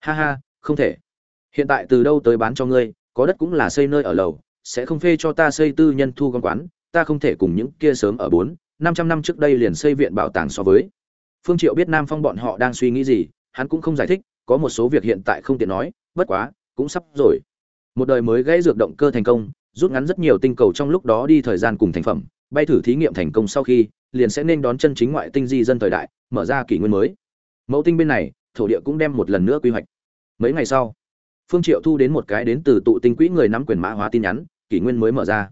ha ha, không thể. Hiện tại từ đâu tới bán cho ngươi, có đất cũng là xây nơi ở lầu, sẽ không phê cho ta xây tư nhân thu gom quán, ta không thể cùng những kia sớm ở bốn, năm trăm năm trước đây liền xây viện bảo tàng so với. Phương triệu biết nam phong bọn họ đang suy nghĩ gì, hắn cũng không giải thích, có một số việc hiện tại không tiện nói, bất quá, cũng sắp rồi. Một đời mới gãy dược động cơ thành công, rút ngắn rất nhiều tinh cầu trong lúc đó đi thời gian cùng thành phẩm, bay thử thí nghiệm thành công sau khi, liền sẽ nên đón chân chính ngoại tinh di dân thời đại, mở ra kỷ nguyên mới. Mẫu tinh bên này thổ địa cũng đem một lần nữa quy hoạch. Mấy ngày sau phương triệu thu đến một cái đến từ tụ tinh quỹ người nắm quyền mã hóa tin nhắn kỷ nguyên mới mở ra.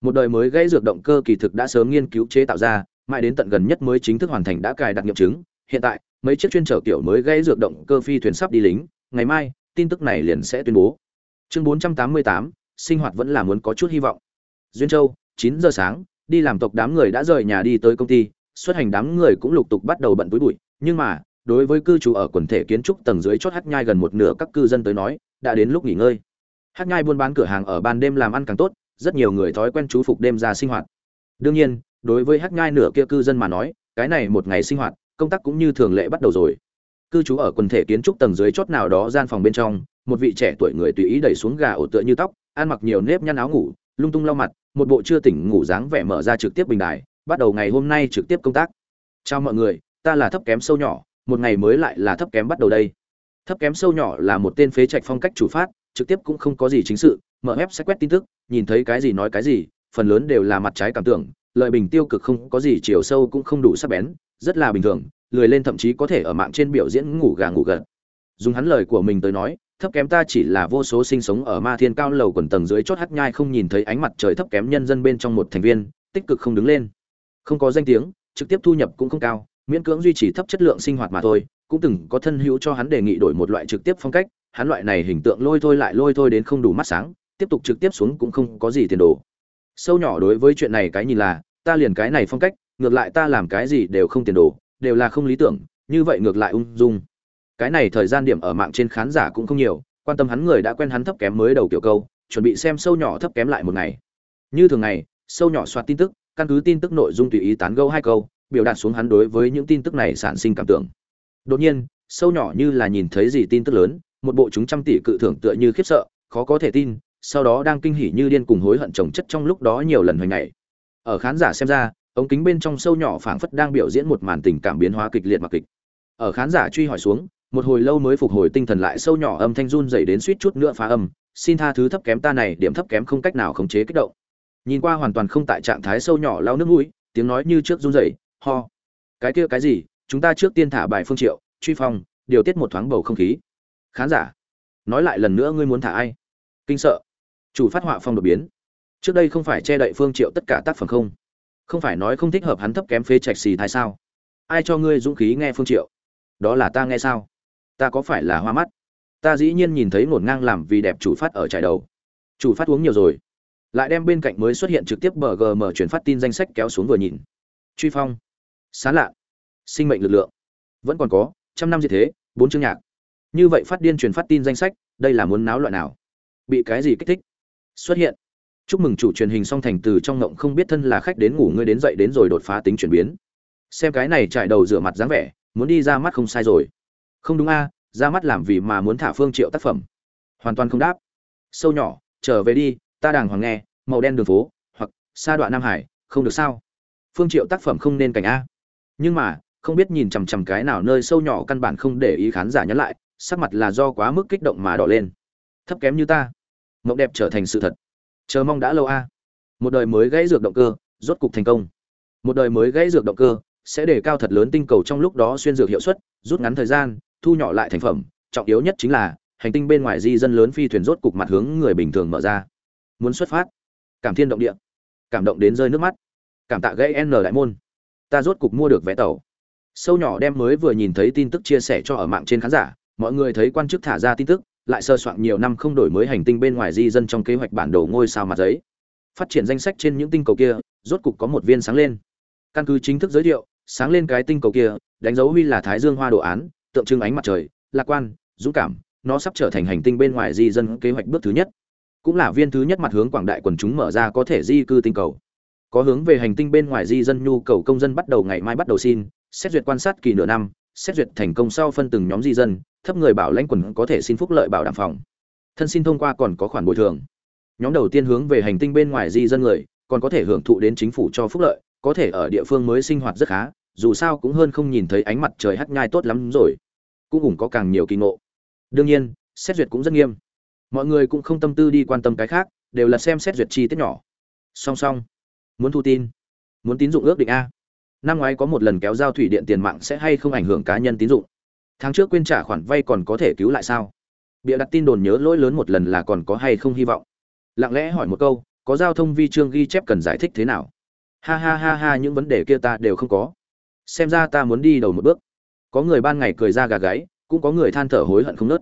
Một đời mới gãy dược động cơ kỳ thực đã sớm nghiên cứu chế tạo ra mãi đến tận gần nhất mới chính thức hoàn thành đã cài đặt nghiệm chứng. Hiện tại mấy chiếc chuyên trở kiểu mới gãy dược động cơ phi thuyền sắp đi lính ngày mai tin tức này liền sẽ tuyên bố. Chương 488, sinh hoạt vẫn là muốn có chút hy vọng. Duyên châu 9 giờ sáng đi làm tộc đám người đã rời nhà đi tới công ty xuất hành đám người cũng lục tục bắt đầu bận túi bụi nhưng mà đối với cư trú ở quần thể kiến trúc tầng dưới chót hát nhai gần một nửa các cư dân tới nói, đã đến lúc nghỉ ngơi. Hát nhai buôn bán cửa hàng ở ban đêm làm ăn càng tốt, rất nhiều người thói quen chú phục đêm ra sinh hoạt. Đương nhiên, đối với hát nhai nửa kia cư dân mà nói, cái này một ngày sinh hoạt, công tác cũng như thường lệ bắt đầu rồi. Cư trú ở quần thể kiến trúc tầng dưới chót nào đó gian phòng bên trong, một vị trẻ tuổi người tùy ý đẩy xuống gà ổ tựa như tóc, ăn mặc nhiều nếp nhăn áo ngủ, lung tung lau mặt, một bộ chưa tỉnh ngủ dáng vẻ mở ra trực tiếp bình đài, bắt đầu ngày hôm nay trực tiếp công tác. Chào mọi người, ta là thấp kém sâu nhỏ một ngày mới lại là thấp kém bắt đầu đây. Thấp kém sâu nhỏ là một tên phế trạch phong cách chủ phát, trực tiếp cũng không có gì chính sự, mở web sẽ quét tin tức, nhìn thấy cái gì nói cái gì, phần lớn đều là mặt trái cảm tưởng, lợi bình tiêu cực không có gì, chiều sâu cũng không đủ sắc bén, rất là bình thường, lười lên thậm chí có thể ở mạng trên biểu diễn ngủ gà ngủ gật. Dùng hắn lời của mình tới nói, thấp kém ta chỉ là vô số sinh sống ở ma thiên cao lầu quần tầng dưới chót hắt nhai không nhìn thấy ánh mặt trời thấp kém nhân dân bên trong một thành viên, tích cực không đứng lên. Không có danh tiếng, trực tiếp thu nhập cũng không cao miễn cưỡng duy trì thấp chất lượng sinh hoạt mà thôi, cũng từng có thân hữu cho hắn đề nghị đổi một loại trực tiếp phong cách, hắn loại này hình tượng lôi thôi lại lôi thôi đến không đủ mắt sáng, tiếp tục trực tiếp xuống cũng không có gì tiền đồ. Sâu nhỏ đối với chuyện này cái nhìn là, ta liền cái này phong cách, ngược lại ta làm cái gì đều không tiền đồ, đều là không lý tưởng, như vậy ngược lại ung dung. Cái này thời gian điểm ở mạng trên khán giả cũng không nhiều, quan tâm hắn người đã quen hắn thấp kém mới đầu kiểu câu, chuẩn bị xem sâu nhỏ thấp kém lại một ngày. Như thường ngày, sâu nhỏ soạt tin tức, căn cứ tin tức nội dung tùy ý tán gẫu hai câu biểu đạt xuống hắn đối với những tin tức này sản sinh cảm tưởng. Đột nhiên, sâu nhỏ như là nhìn thấy gì tin tức lớn, một bộ chúng trăm tỷ cự thưởng tựa như khiếp sợ, khó có thể tin, sau đó đang kinh hỉ như điên cùng hối hận chồng chất trong lúc đó nhiều lần hồi ngày. Ở khán giả xem ra, ống kính bên trong sâu nhỏ phảng phất đang biểu diễn một màn tình cảm biến hóa kịch liệt mặc kịch. Ở khán giả truy hỏi xuống, một hồi lâu mới phục hồi tinh thần lại sâu nhỏ âm thanh run dày đến suýt chút nữa phá âm, xin tha thứ thấp kém ta này, điểm thấp kém không cách nào khống chế kích động. Nhìn qua hoàn toàn không tại trạng thái sâu nhỏ lau nước mũi, tiếng nói như trước run rẩy ho. Cái kia cái gì? Chúng ta trước tiên thả bài phương triệu, truy phong, điều tiết một thoáng bầu không khí. Khán giả, nói lại lần nữa ngươi muốn thả ai? Kinh sợ. Chủ phát họa phong đột biến. Trước đây không phải che đậy phương triệu tất cả tác phẩm không? Không phải nói không thích hợp hắn thấp kém phế trạch xì thai sao? Ai cho ngươi dũng khí nghe phương triệu? Đó là ta nghe sao? Ta có phải là hoa mắt? Ta dĩ nhiên nhìn thấy ngổn ngang làm vì đẹp chủ phát ở trải đầu. Chủ phát uống nhiều rồi. Lại đem bên cạnh mới xuất hiện trực tiếp bờ gm chuyển phát tin danh sách kéo xuống vừa nhìn. Truy phong sán lạ sinh mệnh lực lượng. Vẫn còn có, trăm năm gì thế, bốn chương nhạc. Như vậy phát điên truyền phát tin danh sách, đây là muốn náo loại nào? Bị cái gì kích thích? Xuất hiện. Chúc mừng chủ truyền hình song thành từ trong ngộng không biết thân là khách đến ngủ ngươi đến dậy đến rồi đột phá tính chuyển biến. Xem cái này trải đầu rửa mặt dáng vẻ, muốn đi ra mắt không sai rồi. Không đúng a, ra mắt làm vì mà muốn thả phương triệu tác phẩm. Hoàn toàn không đáp. Sâu nhỏ, trở về đi, ta đàng hoàng nghe, màu đen đường phố, hoặc xa đoạn nam hải, không được sao? Phương triệu tác phẩm không nên cảnh a nhưng mà, không biết nhìn chằm chằm cái nào nơi sâu nhỏ căn bản không để ý khán giả nhắn lại, sắc mặt là do quá mức kích động mà đỏ lên. Thấp kém như ta. Mộng đẹp trở thành sự thật. Chờ mong đã lâu a. Một đời mới gãy dược động cơ, rốt cục thành công. Một đời mới gãy dược động cơ, sẽ đề cao thật lớn tinh cầu trong lúc đó xuyên dược hiệu suất, rút ngắn thời gian, thu nhỏ lại thành phẩm. Trọng yếu nhất chính là, hành tinh bên ngoài di dân lớn phi thuyền rốt cục mặt hướng người bình thường mở ra. Muốn xuất phát. Cảm thiên động địa. Cảm động đến rơi nước mắt. Cảm tạ gãy n đại môn ta rốt cục mua được vé tàu. Sâu nhỏ đem mới vừa nhìn thấy tin tức chia sẻ cho ở mạng trên khán giả, mọi người thấy quan chức thả ra tin tức, lại sơ soạn nhiều năm không đổi mới hành tinh bên ngoài di dân trong kế hoạch bản đồ ngôi sao mặt giấy. Phát triển danh sách trên những tinh cầu kia, rốt cục có một viên sáng lên. Căn cứ chính thức giới thiệu, sáng lên cái tinh cầu kia, đánh dấu huy là thái dương hoa đồ án, tượng trưng ánh mặt trời, lạc quan, dũng cảm, nó sắp trở thành hành tinh bên ngoài di dân kế hoạch bước thứ nhất. Cũng là viên thứ nhất mặt hướng quảng đại quần chúng mở ra có thể di cư tinh cầu có hướng về hành tinh bên ngoài di dân nhu cầu công dân bắt đầu ngày mai bắt đầu xin, xét duyệt quan sát kỳ nửa năm, xét duyệt thành công sau phân từng nhóm di dân, thấp người bảo lãnh quần có thể xin phúc lợi bảo đảm phòng. Thân xin thông qua còn có khoản bồi thường. Nhóm đầu tiên hướng về hành tinh bên ngoài di dân người, còn có thể hưởng thụ đến chính phủ cho phúc lợi, có thể ở địa phương mới sinh hoạt rất khá, dù sao cũng hơn không nhìn thấy ánh mặt trời hắt nhai tốt lắm rồi. Cũng cũng có càng nhiều kỳ ngộ. Đương nhiên, xét duyệt cũng rất nghiêm. Mọi người cũng không tâm tư đi quan tâm cái khác, đều là xem xét duyệt chi tiết nhỏ. Song song muốn thu tin, muốn tín dụng ước định a. Năm ngoái có một lần kéo giao thủy điện tiền mạng sẽ hay không ảnh hưởng cá nhân tín dụng? Tháng trước quên trả khoản vay còn có thể cứu lại sao? Bịa đặt tin đồn nhớ lỗi lớn một lần là còn có hay không hy vọng? Lặng lẽ hỏi một câu, có giao thông vi chương ghi chép cần giải thích thế nào? Ha ha ha ha, những vấn đề kia ta đều không có. Xem ra ta muốn đi đầu một bước. Có người ban ngày cười ra gà gáy, cũng có người than thở hối hận không nớt.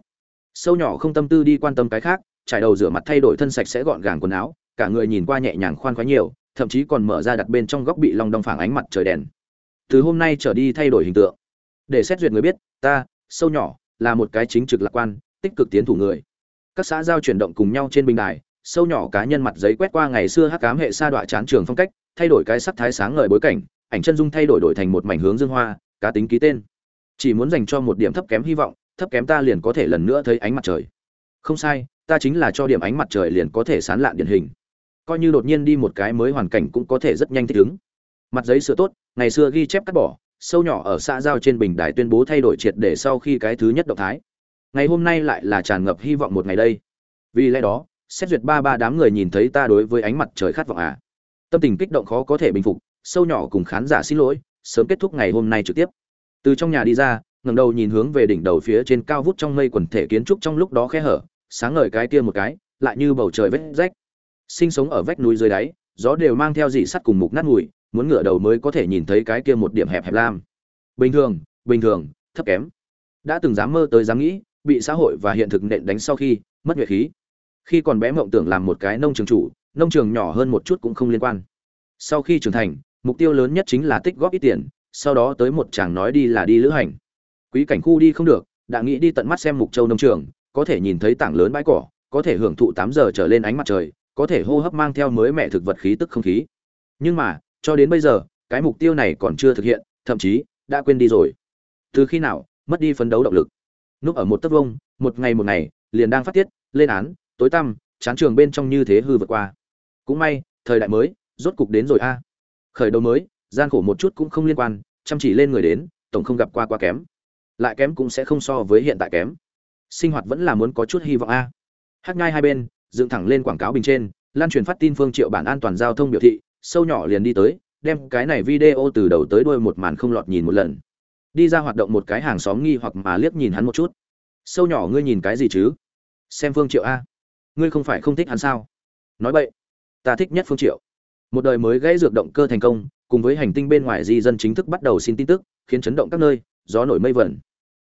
Sâu nhỏ không tâm tư đi quan tâm cái khác, trải đầu rửa mặt thay đổi thân sạch sẽ gọn gàng quần áo, cả người nhìn qua nhẹ nhàng khoan khoái nhiều thậm chí còn mở ra đặt bên trong góc bị long đong phảng ánh mặt trời đèn. Từ hôm nay trở đi thay đổi hình tượng. Để xét duyệt người biết, ta, sâu nhỏ, là một cái chính trực lạc quan, tích cực tiến thủ người. Các xã giao chuyển động cùng nhau trên bình đài, sâu nhỏ cá nhân mặt giấy quét qua ngày xưa hắc cám hệ sa đọa chán trường phong cách, thay đổi cái sắc thái sáng ngời bối cảnh, ảnh chân dung thay đổi đổi thành một mảnh hướng dương hoa, cá tính ký tên. Chỉ muốn dành cho một điểm thấp kém hy vọng, thấp kém ta liền có thể lần nữa thấy ánh mặt trời. Không sai, ta chính là cho điểm ánh mặt trời liền có thể sán lạn điển hình coi như đột nhiên đi một cái mới hoàn cảnh cũng có thể rất nhanh thích ứng. Mặt giấy sửa tốt, ngày xưa ghi chép cắt bỏ, sâu nhỏ ở xã giao trên bình đài tuyên bố thay đổi triệt để sau khi cái thứ nhất động thái. Ngày hôm nay lại là tràn ngập hy vọng một ngày đây. Vì lẽ đó, xét duyệt ba ba đám người nhìn thấy ta đối với ánh mặt trời khát vọng à. Tâm tình kích động khó có thể bình phục, sâu nhỏ cùng khán giả xin lỗi, sớm kết thúc ngày hôm nay trực tiếp. Từ trong nhà đi ra, ngẩng đầu nhìn hướng về đỉnh đầu phía trên cao vút trong mây quần thể kiến trúc trong lúc đó khe hở, sáng ngời cái kia một cái, lại như bầu trời vết rách sinh sống ở vách núi dưới đáy, gió đều mang theo dị sắt cùng mục nát mùi, muốn ngửa đầu mới có thể nhìn thấy cái kia một điểm hẹp hẹp lam. Bình thường bình thường, thấp kém. Đã từng dám mơ tới dám nghĩ, bị xã hội và hiện thực nện đánh sau khi, mất nhuệ khí. Khi còn bé mộng tưởng làm một cái nông trường chủ, nông trường nhỏ hơn một chút cũng không liên quan. Sau khi trưởng thành, mục tiêu lớn nhất chính là tích góp ít tiền, sau đó tới một chàng nói đi là đi lữ hành. Quý cảnh khu đi không được, đã nghĩ đi tận mắt xem mục châu nông trường, có thể nhìn thấy tảng lớn bãi cỏ, có thể hưởng thụ tám giờ trở lên ánh mặt trời có thể hô hấp mang theo mới mẹ thực vật khí tức không khí. Nhưng mà, cho đến bây giờ, cái mục tiêu này còn chưa thực hiện, thậm chí, đã quên đi rồi. Từ khi nào, mất đi phấn đấu động lực. Núp ở một tấc vông một ngày một ngày, liền đang phát tiết, lên án, tối tăm, chán trường bên trong như thế hư vượt qua. Cũng may, thời đại mới, rốt cục đến rồi a. Khởi đầu mới, gian khổ một chút cũng không liên quan, chăm chỉ lên người đến, tổng không gặp qua quá kém. Lại kém cũng sẽ không so với hiện tại kém. Sinh hoạt vẫn là muốn có chút hy vọng a. Hát ngay hai bên dựng thẳng lên quảng cáo bình trên, lan truyền phát tin phương triệu bản an toàn giao thông biểu thị, sâu nhỏ liền đi tới, đem cái này video từ đầu tới đuôi một màn không lọt nhìn một lần. Đi ra hoạt động một cái hàng xóm nghi hoặc mà liếc nhìn hắn một chút. Sâu nhỏ ngươi nhìn cái gì chứ? Xem phương triệu a. Ngươi không phải không thích hắn sao? Nói vậy ta thích nhất phương triệu. Một đời mới gãy dược động cơ thành công, cùng với hành tinh bên ngoài di dân chính thức bắt đầu xin tin tức, khiến chấn động các nơi, gió nổi mây vẩn.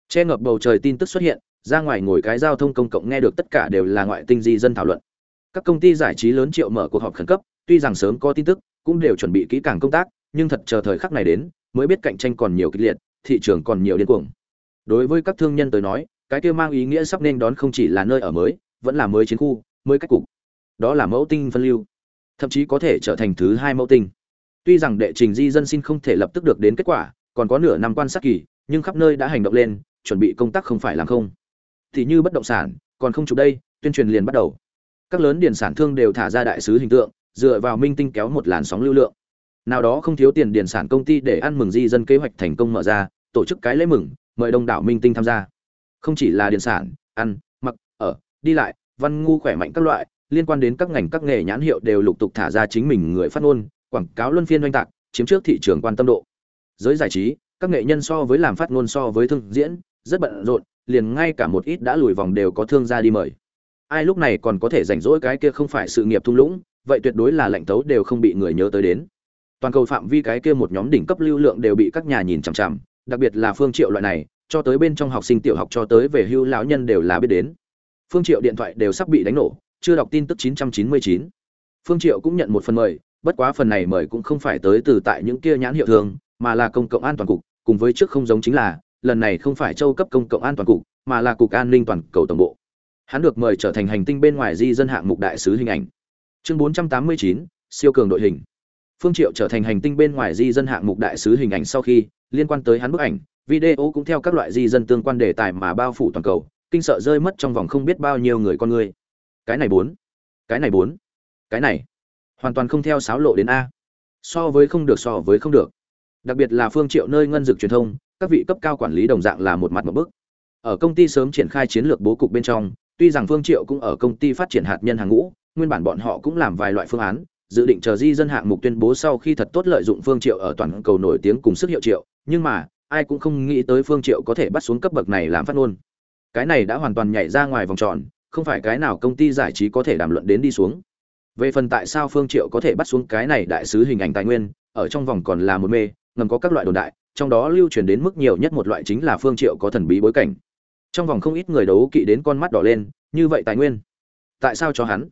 Che ngập bầu trời tin tức xuất hiện ra ngoài ngồi cái giao thông công cộng nghe được tất cả đều là ngoại tinh di dân thảo luận. Các công ty giải trí lớn triệu mở cuộc họp khẩn cấp, tuy rằng sớm có tin tức, cũng đều chuẩn bị kỹ càng công tác, nhưng thật chờ thời khắc này đến, mới biết cạnh tranh còn nhiều kịch liệt, thị trường còn nhiều điên cuồng. Đối với các thương nhân tới nói, cái kia mang ý nghĩa sắp nên đón không chỉ là nơi ở mới, vẫn là mới chiến khu, mới cách cục. Đó là mẫu tinh phân lưu, thậm chí có thể trở thành thứ hai mẫu tinh. Tuy rằng đệ trình di dân xin không thể lập tức được đến kết quả, còn có nửa năm quan sát kỳ, nhưng khắp nơi đã hành động lên, chuẩn bị công tác không phải làm không thì như bất động sản, còn không chụp đây, tuyên truyền liền bắt đầu. Các lớn điển sản thương đều thả ra đại sứ hình tượng, dựa vào minh tinh kéo một làn sóng lưu lượng. Nào đó không thiếu tiền điển sản công ty để ăn mừng di dân kế hoạch thành công mở ra, tổ chức cái lễ mừng, mời đông đảo minh tinh tham gia. Không chỉ là điển sản, ăn, mặc, ở, đi lại, văn ngu khỏe mạnh các loại, liên quan đến các ngành các nghề nhãn hiệu đều lục tục thả ra chính mình người phát ngôn, quảng cáo luân phiên oanh tạc, chiếm trước thị trường quan tâm độ. Giới giải trí, các nghệ nhân so với làm phát ngôn so với thương diễn, rất bận rộn liền ngay cả một ít đã lùi vòng đều có thương gia đi mời. Ai lúc này còn có thể rảnh rỗi cái kia không phải sự nghiệp thung lũng, vậy tuyệt đối là lệnh tấu đều không bị người nhớ tới đến. Toàn cầu phạm vi cái kia một nhóm đỉnh cấp lưu lượng đều bị các nhà nhìn chằm chằm, đặc biệt là phương triệu loại này, cho tới bên trong học sinh tiểu học cho tới về hưu lão nhân đều là biết đến. Phương triệu điện thoại đều sắp bị đánh nổ, chưa đọc tin tức 999. phương triệu cũng nhận một phần mời, bất quá phần này mời cũng không phải tới từ tại những kia nhãn hiệu thường, mà là công cộng an toàn cục, cùng với trước không giống chính là lần này không phải châu cấp công cộng an toàn cục mà là cục an ninh toàn cầu tổng bộ. Hắn được mời trở thành hành tinh bên ngoài di dân hạng mục đại sứ hình ảnh. Chương 489, siêu cường đội hình. Phương triệu trở thành hành tinh bên ngoài di dân hạng mục đại sứ hình ảnh sau khi liên quan tới hắn bức ảnh video cũng theo các loại di dân tương quan đề tài mà bao phủ toàn cầu kinh sợ rơi mất trong vòng không biết bao nhiêu người con người. Cái này bốn cái này bốn cái này hoàn toàn không theo sáo lộ đến a. So với không được so với không được đặc biệt là phương triệu nơi ngân dược truyền thông, các vị cấp cao quản lý đồng dạng là một mặt một bước ở công ty sớm triển khai chiến lược bố cục bên trong, tuy rằng phương triệu cũng ở công ty phát triển hạt nhân hàng ngũ, nguyên bản bọn họ cũng làm vài loại phương án, dự định chờ di dân hạng mục tuyên bố sau khi thật tốt lợi dụng phương triệu ở toàn cầu nổi tiếng cùng sức hiệu triệu, nhưng mà, ai cũng không nghĩ tới phương triệu có thể bắt xuống cấp bậc này làm phát ngôn. Cái này đã hoàn toàn nhảy ra ngoài vòng tròn, không phải cái nào công ty giải trí có thể đàm luận đến đi xuống. Về phần tại sao phương triệu có thể bắt xuống cái này đại sứ hình ảnh tài nguyên, ở trong vòng còn là một mê ngầm có các loại đồn đại, trong đó lưu truyền đến mức nhiều nhất một loại chính là phương triệu có thần bí bối cảnh. Trong vòng không ít người đấu kỵ đến con mắt đỏ lên, như vậy tài nguyên. Tại sao cho hắn?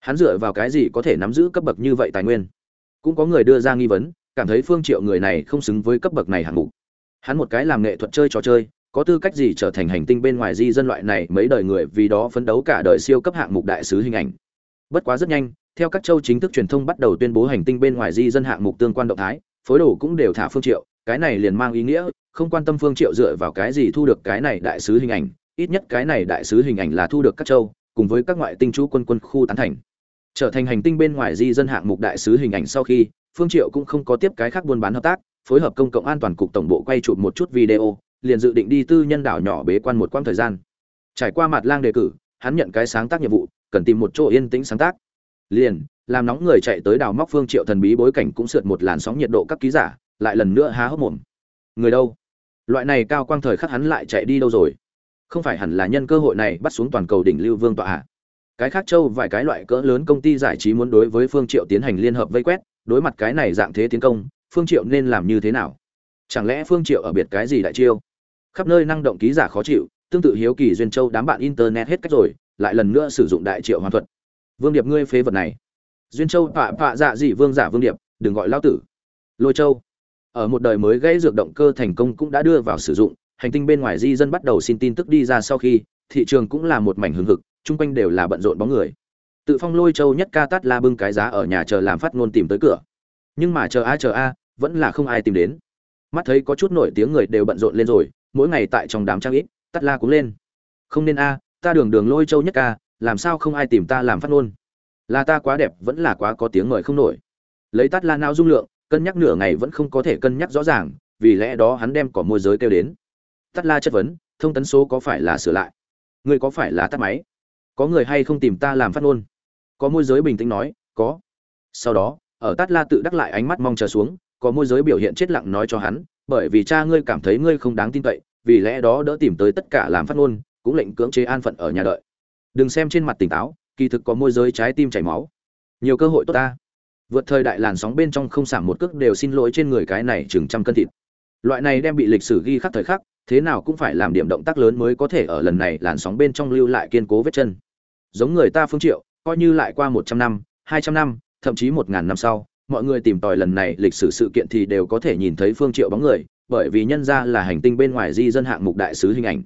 Hắn dựa vào cái gì có thể nắm giữ cấp bậc như vậy tài nguyên? Cũng có người đưa ra nghi vấn, cảm thấy phương triệu người này không xứng với cấp bậc này hạng mục. Hắn một cái làm nghệ thuật chơi trò chơi, có tư cách gì trở thành hành tinh bên ngoài di dân loại này mấy đời người vì đó phấn đấu cả đời siêu cấp hạng mục đại sứ hình ảnh? Bất quá rất nhanh, theo các châu chính thức truyền thông bắt đầu tuyên bố hành tinh bên ngoài di dân hạng mục tương quan động thái phối đồ cũng đều thả phương triệu, cái này liền mang ý nghĩa, không quan tâm phương triệu dựa vào cái gì thu được cái này đại sứ hình ảnh, ít nhất cái này đại sứ hình ảnh là thu được các châu, cùng với các ngoại tinh chú quân quân khu tán thành. Trở thành hành tinh bên ngoài di dân hạng mục đại sứ hình ảnh sau khi, phương triệu cũng không có tiếp cái khác buôn bán hợp tác, phối hợp công cộng an toàn cục tổng bộ quay chụp một chút video, liền dự định đi tư nhân đảo nhỏ bế quan một quãng thời gian. Trải qua mặt lang đề cử, hắn nhận cái sáng tác nhiệm vụ, cần tìm một chỗ yên tĩnh sáng tác liền, làm nóng người chạy tới đào móc phương triệu thần bí bối cảnh cũng sượt một làn sóng nhiệt độ các ký giả, lại lần nữa há hốc mồm. Người đâu? Loại này cao quang thời khắc hắn lại chạy đi đâu rồi? Không phải hẳn là nhân cơ hội này bắt xuống toàn cầu đỉnh lưu vương tọa hạ cái khác châu vài cái loại cỡ lớn công ty giải trí muốn đối với phương triệu tiến hành liên hợp vây quét, đối mặt cái này dạng thế tiến công, phương triệu nên làm như thế nào? Chẳng lẽ phương triệu ở biệt cái gì đại chiêu? Khắp nơi năng động ký giả khó chịu, tương tự hiếu kỳ duyên châu đám bạn internet hết cách rồi, lại lần nữa sử dụng đại triệu hoàn thuật vương điệp ngươi phế vật này. Duyên châu tọa tọa dạ dị vương giả vương điệp, đừng gọi lao tử. Lôi châu, ở một đời mới gãy dược động cơ thành công cũng đã đưa vào sử dụng, hành tinh bên ngoài di dân bắt đầu xin tin tức đi ra sau khi, thị trường cũng là một mảnh hưng hực, chung quanh đều là bận rộn bóng người. Tự phong lôi châu nhất ca tát la bưng cái giá ở nhà chờ làm phát ngôn tìm tới cửa. Nhưng mà chờ a chờ a, vẫn là không ai tìm đến. Mắt thấy có chút nổi tiếng người đều bận rộn lên rồi, mỗi ngày tại trong đám trang ít tắt la cũng lên. Không nên a, ta đường đường lôi châu nhất ca làm sao không ai tìm ta làm phát ngôn? Là ta quá đẹp, vẫn là quá có tiếng mời không nổi. Lấy tắt la nao dung lượng, cân nhắc nửa ngày vẫn không có thể cân nhắc rõ ràng, vì lẽ đó hắn đem cỏ môi giới kêu đến. Tắt la chất vấn, thông tấn số có phải là sửa lại? Người có phải là tắt máy? Có người hay không tìm ta làm phát ngôn? Có môi giới bình tĩnh nói, có. Sau đó, ở tắt la tự đắc lại ánh mắt mong chờ xuống, có môi giới biểu hiện chết lặng nói cho hắn, bởi vì cha ngươi cảm thấy ngươi không đáng tin cậy, vì lẽ đó đỡ tìm tới tất cả làm phát ngôn, cũng lệnh cưỡng chế an phận ở nhà đợi đừng xem trên mặt tỉnh táo, kỳ thực có môi giới trái tim chảy máu. Nhiều cơ hội tốt ta. Vượt thời đại làn sóng bên trong không giảm một cước đều xin lỗi trên người cái này chừng trăm cân thịt. Loại này đem bị lịch sử ghi khắc thời khắc, thế nào cũng phải làm điểm động tác lớn mới có thể ở lần này làn sóng bên trong lưu lại kiên cố vết chân. Giống người ta phương triệu, coi như lại qua một trăm năm, hai trăm năm, thậm chí một ngàn năm sau, mọi người tìm tòi lần này lịch sử sự kiện thì đều có thể nhìn thấy phương triệu bóng người, bởi vì nhân ra là hành tinh bên ngoài di dân hạng mục đại sứ hình ảnh.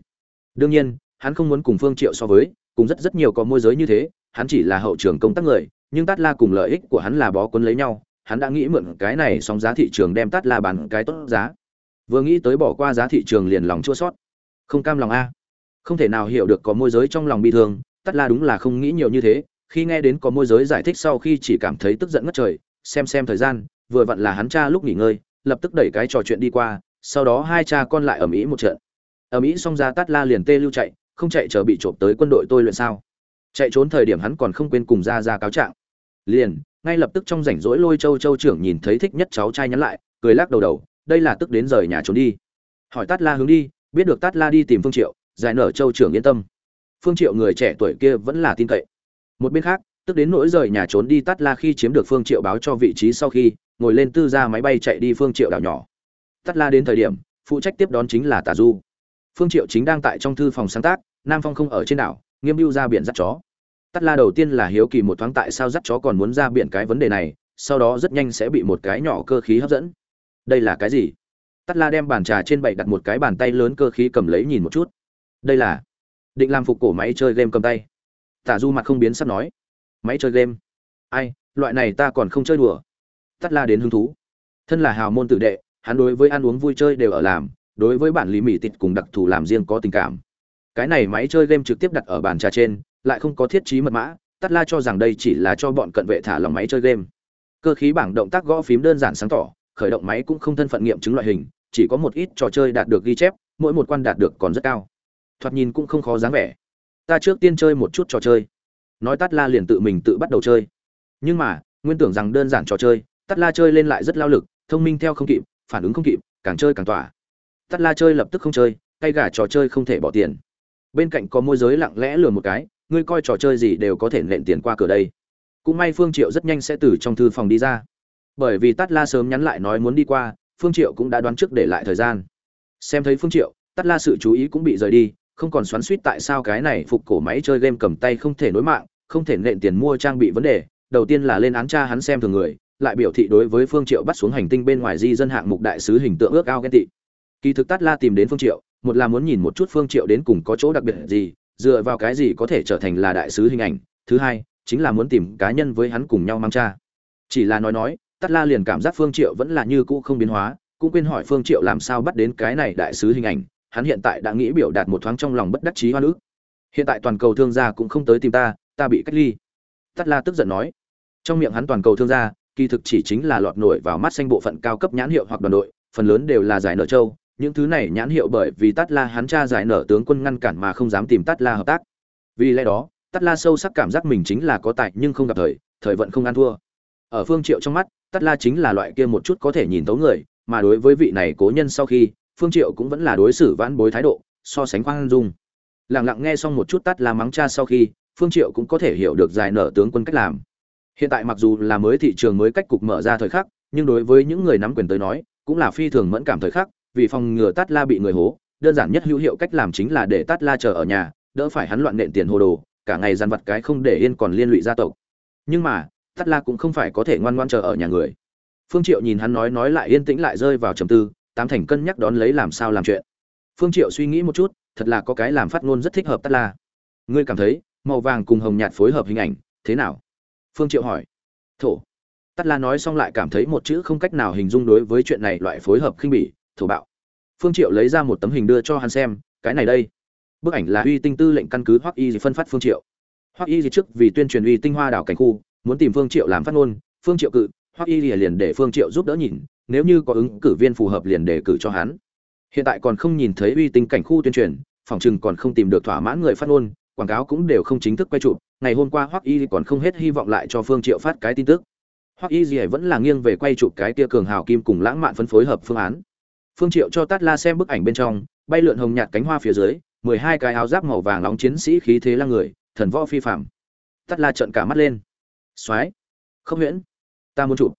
Đương nhiên, hắn không muốn cùng phương triệu so với cùng rất rất nhiều có môi giới như thế, hắn chỉ là hậu trường công tác người, nhưng tát la cùng lợi ích của hắn là bó cuốn lấy nhau, hắn đã nghĩ mượn cái này sóng giá thị trường đem tát la bán cái tốt giá. Vừa nghĩ tới bỏ qua giá thị trường liền lòng chua sót không cam lòng a. Không thể nào hiểu được có môi giới trong lòng bi thương, tát la đúng là không nghĩ nhiều như thế, khi nghe đến có môi giới giải thích sau khi chỉ cảm thấy tức giận ngất trời, xem xem thời gian, vừa vặn là hắn cha lúc nghỉ ngơi, lập tức đẩy cái trò chuyện đi qua, sau đó hai cha con lại ở mỹ một trận. Ở mỹ xong ra tát la liền tê lưu chạy không chạy chờ bị trộm tới quân đội tôi luyện sao? Chạy trốn thời điểm hắn còn không quên cùng ra ra cáo trạng. Liền, ngay lập tức trong rảnh rỗi lôi châu châu trưởng nhìn thấy thích nhất cháu trai nhắn lại, cười lắc đầu đầu, đây là tức đến rời nhà trốn đi. Hỏi tát la hướng đi, biết được tát la đi tìm phương triệu, giải nở châu trưởng yên tâm. Phương triệu người trẻ tuổi kia vẫn là tin cậy. Một bên khác, tức đến nỗi rời nhà trốn đi tát la khi chiếm được phương triệu báo cho vị trí sau khi, ngồi lên tư ra máy bay chạy đi phương triệu đảo nhỏ. Tát la đến thời điểm, phụ trách tiếp đón chính là tả du phương triệu chính đang tại trong thư phòng sáng tác, nam phong không ở trên đảo, nghiêm mưu ra biển dắt chó. Tát la đầu tiên là hiếu kỳ một thoáng tại sao dắt chó còn muốn ra biển cái vấn đề này, sau đó rất nhanh sẽ bị một cái nhỏ cơ khí hấp dẫn. Đây là cái gì? Tát la đem bàn trà trên bậy đặt một cái bàn tay lớn cơ khí cầm lấy nhìn một chút. Đây là định làm phục cổ máy chơi game cầm tay. Tả du mặt không biến sắp nói. Máy chơi game? Ai, loại này ta còn không chơi đùa. Tát la đến hứng thú. Thân là hào môn tử đệ, hắn đối với ăn uống vui chơi đều ở làm đối với bản lý mỹ tịt cùng đặc thù làm riêng có tình cảm. Cái này máy chơi game trực tiếp đặt ở bàn trà trên, lại không có thiết trí mật mã tắt la cho rằng đây chỉ là cho bọn cận vệ thả lòng máy chơi game. Cơ khí bảng động tác gõ phím đơn giản sáng tỏ, khởi động máy cũng không thân phận nghiệm chứng loại hình, chỉ có một ít trò chơi đạt được ghi chép, mỗi một quan đạt được còn rất cao. Thoạt nhìn cũng không khó dáng vẻ. Ta trước tiên chơi một chút trò chơi. Nói tắt la liền tự mình tự bắt đầu chơi. Nhưng mà, nguyên tưởng rằng đơn giản trò chơi tắt la chơi lên lại rất lao lực, thông minh theo không kịp, phản ứng không kịp, càng chơi càng tỏa tắt la chơi lập tức không chơi tay gà trò chơi không thể bỏ tiền. Bên cạnh có môi giới lặng lẽ lừa một cái, ngươi coi trò chơi gì đều có thể nện tiền qua cửa đây. Cũng may phương triệu rất nhanh sẽ từ trong thư phòng đi ra. Bởi vì tắt la sớm nhắn lại nói muốn đi qua, phương triệu cũng đã đoán trước để lại thời gian. Xem thấy phương triệu, tắt la sự chú ý cũng bị rời đi, không còn xoắn xuýt tại sao cái này phục cổ máy chơi game cầm tay không thể nối mạng, không thể nện tiền mua trang bị vấn đề. Đầu tiên là lên án cha hắn xem thường người, lại biểu thị đối với phương triệu bắt xuống hành tinh bên ngoài di dân hạng mục đại sứ hình tượng ước ao ghen tị kỳ thực tát la tìm đến phương triệu, một là muốn nhìn một chút phương triệu đến cùng có chỗ đặc biệt gì, dựa vào cái gì có thể trở thành là đại sứ hình ảnh. Thứ hai, chính là muốn tìm cá nhân với hắn cùng nhau mang cha. Chỉ là nói nói, tát la liền cảm giác phương triệu vẫn là như cũ không biến hóa, cũng quên hỏi phương triệu làm sao bắt đến cái này đại sứ hình ảnh. Hắn hiện tại đã nghĩ biểu đạt một thoáng trong lòng bất đắc chí hoa nữ hiện tại toàn cầu thương gia cũng không tới tìm ta ta bị cách ly. Tát la tức giận nói. Trong miệng hắn toàn cầu thương gia, kỳ thực chỉ chính là lọt nổi vào mắt xanh bộ phận cao cấp nhãn hiệu hoặc đoàn đội, phần lớn đều là giải nợ châu những thứ này nhãn hiệu bởi vì Tát la hắn cha giải nở tướng quân ngăn cản mà không dám tìm Tát la hợp tác. Vì lẽ đó, Tát la sâu sắc cảm giác mình chính là có tài nhưng không gặp thời thời vận không ăn thua. Ở phương triệu trong mắt, Tát la chính là loại kia một chút có thể nhìn tấu người, mà đối với vị này cố nhân sau khi, phương triệu cũng vẫn là đối xử vãn bối thái độ, so sánh khoan dung. Lặng lặng nghe xong một chút Tát la mắng cha sau khi, phương triệu cũng có thể hiểu được giải nở tướng quân cách làm. Hiện tại mặc dù là mới thị trường mới cách cục mở ra thời khắc, nhưng đối với những người nắm quyền tới nói, cũng là phi thường mẫn cảm thời khắc vì phòng ngừa tát la bị người hố, đơn giản nhất hữu hiệu cách làm chính là để tát la chờ ở nhà, đỡ phải hắn loạn nện tiền hồ đồ, cả ngày dằn vặt cái không để yên còn liên lụy gia tộc. Nhưng mà, tát la cũng không phải có thể ngoan ngoãn chờ ở nhà người. Phương triệu nhìn hắn nói nói lại yên tĩnh lại rơi vào trầm tư, tám thành cân nhắc đón lấy làm sao làm chuyện. Phương triệu suy nghĩ một chút, thật là có cái làm phát ngôn rất thích hợp tát la. Ngươi cảm thấy, màu vàng cùng hồng nhạt phối hợp hình ảnh, thế nào? Phương triệu hỏi. Thổ. Tát la nói xong lại cảm thấy một chữ không cách nào hình dung đối với chuyện này loại phối hợp khinh bỉ, thổ bạo phương triệu lấy ra một tấm hình đưa cho hắn xem, cái này đây. Bức ảnh là uy tinh tư lệnh căn cứ hoắc y phân phát phương triệu. Hoắc y trước vì tuyên truyền uy tinh hoa đảo cảnh khu, muốn tìm phương triệu làm phát ngôn, phương triệu cự, hoắc y liền để phương triệu giúp đỡ nhìn, nếu như có ứng cử viên phù hợp liền đề cử cho hắn. Hiện tại còn không nhìn thấy uy tinh cảnh khu tuyên truyền, phòng trường còn không tìm được thỏa mãn người phát ngôn, quảng cáo cũng đều không chính thức quay chụp, ngày hôm qua hoắc y còn không hết hy vọng lại cho phương triệu phát cái tin tức. Hoắc y vẫn là nghiêng về quay chụp cái tia cường hào kim cùng lãng mạn phân phối hợp phương án phương triệu cho tát la xem bức ảnh bên trong, bay lượn hồng nhạt cánh hoa phía dưới, mười hai cái áo giáp màu vàng nóng chiến sĩ khí thế lăng người, thần võ phi phạm tát la trợn cả mắt lên. Soái không huyễn. Ta muốn chụp.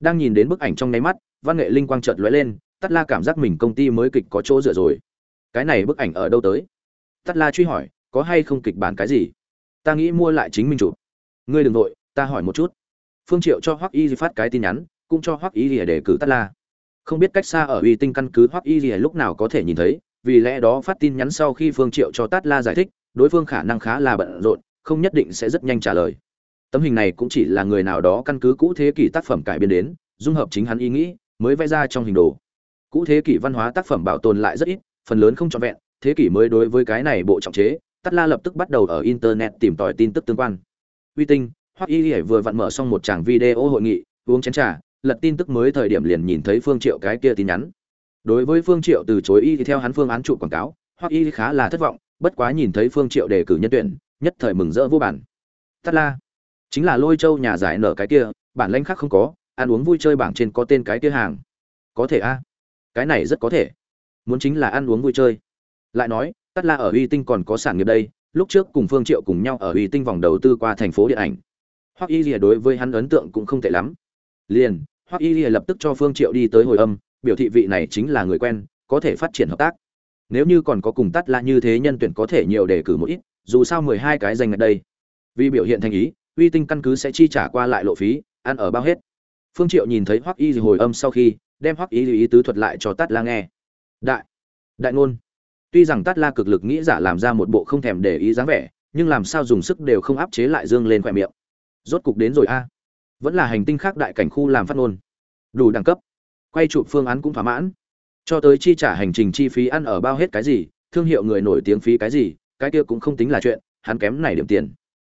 Đang nhìn đến bức ảnh trong nháy mắt, văn nghệ linh quang chợt lóe lên, tát la cảm giác mình công ty mới kịch có chỗ dựa rồi. Cái này bức ảnh ở đâu tới? Tát la truy hỏi, có hay không kịch bản cái gì? Ta nghĩ mua lại chính mình chụp. Ngươi đừng vội, ta hỏi một chút. Phương triệu cho hoắc y phát cái tin nhắn, cũng cho hoắc y để cử tát la không biết cách xa ở uy tinh căn cứ hoặc y gì lúc nào có thể nhìn thấy, vì lẽ đó phát tin nhắn sau khi phương triệu cho tát la giải thích, đối phương khả năng khá là bận rộn, không nhất định sẽ rất nhanh trả lời. Tấm hình này cũng chỉ là người nào đó căn cứ cũ thế kỷ tác phẩm cải biên đến, dung hợp chính hắn ý nghĩ, mới vẽ ra trong hình đồ. Cũ thế kỷ văn hóa tác phẩm bảo tồn lại rất ít, phần lớn không trọn vẹn, thế kỷ mới đối với cái này bộ trọng chế, tát la lập tức bắt đầu ở internet tìm tòi tin tức tương quan. Uy tinh, hoặc y vừa vặn mở xong một tràng video hội nghị, uống chén trà lật tin tức mới thời điểm liền nhìn thấy phương triệu cái kia tin nhắn. Đối với phương triệu từ chối y thì theo hắn phương án trụ quảng cáo, hoặc y khá là thất vọng, bất quá nhìn thấy phương triệu đề cử nhân tuyển, nhất thời mừng rỡ vô bản. Tắt la, chính là lôi châu nhà giải nở cái kia, bản lãnh khác không có, ăn uống vui chơi bảng trên có tên cái kia hàng. Có thể a, cái này rất có thể. Muốn chính là ăn uống vui chơi. Lại nói tắt la ở uy tinh còn có sản nghiệp đây, lúc trước cùng phương triệu cùng nhau ở uy tinh vòng đầu tư qua thành phố điện ảnh. Hoặc y gì đối với hắn ấn tượng cũng không tệ lắm liền, Hoắc y lập tức cho phương triệu đi tới hồi âm, biểu thị vị này chính là người quen, có thể phát triển hợp tác. Nếu như còn có cùng tắt là như thế nhân tuyển có thể nhiều đề cử một ít, dù sao mười hai cái danh ngạch đây. Vì biểu hiện thành ý, uy tinh căn cứ sẽ chi trả qua lại lộ phí, ăn ở bao hết. Phương triệu nhìn thấy hoắc y hồi âm sau khi, đem hoắc y ý tứ thuật lại cho tắt la nghe. Đại đại ngôn. Tuy rằng tắt la cực lực nghĩ giả làm ra một bộ không thèm để ý dáng vẻ, nhưng làm sao dùng sức đều không áp chế lại dương lên khỏe miệng. Rốt cục đến rồi a vẫn là hành tinh khác đại cảnh khu làm phát ngôn. Đủ đẳng cấp. Quay chụp phương án cũng thỏa mãn. Cho tới chi trả hành trình chi phí ăn ở bao hết cái gì, thương hiệu người nổi tiếng phí cái gì, cái kia cũng không tính là chuyện, hắn kém này điểm tiền.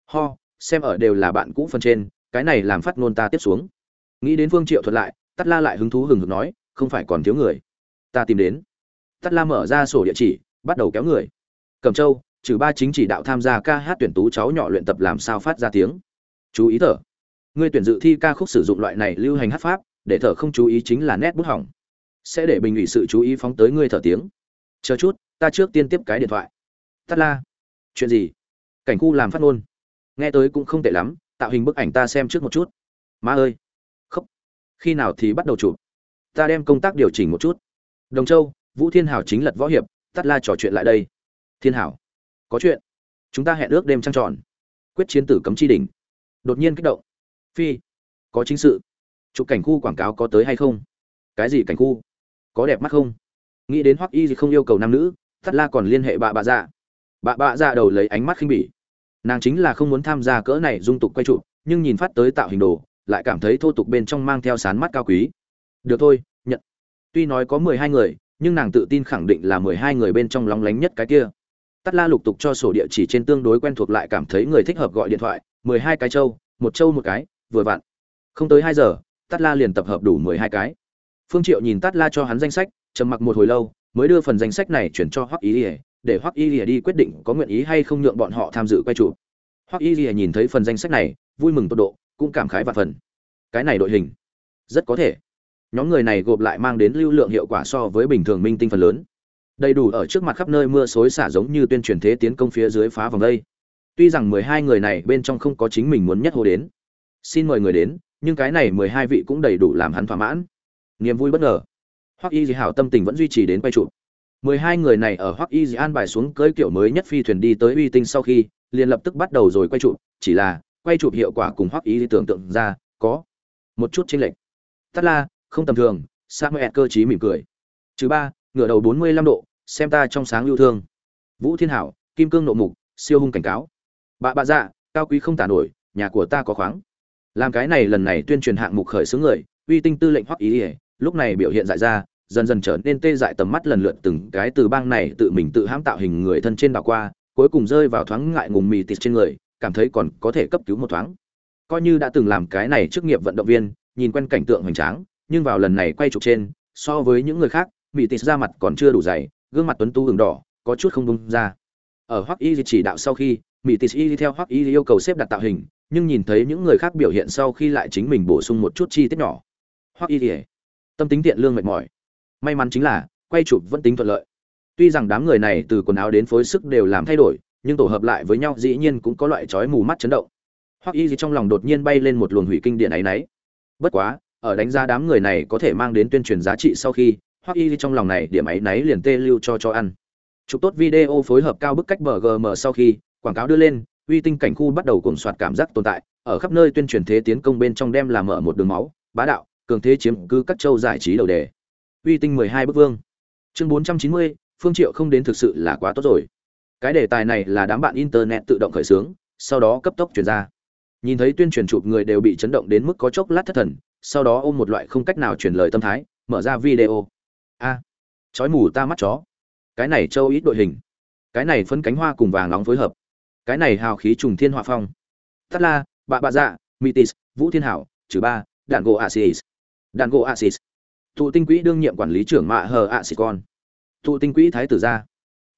Ho, xem ở đều là bạn cũ phần trên, cái này làm phát ngôn ta tiếp xuống. Nghĩ đến phương triệu thuật lại tắt la lại hứng thú hừng hực nói, không phải còn thiếu người. Ta tìm đến. Tắt la mở ra sổ địa chỉ, bắt đầu kéo người. Cẩm châu, trừ ba chính chỉ đạo tham gia ca hát tuyển tú cháu nhỏ luyện tập làm sao phát ra tiếng. Chú ý thở ngươi tuyển dự thi ca khúc sử dụng loại này lưu hành hát pháp, để thở không chú ý chính là nét bút hỏng. Sẽ để bình ủy sự chú ý phóng tới ngươi thở tiếng. Chờ chút, ta trước tiên tiếp cái điện thoại. Tắt la. Chuyện gì? Cảnh khu làm phát ngôn. Nghe tới cũng không tệ lắm, tạo hình bức ảnh ta xem trước một chút. Má ơi. Khóc. Khi nào thì bắt đầu chụp? Ta đem công tác điều chỉnh một chút. Đồng châu, vũ thiên hảo chính lật võ hiệp tắt la trò chuyện lại đây. Thiên hảo. Có chuyện. Chúng ta hẹn ước đêm trăng tròn. Quyết chiến tử cấm chi đỉnh. Đột nhiên kích động phi, có chính sự. Chụp cảnh khu quảng cáo có tới hay không? Cái gì cảnh khu? Có đẹp mắt không? Nghĩ đến hoắc y gì không yêu cầu nam nữ tắt la còn liên hệ bà bà dạ. Bà bà dạ đầu lấy ánh mắt khinh bỉ. Nàng chính là không muốn tham gia cỡ này dung tục quay trụ nhưng nhìn phát tới tạo hình đồ, lại cảm thấy thô tục bên trong mang theo sán mắt cao quý. Được thôi, nhận. Tuy nói có mười hai người, nhưng nàng tự tin khẳng định là mười hai người bên trong lóng lánh nhất cái kia. Tắt la lục tục cho sổ địa chỉ trên tương đối quen thuộc lại cảm thấy người thích hợp gọi điện thoại, mười hai cái châu, một châu một cái vừa vặn. Không tới hai giờ, Tát la liền tập hợp đủ mười hai cái. Phương triệu nhìn Tát la cho hắn danh sách, trầm mặc một hồi lâu, mới đưa phần danh sách này chuyển cho hoắc y lìa, để hoắc y lìa đi quyết định có nguyện ý hay không nhượng bọn họ tham dự quay chụp. Hoắc y lìa nhìn thấy phần danh sách này, vui mừng tột độ, cũng cảm khái và phần. Cái này đội hình, rất có thể. Nhóm người này gộp lại mang đến lưu lượng hiệu quả so với bình thường minh tinh phần lớn. Đầy đủ ở trước mặt khắp nơi mưa xối xả giống như tuyên truyền thế tiến công phía dưới phá vòng đây. Tuy rằng mười hai người này bên trong không có chính mình muốn nhất hồ đến xin mời người đến, nhưng cái này mười hai vị cũng đầy đủ làm hắn thỏa mãn. Niềm vui bất ngờ. Hoắc y dì hảo tâm tình vẫn duy trì đến quay chụp. Mười hai người này ở hoắc y dì an bài xuống cưới kiểu mới nhất phi thuyền đi tới uy tinh sau khi, liền lập tức bắt đầu rồi quay chụp, chỉ là, quay chụp hiệu quả cùng hoắc y tưởng tượng ra, có một chút chênh lệch. Tắt la, không tầm thường, samuel cơ trí mỉm cười. Thứ ba, ngửa đầu bốn mươi lăm độ, xem ta trong sáng lưu thương. Vũ thiên hảo, kim cương nộ mục, siêu hung cảnh cáo. Bà bà dạ cao quý không tả nổi, nhà của ta có khoáng làm cái này lần này tuyên truyền hạng mục khởi xướng người, uy tinh tư lệnh hoắc ý ỉa lúc này biểu hiện dại ra, dần dần trở nên tê dại tầm mắt lần lượt từng cái từ bang này tự mình tự hãm tạo hình người thân trên đảo qua, cuối cùng rơi vào thoáng ngại ngùng mì tịt trên người, cảm thấy còn có thể cấp cứu một thoáng. Coi như đã từng làm cái này trước nghiệp vận động viên, nhìn quen cảnh tượng hoành tráng, nhưng vào lần này quay chụp trên, so với những người khác, mì tịt ra mặt còn chưa đủ dày, gương mặt tuấn tú hừng đỏ, có chút không bung ra. Ở hoắc y chỉ đạo sau khi mỹ tịt y theo hoắc y yêu cầu xếp đặt tạo hình nhưng nhìn thấy những người khác biểu hiện sau khi lại chính mình bổ sung một chút chi tiết nhỏ. Hoắc y tâm tính tiện lương mệt mỏi. May mắn chính là, quay chụp vẫn tính thuận lợi. Tuy rằng đám người này từ quần áo đến phối sức đều làm thay đổi, nhưng tổ hợp lại với nhau dĩ nhiên cũng có loại chói mù mắt chấn động. Hoắc y trong lòng đột nhiên bay lên một luồng hủy kinh điện ấy nấy. Bất quá, ở đánh giá đám người này có thể mang đến tuyên truyền giá trị sau khi hoắc y trong lòng này điểm ấy náy liền tê lưu cho cho ăn. Chụp tốt video phối hợp cao bức cách bgm sau khi, quảng cáo đưa lên uy tinh cảnh khu bắt đầu cuồng soạt cảm giác tồn tại, ở khắp nơi tuyên truyền thế tiến công bên trong đem làm mở một đường máu, bá đạo, cường thế chiếm cư các châu giải trí đầu đề. Uy tinh mười hai bức vương. Chương bốn trăm chín mươi, phương triệu không đến thực sự là quá tốt rồi. Cái đề tài này là đám bạn internet tự động khởi xướng, sau đó cấp tốc truyền ra. Nhìn thấy tuyên truyền chụp người đều bị chấn động đến mức có chốc lát thất thần, sau đó ôm một loại không cách nào truyền lời tâm thái, mở ra video. A, chói mù ta mắt chó. Cái này châu ít đội hình. Cái này phân cánh hoa cùng vàng nóng phối hợp cái này hào khí trùng thiên họa phong. Tắt la, bạ bạ dạ mitis, vũ thiên hảo, trừ ba, đạn gỗ asis. Đạn gỗ asis. Thụ tinh quỹ đương nhiệm quản lý trưởng mạ hờ asis con thụ tinh quỹ thái tử gia.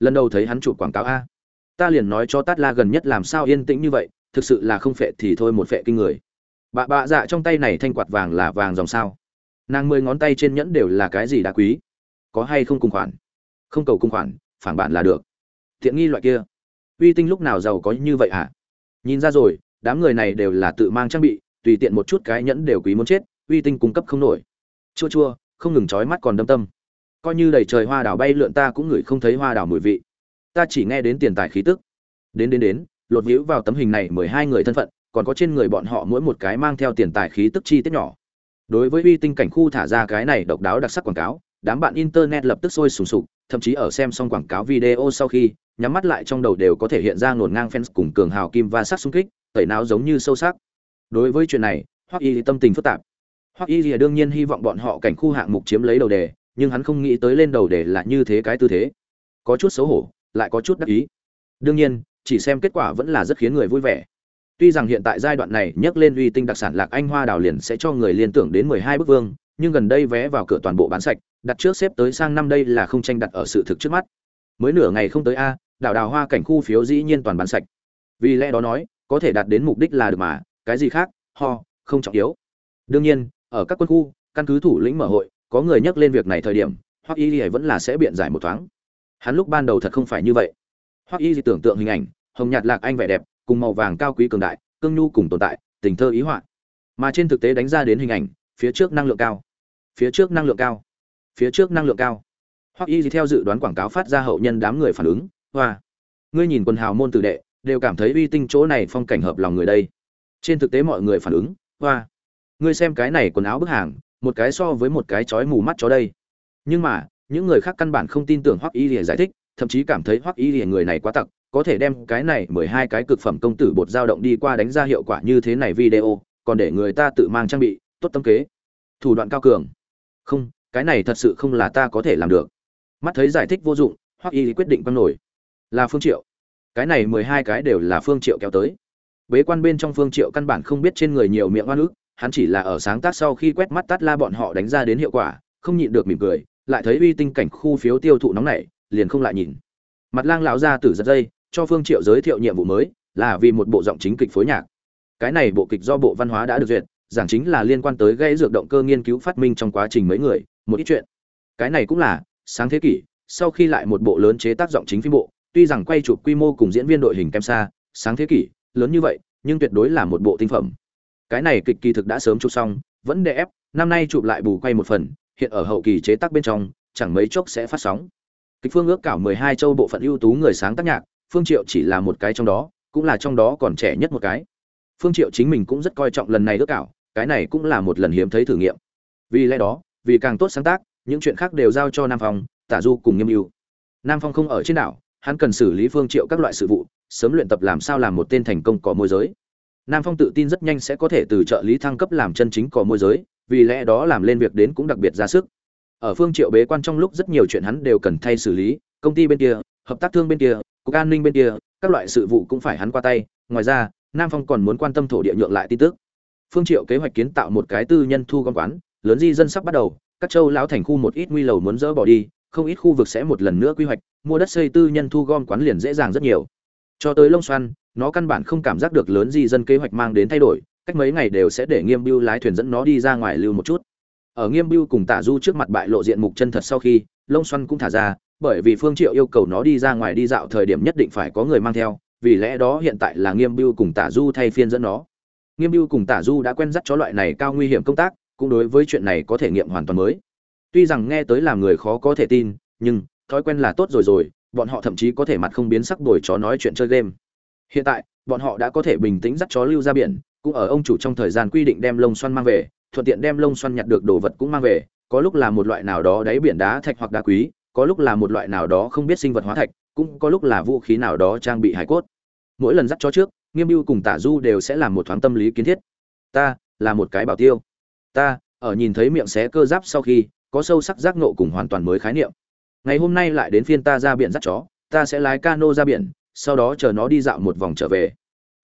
Lần đầu thấy hắn chụp quảng cáo a. Ta liền nói cho tát la gần nhất làm sao yên tĩnh như vậy, thực sự là không phệ thì thôi một phệ kinh người. Bạ bạ dạ trong tay này thanh quạt vàng là vàng dòng sao. Nàng mười ngón tay trên nhẫn đều là cái gì đá quý? Có hay không cùng khoản? Không cầu cùng khoản, phản bản là được. Thiện nghi loại kia uy tinh lúc nào giàu có như vậy hả? Nhìn ra rồi, đám người này đều là tự mang trang bị, tùy tiện một chút cái nhẫn đều quý muốn chết, uy tinh cung cấp không nổi. Chua chua, không ngừng trói mắt còn đâm tâm. Coi như đầy trời hoa đảo bay lượn ta cũng ngửi không thấy hoa đảo mùi vị. Ta chỉ nghe đến tiền tài khí tức. Đến đến đến, lột víu vào tấm hình này mười hai người thân phận, còn có trên người bọn họ mỗi một cái mang theo tiền tài khí tức chi tiết nhỏ. Đối với uy tinh cảnh khu thả ra cái này độc đáo đặc sắc quảng cáo, đám bạn internet lập tức sôi sùng sục, thậm chí ở xem xong quảng cáo video sau khi nhắm mắt lại trong đầu đều có thể hiện ra ngổn ngang fans cùng cường hào kim và sắc xung kích, tẩy não giống như sâu sắc. Đối với chuyện này, hoắc y tâm tình phức tạp. Hoắc y đương nhiên hy vọng bọn họ cảnh khu hạng mục chiếm lấy đầu đề, nhưng hắn không nghĩ tới lên đầu đề là như thế cái tư thế. Có chút xấu hổ, lại có chút đắc ý. Đương nhiên, chỉ xem kết quả vẫn là rất khiến người vui vẻ. Tuy rằng hiện tại giai đoạn này nhắc lên uy tinh đặc sản lạc anh hoa đào liền sẽ cho người liên tưởng đến mười hai bức vương, nhưng gần đây vé vào cửa toàn bộ bán sạch, đặt trước xếp tới sang năm đây là không tranh đặt ở sự thực trước mắt. Mới nửa ngày không tới a đảo đào hoa cảnh khu phiếu dĩ nhiên toàn bán sạch. Vì lẽ đó nói, có thể đạt đến mục đích là được mà, cái gì khác, ho, không trọng yếu. Đương nhiên, ở các quân khu, căn cứ thủ lĩnh mở hội, có người nhắc lên việc này thời điểm hoặc y thì vẫn là sẽ biện giải một thoáng. Hắn lúc ban đầu thật không phải như vậy. Hoặc y thì tưởng tượng hình ảnh, hồng nhạt lạc anh vẻ đẹp, cùng màu vàng cao quý cường đại, cương nhu cùng tồn tại, tình thơ ý họa. Mà trên thực tế đánh ra đến hình ảnh, phía trước năng lượng cao. Phía trước năng lượng cao. Phía trước năng lượng cao. Hoặc y theo dự đoán quảng cáo phát ra hậu nhân đám người phản ứng hoa. Ngươi nhìn quần hào môn tử đệ, đều cảm thấy uy tinh chỗ này phong cảnh hợp lòng người đây. Trên thực tế mọi người phản ứng, hoa. Ngươi xem cái này quần áo bức hàng, một cái so với một cái chói mù mắt chó đây. Nhưng mà, những người khác căn bản không tin tưởng hoắc y lìa giải thích, thậm chí cảm thấy hoắc y lìa người này quá tặc, có thể đem cái này mười hai cái cực phẩm công tử bột dao động đi qua đánh ra hiệu quả như thế này video, còn để người ta tự mang trang bị, tốt tâm kế. Thủ đoạn cao cường. Không, cái này thật sự không là ta có thể làm được. Mắt thấy giải thích vô dụng, hoắc y quyết định quăng nổi là phương triệu. Cái này mười hai cái đều là phương triệu kéo tới. Bế quan bên trong phương triệu căn bản không biết trên người nhiều miệng oan ức hắn chỉ là ở sáng tác sau khi quét mắt tắt la bọn họ đánh ra đến hiệu quả không nhịn được mỉm cười lại thấy uy tinh cảnh khu phiếu tiêu thụ nóng nảy, liền không lại nhìn. Mặt lang lão ra từ giật dây cho phương triệu giới thiệu nhiệm vụ mới là vì một bộ giọng chính kịch phối nhạc. Cái này bộ kịch do bộ văn hóa đã được duyệt giảng chính là liên quan tới gây dược động cơ nghiên cứu phát minh trong quá trình mấy người một ít chuyện. Cái này cũng là sáng thế kỷ sau khi lại một bộ lớn chế tác giọng chính phim bộ tuy rằng quay chụp quy mô cùng diễn viên đội hình kém xa, sáng thế kỷ, lớn như vậy, nhưng tuyệt đối là một bộ tinh phẩm. Cái này kịch kỳ thực đã sớm chụp xong, vẫn để ép, năm nay chụp lại bù quay một phần, hiện ở hậu kỳ chế tác bên trong, chẳng mấy chốc sẽ phát sóng. Kịch phương ước cảo 12 châu bộ phận ưu tú người sáng tác nhạc, phương triệu chỉ là một cái trong đó, cũng là trong đó còn trẻ nhất một cái. Phương triệu chính mình cũng rất coi trọng lần này ước cảo, cái này cũng là một lần hiếm thấy thử nghiệm. Vì lẽ đó, vì càng tốt sáng tác, những chuyện khác đều giao cho nam phong, tả du cùng nghiêm ưu. Nam phong không ở trên đảo hắn cần xử lý phương triệu các loại sự vụ sớm luyện tập làm sao làm một tên thành công cỏ môi giới Nam Phong tự tin rất nhanh sẽ có thể từ trợ lý thăng cấp làm chân chính cỏ môi giới, vì lẽ đó làm lên việc đến cũng đặc biệt ra sức. Ở Phương Triệu bế quan trong lúc rất nhiều chuyện hắn đều cần thay xử lý, công ty bên kia, hợp tác thương bên kia, cục an ninh bên kia, các loại sự vụ cũng phải hắn qua tay, ngoài ra, Nam Phong còn muốn quan tâm thổ địa nhượng lại tin tức. Phương Triệu kế hoạch kiến tạo một cái tư nhân thu gom quán, lớn di dân sắp bắt đầu, các châu lão thành khu một ít nguy lầu muốn dỡ bỏ đi, không ít khu vực sẽ một lần nữa quy hoạch, mua đất xây tư nhân thu gom quán liền dễ dàng rất nhiều. Cho tới Long Xoan, nó căn bản không cảm giác được lớn gì dân kế hoạch mang đến thay đổi cách mấy ngày đều sẽ để nghiêm Bưu lái thuyền dẫn nó đi ra ngoài lưu một chút. Ở nghiêm Bưu cùng tả du trước mặt bại lộ diện mục chân thật sau khi Long xoăn cũng thả ra bởi vì phương triệu yêu cầu nó đi ra ngoài đi dạo thời điểm nhất định phải có người mang theo vì lẽ đó hiện tại là nghiêm Bưu cùng tả du thay phiên dẫn nó. Nghiêm Bưu cùng tả du đã quen dắt chó loại này cao nguy hiểm công tác cũng đối với chuyện này có thể nghiệm hoàn toàn mới tuy rằng nghe tới làm người khó có thể tin nhưng thói quen là tốt rồi rồi bọn họ thậm chí có thể mặt không biến sắc đổi chó nói chuyện chơi game Hiện tại, bọn họ đã có thể bình tĩnh dắt chó lưu ra biển, cũng ở ông chủ trong thời gian quy định đem lông xoăn mang về, thuận tiện đem lông xoăn nhặt được đồ vật cũng mang về, có lúc là một loại nào đó đáy biển đá thạch hoặc đá quý, có lúc là một loại nào đó không biết sinh vật hóa thạch, cũng có lúc là vũ khí nào đó trang bị hải cốt. Mỗi lần dắt chó trước, Nghiêm Bưu cùng Tả Du đều sẽ làm một thoáng tâm lý kiến thiết. Ta là một cái bảo tiêu. Ta ở nhìn thấy miệng xé cơ giáp sau khi, có sâu sắc giác nộ cùng hoàn toàn mới khái niệm. Ngày hôm nay lại đến phiên ta ra biển dắt chó, ta sẽ lái cano ra biển, sau đó chờ nó đi dạo một vòng trở về.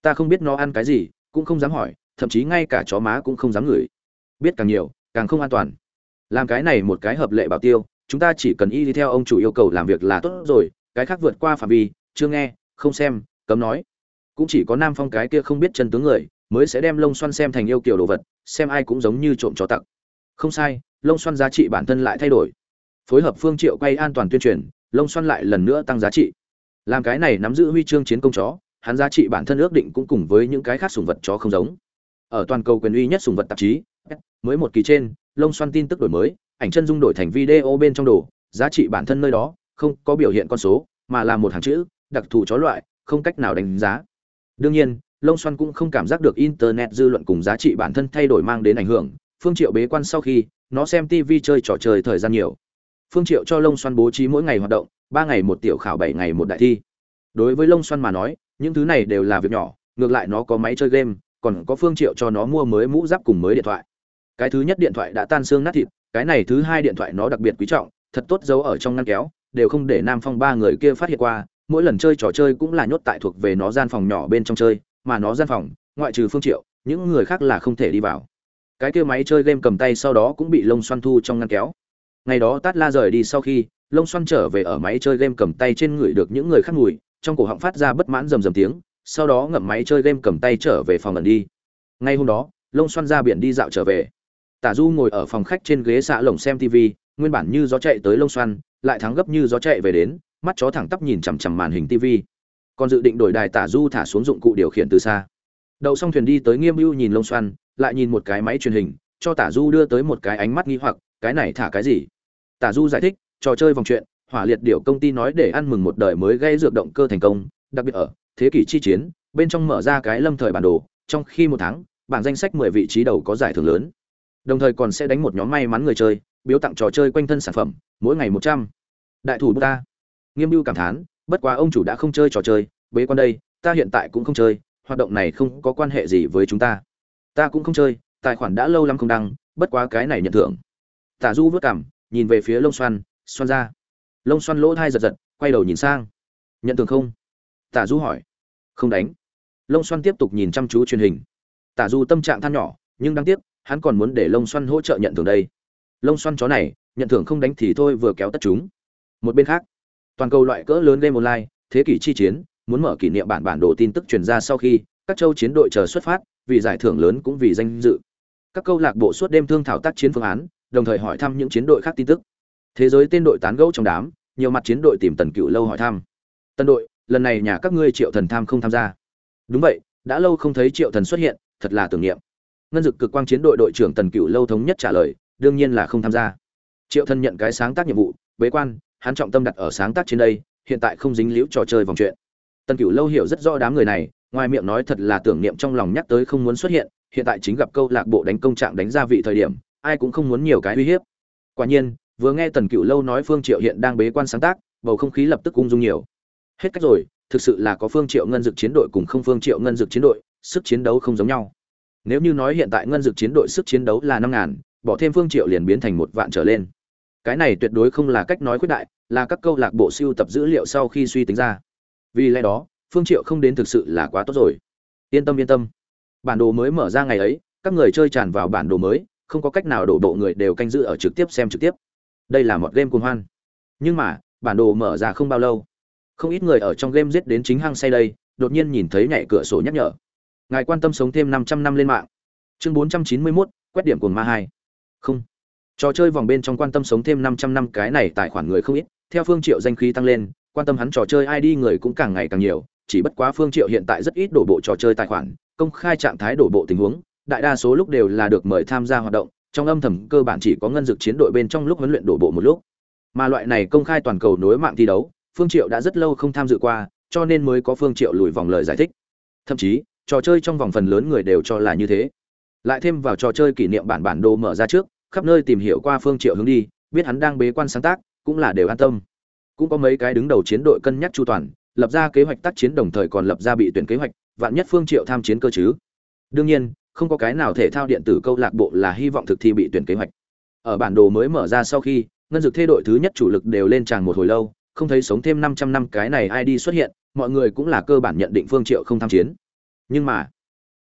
Ta không biết nó ăn cái gì cũng không dám hỏi thậm chí ngay cả chó má cũng không dám ngửi. Biết càng nhiều càng không an toàn. Làm cái này một cái hợp lệ bảo tiêu chúng ta chỉ cần y đi theo ông chủ yêu cầu làm việc là tốt rồi cái khác vượt qua phạm vi chưa nghe không xem cấm nói. Cũng chỉ có nam phong cái kia không biết chân tướng người mới sẽ đem lông xoăn xem thành yêu kiểu đồ vật xem ai cũng giống như trộm chó tặc. Không sai lông xoăn giá trị bản thân lại thay đổi. Phối hợp phương triệu quay an toàn tuyên truyền, lông xoăn lại lần nữa tăng giá trị. Làm cái này nắm giữ huy chương chiến công chó, hắn giá trị bản thân ước định cũng cùng với những cái khác sùng vật chó không giống. Ở toàn cầu quyền uy nhất sùng vật tạp chí, mới một kỳ trên, lông xoăn tin tức đổi mới, ảnh chân dung đổi thành video bên trong đồ, giá trị bản thân nơi đó, không có biểu hiện con số, mà là một hàng chữ, đặc thù chó loại, không cách nào đánh giá. Đương nhiên, lông xoăn cũng không cảm giác được internet dư luận cùng giá trị bản thân thay đổi mang đến ảnh hưởng, phương triệu bế quan sau khi nó xem tv chơi trò chơi thời gian nhiều. Phương triệu cho lông xoăn bố trí mỗi ngày hoạt động, ba ngày một tiểu khảo, bảy ngày một đại thi. Đối với lông xoăn mà nói, những thứ này đều là việc nhỏ, ngược lại nó có máy chơi game, còn có phương triệu cho nó mua mới mũ giáp cùng mới điện thoại. Cái thứ nhất điện thoại đã tan xương nát thịt, cái này thứ hai điện thoại nó đặc biệt quý trọng, thật tốt giấu ở trong ngăn kéo, đều không để nam phong ba người kia phát hiện qua, mỗi lần chơi trò chơi cũng là nhốt tại thuộc về nó gian phòng nhỏ bên trong chơi, mà nó gian phòng, ngoại trừ phương triệu, những người khác là không thể đi vào cái kia máy chơi game cầm tay sau đó cũng bị lông xoăn thu trong ngăn kéo. Ngày đó tát la rời đi sau khi lông xoăn trở về ở máy chơi game cầm tay trên người được những người khác ngủi trong cổ họng phát ra bất mãn rầm rầm tiếng, sau đó ngậm máy chơi game cầm tay trở về phòng ẩn đi. Ngay hôm đó lông xoăn ra biển đi dạo trở về. Tả du ngồi ở phòng khách trên ghế xạ lồng xem tv nguyên bản như gió chạy tới lông xoăn lại thắng gấp như gió chạy về đến, mắt chó thẳng tắp nhìn chằm chằm màn hình tv còn dự định đổi đài tả du thả xuống dụng cụ điều khiển từ xa. Đậu xong thuyền đi tới nghiêm mưu nhìn lông xoăn lại nhìn một cái máy truyền hình, cho tả du đưa tới một cái ánh mắt nghi hoặc, cái này thả cái gì? Tả du giải thích, trò chơi vòng chuyện, hỏa liệt điều công ty nói để ăn mừng một đời mới gây dược động cơ thành công, đặc biệt ở thế kỷ chi chiến, bên trong mở ra cái lâm thời bản đồ, trong khi một tháng, bảng danh sách mười vị trí đầu có giải thưởng lớn. Đồng thời còn sẽ đánh một nhóm may mắn người chơi, biếu tặng trò chơi quanh thân sản phẩm, mỗi ngày một trăm. Đại thủ ta nghiêm mưu cảm thán, bất quá ông chủ đã không chơi trò chơi, bế quan đây, ta hiện tại cũng không chơi, hoạt động này không có quan hệ gì với chúng ta ta cũng không chơi, tài khoản đã lâu lắm không đăng, bất quá cái này nhận thưởng. Tả du vớt cảm, nhìn về phía lông xoăn xoăn ra. Lông xoăn lỗ thai giật giật, quay đầu nhìn sang. Nhận thưởng không? Tả du hỏi. Không đánh. Lông xoăn tiếp tục nhìn chăm chú truyền hình. Tả du tâm trạng than nhỏ, nhưng đáng tiếc, hắn còn muốn để lông xoăn hỗ trợ nhận thưởng đây. Lông xoăn chó này, nhận thưởng không đánh thì thôi vừa kéo tất chúng. Một bên khác, toàn cầu loại cỡ lớn game online, thế kỷ chi chiến, muốn mở kỷ niệm bản bản đồ tin tức truyền ra sau khi các châu chiến đội chờ xuất phát, vì giải thưởng lớn cũng vì danh dự. Các câu lạc bộ suốt đêm thương thảo tác chiến phương án, đồng thời hỏi thăm những chiến đội khác tin tức. Thế giới tên đội tán gẫu trong đám, nhiều mặt chiến đội tìm tần cựu lâu hỏi thăm. Tân đội, lần này nhà các ngươi triệu thần tham không tham gia. Đúng vậy, đã lâu không thấy triệu thần xuất hiện, thật là tưởng niệm. Ngân dực cực quang chiến đội đội trưởng tần cựu lâu thống nhất trả lời, đương nhiên là không tham gia. Triệu thần nhận cái sáng tác nhiệm vụ, bế quan, hắn trọng tâm đặt ở sáng tác trên đây, hiện tại không dính liễu trò chơi vòng chuyện. Tần cựu lâu hiểu rất rõ đám người này ngoài miệng nói thật là tưởng niệm trong lòng nhắc tới không muốn xuất hiện hiện tại chính gặp câu lạc bộ đánh công trạng đánh ra vị thời điểm, ai cũng không muốn nhiều cái uy hiếp. Quả nhiên, vừa nghe tần cựu lâu nói phương triệu hiện đang bế quan sáng tác, bầu không khí lập tức ung dung nhiều. Hết cách rồi, thực sự là có phương triệu ngân dực chiến đội cùng không phương triệu ngân dực chiến đội, sức chiến đấu không giống nhau. Nếu như nói hiện tại ngân dực chiến đội sức chiến đấu là năm ngàn, bỏ thêm phương triệu liền biến thành một vạn trở lên. Cái này tuyệt đối không là cách nói khuyết đại, là các câu lạc bộ siêu tập dữ liệu sau khi suy tính ra. Vì lẽ đó phương triệu không đến thực sự là quá tốt rồi. Yên tâm yên tâm. Bản đồ mới mở ra ngày ấy các người chơi tràn vào bản đồ mới không có cách nào đổ bộ người đều canh giữ ở trực tiếp xem trực tiếp. Đây là một game cuồng hoan. Nhưng mà bản đồ mở ra không bao lâu. Không ít người ở trong game giết đến chính hang say đây đột nhiên nhìn thấy nhảy cửa sổ nhắc nhở. Ngài quan tâm sống thêm 500 năm lên mạng. Chương 491, quét điểm cuồng ma hai. Không. Trò chơi vòng bên trong quan tâm sống thêm 500 năm cái này tài khoản người không ít. Theo phương triệu danh khí tăng lên quan tâm hắn trò chơi ID người cũng càng ngày càng nhiều chỉ bất quá phương triệu hiện tại rất ít đổ bộ trò chơi tài khoản, công khai trạng thái đổ bộ tình huống, đại đa số lúc đều là được mời tham gia hoạt động, trong âm thầm cơ bản chỉ có ngân dực chiến đội bên trong lúc huấn luyện đổ bộ một lúc. Mà loại này công khai toàn cầu nối mạng thi đấu, phương triệu đã rất lâu không tham dự qua, cho nên mới có phương triệu lùi vòng lời giải thích. Thậm chí, trò chơi trong vòng phần lớn người đều cho là như thế. Lại thêm vào trò chơi kỷ niệm bản bản đồ mở ra trước, khắp nơi tìm hiểu qua phương triệu hướng đi, biết hắn đang bế quan sáng tác, cũng là đều an tâm. Cũng có mấy cái đứng đầu chiến đội cân nhắc chu toàn lập ra kế hoạch tác chiến đồng thời còn lập ra bị tuyển kế hoạch, vạn nhất phương triệu tham chiến cơ chứ? Đương nhiên, không có cái nào thể thao điện tử câu lạc bộ là hy vọng thực thi bị tuyển kế hoạch. Ở bản đồ mới mở ra sau khi, ngân dược thê đội thứ nhất chủ lực đều lên tràn một hồi lâu, không thấy sống thêm 500 năm cái này ai đi xuất hiện, mọi người cũng là cơ bản nhận định phương triệu không tham chiến. Nhưng mà,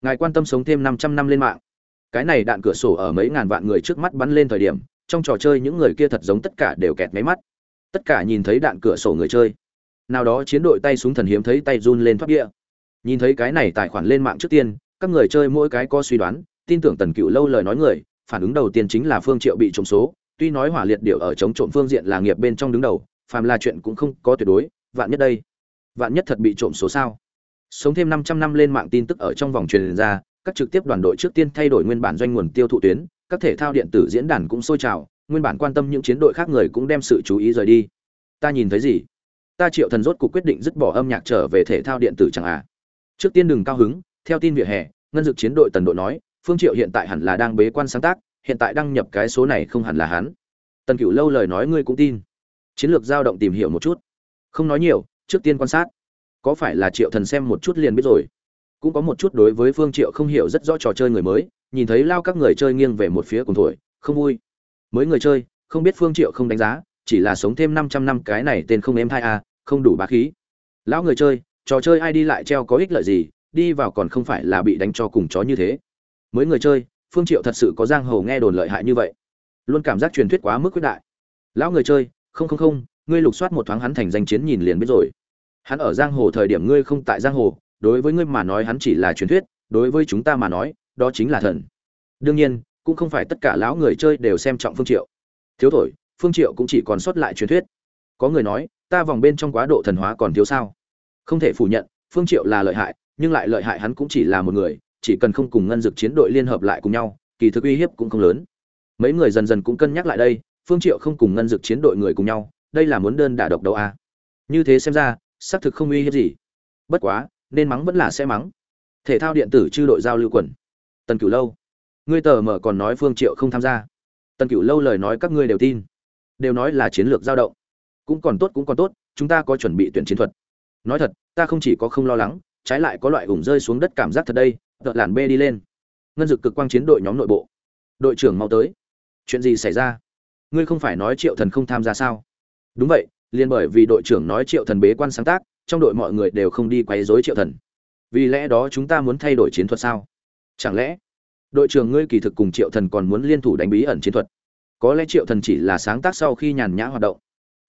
ngài quan tâm sống thêm 500 năm lên mạng. Cái này đạn cửa sổ ở mấy ngàn vạn người trước mắt bắn lên thời điểm, trong trò chơi những người kia thật giống tất cả đều kẹt máy mắt. Tất cả nhìn thấy đạn cửa sổ người chơi nào đó chiến đội tay súng thần hiếm thấy tay run lên thoát địa. Nhìn thấy cái này tài khoản lên mạng trước tiên, các người chơi mỗi cái có suy đoán, tin tưởng tần cựu lâu lời nói người, phản ứng đầu tiên chính là phương triệu bị trộm số. Tuy nói hỏa liệt điệu ở chống trộm phương diện là nghiệp bên trong đứng đầu, phàm là chuyện cũng không có tuyệt đối, vạn nhất đây, vạn nhất thật bị trộm số sao? Sống thêm 500 năm lên mạng tin tức ở trong vòng truyền ra, các trực tiếp đoàn đội trước tiên thay đổi nguyên bản doanh nguồn tiêu thụ tuyến, các thể thao điện tử diễn đàn cũng sôi trào, nguyên bản quan tâm những chiến đội khác người cũng đem sự chú ý rời đi. Ta nhìn thấy gì? Ta triệu thần rốt cuộc quyết định dứt bỏ âm nhạc trở về thể thao điện tử chẳng à. Trước tiên đừng cao hứng, theo tin vỉa hè, ngân dực chiến đội tần đội nói, phương triệu hiện tại hẳn là đang bế quan sáng tác, hiện tại đăng nhập cái số này không hẳn là hắn. Tần cửu lâu lời nói ngươi cũng tin. Chiến lược dao động tìm hiểu một chút. Không nói nhiều, trước tiên quan sát. Có phải là triệu thần xem một chút liền biết rồi? Cũng có một chút đối với phương triệu không hiểu rất rõ trò chơi người mới, nhìn thấy lao các người chơi nghiêng về một phía cùng thổi không vui. Mới người chơi, không biết phương triệu không đánh giá chỉ là sống thêm 500 năm, cái này tên không em thai a không đủ bá khí. Lão người chơi, trò chơi ai đi lại treo có ích lợi gì, đi vào còn không phải là bị đánh cho cùng chó như thế. Mới người chơi, phương triệu thật sự có giang hồ nghe đồn lợi hại như vậy. Luôn cảm giác truyền thuyết quá mức quyết đại. Lão người chơi, không không không, ngươi lục soát một thoáng hắn thành danh chiến nhìn liền biết rồi. Hắn ở giang hồ thời điểm ngươi không tại giang hồ, đối với ngươi mà nói hắn chỉ là truyền thuyết, đối với chúng ta mà nói, đó chính là thần. Đương nhiên, cũng không phải tất cả lão người chơi đều xem trọng phương triệu. Thiếu thổi phương triệu cũng chỉ còn sót lại truyền thuyết. Có người nói, ta vòng bên trong quá độ thần hóa còn thiếu sao? Không thể phủ nhận, phương triệu là lợi hại, nhưng lại lợi hại hắn cũng chỉ là một người, chỉ cần không cùng ngân dực chiến đội liên hợp lại cùng nhau, kỳ thực uy hiếp cũng không lớn. Mấy người dần dần cũng cân nhắc lại đây, phương triệu không cùng ngân dực chiến đội người cùng nhau, đây là muốn đơn đả độc đấu à. như thế xem ra, xác thực không uy hiếp gì. Bất quá, nên mắng vẫn là sẽ mắng. Thể thao điện tử chư đội giao lưu quần. Tần cửu lâu. Ngươi tờ mở còn nói phương triệu không tham gia. Tần cửu lâu lời nói các ngươi đều tin đều nói là chiến lược dao động. Cũng còn tốt, cũng còn tốt, chúng ta có chuẩn bị tuyển chiến thuật. Nói thật, ta không chỉ có không lo lắng, trái lại có loại ủng rơi xuống đất cảm giác thật đây đợt làn b đi lên. Ngân dực cực quang chiến đội nhóm nội bộ. Đội trưởng mau tới. Chuyện gì xảy ra? Ngươi không phải nói triệu thần không tham gia sao? Đúng vậy, liền bởi vì đội trưởng nói triệu thần bế quan sáng tác, trong đội mọi người đều không đi quấy rối triệu thần. Vì lẽ đó chúng ta muốn thay đổi chiến thuật sao? Chẳng lẽ đội trưởng ngươi kỳ thực cùng triệu thần còn muốn liên thủ đánh bí ẩn chiến thuật? Có lẽ triệu thần chỉ là sáng tác sau khi nhàn nhã hoạt động.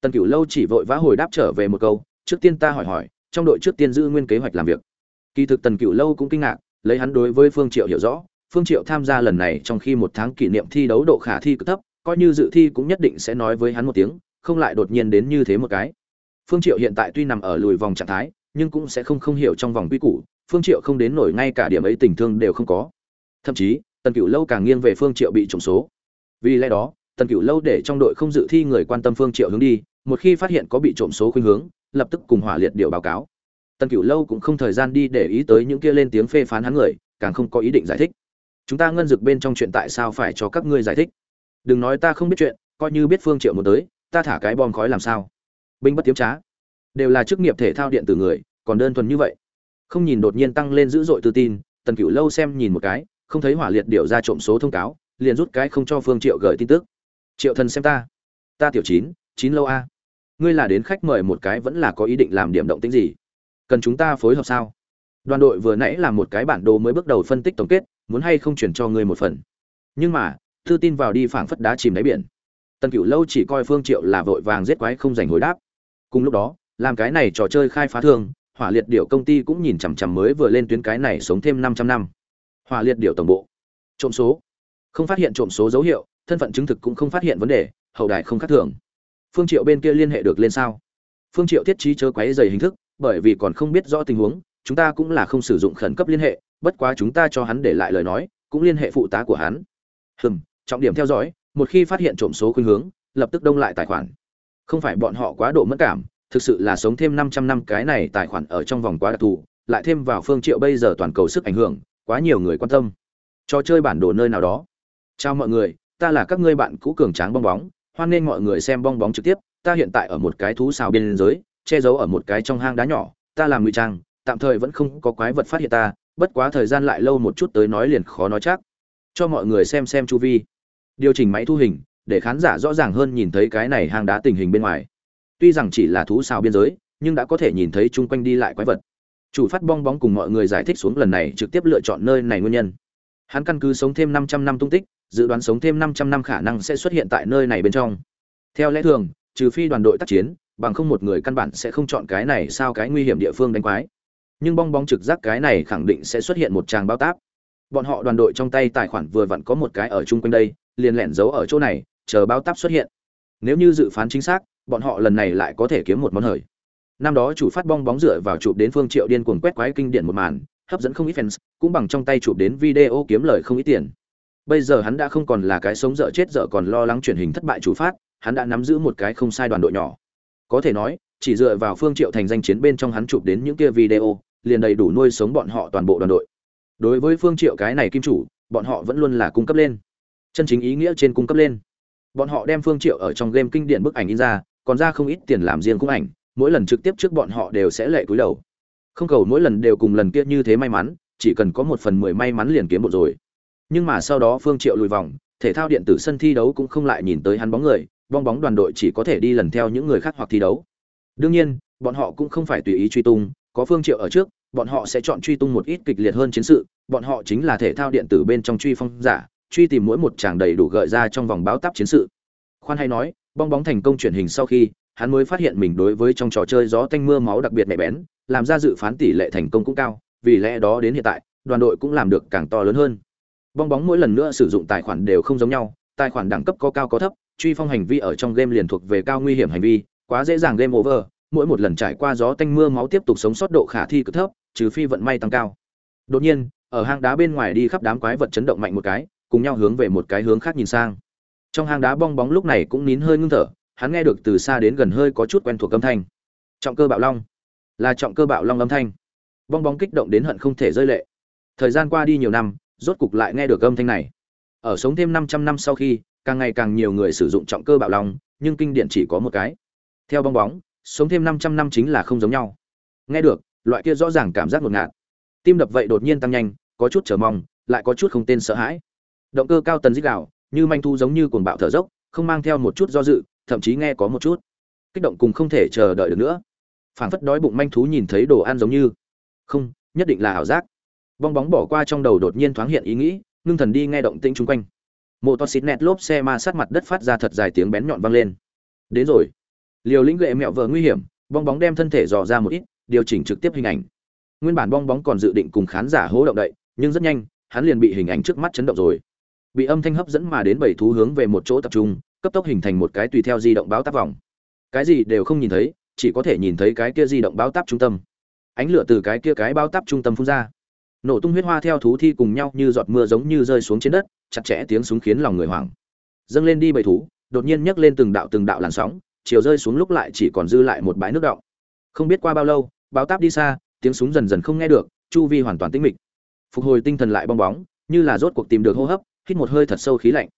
Tần cửu lâu chỉ vội vã hồi đáp trở về một câu, trước tiên ta hỏi hỏi, trong đội trước tiên giữ nguyên kế hoạch làm việc. Kỳ thực tần cửu lâu cũng kinh ngạc, lấy hắn đối với phương triệu hiểu rõ, phương triệu tham gia lần này trong khi một tháng kỷ niệm thi đấu độ khả thi cực thấp, coi như dự thi cũng nhất định sẽ nói với hắn một tiếng, không lại đột nhiên đến như thế một cái. Phương triệu hiện tại tuy nằm ở lùi vòng trạng thái, nhưng cũng sẽ không không hiểu trong vòng quy củ, phương triệu không đến nổi ngay cả điểm ấy tình thương đều không có. Thậm chí, tần cửu lâu càng nghiêng về phương triệu bị trùng số. Vì lẽ đó tần cửu lâu để trong đội không dự thi người quan tâm phương triệu hướng đi, một khi phát hiện có bị trộm số khuynh hướng, lập tức cùng hỏa liệt điều báo cáo. Tần cửu lâu cũng không thời gian đi để ý tới những kia lên tiếng phê phán hắn người, càng không có ý định giải thích. Chúng ta ngân dực bên trong chuyện tại sao phải cho các ngươi giải thích? Đừng nói ta không biết chuyện, coi như biết phương triệu muốn tới, ta thả cái bom khói làm sao? Binh bất tiếm trá. Đều là chức nghiệp thể thao điện tử người, còn đơn thuần như vậy. Không nhìn đột nhiên tăng lên dữ dội tự tin, tần cửu lâu xem nhìn một cái, không thấy hỏa liệt điều ra trộm số thông cáo, liền rút cái không cho phương triệu gửi tin tức triệu thần xem ta. Ta tiểu chín chín lâu a. Ngươi là đến khách mời một cái vẫn là có ý định làm điểm động tính gì? Cần chúng ta phối hợp sao? Đoàn đội vừa nãy làm một cái bản đồ mới bước đầu phân tích tổng kết, muốn hay không chuyển cho ngươi một phần. Nhưng mà, thư tin vào đi phảng phất đá chìm đáy biển. Tần cửu lâu chỉ coi phương triệu là vội vàng giết quái không dành hồi đáp. Cùng lúc đó, làm cái này trò chơi khai phá thương, hỏa liệt điệu công ty cũng nhìn chằm chằm mới vừa lên tuyến cái này sống thêm 500 năm. Hỏa liệt điệu tổng bộ. Trộm số. Không phát hiện trộm số dấu hiệu thân phận chứng thực cũng không phát hiện vấn đề, hậu đài không khác thường. Phương triệu bên kia liên hệ được lên sao? Phương triệu thiết trí chớ quấy dày hình thức, bởi vì còn không biết rõ tình huống, chúng ta cũng là không sử dụng khẩn cấp liên hệ, bất quá chúng ta cho hắn để lại lời nói, cũng liên hệ phụ tá của hắn. Hừm, trọng điểm theo dõi, một khi phát hiện trộm số khuynh hướng, lập tức đông lại tài khoản. Không phải bọn họ quá độ mất cảm, thực sự là sống thêm 500 năm cái này tài khoản ở trong vòng quá đặc thù, lại thêm vào phương triệu bây giờ toàn cầu sức ảnh hưởng, quá nhiều người quan tâm. Cho chơi bản đồ nơi nào đó. Chào mọi người ta là các ngươi bạn cũ cường tráng bong bóng, hoan nên mọi người xem bong bóng trực tiếp, ta hiện tại ở một cái thú xào biên giới che giấu ở một cái trong hang đá nhỏ, ta làm ngụy trang, tạm thời vẫn không có quái vật phát hiện ta, bất quá thời gian lại lâu một chút tới nói liền khó nói chắc. Cho mọi người xem xem chu vi. Điều chỉnh máy thu hình, để khán giả rõ ràng hơn nhìn thấy cái này hang đá tình hình bên ngoài. Tuy rằng chỉ là thú xào biên giới, nhưng đã có thể nhìn thấy chung quanh đi lại quái vật. Chủ phát bong bóng cùng mọi người giải thích xuống lần này trực tiếp lựa chọn nơi này nguyên nhân. Hắn căn cứ sống thêm 500 năm tung tích dự đoán sống thêm 500 năm khả năng sẽ xuất hiện tại nơi này bên trong. Theo lẽ thường, trừ phi đoàn đội tác chiến, bằng không một người căn bản sẽ không chọn cái này sao cái nguy hiểm địa phương đánh quái. Nhưng bong bóng trực giác cái này khẳng định sẽ xuất hiện một tràng bao táp. Bọn họ đoàn đội trong tay tài khoản vừa vặn có một cái ở chung quanh đây, liền lẻn giấu ở chỗ này, chờ bao táp xuất hiện. Nếu như dự phán chính xác, bọn họ lần này lại có thể kiếm một món hời. Năm đó chủ phát bong bóng dựa vào chụp đến phương triệu điên cuồng quét quái kinh điển một màn, hấp dẫn không ít fans, cũng bằng trong tay chụp đến video kiếm lời không ít tiền bây giờ hắn đã không còn là cái sống dở chết dở còn lo lắng truyền hình thất bại chủ phát, hắn đã nắm giữ một cái không sai đoàn đội nhỏ. Có thể nói, chỉ dựa vào phương triệu thành danh chiến bên trong hắn chụp đến những kia video, liền đầy đủ nuôi sống bọn họ toàn bộ đoàn đội. Đối với phương triệu cái này kim chủ, bọn họ vẫn luôn là cung cấp lên. Chân chính ý nghĩa trên cung cấp lên. Bọn họ đem phương triệu ở trong game kinh điển bức ảnh in ra, còn ra không ít tiền làm riêng cung ảnh, mỗi lần trực tiếp trước bọn họ đều sẽ lệ cúi đầu. Không cầu mỗi lần đều cùng lần kia như thế may mắn, chỉ cần có một phần mười may mắn liền kiếm bộ rồi nhưng mà sau đó phương triệu lùi vòng, thể thao điện tử sân thi đấu cũng không lại nhìn tới hắn bóng người, bong bóng đoàn đội chỉ có thể đi lần theo những người khác hoặc thi đấu. Đương nhiên, bọn họ cũng không phải tùy ý truy tung, có phương triệu ở trước, bọn họ sẽ chọn truy tung một ít kịch liệt hơn chiến sự, bọn họ chính là thể thao điện tử bên trong truy phong giả, truy tìm mỗi một chàng đầy đủ gợi ra trong vòng báo táp chiến sự. Khoan hay nói, bong bóng thành công chuyển hình sau khi, hắn mới phát hiện mình đối với trong trò chơi gió tanh mưa máu đặc biệt mẹ bén, làm ra dự phán tỷ lệ thành công cũng cao, vì lẽ đó đến hiện tại, đoàn đội cũng làm được càng to lớn hơn bong bóng mỗi lần nữa sử dụng tài khoản đều không giống nhau, tài khoản đẳng cấp có cao có thấp, truy phong hành vi ở trong game liền thuộc về cao nguy hiểm hành vi, quá dễ dàng game over, mỗi một lần trải qua gió tanh mưa máu tiếp tục sống sót độ khả thi cực thấp, trừ phi vận may tăng cao. Đột nhiên, ở hang đá bên ngoài đi khắp đám quái vật chấn động mạnh một cái, cùng nhau hướng về một cái hướng khác nhìn sang. Trong hang đá bong bóng lúc này cũng nín hơi ngưng thở, hắn nghe được từ xa đến gần hơi có chút quen thuộc âm thanh. Trọng cơ bạo long. Là trọng cơ bạo long âm thanh. Bong bóng kích động đến hận không thể rơi lệ. Thời gian qua đi nhiều năm rốt cục lại nghe được âm thanh này. Ở sống thêm 500 năm sau khi, càng ngày càng nhiều người sử dụng trọng cơ bạo long nhưng kinh điển chỉ có một cái. Theo bong bóng, sống thêm 500 năm chính là không giống nhau. Nghe được, loại kia rõ ràng cảm giác ngột ngạt. Tim đập vậy đột nhiên tăng nhanh, có chút chờ mong, lại có chút không tên sợ hãi. Động cơ cao tần dích đạo, như manh thu giống như cuồng bạo thở dốc, không mang theo một chút do dự, thậm chí nghe có một chút. Kích động cùng không thể chờ đợi được nữa. Phảng phất đói bụng manh thú nhìn thấy đồ ăn giống như. Không, nhất định là ảo giác bong bóng bỏ qua trong đầu đột nhiên thoáng hiện ý nghĩ, ngưng thần đi nghe động tĩnh chung quanh. Mộ to xịt nẹt lốp xe ma sát mặt đất phát ra thật dài tiếng bén nhọn vang lên. Đến rồi. Liều lĩnh lệ mẹo vợ nguy hiểm, bong bóng đem thân thể dò ra một ít, điều chỉnh trực tiếp hình ảnh. Nguyên bản bong bóng còn dự định cùng khán giả hố động đậy, nhưng rất nhanh, hắn liền bị hình ảnh trước mắt chấn động rồi. Bị âm thanh hấp dẫn mà đến bảy thú hướng về một chỗ tập trung, cấp tốc hình thành một cái tùy theo di động báo tác vòng. Cái gì đều không nhìn thấy, chỉ có thể nhìn thấy cái kia di động báo táp trung tâm. Ánh lửa từ cái kia cái báo táp trung tâm phun ra nổ tung huyết hoa theo thú thi cùng nhau như giọt mưa giống như rơi xuống trên đất, chặt chẽ tiếng súng khiến lòng người hoảng. Dâng lên đi bầy thú, đột nhiên nhấc lên từng đạo từng đạo làn sóng, chiều rơi xuống lúc lại chỉ còn dư lại một bãi nước động không biết qua bao lâu, báo táp đi xa, tiếng súng dần dần không nghe được, chu vi hoàn toàn tĩnh mịch. Phục hồi tinh thần lại bong bóng, như là rốt cuộc tìm được hô hấp, hít một hơi thật sâu khí lạnh.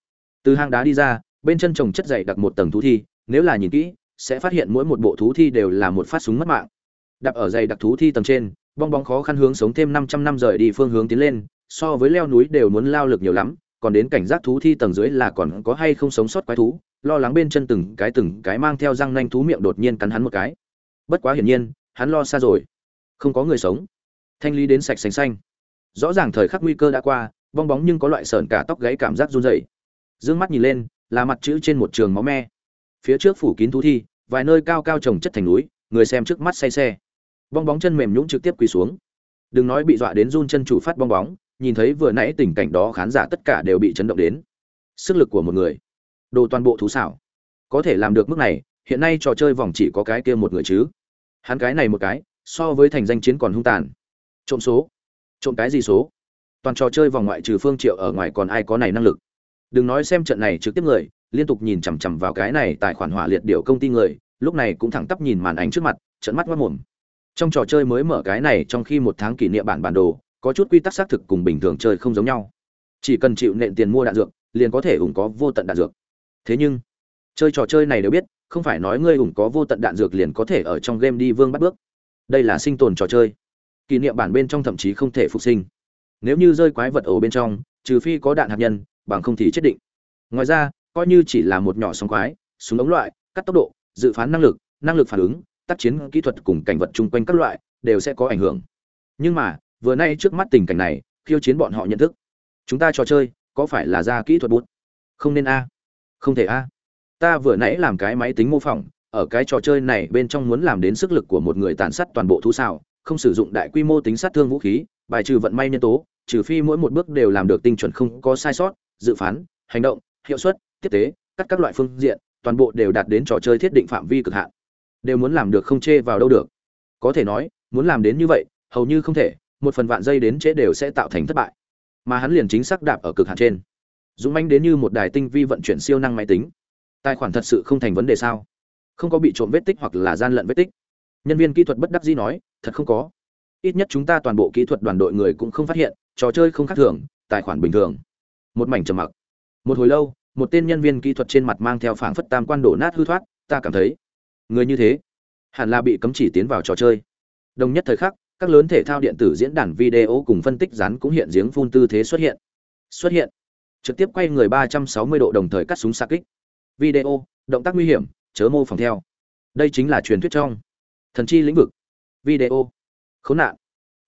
Từ hang đá đi ra, bên chân trồng chất dày đặc một tầng thú thi, nếu là nhìn kỹ, sẽ phát hiện mỗi một bộ thú thi đều là một phát súng mất mạng. Đạp ở dày đặc thú thi tầng trên bong bóng khó khăn hướng sống thêm 500 năm rời đi phương hướng tiến lên, so với leo núi đều muốn lao lực nhiều lắm, còn đến cảnh giác thú thi tầng dưới là còn có hay không sống sót quái thú, lo lắng bên chân từng cái từng cái mang theo răng nanh thú miệng đột nhiên cắn hắn một cái. Bất quá hiển nhiên, hắn lo xa rồi. Không có người sống. Thanh lý đến sạch sành xanh. Rõ ràng thời khắc nguy cơ đã qua, bong bóng nhưng có loại sờn cả tóc gáy cảm giác run rẩy. Dương mắt nhìn lên, là mặt chữ trên một trường máu me. Phía trước phủ kín thú thi, vài nơi cao cao trồng chất thành núi, người xem trước mắt say xe bong bóng chân mềm nhũng trực tiếp quỳ xuống. Đừng nói bị dọa đến run chân chủ phát bong bóng, nhìn thấy vừa nãy tình cảnh đó khán giả tất cả đều bị chấn động đến. Sức lực của một người, đồ toàn bộ thú xảo. Có thể làm được mức này, hiện nay trò chơi vòng chỉ có cái kia một người chứ. Hắn cái này một cái, so với thành danh chiến còn hung tàn. Trộm số. Trộm cái gì số? Toàn trò chơi vòng ngoại trừ phương triệu ở ngoài còn ai có này năng lực? Đừng nói xem trận này trực tiếp người, liên tục nhìn chằm chằm vào cái này tài khoản hỏa liệt điệu công ty người, lúc này cũng thẳng tắp nhìn màn ảnh trước mặt trận mắt mất mồm trong trò chơi mới mở cái này trong khi một tháng kỷ niệm bản bản đồ, có chút quy tắc xác thực cùng bình thường chơi không giống nhau. Chỉ cần chịu nện tiền mua đạn dược, liền có thể ủng có vô tận đạn dược. Thế nhưng, chơi trò chơi này đều biết, không phải nói ngươi ủng có vô tận đạn dược liền có thể ở trong game đi vương bắt bước. Đây là sinh tồn trò chơi. Kỷ niệm bản bên trong thậm chí không thể phục sinh. Nếu như rơi quái vật ổ bên trong, trừ phi có đạn hạt nhân, bằng không thì chết định. Ngoài ra, coi như chỉ là một nhỏ sóng quái, súng ống loại, cắt tốc độ, dự phán năng lực năng lực phản ứng tác chiến kỹ thuật cùng cảnh vật chung quanh các loại đều sẽ có ảnh hưởng. Nhưng mà, vừa nay trước mắt tình cảnh này, khiêu chiến bọn họ nhận thức. Chúng ta trò chơi, có phải là ra kỹ thuật bút? Không nên a. Không thể a. Ta vừa nãy làm cái máy tính mô phỏng, ở cái trò chơi này bên trong muốn làm đến sức lực của một người tàn sát toàn bộ thú xào không sử dụng đại quy mô tính sát thương vũ khí, bài trừ vận may nhân tố, trừ phi mỗi một bước đều làm được tinh chuẩn không có sai sót, dự phán, hành động, hiệu suất, tiếp tế, cắt các loại phương diện, toàn bộ đều đạt đến trò chơi thiết định phạm vi cực hạn đều muốn làm được không chê vào đâu được. Có thể nói, muốn làm đến như vậy, hầu như không thể, một phần vạn giây đến trễ đều sẽ tạo thành thất bại. Mà hắn liền chính xác đạp ở cực hạn trên. Dũng manh đến như một đài tinh vi vận chuyển siêu năng máy tính. Tài khoản thật sự không thành vấn đề sao? Không có bị trộm vết tích hoặc là gian lận vết tích. Nhân viên kỹ thuật bất đắc dĩ nói, thật không có. Ít nhất chúng ta toàn bộ kỹ thuật đoàn đội người cũng không phát hiện, trò chơi không khác thường, tài khoản bình thường. Một mảnh trầm mặc. Một hồi lâu, một tên nhân viên kỹ thuật trên mặt mang theo phảng phất tam quan đổ nát hư thoát, ta cảm thấy người như thế, hẳn là bị cấm chỉ tiến vào trò chơi. Đồng nhất thời khắc, các lớn thể thao điện tử diễn đàn video cùng phân tích rán cũng hiện giếng phun tư thế xuất hiện. Xuất hiện. Trực tiếp quay người 360 độ đồng thời cắt súng xa kích. Video, động tác nguy hiểm, chớ mô phỏng theo. Đây chính là truyền thuyết trong thần chi lĩnh vực. Video. Khốn nạn.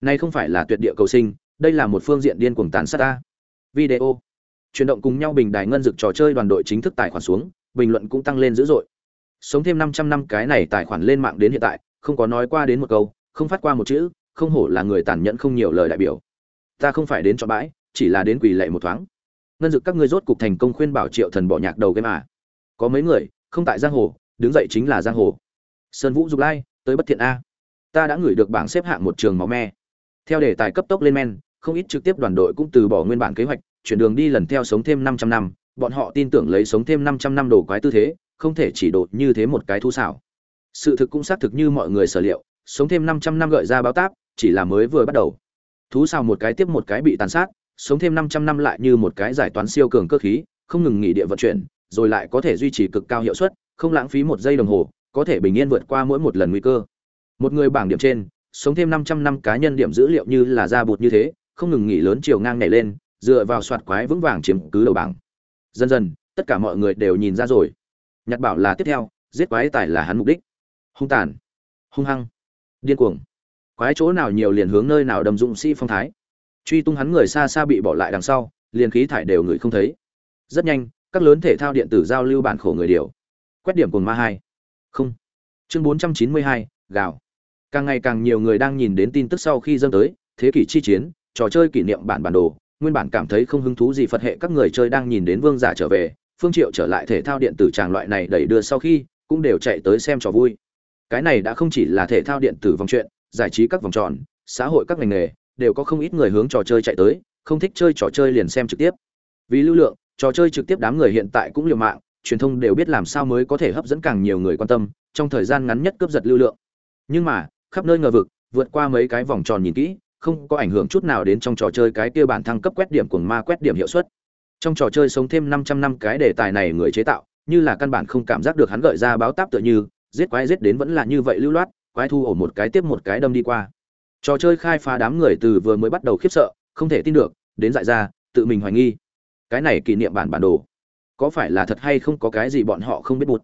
Này không phải là tuyệt địa cầu sinh, đây là một phương diện điên cuồng tàn sát ta. Video. Chuyển động cùng nhau bình đài ngân dực trò chơi đoàn đội chính thức tài khoản xuống, bình luận cũng tăng lên dữ dội sống thêm 500 năm cái này tài khoản lên mạng đến hiện tại, không có nói qua đến một câu, không phát qua một chữ, không hổ là người tàn nhẫn không nhiều lời đại biểu. Ta không phải đến cho bãi, chỉ là đến quỳ lệ một thoáng. Ngân dực các ngươi rốt cục thành công khuyên bảo triệu thần bỏ nhạc đầu game à. Có mấy người, không tại giang hồ, đứng dậy chính là giang hồ. Sơn vũ dục lai, tới bất thiện a. Ta đã gửi được bảng xếp hạng một trường máu me. Theo đề tài cấp tốc lên men, không ít trực tiếp đoàn đội cũng từ bỏ nguyên bản kế hoạch, chuyển đường đi lần theo sống thêm 500 năm. Bọn họ tin tưởng lấy sống thêm 500 năm đồ quái tư thế không thể chỉ đột như thế một cái thu xảo. Sự thực cũng xác thực như mọi người sở liệu, sống thêm 500 năm gợi ra báo táp, chỉ là mới vừa bắt đầu. Thú xào một cái tiếp một cái bị tàn sát, sống thêm 500 năm lại như một cái giải toán siêu cường cơ khí, không ngừng nghỉ địa vận chuyển, rồi lại có thể duy trì cực cao hiệu suất, không lãng phí một giây đồng hồ, có thể bình yên vượt qua mỗi một lần nguy cơ. Một người bảng điểm trên, sống thêm 500 năm cá nhân điểm dữ liệu như là ra bột như thế, không ngừng nghỉ lớn chiều ngang nhảy lên, dựa vào soạt quái vững vàng chiếm cứ đầu bảng. Dần dần, tất cả mọi người đều nhìn ra rồi nhặt bảo là tiếp theo, giết quái tài là hắn mục đích. Hung tàn, hung hăng, điên cuồng. Quái chỗ nào nhiều liền hướng nơi nào đầm dụng sĩ phong thái. Truy tung hắn người xa xa bị bỏ lại đằng sau, liền khí thải đều người không thấy. Rất nhanh, các lớn thể thao điện tử giao lưu bản khổ người điều. Quét điểm cùng ma hai. Không. Chương bốn trăm chín mươi hai gạo càng ngày càng nhiều người đang nhìn đến tin tức sau khi dâng tới, thế kỷ chi chiến, trò chơi kỷ niệm bản bản đồ, nguyên bản cảm thấy không hứng thú gì phật hệ các người chơi đang nhìn đến vương giả trở về phương triệu trở lại thể thao điện tử tràng loại này đẩy đưa sau khi, cũng đều chạy tới xem trò vui. Cái này đã không chỉ là thể thao điện tử vòng chuyện, giải trí các vòng tròn, xã hội các ngành nghề, đều có không ít người hướng trò chơi chạy tới, không thích chơi trò chơi liền xem trực tiếp. Vì lưu lượng, trò chơi trực tiếp đám người hiện tại cũng liều mạng, truyền thông đều biết làm sao mới có thể hấp dẫn càng nhiều người quan tâm, trong thời gian ngắn nhất cướp giật lưu lượng. Nhưng mà, khắp nơi ngờ vực, vượt qua mấy cái vòng tròn nhìn kỹ, không có ảnh hưởng chút nào đến trong trò chơi cái kia bản thăng cấp quét điểm của ma quét điểm hiệu suất trong trò chơi sống thêm 500 năm cái đề tài này người chế tạo, như là căn bản không cảm giác được hắn gợi ra báo táp tựa như, giết quái giết đến vẫn là như vậy lưu loát, quái thu ổ một cái tiếp một cái đâm đi qua. Trò chơi khai phá đám người từ vừa mới bắt đầu khiếp sợ, không thể tin được, đến dại ra, tự mình hoài nghi. Cái này kỷ niệm bản bản đồ, có phải là thật hay không có cái gì bọn họ không biết bụt?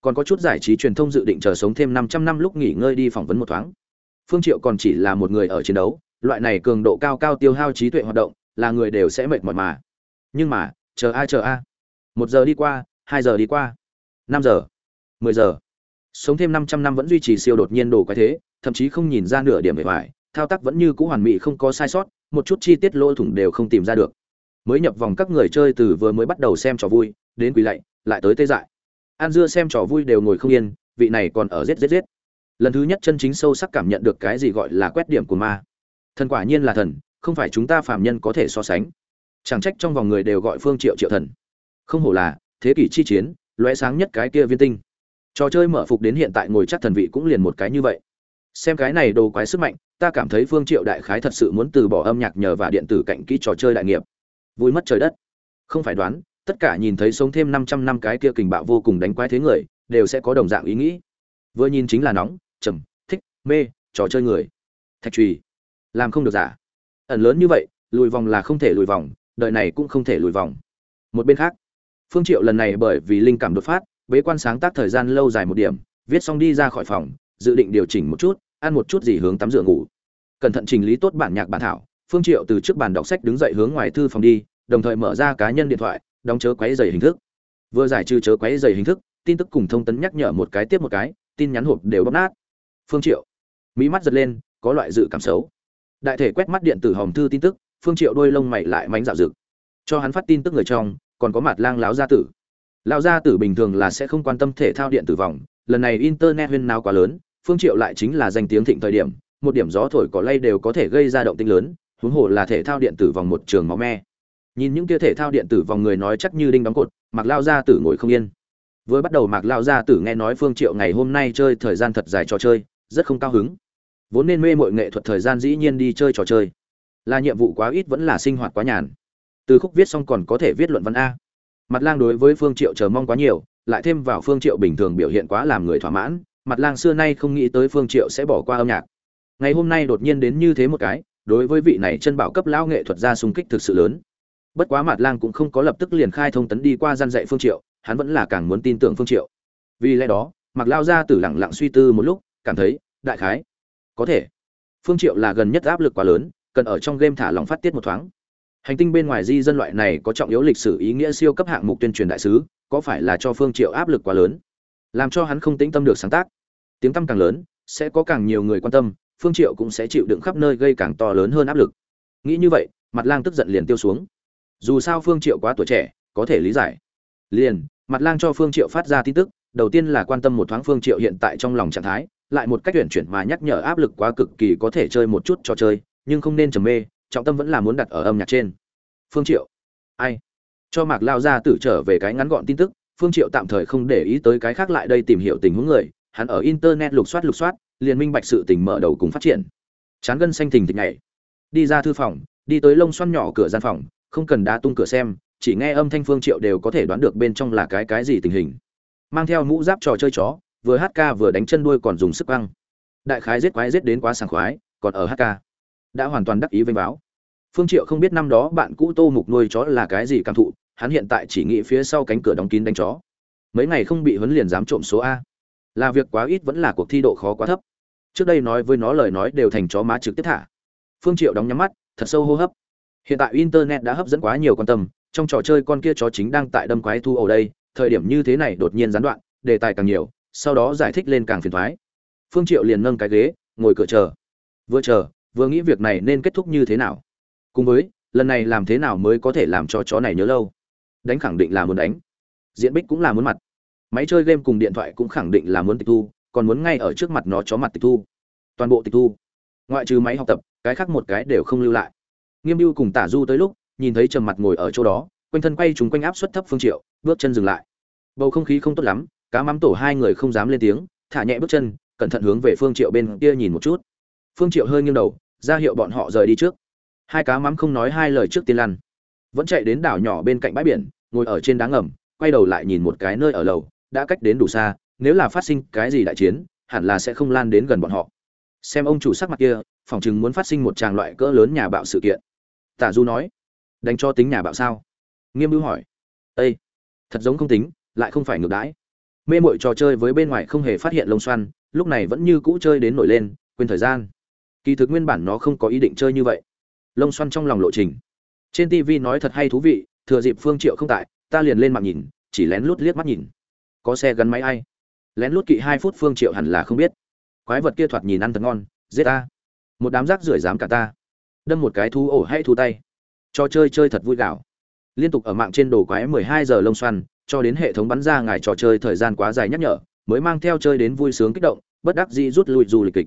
Còn có chút giải trí truyền thông dự định chờ sống thêm 500 năm lúc nghỉ ngơi đi phỏng vấn một thoáng. Phương triệu còn chỉ là một người ở chiến đấu, loại này cường độ cao cao tiêu hao trí tuệ hoạt động, là người đều sẽ mệt mỏi mà nhưng mà, chờ a chờ a. Một giờ đi qua, hai giờ đi qua, năm giờ, mười giờ. Sống thêm 500 năm vẫn duy trì siêu đột nhiên đồ quái thế, thậm chí không nhìn ra nửa điểm bề ngoài, thao tác vẫn như cũ hoàn mỹ, không có sai sót, một chút chi tiết lỗ thủng đều không tìm ra được. Mới nhập vòng các người chơi từ vừa mới bắt đầu xem trò vui, đến quỳ lạy, lại tới tê dại. An dưa xem trò vui đều ngồi không yên, vị này còn ở rết rết rết lần thứ nhất chân chính sâu sắc cảm nhận được cái gì gọi là quét điểm của ma. Thần quả nhiên là thần, không phải chúng ta phạm nhân có thể so sánh chẳng trách trong vòng người đều gọi phương triệu triệu thần. Không hổ là, thế kỷ chi chiến, lóe sáng nhất cái kia viên tinh. Trò chơi mở phục đến hiện tại ngồi chắc thần vị cũng liền một cái như vậy. Xem cái này đồ quái sức mạnh, ta cảm thấy phương triệu đại khái thật sự muốn từ bỏ âm nhạc nhờ và điện tử cạnh kỹ trò chơi đại nghiệp. Vui mất trời đất. Không phải đoán, tất cả nhìn thấy sống thêm 500 năm cái kia kình bạo vô cùng đánh quái thế người, đều sẽ có đồng dạng ý nghĩ. Vừa nhìn chính là nóng, trầm, thích, mê, trò chơi người. Thạch trùy làm không được giả. Ẩn lớn như vậy, lùi vòng là không thể lùi vòng đời này cũng không thể lùi vòng. Một bên khác, phương triệu lần này bởi vì linh cảm đột phát, bế quan sáng tác thời gian lâu dài một điểm, viết xong đi ra khỏi phòng, dự định điều chỉnh một chút, ăn một chút gì hướng tắm rửa ngủ. Cẩn thận chỉnh lý tốt bản nhạc bản thảo, phương triệu từ trước bàn đọc sách đứng dậy hướng ngoài thư phòng đi, đồng thời mở ra cá nhân điện thoại, đóng chớ quấy dày hình thức. Vừa giải trừ chớ quấy dày hình thức, tin tức cùng thông tấn nhắc nhở một cái tiếp một cái, tin nhắn hộp đều bóp nát. Phương triệu mỹ mắt giật lên, có loại dự cảm xấu. Đại thể quét mắt điện tử hòm thư tin tức phương triệu đôi lông mày lại mánh dạo dực cho hắn phát tin tức người trong, còn có mặt lang láo gia tử. Lão gia tử bình thường là sẽ không quan tâm thể thao điện tử vòng, lần này internet huyên náo quá lớn, phương triệu lại chính là danh tiếng thịnh thời điểm, một điểm gió thổi cỏ lay đều có thể gây ra động tĩnh lớn, huống hồ là thể thao điện tử vòng một trường máu me. Nhìn những kia thể thao điện tử vòng người nói chắc như đinh đóng cột mặc lao gia tử ngồi không yên. Vừa bắt đầu mặc lao gia tử nghe nói phương triệu ngày hôm nay chơi thời gian thật dài trò chơi, rất không cao hứng. Vốn nên mê mọi nghệ thuật thời gian dĩ nhiên đi chơi trò chơi là nhiệm vụ quá ít vẫn là sinh hoạt quá nhàn. Từ khúc viết xong còn có thể viết luận văn a. Mặt lang đối với phương triệu chờ mong quá nhiều, lại thêm vào phương triệu bình thường biểu hiện quá làm người thỏa mãn, mặt lang xưa nay không nghĩ tới phương triệu sẽ bỏ qua âm nhạc. Ngày hôm nay đột nhiên đến như thế một cái, đối với vị này chân bảo cấp lão nghệ thuật ra xung kích thực sự lớn. Bất quá Mặt lang cũng không có lập tức liền khai thông tấn đi qua gian dạy phương triệu, hắn vẫn là càng muốn tin tưởng phương triệu. Vì lẽ đó mặc lao ra từ lặng lặng suy tư một lúc, cảm thấy, đại khái, có thể. Phương triệu là gần nhất áp lực quá lớn cần ở trong game thả lòng phát tiết một thoáng. Hành tinh bên ngoài di dân loại này có trọng yếu lịch sử ý nghĩa siêu cấp hạng mục tuyên truyền đại sứ, có phải là cho phương triệu áp lực quá lớn? Làm cho hắn không tĩnh tâm được sáng tác. Tiếng tâm càng lớn, sẽ có càng nhiều người quan tâm, phương triệu cũng sẽ chịu đựng khắp nơi gây càng to lớn hơn áp lực. Nghĩ như vậy, mặt lang tức giận liền tiêu xuống. Dù sao phương triệu quá tuổi trẻ, có thể lý giải. Liền, mặt lang cho phương triệu phát ra tin tức, đầu tiên là quan tâm một thoáng phương triệu hiện tại trong lòng trạng thái, lại một cách chuyển chuyển mà nhắc nhở áp lực quá cực kỳ có thể chơi một chút trò chơi nhưng không nên trầm mê, trọng tâm vẫn là muốn đặt ở âm nhạc trên. Phương triệu, ai? Cho mạc lao ra tử trở về cái ngắn gọn tin tức, phương triệu tạm thời không để ý tới cái khác lại đây tìm hiểu tình huống người, hắn ở internet lục soát lục soát, liền minh bạch sự tình mở đầu cùng phát triển. Chán gân xanh thình thịch nhảy. Đi ra thư phòng, đi tới lông xoăn nhỏ cửa gian phòng, không cần đá tung cửa xem, chỉ nghe âm thanh phương triệu đều có thể đoán được bên trong là cái cái gì tình hình. Mang theo mũ giáp trò chơi chó, vừa hát ca vừa đánh chân đuôi còn dùng sức băng đại khái giết quái giết đến quá sảng khoái, còn ở hát ca đã hoàn toàn đắc ý vênh báo phương triệu không biết năm đó bạn cũ tô mục nuôi chó là cái gì cảm thụ, hắn hiện tại chỉ nghĩ phía sau cánh cửa đóng kín đánh chó. Mấy ngày không bị huấn liền dám trộm số a. Là việc quá ít vẫn là cuộc thi độ khó quá thấp. Trước đây nói với nó lời nói đều thành chó má trực tiếp thả. Phương triệu đóng nhắm mắt, thật sâu hô hấp. Hiện tại internet đã hấp dẫn quá nhiều quan tâm, trong trò chơi con kia chó chính đang tại đâm quái thu ở đây, thời điểm như thế này đột nhiên gián đoạn, đề tài càng nhiều, sau đó giải thích lên càng phiền thoái. Phương triệu liền nâng cái ghế, ngồi cửa chờ. Vừa chờ vừa nghĩ việc này nên kết thúc như thế nào? Cùng với, lần này làm thế nào mới có thể làm cho chó này nhớ lâu? Đánh khẳng định là muốn đánh. Diễn bích cũng là muốn mặt. Máy chơi game cùng điện thoại cũng khẳng định là muốn tịch thu, còn muốn ngay ở trước mặt nó chó mặt tịch thu. Toàn bộ tịch thu. Ngoại trừ máy học tập, cái khác một cái đều không lưu lại. Nghiêm mưu cùng tả du tới lúc, nhìn thấy trầm mặt ngồi ở chỗ đó, quanh thân quay chúng quanh áp suất thấp phương triệu, bước chân dừng lại. Bầu không khí không tốt lắm, cá mắm tổ hai người không dám lên tiếng, thả nhẹ bước chân, cẩn thận hướng về phương triệu bên kia nhìn một chút. Phương triệu hơi nghiêng đầu ra hiệu bọn họ rời đi trước. Hai cá mắm không nói hai lời trước tiên lăn. Vẫn chạy đến đảo nhỏ bên cạnh bãi biển, ngồi ở trên đá ngầm, quay đầu lại nhìn một cái nơi ở lầu, đã cách đến đủ xa, nếu là phát sinh cái gì đại chiến, hẳn là sẽ không lan đến gần bọn họ. Xem ông chủ sắc mặt kia, phỏng chừng muốn phát sinh một tràng loại cỡ lớn nhà bạo sự kiện. Tả du nói, đánh cho tính nhà bạo sao? Nghiêm bưu hỏi ây thật giống không tính, lại không phải ngược đãi. Mê mội trò chơi với bên ngoài không hề phát hiện lông xoăn, lúc này vẫn như cũ chơi đến nổi lên, quên thời gian kỳ thực nguyên bản nó không có ý định chơi như vậy. Lông xoăn trong lòng lộ trình. Trên tv nói thật hay thú vị, thừa dịp phương triệu không tại, ta liền lên mạng nhìn, chỉ lén lút liếc mắt nhìn. Có xe gắn máy ai? Lén lút kỵ hai phút phương triệu hẳn là không biết. Quái vật kia thoạt nhìn ăn thật ngon, giết ta. Một đám rác rưởi dám cả ta. Đâm một cái thú ổ hay thú tay. Cho chơi chơi thật vui gạo. Liên tục ở mạng trên đồ quái 12 giờ lông xoăn, cho đến hệ thống bắn ra ngài trò chơi thời gian quá dài nhắc nhở, mới mang theo chơi đến vui sướng kích động, bất đắc dĩ rút lui du lịch kịch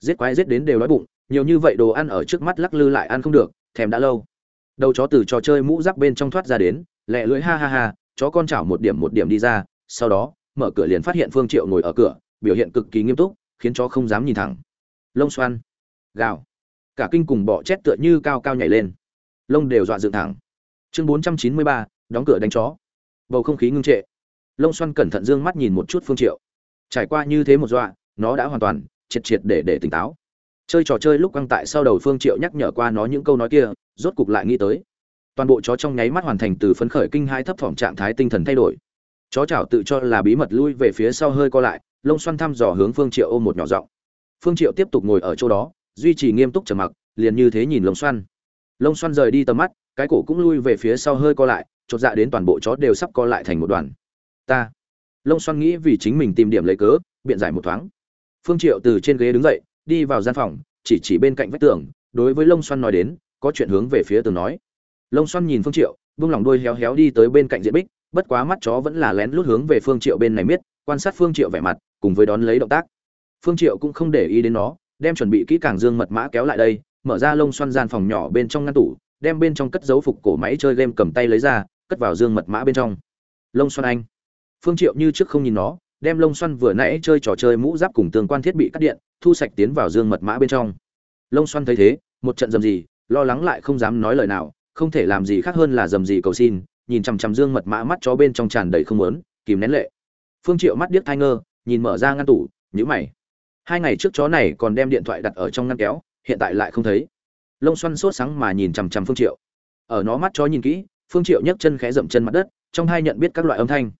giết quái giết đến đều đói bụng nhiều như vậy đồ ăn ở trước mắt lắc lư lại ăn không được thèm đã lâu. Đầu chó từ trò chơi mũ giáp bên trong thoát ra đến lẹ lưỡi ha ha ha chó con chảo một điểm một điểm đi ra sau đó mở cửa liền phát hiện phương triệu ngồi ở cửa biểu hiện cực kỳ nghiêm túc khiến chó không dám nhìn thẳng. Lông xoăn gào. Cả kinh cùng bọ chết tựa như cao cao nhảy lên. Lông đều dọa dựng thẳng. Chương 493, đóng cửa đánh chó. Bầu không khí ngưng trệ. Lông xoăn cẩn thận dương mắt nhìn một chút phương triệu. Trải qua như thế một dọa nó đã hoàn toàn triệt triệt để để tỉnh táo. Chơi trò chơi lúc quăng tại sau đầu phương triệu nhắc nhở qua nó những câu nói kia, rốt cục lại nghĩ tới. Toàn bộ chó trong nháy mắt hoàn thành từ phấn khởi kinh hai thấp thỏm trạng thái tinh thần thay đổi. Chó chảo tự cho là bí mật lui về phía sau hơi co lại, lông xoăn thăm dò hướng phương triệu ôm một nhỏ giọng. Phương triệu tiếp tục ngồi ở chỗ đó, duy trì nghiêm túc trầm mặc, liền như thế nhìn lông xoăn. Lông xoăn rời đi tầm mắt, cái cổ cũng lui về phía sau hơi co lại, chột dạ đến toàn bộ chó đều sắp co lại thành một đoàn. Ta. Lông xoăn nghĩ vì chính mình tìm điểm lấy cớ, biện giải một thoáng phương triệu từ trên ghế đứng dậy, đi vào gian phòng, chỉ chỉ bên cạnh vách tường, đối với lông xoăn nói đến, có chuyện hướng về phía tường nói. Lông xoăn nhìn phương triệu buông lòng đuôi héo héo đi tới bên cạnh diện bích, bất quá mắt chó vẫn là lén lút hướng về phương triệu bên này miết, quan sát phương triệu vẻ mặt, cùng với đón lấy động tác. Phương triệu cũng không để ý đến nó, đem chuẩn bị kỹ càng dương mật mã kéo lại đây, mở ra lông xoăn gian phòng nhỏ bên trong ngăn tủ, đem bên trong cất giấu phục cổ máy chơi game cầm tay lấy ra, cất vào dương mật mã bên trong. Lông xoăn anh. Phương triệu như trước không nhìn nó đem lông xoăn vừa nãy chơi trò chơi mũ giáp cùng tương quan thiết bị cắt điện, thu sạch tiến vào dương mật mã bên trong. Lông xoăn thấy thế, một trận dầm gì, lo lắng lại không dám nói lời nào, không thể làm gì khác hơn là dầm gì cầu xin, nhìn chằm chằm dương mật mã mắt chó bên trong tràn đầy không muốn, kìm nén lệ. Phương triệu mắt điếc thai ngơ, nhìn mở ra ngăn tủ, nhíu mày. Hai ngày trước chó này còn đem điện thoại đặt ở trong ngăn kéo, hiện tại lại không thấy. Lông xoăn sốt sáng mà nhìn chằm chằm phương triệu. Ở nó mắt chó nhìn kỹ, phương triệu nhấc chân khẽ dậm chân mặt đất, trong hai nhận biết các loại âm thanh.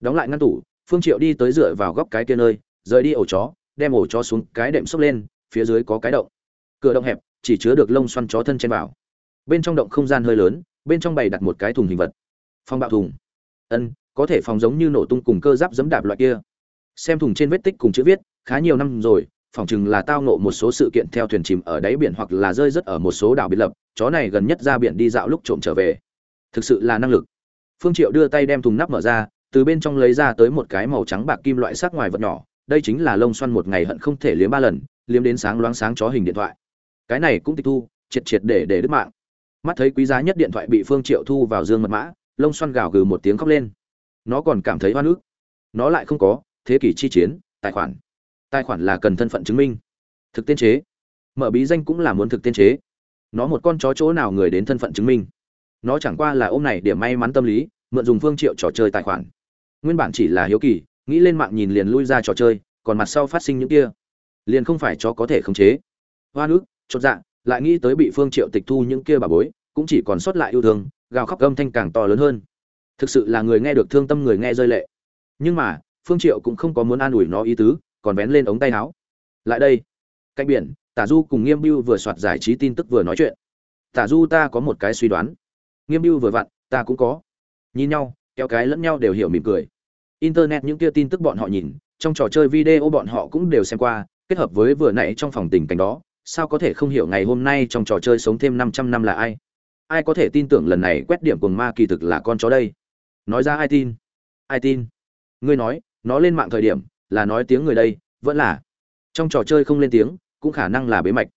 Đóng lại ngăn tủ phương triệu đi tới dựa vào góc cái kia nơi, rời đi ổ chó, đem ổ chó xuống cái đệm xốc lên, phía dưới có cái động. Cửa động hẹp, chỉ chứa được lông xoăn chó thân trên vào bên trong động không gian hơi lớn, bên trong bày đặt một cái thùng hình vật. Phong bạo thùng. Ân, có thể phòng giống như nổ tung cùng cơ giáp dẫm đạp loại kia. Xem thùng trên vết tích cùng chữ viết, khá nhiều năm rồi, phỏng chừng là tao nộ một số sự kiện theo thuyền chìm ở đáy biển hoặc là rơi rất ở một số đảo biệt lập, chó này gần nhất ra biển đi dạo lúc trộm trở về. Thực sự là năng lực. Phương triệu đưa tay đem thùng nắp mở ra từ bên trong lấy ra tới một cái màu trắng bạc kim loại sắc ngoài vật nhỏ, đây chính là lông xoăn một ngày hận không thể liếm ba lần, liếm đến sáng loáng sáng chó hình điện thoại. Cái này cũng tịch thu, triệt triệt để để đứt mạng. Mắt thấy quý giá nhất điện thoại bị phương triệu thu vào dương mật mã, lông xoăn gào gừ một tiếng khóc lên. Nó còn cảm thấy oan ức. Nó lại không có, thế kỷ chi chiến, tài khoản. Tài khoản là cần thân phận chứng minh. Thực tiên chế. Mở bí danh cũng là muốn thực tiên chế. Nó một con chó chỗ nào người đến thân phận chứng minh. Nó chẳng qua là ôm này điểm may mắn tâm lý, mượn dùng phương triệu trò chơi tài khoản nguyên bản chỉ là hiếu kỳ, nghĩ lên mạng nhìn liền lui ra trò chơi, còn mặt sau phát sinh những kia. Liền không phải chó có thể khống chế. Hoa nước, chột dạ lại nghĩ tới bị phương triệu tịch thu những kia bà bối, cũng chỉ còn sót lại yêu thương, gào khóc âm thanh càng to lớn hơn. Thực sự là người nghe được thương tâm người nghe rơi lệ. Nhưng mà, phương triệu cũng không có muốn an ủi nó ý tứ, còn vén lên ống tay áo. Lại đây. Cạnh biển, tả du cùng nghiêm biêu vừa soạt giải trí tin tức vừa nói chuyện. Tả du ta có một cái suy đoán. Nghiêm biêu vừa vặn, ta cũng có. Nhìn nhau kéo cái lẫn nhau đều hiểu mỉm cười. Internet những kia tin tức bọn họ nhìn, trong trò chơi video bọn họ cũng đều xem qua, kết hợp với vừa nãy trong phòng tình cảnh đó, sao có thể không hiểu ngày hôm nay trong trò chơi sống thêm 500 năm là ai? Ai có thể tin tưởng lần này quét điểm cuồng ma kỳ thực là con chó đây? Nói ra ai tin? Ai tin? Ngươi nói, nó lên mạng thời điểm, là nói tiếng người đây, vẫn là. Trong trò chơi không lên tiếng, cũng khả năng là bế mạch.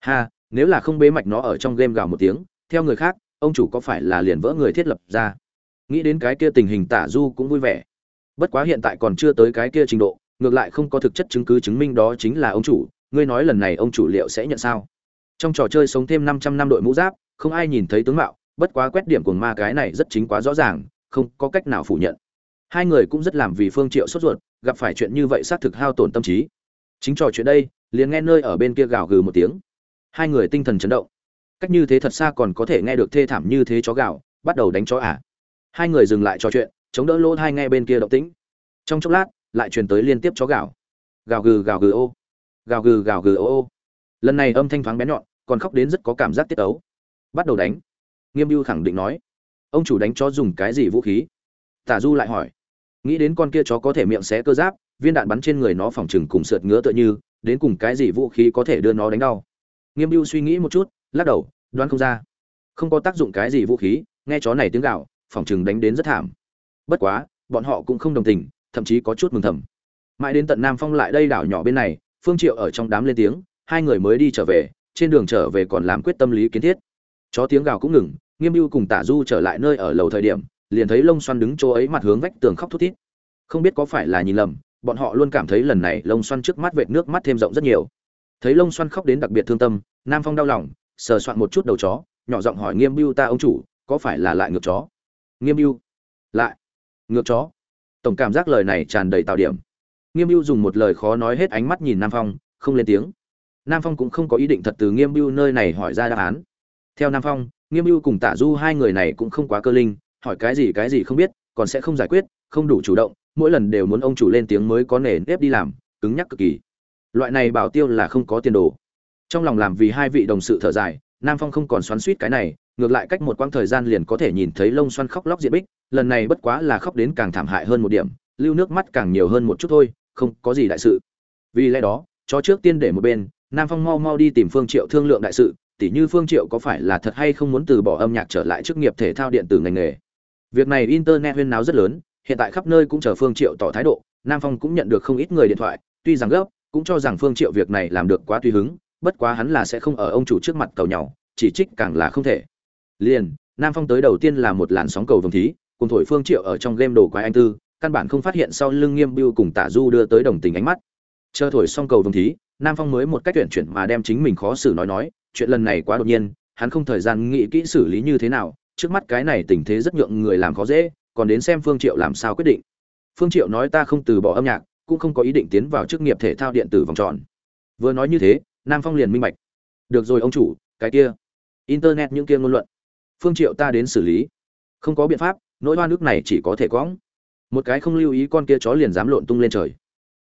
Ha, nếu là không bế mạch nó ở trong game gào một tiếng, theo người khác, ông chủ có phải là liền vỡ người thiết lập ra? Nghĩ đến cái kia tình hình tả du cũng vui vẻ. Bất quá hiện tại còn chưa tới cái kia trình độ, ngược lại không có thực chất chứng cứ chứng minh đó chính là ông chủ. Ngươi nói lần này ông chủ liệu sẽ nhận sao? Trong trò chơi sống thêm 500 năm đội mũ giáp, không ai nhìn thấy tướng mạo, bất quá quét điểm của ma cái này rất chính quá rõ ràng, không có cách nào phủ nhận. Hai người cũng rất làm vì phương triệu sốt ruột, gặp phải chuyện như vậy xác thực hao tổn tâm trí. Chính trò chuyện đây, liền nghe nơi ở bên kia gào gừ một tiếng. Hai người tinh thần chấn động. Cách như thế thật xa còn có thể nghe được thê thảm như thế chó gào, bắt đầu đánh chó à? Hai người dừng lại trò chuyện, chống đỡ lỗ hai nghe bên kia động tĩnh. Trong chốc lát, lại truyền tới liên tiếp chó gào. Gào gừ gào gừ ô. Gào gừ gào gừ ô ô. Lần này âm thanh thoáng bé nhọn, còn khóc đến rất có cảm giác tiết ấu. Bắt đầu đánh. Nghiêm mưu khẳng định nói. Ông chủ đánh chó dùng cái gì vũ khí? Tả du lại hỏi. Nghĩ đến con kia chó có thể miệng xé cơ giáp, viên đạn bắn trên người nó phòng chừng cùng sượt ngứa tựa như, đến cùng cái gì vũ khí có thể đưa nó đánh đau? Nghiêm mưu suy nghĩ một chút, lắc đầu, đoán không ra. Không có tác dụng cái gì vũ khí, nghe chó này tiếng gạo phòng chừng đánh đến rất thảm. Bất quá, bọn họ cũng không đồng tình, thậm chí có chút mừng thầm. Mãi đến tận nam phong lại đây đảo nhỏ bên này, phương triệu ở trong đám lên tiếng, hai người mới đi trở về, trên đường trở về còn làm quyết tâm lý kiến thiết. Chó tiếng gào cũng ngừng, nghiêm mưu cùng tả du trở lại nơi ở lầu thời điểm, liền thấy lông xoăn đứng chỗ ấy mặt hướng vách tường khóc thút thít. Không biết có phải là nhìn lầm, bọn họ luôn cảm thấy lần này lông xoăn trước mắt vệt nước mắt thêm rộng rất nhiều. Thấy lông xoăn khóc đến đặc biệt thương tâm, nam phong đau lòng, sờ soạn một chút đầu chó, nhỏ giọng hỏi nghiêm mưu ta ông chủ, có phải là lại ngược chó? Nghiêm mưu lại. Ngược chó. Tổng cảm giác lời này tràn đầy tạo điểm. Nghiêm mưu dùng một lời khó nói hết ánh mắt nhìn nam phong, không lên tiếng. Nam phong cũng không có ý định thật từ nghiêm mưu nơi này hỏi ra đáp án. Theo nam phong, nghiêm mưu cùng tả du hai người này cũng không quá cơ linh, hỏi cái gì cái gì không biết, còn sẽ không giải quyết, không đủ chủ động, mỗi lần đều muốn ông chủ lên tiếng mới có nể nếp đi làm, cứng nhắc cực kỳ. Loại này bảo tiêu là không có tiền đồ. Trong lòng làm vì hai vị đồng sự thở dài, nam phong không còn xoắn suýt cái này ngược lại cách một quãng thời gian liền có thể nhìn thấy lông xoăn khóc lóc diện bích, lần này bất quá là khóc đến càng thảm hại hơn một điểm, lưu nước mắt càng nhiều hơn một chút thôi, không có gì đại sự. Vì lẽ đó chó trước tiên để một bên, nam phong mau mau đi tìm phương triệu thương lượng đại sự, tỉ như phương triệu có phải là thật hay không muốn từ bỏ âm nhạc trở lại chức nghiệp thể thao điện tử ngành nghề. Việc này internet huyên náo rất lớn, hiện tại khắp nơi cũng chờ phương triệu tỏ thái độ, nam phong cũng nhận được không ít người điện thoại, tuy rằng gấp, cũng cho rằng phương triệu việc này làm được quá tùy hứng, bất quá hắn là sẽ không ở ông chủ trước mặt cầu nhau, chỉ trích càng là không thể liền, nam phong tới đầu tiên là một làn sóng cầu vồng thí, cùng thổi phương triệu ở trong game đồ quái anh tư, căn bản không phát hiện sau lưng nghiêm biêu cùng tả du đưa tới đồng tình ánh mắt. Chờ thổi xong cầu vồng thí, nam phong mới một cách tuyển chuyển mà đem chính mình khó xử nói nói, chuyện lần này quá đột nhiên, hắn không thời gian nghĩ kỹ xử lý như thế nào, trước mắt cái này tình thế rất nhượng người làm khó dễ, còn đến xem phương triệu làm sao quyết định. Phương triệu nói ta không từ bỏ âm nhạc, cũng không có ý định tiến vào chức nghiệp thể thao điện tử vòng tròn. Vừa nói như thế, nam phong liền minh bạch. Được rồi ông chủ, cái kia. Internet những kia ngôn luận phương triệu ta đến xử lý. Không có biện pháp, nỗi oan nước này chỉ có thể quõng. Một cái không lưu ý con kia chó liền dám lộn tung lên trời.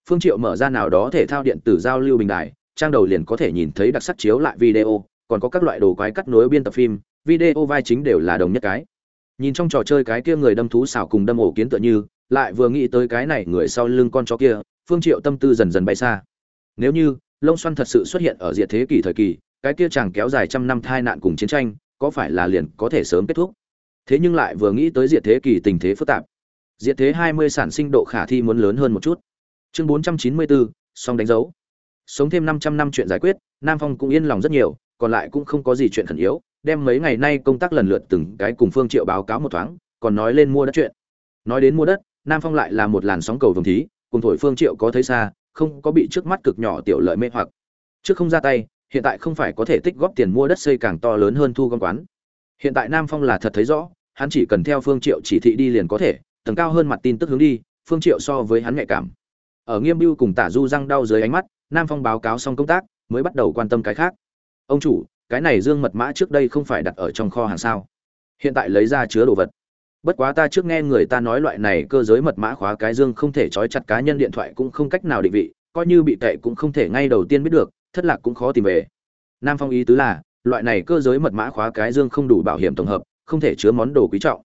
Phương triệu mở ra nào đó thể thao điện tử giao lưu bình đài, trang đầu liền có thể nhìn thấy đặc sắc chiếu lại video, còn có các loại đồ quái cắt nối biên tập phim, video vai chính đều là đồng nhất cái. Nhìn trong trò chơi cái kia người đâm thú xảo cùng đâm ổ kiến tựa như, lại vừa nghĩ tới cái này người sau lưng con chó kia, phương triệu tâm tư dần dần bay xa. Nếu như, lông xoăn thật sự xuất hiện ở diệt thế kỷ thời kỳ, cái kia chàng kéo dài trăm năm thai nạn cùng chiến tranh có phải là liền có thể sớm kết thúc? Thế nhưng lại vừa nghĩ tới diệt thế kỳ tình thế phức tạp. Diệt thế 20 sản sinh độ khả thi muốn lớn hơn một chút. Chương 494, song đánh dấu. Sống thêm 500 năm chuyện giải quyết nam phong cũng yên lòng rất nhiều còn lại cũng không có gì chuyện khẩn yếu đem mấy ngày nay công tác lần lượt từng cái cùng phương triệu báo cáo một thoáng còn nói lên mua đất chuyện. Nói đến mua đất nam phong lại là một làn sóng cầu vồng thí cùng thổi phương triệu có thấy xa không có bị trước mắt cực nhỏ tiểu lợi mê hoặc. Trước không ra tay hiện tại không phải có thể tích góp tiền mua đất xây càng to lớn hơn thu gom quán. Hiện tại nam phong là thật thấy rõ, hắn chỉ cần theo phương triệu chỉ thị đi liền có thể, tầng cao hơn mặt tin tức hướng đi, phương triệu so với hắn nhạy cảm. Ở nghiêm bưu cùng tả du răng đau dưới ánh mắt, nam phong báo cáo xong công tác, mới bắt đầu quan tâm cái khác. Ông chủ, cái này dương mật mã trước đây không phải đặt ở trong kho hàng sao? Hiện tại lấy ra chứa đồ vật. Bất quá ta trước nghe người ta nói loại này cơ giới mật mã khóa cái dương không thể trói chặt cá nhân điện thoại cũng không cách nào định vị, coi như bị tệ cũng không thể ngay đầu tiên biết được thất lạc cũng khó tìm về. Nam phong ý tứ là, loại này cơ giới mật mã khóa cái dương không đủ bảo hiểm tổng hợp, không thể chứa món đồ quý trọng.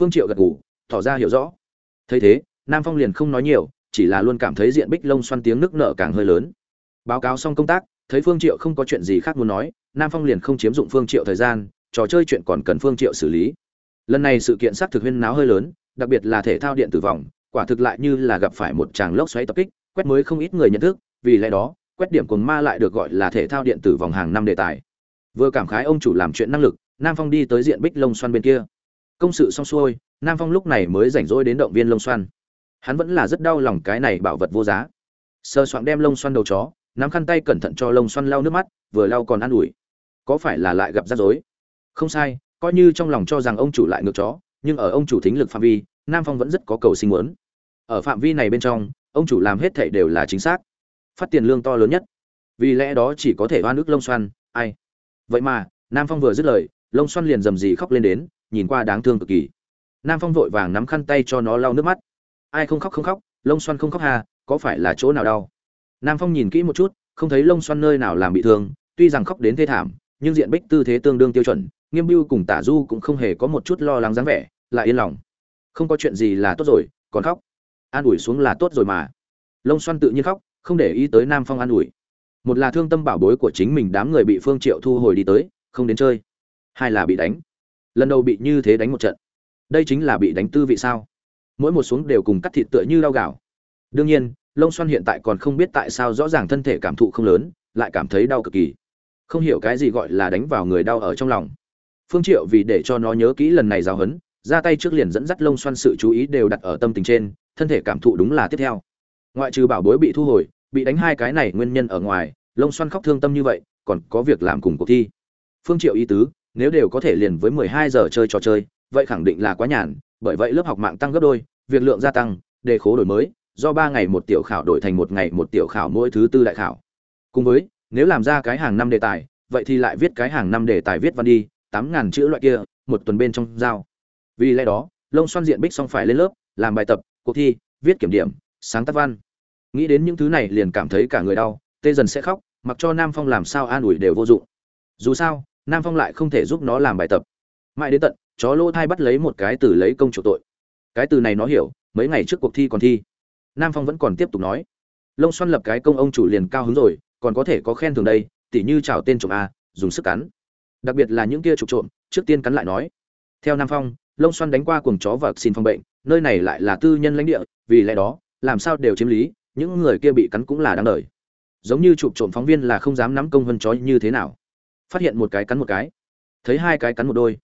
Phương triệu gật gù, tỏ ra hiểu rõ. Thấy thế, nam phong liền không nói nhiều, chỉ là luôn cảm thấy diện bích lông xoăn tiếng nước nợ càng hơi lớn. Báo cáo xong công tác, thấy phương triệu không có chuyện gì khác muốn nói, nam phong liền không chiếm dụng phương triệu thời gian, trò chơi chuyện còn cần phương triệu xử lý. Lần này sự kiện sát thực huyên náo hơi lớn, đặc biệt là thể thao điện tử vòng, quả thực lại như là gặp phải một tràng lốc xoáy tập kích, quét mới không ít người nhận thức, vì lẽ đó quét điểm cuồng ma lại được gọi là thể thao điện tử vòng hàng năm đề tài. Vừa cảm khái ông chủ làm chuyện năng lực, nam phong đi tới diện bích lông xoăn bên kia. Công sự xong xuôi, nam phong lúc này mới rảnh rỗi đến động viên lông xoăn hắn vẫn là rất đau lòng cái này bảo vật vô giá. Sơ soạn đem lông xoăn đầu chó, nắm khăn tay cẩn thận cho lông xoăn lau nước mắt, vừa lau còn ăn ủi. Có phải là lại gặp rắc rối? Không sai, coi như trong lòng cho rằng ông chủ lại ngược chó, nhưng ở ông chủ thính lực phạm vi, nam phong vẫn rất có cầu sinh muốn. Ở phạm vi này bên trong, ông chủ làm hết thảy đều là chính xác phát tiền lương to lớn nhất. Vì lẽ đó chỉ có thể oan ức lông xoăn ai? Vậy mà, nam phong vừa dứt lời lông xoăn liền rầm rì khóc lên đến, nhìn qua đáng thương cực kỳ. Nam phong vội vàng nắm khăn tay cho nó lau nước mắt. Ai không khóc không khóc lông xoăn không khóc hà, có phải là chỗ nào đau? Nam phong nhìn kỹ một chút, không thấy lông xoăn nơi nào làm bị thương, tuy rằng khóc đến thê thảm, nhưng diện bích tư thế tương đương tiêu chuẩn, nghiêm bưu cùng tả du cũng không hề có một chút lo lắng dáng vẻ, lại yên lòng. Không có chuyện gì là tốt rồi, còn khóc. An ủi xuống là tốt rồi mà. Lông xoăn tự nhiên khóc không để ý tới nam phong an ủi. Một là thương tâm bảo bối của chính mình đám người bị phương triệu thu hồi đi tới không đến chơi. Hai là bị đánh. Lần đầu bị như thế đánh một trận. Đây chính là bị đánh tư vị sao? Mỗi một xuống đều cùng cắt thịt tựa như đau gạo. Đương nhiên lông xoăn hiện tại còn không biết tại sao rõ ràng thân thể cảm thụ không lớn lại cảm thấy đau cực kỳ. Không hiểu cái gì gọi là đánh vào người đau ở trong lòng. Phương triệu vì để cho nó nhớ kỹ lần này giáo hấn, ra tay trước liền dẫn dắt lông xoăn sự chú ý đều đặt ở tâm tình trên thân thể cảm thụ đúng là tiếp theo. Ngoại trừ bảo bối bị thu hồi bị đánh hai cái này nguyên nhân ở ngoài lông xoăn khóc thương tâm như vậy, còn có việc làm cùng cuộc thi. Phương triệu ý tứ, nếu đều có thể liền với 12 giờ chơi trò chơi, vậy khẳng định là quá nhàn, bởi vậy lớp học mạng tăng gấp đôi, việc lượng gia tăng, đề khố đổi mới, do 3 ngày một tiểu khảo đổi thành một ngày một tiểu khảo mỗi thứ tư đại khảo. Cùng với, nếu làm ra cái hàng năm đề tài, vậy thì lại viết cái hàng năm đề tài viết văn đi, tám ngàn chữ loại kia, một tuần bên trong giao. Vì lẽ đó lông xoăn diện bích xong phải lên lớp, làm bài tập, cuộc thi, viết kiểm điểm, sáng tác văn nghĩ đến những thứ này liền cảm thấy cả người đau, tê dần sẽ khóc, mặc cho nam phong làm sao an ủi đều vô dụng. Dù sao, nam phong lại không thể giúp nó làm bài tập. Mãi đến tận, chó lỗ thai bắt lấy một cái từ lấy công chủ tội. Cái từ này nó hiểu, mấy ngày trước cuộc thi còn thi. Nam phong vẫn còn tiếp tục nói. Lông xoăn lập cái công ông chủ liền cao hứng rồi, còn có thể có khen thường đây, tỉ như chào tên trộm a, dùng sức cắn. Đặc biệt là những kia trục trộm, trước tiên cắn lại nói. Theo nam phong, lông xoăn đánh qua cuồng chó và xin phòng bệnh, nơi này lại là tư nhân lãnh địa, vì lẽ đó, làm sao đều chiếm lý những người kia bị cắn cũng là đáng đời. Giống như chụp trộm phóng viên là không dám nắm công vân chó như thế nào. Phát hiện một cái cắn một cái. Thấy hai cái cắn một đôi.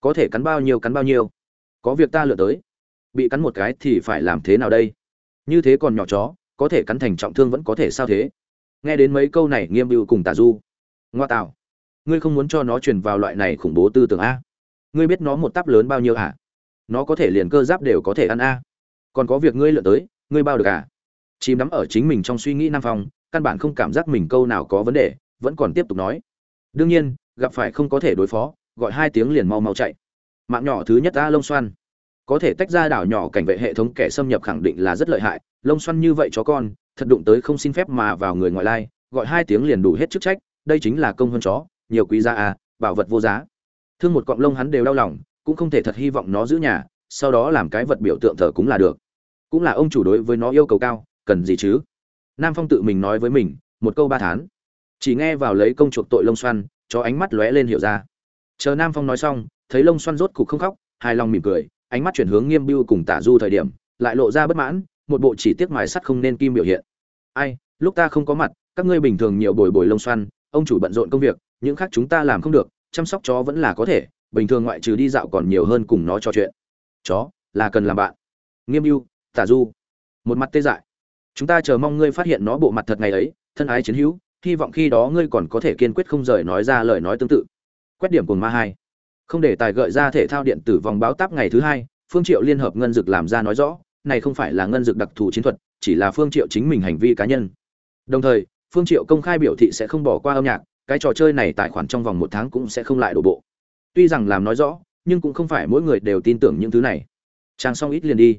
Có thể cắn bao nhiêu cắn bao nhiêu. Có việc ta lựa tới. Bị cắn một cái thì phải làm thế nào đây? Như thế còn nhỏ chó, có thể cắn thành trọng thương vẫn có thể sao thế? Nghe đến mấy câu này, nghiêm bưu cùng tà du. Ngoa tạo ngươi không muốn cho nó truyền vào loại này khủng bố tư tưởng a? Ngươi biết nó một tắp lớn bao nhiêu hả? Nó có thể liền cơ giáp đều có thể ăn a. Còn có việc ngươi lựa tới, ngươi bao được à? Chìm đắm ở chính mình trong suy nghĩ nam phong căn bản không cảm giác mình câu nào có vấn đề vẫn còn tiếp tục nói. Đương nhiên gặp phải không có thể đối phó gọi hai tiếng liền mau mau chạy. Mạng nhỏ thứ nhất ta lông xoan, có thể tách ra đảo nhỏ cảnh vệ hệ thống kẻ xâm nhập khẳng định là rất lợi hại lông xoăn như vậy chó con thật đụng tới không xin phép mà vào người ngoại lai gọi hai tiếng liền đủ hết chức trách đây chính là công hơn chó nhiều quý giá à bảo vật vô giá. Thương một cọng lông hắn đều đau lòng cũng không thể thật hy vọng nó giữ nhà sau đó làm cái vật biểu tượng thờ cũng là được. Cũng là ông chủ đối với nó yêu cầu cao cần gì chứ? Nam phong tự mình nói với mình, một câu ba tháng chỉ nghe vào lấy công chuộc tội lông xoăn cho ánh mắt lóe lên hiểu ra. Chờ nam phong nói xong, thấy lông xoăn rốt cục không khóc, hài lòng mỉm cười, ánh mắt chuyển hướng nghiêm bưu cùng tả du thời điểm, lại lộ ra bất mãn, một bộ chỉ tiếc mài sắt không nên kim biểu hiện. Ai, lúc ta không có mặt, các ngươi bình thường nhiều bồi bồi lông xoăn ông chủ bận rộn công việc, những khác chúng ta làm không được, chăm sóc chó vẫn là có thể, bình thường ngoại trừ đi dạo còn nhiều hơn cùng nó trò chuyện. Chó, là cần làm bạn. Nghiêm mưu tả du. Một mặt tê dại chúng ta chờ mong ngươi phát hiện nó bộ mặt thật ngày ấy, thân ái chiến hữu, hy vọng khi đó ngươi còn có thể kiên quyết không rời nói ra lời nói tương tự. Quét điểm cùng ma hai. Không để tài gợi ra thể thao điện tử vòng báo táp ngày thứ hai, phương triệu liên hợp ngân dực làm ra nói rõ, này không phải là ngân dực đặc thù chiến thuật, chỉ là phương triệu chính mình hành vi cá nhân. Đồng thời, phương triệu công khai biểu thị sẽ không bỏ qua âm nhạc, cái trò chơi này tài khoản trong vòng một tháng cũng sẽ không lại đổ bộ. Tuy rằng làm nói rõ, nhưng cũng không phải mỗi người đều tin tưởng những thứ này. Trang xong ít liền đi.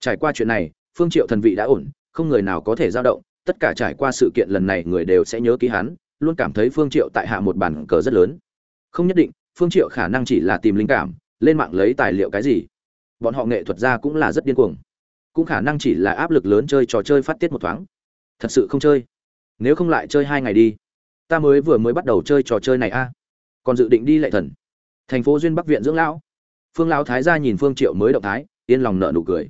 Trải qua chuyện này, phương triệu thần vị đã ổn không người nào có thể dao động, tất cả trải qua sự kiện lần này người đều sẽ nhớ ký hắn, luôn cảm thấy phương triệu tại hạ một bản cờ rất lớn. Không nhất định, phương triệu khả năng chỉ là tìm linh cảm, lên mạng lấy tài liệu cái gì. Bọn họ nghệ thuật gia cũng là rất điên cuồng. Cũng khả năng chỉ là áp lực lớn chơi trò chơi phát tiết một thoáng. Thật sự không chơi. Nếu không lại chơi hai ngày đi. Ta mới vừa mới bắt đầu chơi trò chơi này a. Còn dự định đi lệ thần. Thành phố duyên bắc viện dưỡng lão. Phương lão thái gia nhìn phương triệu mới động thái, yên lòng nở nụ cười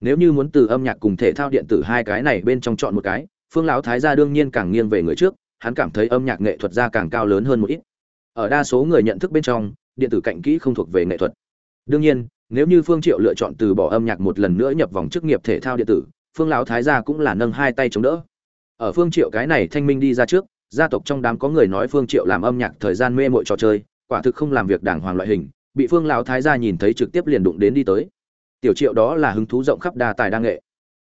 nếu như muốn từ âm nhạc cùng thể thao điện tử hai cái này bên trong chọn một cái, phương lão thái gia đương nhiên càng nghiêng về người trước, hắn cảm thấy âm nhạc nghệ thuật gia càng cao lớn hơn một ít. Ở đa số người nhận thức bên trong, điện tử cạnh kỹ không thuộc về nghệ thuật. Đương nhiên, nếu như phương triệu lựa chọn từ bỏ âm nhạc một lần nữa nhập vòng chức nghiệp thể thao điện tử, phương lão thái gia cũng là nâng hai tay chống đỡ. Ở phương triệu cái này thanh minh đi ra trước, gia tộc trong đám có người nói phương triệu làm âm nhạc thời gian mê mội trò chơi, quả thực không làm việc đàng hoàng loại hình, bị phương lão thái gia nhìn thấy trực tiếp liền đụng đến đi tới tiểu triệu đó là hứng thú rộng khắp đa tài đa nghệ.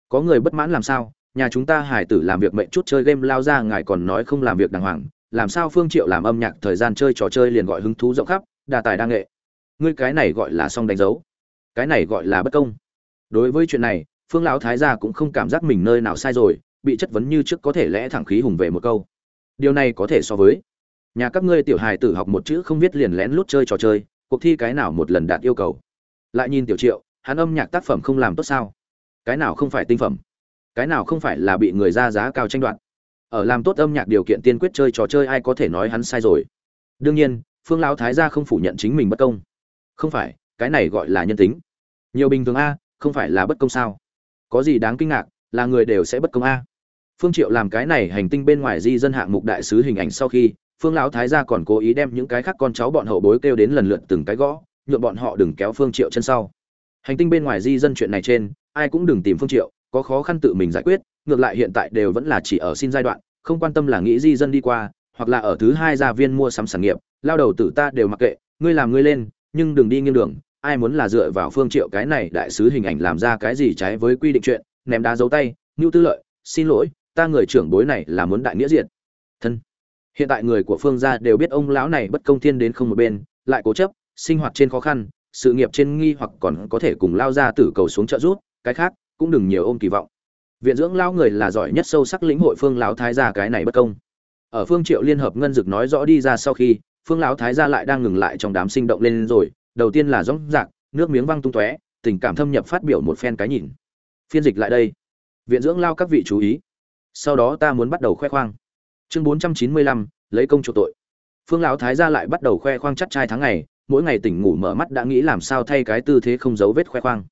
Có người bất mãn làm sao? Nhà chúng ta hải tử làm việc mệnh chút chơi game lao ra, ngài còn nói không làm việc đàng hoàng. Làm sao phương triệu làm âm nhạc thời gian chơi trò chơi liền gọi hứng thú rộng khắp, đa tài đa nghệ? Ngươi cái này gọi là song đánh dấu. Cái này gọi là bất công. Đối với chuyện này, phương lão thái gia cũng không cảm giác mình nơi nào sai rồi, bị chất vấn như trước có thể lẽ thẳng khí hùng về một câu. Điều này có thể so với, nhà các ngươi tiểu hài tử học một chữ không biết liền lén lút chơi trò chơi, cuộc thi cái nào một lần đạt yêu cầu. Lại nhìn tiểu triệu hắn âm nhạc tác phẩm không làm tốt sao? Cái nào không phải tinh phẩm? Cái nào không phải là bị người ra giá cao tranh đoạt? Ở làm tốt âm nhạc điều kiện tiên quyết chơi trò chơi ai có thể nói hắn sai rồi? Đương nhiên, phương lão thái gia không phủ nhận chính mình bất công. Không phải, cái này gọi là nhân tính. Nhiều bình thường a, không phải là bất công sao? Có gì đáng kinh ngạc, là người đều sẽ bất công a. Phương triệu làm cái này hành tinh bên ngoài di dân hạng mục đại sứ hình ảnh sau khi, phương lão thái gia còn cố ý đem những cái khác con cháu bọn hậu bối kêu đến lần lượt từng cái gõ, nhượng bọn họ đừng kéo phương triệu chân sau hành tinh bên ngoài di dân chuyện này trên, ai cũng đừng tìm phương triệu, có khó khăn tự mình giải quyết, ngược lại hiện tại đều vẫn là chỉ ở xin giai đoạn, không quan tâm là nghĩ di dân đi qua, hoặc là ở thứ hai gia viên mua sắm sản nghiệp, lao đầu tử ta đều mặc kệ, ngươi làm ngươi lên, nhưng đừng đi nghiêng đường, ai muốn là dựa vào phương triệu cái này đại sứ hình ảnh làm ra cái gì trái với quy định chuyện, ném đá dấu tay ngưu tư lợi, xin lỗi, ta người trưởng bối này là muốn đại nghĩa diện thân. Hiện tại người của phương gia đều biết ông lão này bất công thiên đến không một bên, lại cố chấp, sinh hoạt trên khó khăn sự nghiệp trên nghi hoặc còn có thể cùng lao ra tử cầu xuống trợ rút cái khác cũng đừng nhiều ôm kỳ vọng. Viện dưỡng lao người là giỏi nhất sâu sắc lĩnh hội phương lão thái gia cái này bất công. Ở phương triệu liên hợp ngân dực nói rõ đi ra sau khi, phương lão thái gia lại đang ngừng lại trong đám sinh động lên rồi, đầu tiên là rõng rạc, nước miếng văng tung tóe, tình cảm thâm nhập phát biểu một phen cái nhìn. Phiên dịch lại đây. Viện dưỡng lao các vị chú ý. Sau đó ta muốn bắt đầu khoe khoang. Chương bốn trăm chín mươi lăm, lấy công chủ tội. Phương lão thái gia lại bắt đầu khoe khoang chắc trai tháng ngày mỗi ngày tỉnh ngủ mở mắt đã nghĩ làm sao thay cái tư thế không giấu vết khoe khoang.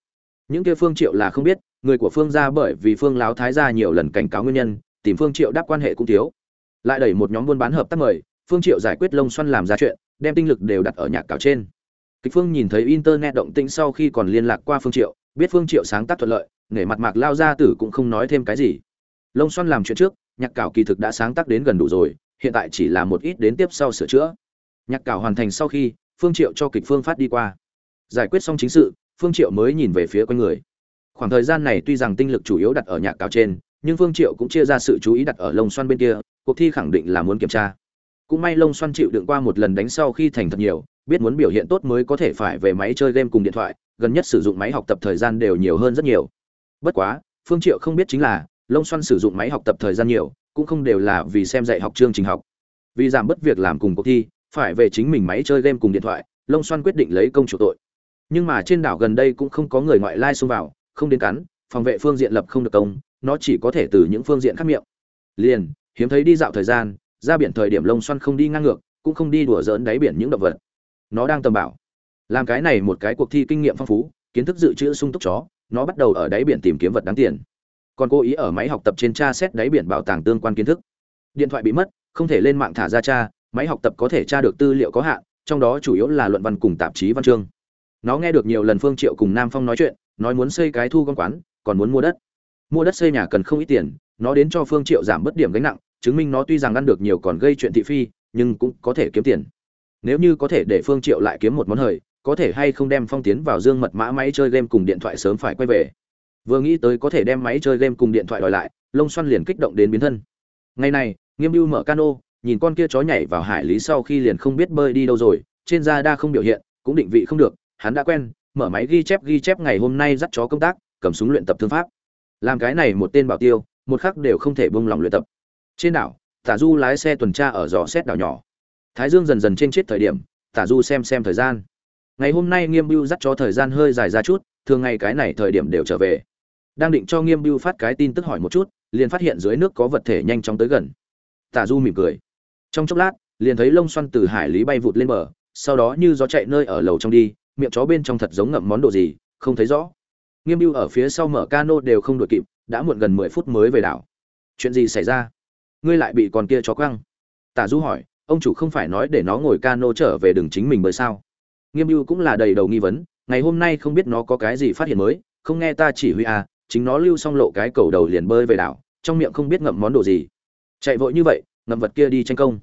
Những kia phương triệu là không biết, người của phương gia bởi vì phương lão thái gia nhiều lần cảnh cáo nguyên nhân, tìm phương triệu đáp quan hệ cũng thiếu. Lại đẩy một nhóm buôn bán hợp tác mời, phương triệu giải quyết lông xoăn làm ra chuyện, đem tinh lực đều đặt ở nhạc cáo trên. Kịch phương nhìn thấy internet động tĩnh sau khi còn liên lạc qua phương triệu, biết phương triệu sáng tác thuận lợi, nể mặt mạc lao Gia tử cũng không nói thêm cái gì. Lông xoăn làm chuyện trước, nhạc cảo kỳ thực đã sáng tác đến gần đủ rồi, hiện tại chỉ là một ít đến tiếp sau sửa chữa. Nhạc cảo hoàn thành sau khi phương triệu cho kịch phương phát đi qua. Giải quyết xong chính sự, phương triệu mới nhìn về phía quanh người. Khoảng thời gian này tuy rằng tinh lực chủ yếu đặt ở nhạc cáo trên, nhưng phương triệu cũng chia ra sự chú ý đặt ở lông xoan bên kia, cuộc thi khẳng định là muốn kiểm tra. Cũng may lông xoan chịu đựng qua một lần đánh sau khi thành thật nhiều, biết muốn biểu hiện tốt mới có thể phải về máy chơi game cùng điện thoại, gần nhất sử dụng máy học tập thời gian đều nhiều hơn rất nhiều. Bất quá, phương triệu không biết chính là, lông xoan sử dụng máy học tập thời gian nhiều, cũng không đều là vì xem dạy học chương trình học. Vì giảm bớt việc làm cùng cuộc thi phải về chính mình máy chơi game cùng điện thoại lông xoăn quyết định lấy công chủ tội. Nhưng mà trên đảo gần đây cũng không có người ngoại lai xông vào, không đến cắn, phòng vệ phương diện lập không được công, nó chỉ có thể từ những phương diện khác miệng. Liền, hiếm thấy đi dạo thời gian, ra biển thời điểm lông xoăn không đi ngang ngược, cũng không đi đùa dỡn đáy biển những động vật. Nó đang tầm bảo. Làm cái này một cái cuộc thi kinh nghiệm phong phú, kiến thức dự trữ sung túc chó, nó bắt đầu ở đáy biển tìm kiếm vật đáng tiền. Còn cố ý ở máy học tập trên tra xét đáy biển bảo tàng tương quan kiến thức. Điện thoại bị mất, không thể lên mạng thả ra tra máy học tập có thể tra được tư liệu có hạn, trong đó chủ yếu là luận văn cùng tạp chí văn chương. Nó nghe được nhiều lần phương triệu cùng nam phong nói chuyện, nói muốn xây cái thu gom quán, còn muốn mua đất. Mua đất xây nhà cần không ít tiền, nó đến cho phương triệu giảm bớt điểm gánh nặng, chứng minh nó tuy rằng ăn được nhiều còn gây chuyện thị phi, nhưng cũng có thể kiếm tiền. Nếu như có thể để phương triệu lại kiếm một món hời, có thể hay không đem phong tiến vào dương mật mã máy chơi game cùng điện thoại sớm phải quay về. Vừa nghĩ tới có thể đem máy chơi game cùng điện thoại đòi lại, lông xoăn liền kích động đến biến thân. Ngày này, nghiêm mưu mở cano nhìn con kia chó nhảy vào hải lý sau khi liền không biết bơi đi đâu rồi, trên da đa không biểu hiện, cũng định vị không được, hắn đã quen, mở máy ghi chép ghi chép ngày hôm nay dắt chó công tác, cầm súng luyện tập thương pháp. Làm cái này một tên bảo tiêu, một khắc đều không thể buông lòng luyện tập. Trên đảo, tả du lái xe tuần tra ở dò xét đảo nhỏ. Thái dương dần dần trên chết thời điểm, tả du xem xem thời gian. Ngày hôm nay nghiêm bưu dắt cho thời gian hơi dài ra chút, thường ngày cái này thời điểm đều trở về. Đang định cho nghiêm bưu phát cái tin tức hỏi một chút, liền phát hiện dưới nước có vật thể nhanh chóng tới gần. Tả du mỉm cười trong chốc lát, liền thấy lông xoăn từ hải lý bay vụt lên bờ, sau đó như gió chạy nơi ở lầu trong đi, miệng chó bên trong thật giống ngậm món đồ gì, không thấy rõ. Nghiêm mưu ở phía sau mở cano đều không đuổi kịp, đã muộn gần mười phút mới về đảo. Chuyện gì xảy ra? Ngươi lại bị con kia chó quăng. Tả du hỏi, ông chủ không phải nói để nó ngồi cano trở về đường chính mình bởi sao? Nghiêm mưu cũng là đầy đầu nghi vấn, ngày hôm nay không biết nó có cái gì phát hiện mới, không nghe ta chỉ huy à chính nó lưu xong lộ cái cầu đầu liền bơi về đảo, trong miệng không biết ngậm món đồ gì. Chạy vội như vậy ngầm vật kia đi tranh công.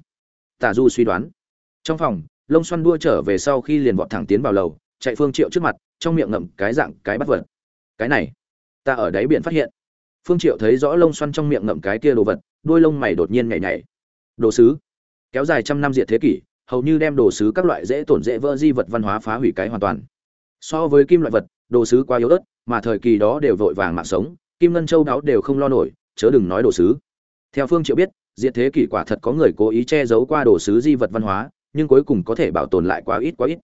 Tả du suy đoán. Trong phòng, lông xoăn đua trở về sau khi liền vọt thẳng tiến vào lầu, chạy phương triệu trước mặt, trong miệng ngậm cái dạng cái bắt vật. Cái này, ta ở đáy biển phát hiện. Phương triệu thấy rõ lông xoăn trong miệng ngậm cái kia đồ vật đuôi lông mày đột nhiên nhảy nhảy. Đồ sứ. Kéo dài trăm năm diệt thế kỷ, hầu như đem đồ sứ các loại dễ tổn dễ vỡ di vật văn hóa phá hủy cái hoàn toàn. So với kim loại vật, đồ sứ quá yếu ớt, mà thời kỳ đó đều vội vàng mạng sống, kim ngân châu đáo đều không lo nổi, chớ đừng nói đồ sứ. Theo phương triệu biết diệt thế kỷ quả thật có người cố ý che giấu qua đồ sứ di vật văn hóa, nhưng cuối cùng có thể bảo tồn lại quá ít quá ít.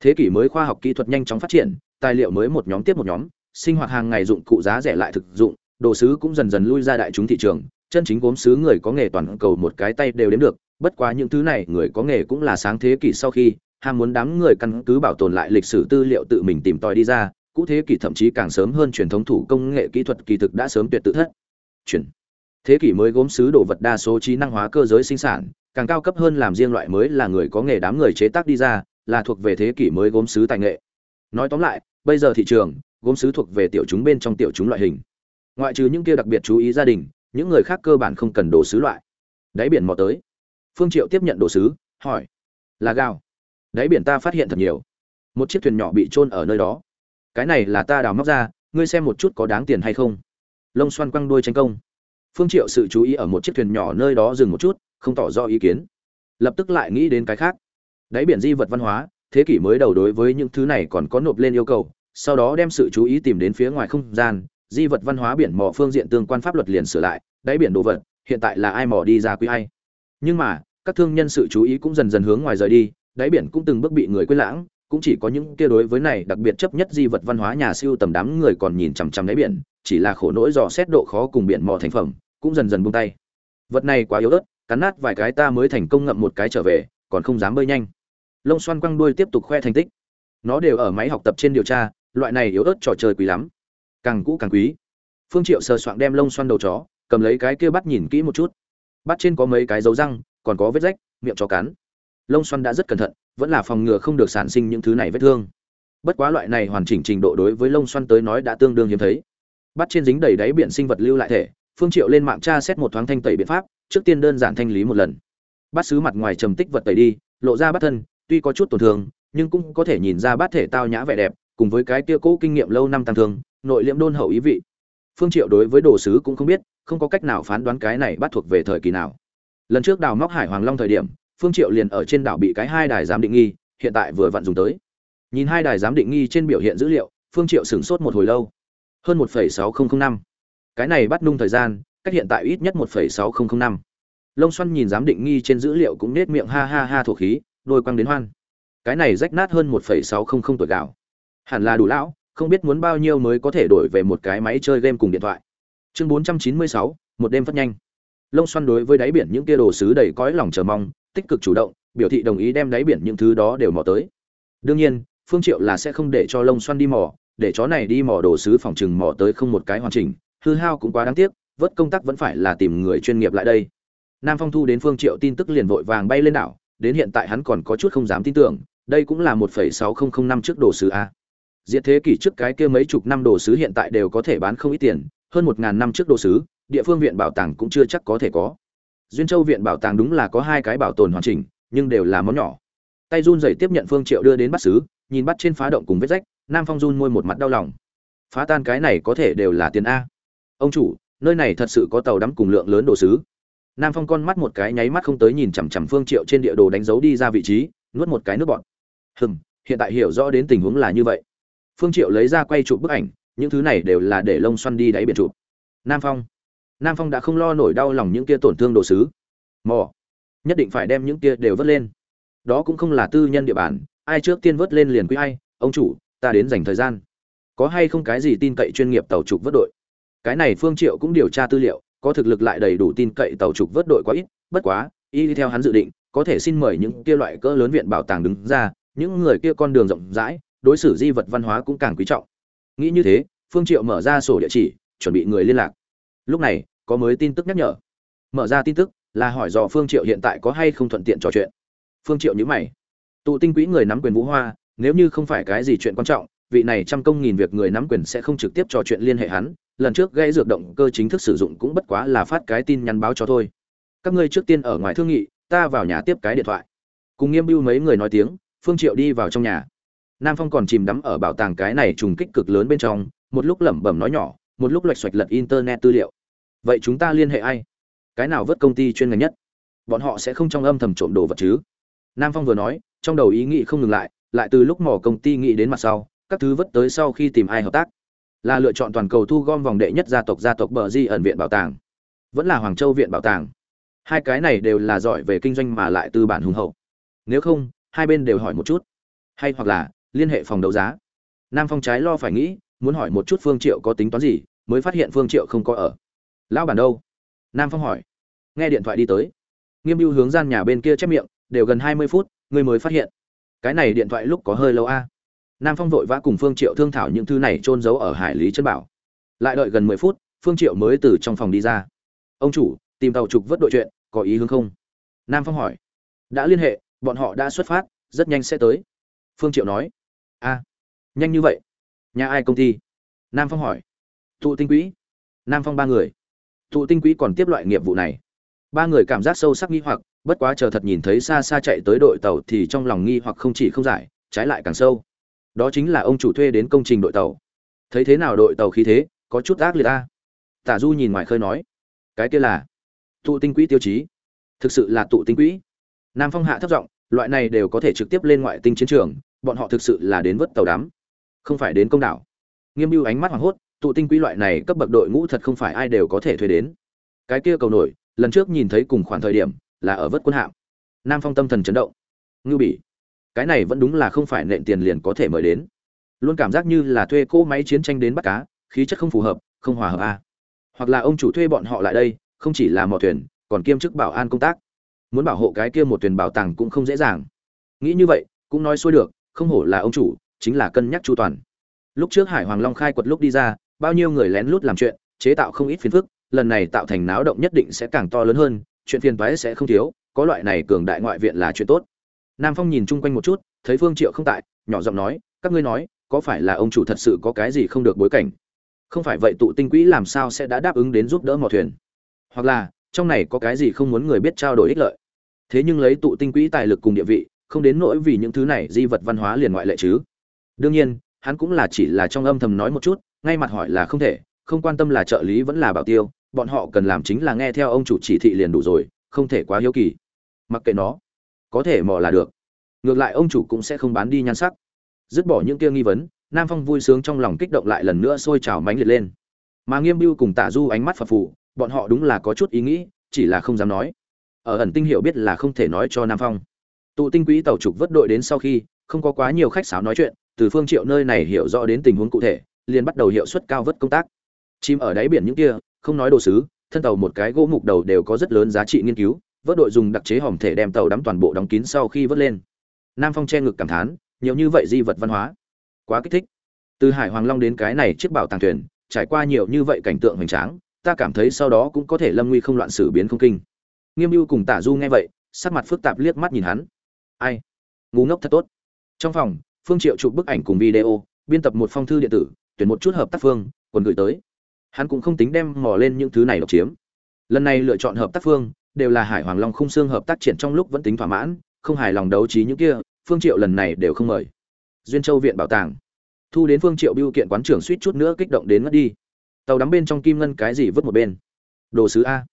Thế kỷ mới khoa học kỹ thuật nhanh chóng phát triển, tài liệu mới một nhóm tiếp một nhóm, sinh hoạt hàng ngày dụng cụ giá rẻ lại thực dụng, đồ sứ cũng dần dần lui ra đại chúng thị trường, chân chính gốm sứ người có nghề toàn cầu một cái tay đều đến được, bất quá những thứ này người có nghề cũng là sáng thế kỷ sau khi, ham muốn đám người căn cứ bảo tồn lại lịch sử tư liệu tự mình tìm tòi đi ra, cũ thế kỷ thậm chí càng sớm hơn truyền thống thủ công nghệ kỹ thuật kỳ thực đã sớm tuyệt tự thất. Chuyển thế kỷ mới gốm sứ đồ vật đa số trí năng hóa cơ giới sinh sản, càng cao cấp hơn làm riêng loại mới là người có nghề đám người chế tác đi ra, là thuộc về thế kỷ mới gốm sứ tài nghệ. Nói tóm lại, bây giờ thị trường, gốm sứ thuộc về tiểu chúng bên trong tiểu chúng loại hình. Ngoại trừ những kia đặc biệt chú ý gia đình, những người khác cơ bản không cần đồ sứ loại. Đáy biển mò tới. Phương triệu tiếp nhận đồ sứ, hỏi, là gạo? Đáy biển ta phát hiện thật nhiều. Một chiếc thuyền nhỏ bị trôn ở nơi đó. Cái này là ta đào móc ra, ngươi xem một chút có đáng tiền hay không. Lông xoăn quăng đuôi tranh công phương triệu sự chú ý ở một chiếc thuyền nhỏ nơi đó dừng một chút, không tỏ rõ ý kiến. Lập tức lại nghĩ đến cái khác. Đáy biển di vật văn hóa, thế kỷ mới đầu đối với những thứ này còn có nộp lên yêu cầu, sau đó đem sự chú ý tìm đến phía ngoài không gian, di vật văn hóa biển mỏ phương diện tương quan pháp luật liền sửa lại, đáy biển đồ vật, hiện tại là ai mỏ đi ra quý ai. Nhưng mà, các thương nhân sự chú ý cũng dần dần hướng ngoài rời đi, đáy biển cũng từng bước bị người quên lãng, cũng chỉ có những kia đối với này đặc biệt chấp nhất di vật văn hóa nhà siêu tầm đám người còn nhìn chằm chằm đáy biển, chỉ là khổ nỗi dò xét độ khó cùng biển mỏ thành phẩm cũng dần dần buông tay. Vật này quá yếu ớt, cắn nát vài cái ta mới thành công ngậm một cái trở về, còn không dám bơi nhanh. Lông xoăn quăng đuôi tiếp tục khoe thành tích. Nó đều ở máy học tập trên điều tra, loại này yếu ớt trò chơi quý lắm. Càng cũ càng quý. Phương triệu sờ soạng đem lông xoăn đầu chó, cầm lấy cái kia bắt nhìn kỹ một chút. Bắt trên có mấy cái dấu răng, còn có vết rách, miệng chó cắn. Lông xoăn đã rất cẩn thận, vẫn là phòng ngừa không được sản sinh những thứ này vết thương. Bất quá loại này hoàn chỉnh trình độ đối với lông xoăn tới nói đã tương đương hiếm thấy. Bắt trên dính đầy đáy biển sinh vật lưu lại thể phương triệu lên mạng tra xét một thoáng thanh tẩy biện pháp, trước tiên đơn giản thanh lý một lần. Bắt sứ mặt ngoài trầm tích vật tẩy đi, lộ ra bát thân, tuy có chút tổn thương, nhưng cũng có thể nhìn ra bát thể tao nhã vẻ đẹp, cùng với cái kia cũ kinh nghiệm lâu năm tăng thương, nội liễm đôn hậu ý vị. Phương triệu đối với đồ sứ cũng không biết, không có cách nào phán đoán cái này bắt thuộc về thời kỳ nào. Lần trước đào móc hải hoàng long thời điểm, phương triệu liền ở trên đảo bị cái hai đài giám định nghi, hiện tại vừa vặn dùng tới. Nhìn hai đài giám định nghi trên biểu hiện dữ liệu, phương triệu sửng sốt một hồi lâu. Hơn một sáu nghìn năm cái này bắt nung thời gian, cách hiện tại ít nhất một phẩy sáu nghìn năm. Lông xoăn nhìn giám định nghi trên dữ liệu cũng nết miệng ha ha ha thổ khí, đôi quăng đến hoan. Cái này rách nát hơn một phẩy sáu không không tuổi gạo. Hẳn là đủ lão, không biết muốn bao nhiêu mới có thể đổi về một cái máy chơi game cùng điện thoại. Chương bốn trăm chín mươi sáu, một đêm phát nhanh. Lông xoăn đối với đáy biển những kia đồ sứ đầy cõi lòng chờ mong, tích cực chủ động, biểu thị đồng ý đem đáy biển những thứ đó đều mò tới. Đương nhiên, phương triệu là sẽ không để cho lông xoăn đi mò, để chó này đi mò đồ sứ phòng chừng mò tới không một cái hoàn chỉnh hư hao cũng quá đáng tiếc, vớt công tác vẫn phải là tìm người chuyên nghiệp lại đây. Nam phong thu đến phương triệu tin tức liền vội vàng bay lên đảo, đến hiện tại hắn còn có chút không dám tin tưởng, đây cũng là một phẩy sáu không năm trước đồ sứ a. Diệt thế kỷ trước cái kia mấy chục năm đồ sứ hiện tại đều có thể bán không ít tiền, hơn một ngàn năm trước đồ sứ, địa phương viện bảo tàng cũng chưa chắc có thể có. Duyên châu viện bảo tàng đúng là có hai cái bảo tồn hoàn chỉnh, nhưng đều là món nhỏ. Tay run rẩy tiếp nhận phương triệu đưa đến bắt sứ, nhìn bắt trên phá động cùng vết rách, nam phong run môi một mặt đau lòng. Phá tan cái này có thể đều là tiền a ông chủ, nơi này thật sự có tàu đắm cùng lượng lớn đồ sứ. Nam phong con mắt một cái nháy mắt không tới nhìn chằm chằm phương triệu trên địa đồ đánh dấu đi ra vị trí, nuốt một cái nước bọt. Hừm, hiện tại hiểu rõ đến tình huống là như vậy. Phương triệu lấy ra quay chụp bức ảnh, những thứ này đều là để lông xoăn đi đáy biển chụp. Nam phong. Nam phong đã không lo nổi đau lòng những kia tổn thương đồ sứ. Mò. Nhất định phải đem những kia đều vớt lên. Đó cũng không là tư nhân địa bàn, ai trước tiên vớt lên liền quý ai. Ông chủ, ta đến dành thời gian. Có hay không cái gì tin cậy chuyên nghiệp tàu trục vớt đội? Cái này phương triệu cũng điều tra tư liệu, có thực lực lại đầy đủ tin cậy tàu trục vớt đội quá ít, bất quá, y theo hắn dự định, có thể xin mời những kia loại cỡ lớn viện bảo tàng đứng ra, những người kia con đường rộng rãi, đối xử di vật văn hóa cũng càng quý trọng. Nghĩ như thế, phương triệu mở ra sổ địa chỉ, chuẩn bị người liên lạc. Lúc này, có mới tin tức nhắc nhở. Mở ra tin tức, là hỏi dò phương triệu hiện tại có hay không thuận tiện trò chuyện. Phương triệu nhíu mày. Tụ tinh quỹ người nắm quyền vũ hoa, nếu như không phải cái gì chuyện quan trọng, vị này trăm công nghìn việc người nắm quyền sẽ không trực tiếp trò chuyện liên hệ hắn lần trước gây dược động cơ chính thức sử dụng cũng bất quá là phát cái tin nhắn báo cho thôi. Các ngươi trước tiên ở ngoài thương nghị, ta vào nhà tiếp cái điện thoại. Cùng nghiêm bưu mấy người nói tiếng, phương triệu đi vào trong nhà. Nam phong còn chìm đắm ở bảo tàng cái này trùng kích cực lớn bên trong, một lúc lẩm bẩm nói nhỏ, một lúc loạch xoạch lật internet tư liệu. Vậy chúng ta liên hệ ai? Cái nào vớt công ty chuyên ngành nhất? Bọn họ sẽ không trong âm thầm trộm đồ vật chứ? Nam phong vừa nói, trong đầu ý nghĩ không ngừng lại lại từ lúc mỏ công ty nghĩ đến mặt sau, các thứ vất tới sau khi tìm ai hợp tác là lựa chọn toàn cầu thu gom vòng đệ nhất gia tộc gia tộc bờ di ẩn viện bảo tàng. Vẫn là hoàng châu viện bảo tàng. Hai cái này đều là giỏi về kinh doanh mà lại tư bản hùng hậu. Nếu không, hai bên đều hỏi một chút. Hay hoặc là, liên hệ phòng đấu giá. Nam phong trái lo phải nghĩ, muốn hỏi một chút phương triệu có tính toán gì, mới phát hiện phương triệu không có ở. Lão bản đâu? Nam phong hỏi. Nghe điện thoại đi tới. Nghiêm mưu hướng gian nhà bên kia chép miệng, đều gần hai mươi phút người mới phát hiện. Cái này điện thoại lúc có hơi lâu a nam phong vội vã cùng phương triệu thương thảo những thứ này trôn giấu ở hải lý chân bảo. Lại đợi gần mười phút, phương triệu mới từ trong phòng đi ra. Ông chủ, tìm tàu trục vớt đội chuyện, có ý hướng không? Nam phong hỏi. Đã liên hệ, bọn họ đã xuất phát, rất nhanh sẽ tới. Phương triệu nói. A, nhanh như vậy? Nhà ai công ty? Nam phong hỏi. Tụ tinh quỹ. Nam phong ba người. Tụ tinh quỹ còn tiếp loại nghiệp vụ này. Ba người cảm giác sâu sắc nghi hoặc, bất quá chờ thật nhìn thấy xa xa chạy tới đội tàu thì trong lòng nghi hoặc không chỉ không giải, trái lại càng sâu đó chính là ông chủ thuê đến công trình đội tàu. Thấy thế nào đội tàu khí thế, có chút ác liệt ta tả du nhìn ngoài khơi nói, cái kia là tụ tinh quỹ tiêu chí. Thực sự là tụ tinh quỹ. Nam phong hạ thấp giọng, loại này đều có thể trực tiếp lên ngoại tinh chiến trường, bọn họ thực sự là đến vớt tàu đắm, không phải đến công đảo. Nghiêm mưu ánh mắt hoảng hốt, tụ tinh quỹ loại này cấp bậc đội ngũ thật không phải ai đều có thể thuê đến. Cái kia cầu nổi, lần trước nhìn thấy cùng khoảng thời điểm là ở vớt quân hạm. Nam phong tâm thần chấn động, ngưu bỉ cái này vẫn đúng là không phải nện tiền liền có thể mời đến. Luôn cảm giác như là thuê cỗ máy chiến tranh đến bắt cá, khí chất không phù hợp, không hòa hợp a à. hoặc là ông chủ thuê bọn họ lại đây, không chỉ là mò thuyền, còn kiêm chức bảo an công tác. Muốn bảo hộ cái kia một thuyền bảo tàng cũng không dễ dàng. Nghĩ như vậy, cũng nói xuôi được, không hổ là ông chủ, chính là cân nhắc chu toàn. Lúc trước hải hoàng long khai quật lúc đi ra, bao nhiêu người lén lút làm chuyện, chế tạo không ít phiền phức, lần này tạo thành náo động nhất định sẽ càng to lớn hơn, chuyện phiền toái sẽ không thiếu, có loại này cường đại ngoại viện là chuyện tốt nam phong nhìn chung quanh một chút, thấy phương triệu không tại, nhỏ giọng nói, các ngươi nói, có phải là ông chủ thật sự có cái gì không được bối cảnh? Không phải vậy tụ tinh quỹ làm sao sẽ đã đáp ứng đến giúp đỡ mò thuyền? Hoặc là, trong này có cái gì không muốn người biết trao đổi ích lợi? Thế nhưng lấy tụ tinh quỹ tài lực cùng địa vị, không đến nỗi vì những thứ này di vật văn hóa liền ngoại lệ chứ? Đương nhiên, hắn cũng là chỉ là trong âm thầm nói một chút, ngay mặt hỏi là không thể, không quan tâm là trợ lý vẫn là bảo tiêu, bọn họ cần làm chính là nghe theo ông chủ chỉ thị liền đủ rồi, không thể quá hiếu kỳ. Mặc kệ nó có thể mò là được. Ngược lại ông chủ cũng sẽ không bán đi nhan sắc. Dứt bỏ những kia nghi vấn, nam phong vui sướng trong lòng kích động lại lần nữa sôi trào mánh liệt lên. Mà nghiêm biêu cùng tả du ánh mắt phật phù, bọn họ đúng là có chút ý nghĩ, chỉ là không dám nói. Ở ẩn tinh hiểu biết là không thể nói cho nam phong. Tụ tinh quỹ tàu trục vớt đội đến sau khi, không có quá nhiều khách sáo nói chuyện, từ phương triệu nơi này hiểu rõ đến tình huống cụ thể, liền bắt đầu hiệu suất cao vớt công tác. Chim ở đáy biển những kia, không nói đồ sứ, thân tàu một cái gỗ mục đầu đều có rất lớn giá trị nghiên cứu vớt đội dùng đặc chế hòm thể đem tàu đắm toàn bộ đóng kín sau khi vớt lên. Nam phong che ngực cảm thán, nhiều như vậy di vật văn hóa, quá kích thích. Từ hải hoàng long đến cái này chiếc bảo tàng thuyền, trải qua nhiều như vậy cảnh tượng hoành tráng, ta cảm thấy sau đó cũng có thể lâm nguy không loạn xử biến không kinh. Nghiêm mưu cùng tả du nghe vậy, sắc mặt phức tạp liếc mắt nhìn hắn. Ai? Ngu ngốc thật tốt. Trong phòng, phương triệu chụp bức ảnh cùng video, biên tập một phong thư điện tử, tuyển một chút hợp tác phương còn gửi tới. Hắn cũng không tính đem mò lên những thứ này độc chiếm. Lần này lựa chọn hợp tác phương đều là hải hoàng long khung xương hợp tác triển trong lúc vẫn tính thỏa mãn, không hài lòng đấu trí những kia, phương triệu lần này đều không mời. Duyên châu viện bảo tàng. Thu đến phương triệu biêu kiện quán trưởng suýt chút nữa kích động đến mất đi. Tàu đắm bên trong kim ngân cái gì vứt một bên? Đồ sứ a.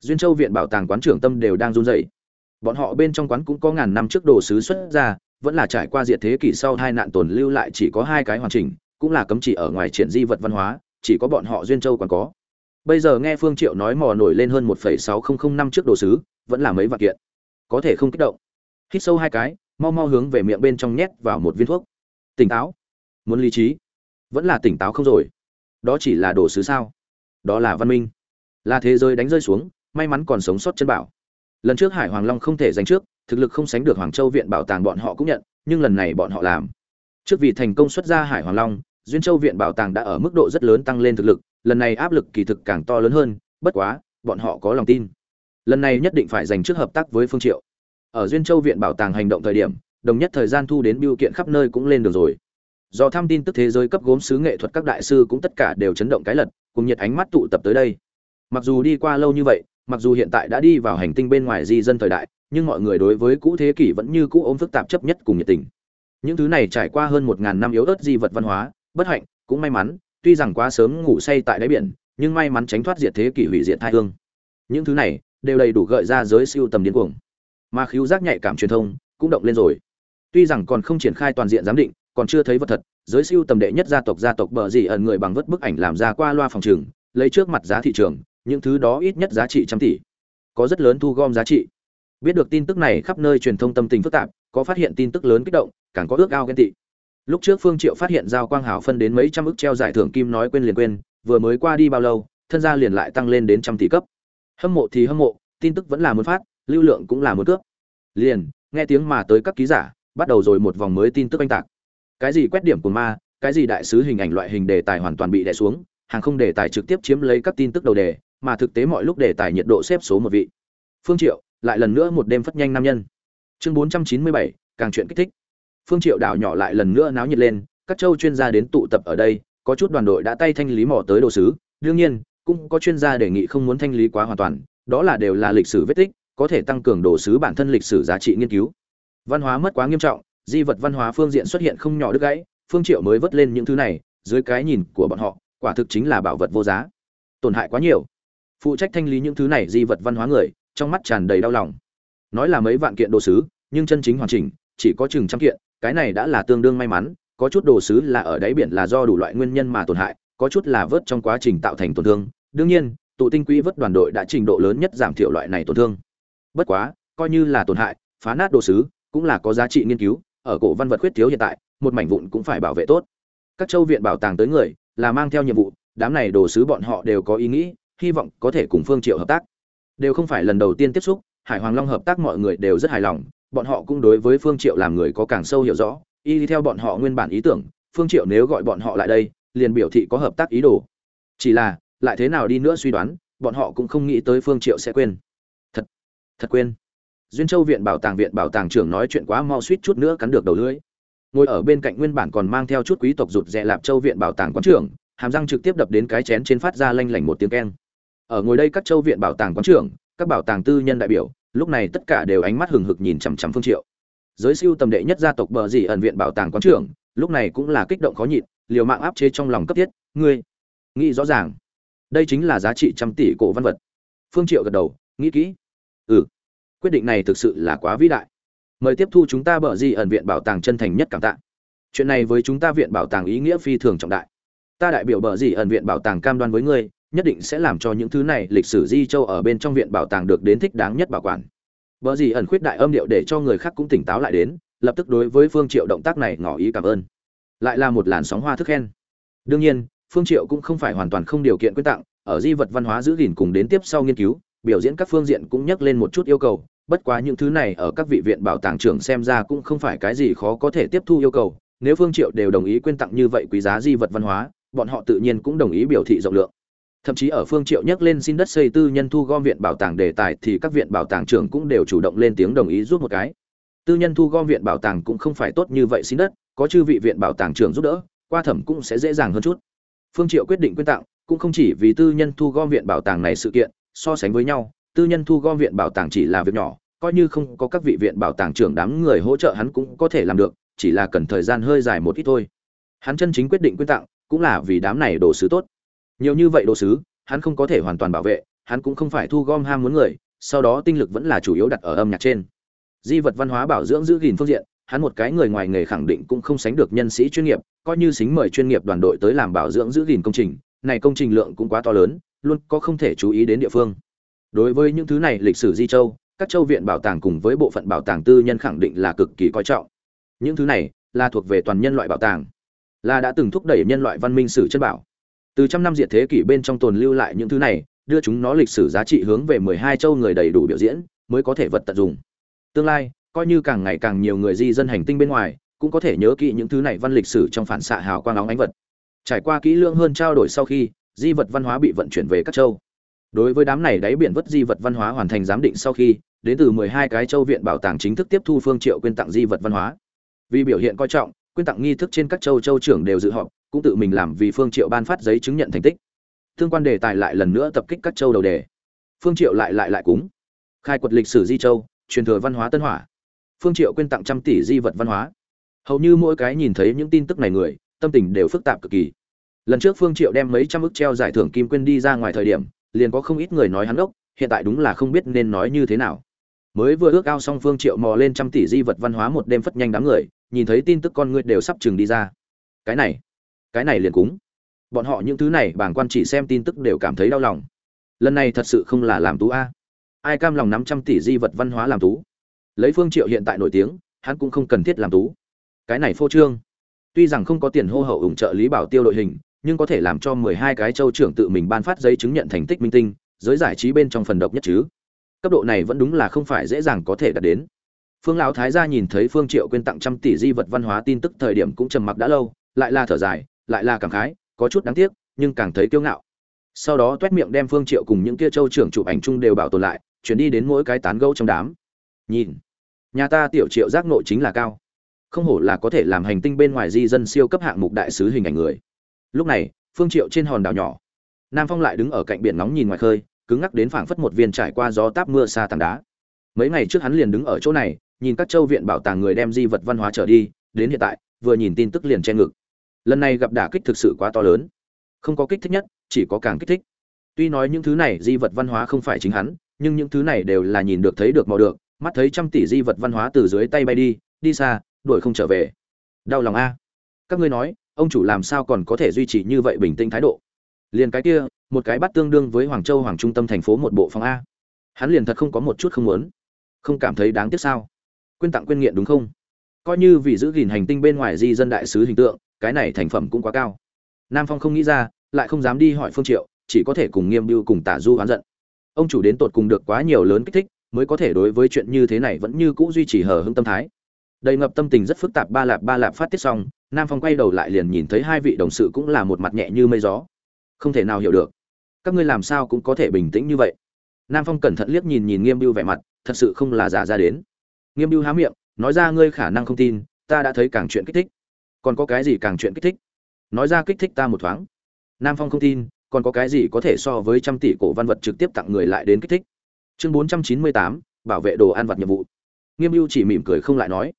Duyên châu viện bảo tàng quán trưởng tâm đều đang run rẩy. Bọn họ bên trong quán cũng có ngàn năm trước đồ sứ xuất ra, vẫn là trải qua diệt thế kỷ sau hai nạn tồn lưu lại chỉ có hai cái hoàn chỉnh, cũng là cấm chỉ ở ngoài triển di vật văn hóa, chỉ có bọn họ duyên châu còn có bây giờ nghe phương triệu nói mò nổi lên hơn một sáu nghìn năm trước đồ sứ, vẫn là mấy vạn kiện. Có thể không kích động. Hít sâu hai cái, mau mau hướng về miệng bên trong nhét vào một viên thuốc. Tỉnh táo. Muốn lý trí. Vẫn là tỉnh táo không rồi. Đó chỉ là đồ sứ sao? Đó là văn minh. Là thế giới đánh rơi xuống, may mắn còn sống sót chân bảo. Lần trước hải hoàng long không thể giành trước, thực lực không sánh được hoàng châu viện bảo tàng bọn họ cũng nhận, nhưng lần này bọn họ làm. Trước vì thành công xuất ra hải hoàng long, duyên châu viện bảo tàng đã ở mức độ rất lớn tăng lên thực lực lần này áp lực kỳ thực càng to lớn hơn, bất quá, bọn họ có lòng tin. Lần này nhất định phải dành trước hợp tác với phương triệu. Ở duyên châu viện bảo tàng hành động thời điểm, đồng nhất thời gian thu đến biểu kiện khắp nơi cũng lên được rồi. Do thăm tin tức thế giới cấp gốm sứ nghệ thuật các đại sư cũng tất cả đều chấn động cái lật, cùng nhiệt ánh mắt tụ tập tới đây. Mặc dù đi qua lâu như vậy, mặc dù hiện tại đã đi vào hành tinh bên ngoài di dân thời đại, nhưng mọi người đối với cũ thế kỷ vẫn như cũ ôm phức tạp chấp nhất cùng nhiệt tình. Những thứ này trải qua hơn một ngàn năm yếu ớt di vật văn hóa, bất hạnh, cũng may mắn tuy rằng quá sớm ngủ say tại đáy biển, nhưng may mắn tránh thoát diệt thế kỷ hủy diệt thai hương. Những thứ này đều đầy đủ gợi ra giới siêu tầm điên cuồng. Mà khiếu giác nhạy cảm truyền thông cũng động lên rồi. Tuy rằng còn không triển khai toàn diện giám định, còn chưa thấy vật thật, giới siêu tầm đệ nhất gia tộc gia tộc bờ gì ẩn người bằng vớt bức ảnh làm ra qua loa phòng trường, lấy trước mặt giá thị trường, những thứ đó ít nhất giá trị trăm tỷ. Có rất lớn thu gom giá trị. Biết được tin tức này khắp nơi truyền thông tâm tình phức tạp, có phát hiện tin tức lớn kích động, càng có ước ao ghen tị lúc trước phương triệu phát hiện giao quang hảo phân đến mấy trăm ức treo giải thưởng kim nói quên liền quên vừa mới qua đi bao lâu thân gia liền lại tăng lên đến trăm tỷ cấp. Hâm mộ thì hâm mộ tin tức vẫn là muốn phát lưu lượng cũng là muốn cướp. Liền nghe tiếng mà tới các ký giả bắt đầu rồi một vòng mới tin tức anh tạc. Cái gì quét điểm của ma cái gì đại sứ hình ảnh loại hình đề tài hoàn toàn bị đè xuống hàng không đề tài trực tiếp chiếm lấy các tin tức đầu đề mà thực tế mọi lúc đề tài nhiệt độ xếp số một vị. Phương triệu lại lần nữa một đêm phất nhanh nam nhân. Chương 497, càng chuyện kích thích phương triệu đảo nhỏ lại lần nữa náo nhiệt lên, các châu chuyên gia đến tụ tập ở đây, có chút đoàn đội đã tay thanh lý mỏ tới đồ sứ. Đương nhiên, cũng có chuyên gia đề nghị không muốn thanh lý quá hoàn toàn, đó là đều là lịch sử vết tích, có thể tăng cường đồ sứ bản thân lịch sử giá trị nghiên cứu. Văn hóa mất quá nghiêm trọng, di vật văn hóa phương diện xuất hiện không nhỏ đứt gãy, phương triệu mới vớt lên những thứ này, dưới cái nhìn của bọn họ, quả thực chính là bảo vật vô giá. Tổn hại quá nhiều. Phụ trách thanh lý những thứ này di vật văn hóa người, trong mắt tràn đầy đau lòng. Nói là mấy vạn kiện đồ sứ, nhưng chân chính hoàn chỉnh, chỉ có chừng trăm kiện cái này đã là tương đương may mắn, có chút đồ sứ là ở đáy biển là do đủ loại nguyên nhân mà tổn hại, có chút là vớt trong quá trình tạo thành tổn thương. Đương nhiên, tụ tinh quỹ vớt đoàn đội đã trình độ lớn nhất giảm thiểu loại này tổn thương. Bất quá, coi như là tổn hại, phá nát đồ sứ cũng là có giá trị nghiên cứu, ở cổ văn vật khuyết thiếu hiện tại, một mảnh vụn cũng phải bảo vệ tốt. Các châu viện bảo tàng tới người là mang theo nhiệm vụ, đám này đồ sứ bọn họ đều có ý nghĩ, hy vọng có thể cùng phương triệu hợp tác. Đều không phải lần đầu tiên tiếp xúc, hải hoàng long hợp tác mọi người đều rất hài lòng bọn họ cũng đối với phương triệu làm người có càng sâu hiểu rõ, y đi theo bọn họ nguyên bản ý tưởng, phương triệu nếu gọi bọn họ lại đây, liền biểu thị có hợp tác ý đồ. Chỉ là, lại thế nào đi nữa suy đoán, bọn họ cũng không nghĩ tới phương triệu sẽ quên. Thật thật quên. Duyên châu viện bảo tàng viện bảo tàng trưởng nói chuyện quá mau suýt chút nữa cắn được đầu lưỡi. Ngồi ở bên cạnh nguyên bản còn mang theo chút quý tộc rụt rè lạp châu viện bảo tàng quán trưởng, hàm răng trực tiếp đập đến cái chén trên phát ra lanh lảnh một tiếng keng. Ở ngồi đây các châu viện bảo tàng quán trưởng, các bảo tàng tư nhân đại biểu lúc này tất cả đều ánh mắt hừng hực nhìn chằm chằm phương triệu. Giới siêu tầm đệ nhất gia tộc bờ gì ẩn viện bảo tàng quán trưởng, lúc này cũng là kích động khó nhịn, liều mạng áp chế trong lòng cấp thiết, ngươi, nghĩ rõ ràng, đây chính là giá trị trăm tỷ cổ văn vật. Phương triệu gật đầu, nghĩ kỹ. Ừ quyết định này thực sự là quá vĩ đại. Mời tiếp thu chúng ta bờ gì ẩn viện bảo tàng chân thành nhất cảm tạ. Chuyện này với chúng ta viện bảo tàng ý nghĩa phi thường trọng đại. Ta đại biểu bờ gì ẩn viện bảo tàng cam đoan với ngươi nhất định sẽ làm cho những thứ này lịch sử di châu ở bên trong viện bảo tàng được đến thích đáng nhất bảo quản. Vợ gì ẩn khuyết đại âm điệu để cho người khác cũng tỉnh táo lại đến, lập tức đối với phương triệu động tác này ngỏ ý cảm ơn. Lại là một làn sóng hoa thức khen. Đương nhiên, phương triệu cũng không phải hoàn toàn không điều kiện quyết tặng, ở di vật văn hóa giữ gìn cùng đến tiếp sau nghiên cứu, biểu diễn các phương diện cũng nhắc lên một chút yêu cầu, bất quá những thứ này ở các vị viện bảo tàng trưởng xem ra cũng không phải cái gì khó có thể tiếp thu yêu cầu, nếu phương triệu đều đồng ý quyên tặng như vậy quý giá di vật văn hóa, bọn họ tự nhiên cũng đồng ý biểu thị rộng lượng thậm chí ở phương triệu nhắc lên xin đất xây tư nhân thu gom viện bảo tàng đề tài thì các viện bảo tàng trưởng cũng đều chủ động lên tiếng đồng ý giúp một cái. Tư nhân thu gom viện bảo tàng cũng không phải tốt như vậy xin đất, có chư vị viện bảo tàng trưởng giúp đỡ, qua thẩm cũng sẽ dễ dàng hơn chút. Phương triệu quyết định quyên tặng, cũng không chỉ vì tư nhân thu gom viện bảo tàng này sự kiện, so sánh với nhau, tư nhân thu gom viện bảo tàng chỉ là việc nhỏ, coi như không có các vị viện bảo tàng trưởng đám người hỗ trợ hắn cũng có thể làm được, chỉ là cần thời gian hơi dài một ít thôi. Hắn chân chính quyết định quyên tặng, cũng là vì đám này đồ sứ tốt nhiều như vậy đồ sứ, hắn không có thể hoàn toàn bảo vệ, hắn cũng không phải thu gom ham muốn người, sau đó tinh lực vẫn là chủ yếu đặt ở âm nhạc trên. Di vật văn hóa bảo dưỡng giữ gìn phương diện, hắn một cái người ngoài nghề khẳng định cũng không sánh được nhân sĩ chuyên nghiệp, coi như xính mời chuyên nghiệp đoàn đội tới làm bảo dưỡng giữ gìn công trình, này công trình lượng cũng quá to lớn, luôn có không thể chú ý đến địa phương. Đối với những thứ này lịch sử di châu, các châu viện bảo tàng cùng với bộ phận bảo tàng tư nhân khẳng định là cực kỳ coi trọng. Những thứ này là thuộc về toàn nhân loại bảo tàng, là đã từng thúc đẩy nhân loại văn minh sử chân bảo từ trăm năm diệt thế kỷ bên trong tồn lưu lại những thứ này, đưa chúng nó lịch sử giá trị hướng về mười hai châu người đầy đủ biểu diễn, mới có thể vật tận dụng. Tương lai, coi như càng ngày càng nhiều người di dân hành tinh bên ngoài, cũng có thể nhớ kỹ những thứ này văn lịch sử trong phản xạ hào quang óng ánh vật. Trải qua kỹ lưỡng hơn trao đổi sau khi, di vật văn hóa bị vận chuyển về các châu. Đối với đám này đáy biển vất di vật văn hóa hoàn thành giám định sau khi, đến từ 12 cái châu viện bảo tàng chính thức tiếp thu phương triệu quyên tặng di vật văn hóa. Vì biểu hiện coi trọng, quyên tặng nghi thức trên các châu châu trưởng đều dự họp cũng tự mình làm vì phương triệu ban phát giấy chứng nhận thành tích. Tương quan đề tài lại lần nữa tập kích các châu đầu đề. Phương triệu lại lại lại cúng. Khai quật lịch sử di châu, truyền thừa văn hóa tân hỏa. Phương triệu quyên tặng trăm tỷ di vật văn hóa. Hầu như mỗi cái nhìn thấy những tin tức này người, tâm tình đều phức tạp cực kỳ. Lần trước phương triệu đem mấy trăm ức treo giải thưởng kim quyên đi ra ngoài thời điểm, liền có không ít người nói hắn ốc, hiện tại đúng là không biết nên nói như thế nào. Mới vừa ước ao xong phương triệu mò lên trăm tỷ di vật văn hóa một đêm phất nhanh đám người, nhìn thấy tin tức con người đều sắp chừng đi ra. Cái này cái này liền cúng. Bọn họ những thứ này bảng quan chỉ xem tin tức đều cảm thấy đau lòng. Lần này thật sự không là làm tú a. Ai cam lòng nắm trăm tỷ di vật văn hóa làm tú? Lấy phương triệu hiện tại nổi tiếng, hắn cũng không cần thiết làm tú. Cái này phô trương. Tuy rằng không có tiền hô hậu ủng trợ lý bảo tiêu đội hình, nhưng có thể làm cho 12 cái châu trưởng tự mình ban phát giấy chứng nhận thành tích minh tinh, giới giải trí bên trong phần độc nhất chứ. Cấp độ này vẫn đúng là không phải dễ dàng có thể đạt đến. Phương lão thái gia nhìn thấy phương triệu quên tặng trăm tỷ di vật văn hóa tin tức thời điểm cũng trầm mặc đã lâu, lại là thở dài lại là cảm khái, có chút đáng tiếc, nhưng càng thấy kiêu ngạo. Sau đó toét miệng đem phương triệu cùng những kia châu trưởng chụp ảnh chung đều bảo tồn lại, chuyển đi đến mỗi cái tán gẫu trong đám. Nhìn, nhà ta tiểu triệu giác nội chính là cao. Không hổ là có thể làm hành tinh bên ngoài di dân siêu cấp hạng mục đại sứ hình ảnh người. Lúc này, phương triệu trên hòn đảo nhỏ, nam phong lại đứng ở cạnh biển nóng nhìn ngoài khơi, cứng ngắc đến phảng phất một viên trải qua gió táp mưa xa tảng đá. Mấy ngày trước hắn liền đứng ở chỗ này, nhìn các châu viện bảo tàng người đem di vật văn hóa trở đi, đến hiện tại, vừa nhìn tin tức liền che ngực lần này gặp đả kích thực sự quá to lớn. Không có kích thích nhất, chỉ có càng kích thích. Tuy nói những thứ này di vật văn hóa không phải chính hắn, nhưng những thứ này đều là nhìn được, thấy được, mò được, mắt thấy trăm tỷ di vật văn hóa từ dưới tay bay đi đi xa, đuổi không trở về. Đau lòng a. Các ngươi nói, ông chủ làm sao còn có thể duy trì như vậy bình tĩnh thái độ? Liền cái kia, một cái bắt tương đương với hoàng châu hoàng trung tâm thành phố một bộ phòng a. Hắn liền thật không có một chút không muốn. Không cảm thấy đáng tiếc sao? Quyên tặng quyên nghiện đúng không? Coi như vì giữ gìn hành tinh bên ngoài di dân đại sứ hình tượng cái này thành phẩm cũng quá cao. Nam phong không nghĩ ra, lại không dám đi hỏi phương triệu, chỉ có thể cùng nghiêm biêu cùng tả du oán giận. Ông chủ đến tột cùng được quá nhiều lớn kích thích, mới có thể đối với chuyện như thế này vẫn như cũ duy trì hờ hững tâm thái. Đầy ngập tâm tình rất phức tạp ba lạp ba lạp phát tiết xong, nam phong quay đầu lại liền nhìn thấy hai vị đồng sự cũng là một mặt nhẹ như mây gió. Không thể nào hiểu được. Các ngươi làm sao cũng có thể bình tĩnh như vậy. Nam phong cẩn thận liếc nhìn nhìn nghiêm biêu vẻ mặt, thật sự không là giả ra đến. Nghiêm biêu há miệng, nói ra ngươi khả năng không tin, ta đã thấy càng chuyện kích thích còn có cái gì càng chuyện kích thích? Nói ra kích thích ta một thoáng. Nam phong không tin, còn có cái gì có thể so với trăm tỷ cổ văn vật trực tiếp tặng người lại đến kích thích? Chương bốn trăm chín mươi tám, bảo vệ đồ ăn vật nhiệm vụ. Nghiêm mưu chỉ mỉm cười không lại nói.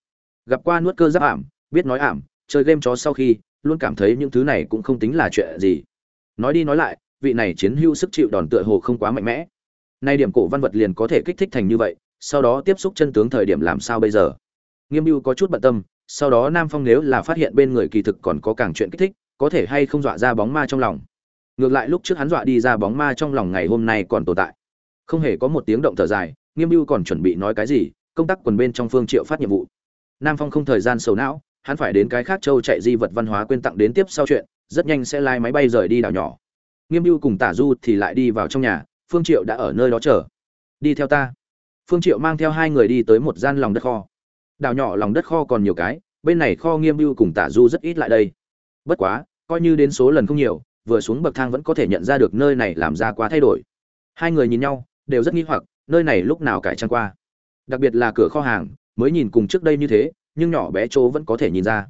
Gặp qua nuốt cơ giáp ảm, biết nói ảm, chơi game chó sau khi, luôn cảm thấy những thứ này cũng không tính là chuyện gì. Nói đi nói lại, vị này chiến hưu sức chịu đòn tựa hồ không quá mạnh mẽ. Nay điểm cổ văn vật liền có thể kích thích thành như vậy, sau đó tiếp xúc chân tướng thời điểm làm sao bây giờ? Nghiêm mưu có chút bận tâm sau đó nam phong nếu là phát hiện bên người kỳ thực còn có càng chuyện kích thích, có thể hay không dọa ra bóng ma trong lòng. Ngược lại lúc trước hắn dọa đi ra bóng ma trong lòng ngày hôm nay còn tồn tại. Không hề có một tiếng động thở dài, nghiêm mưu còn chuẩn bị nói cái gì, công tác quần bên trong phương triệu phát nhiệm vụ. Nam phong không thời gian sầu não, hắn phải đến cái khác châu chạy di vật văn hóa quên tặng đến tiếp sau chuyện, rất nhanh sẽ lai máy bay rời đi đảo nhỏ. Nghiêm mưu cùng tả du thì lại đi vào trong nhà, phương triệu đã ở nơi đó chờ. Đi theo ta. Phương triệu mang theo hai người đi tới một gian lòng đất kho đảo nhỏ lòng đất kho còn nhiều cái, bên này kho nghiêm mưu cùng tả du rất ít lại đây. Bất quá, coi như đến số lần không nhiều, vừa xuống bậc thang vẫn có thể nhận ra được nơi này làm ra quá thay đổi. Hai người nhìn nhau, đều rất nghi hoặc, nơi này lúc nào cải trang qua. Đặc biệt là cửa kho hàng, mới nhìn cùng trước đây như thế, nhưng nhỏ bé chỗ vẫn có thể nhìn ra.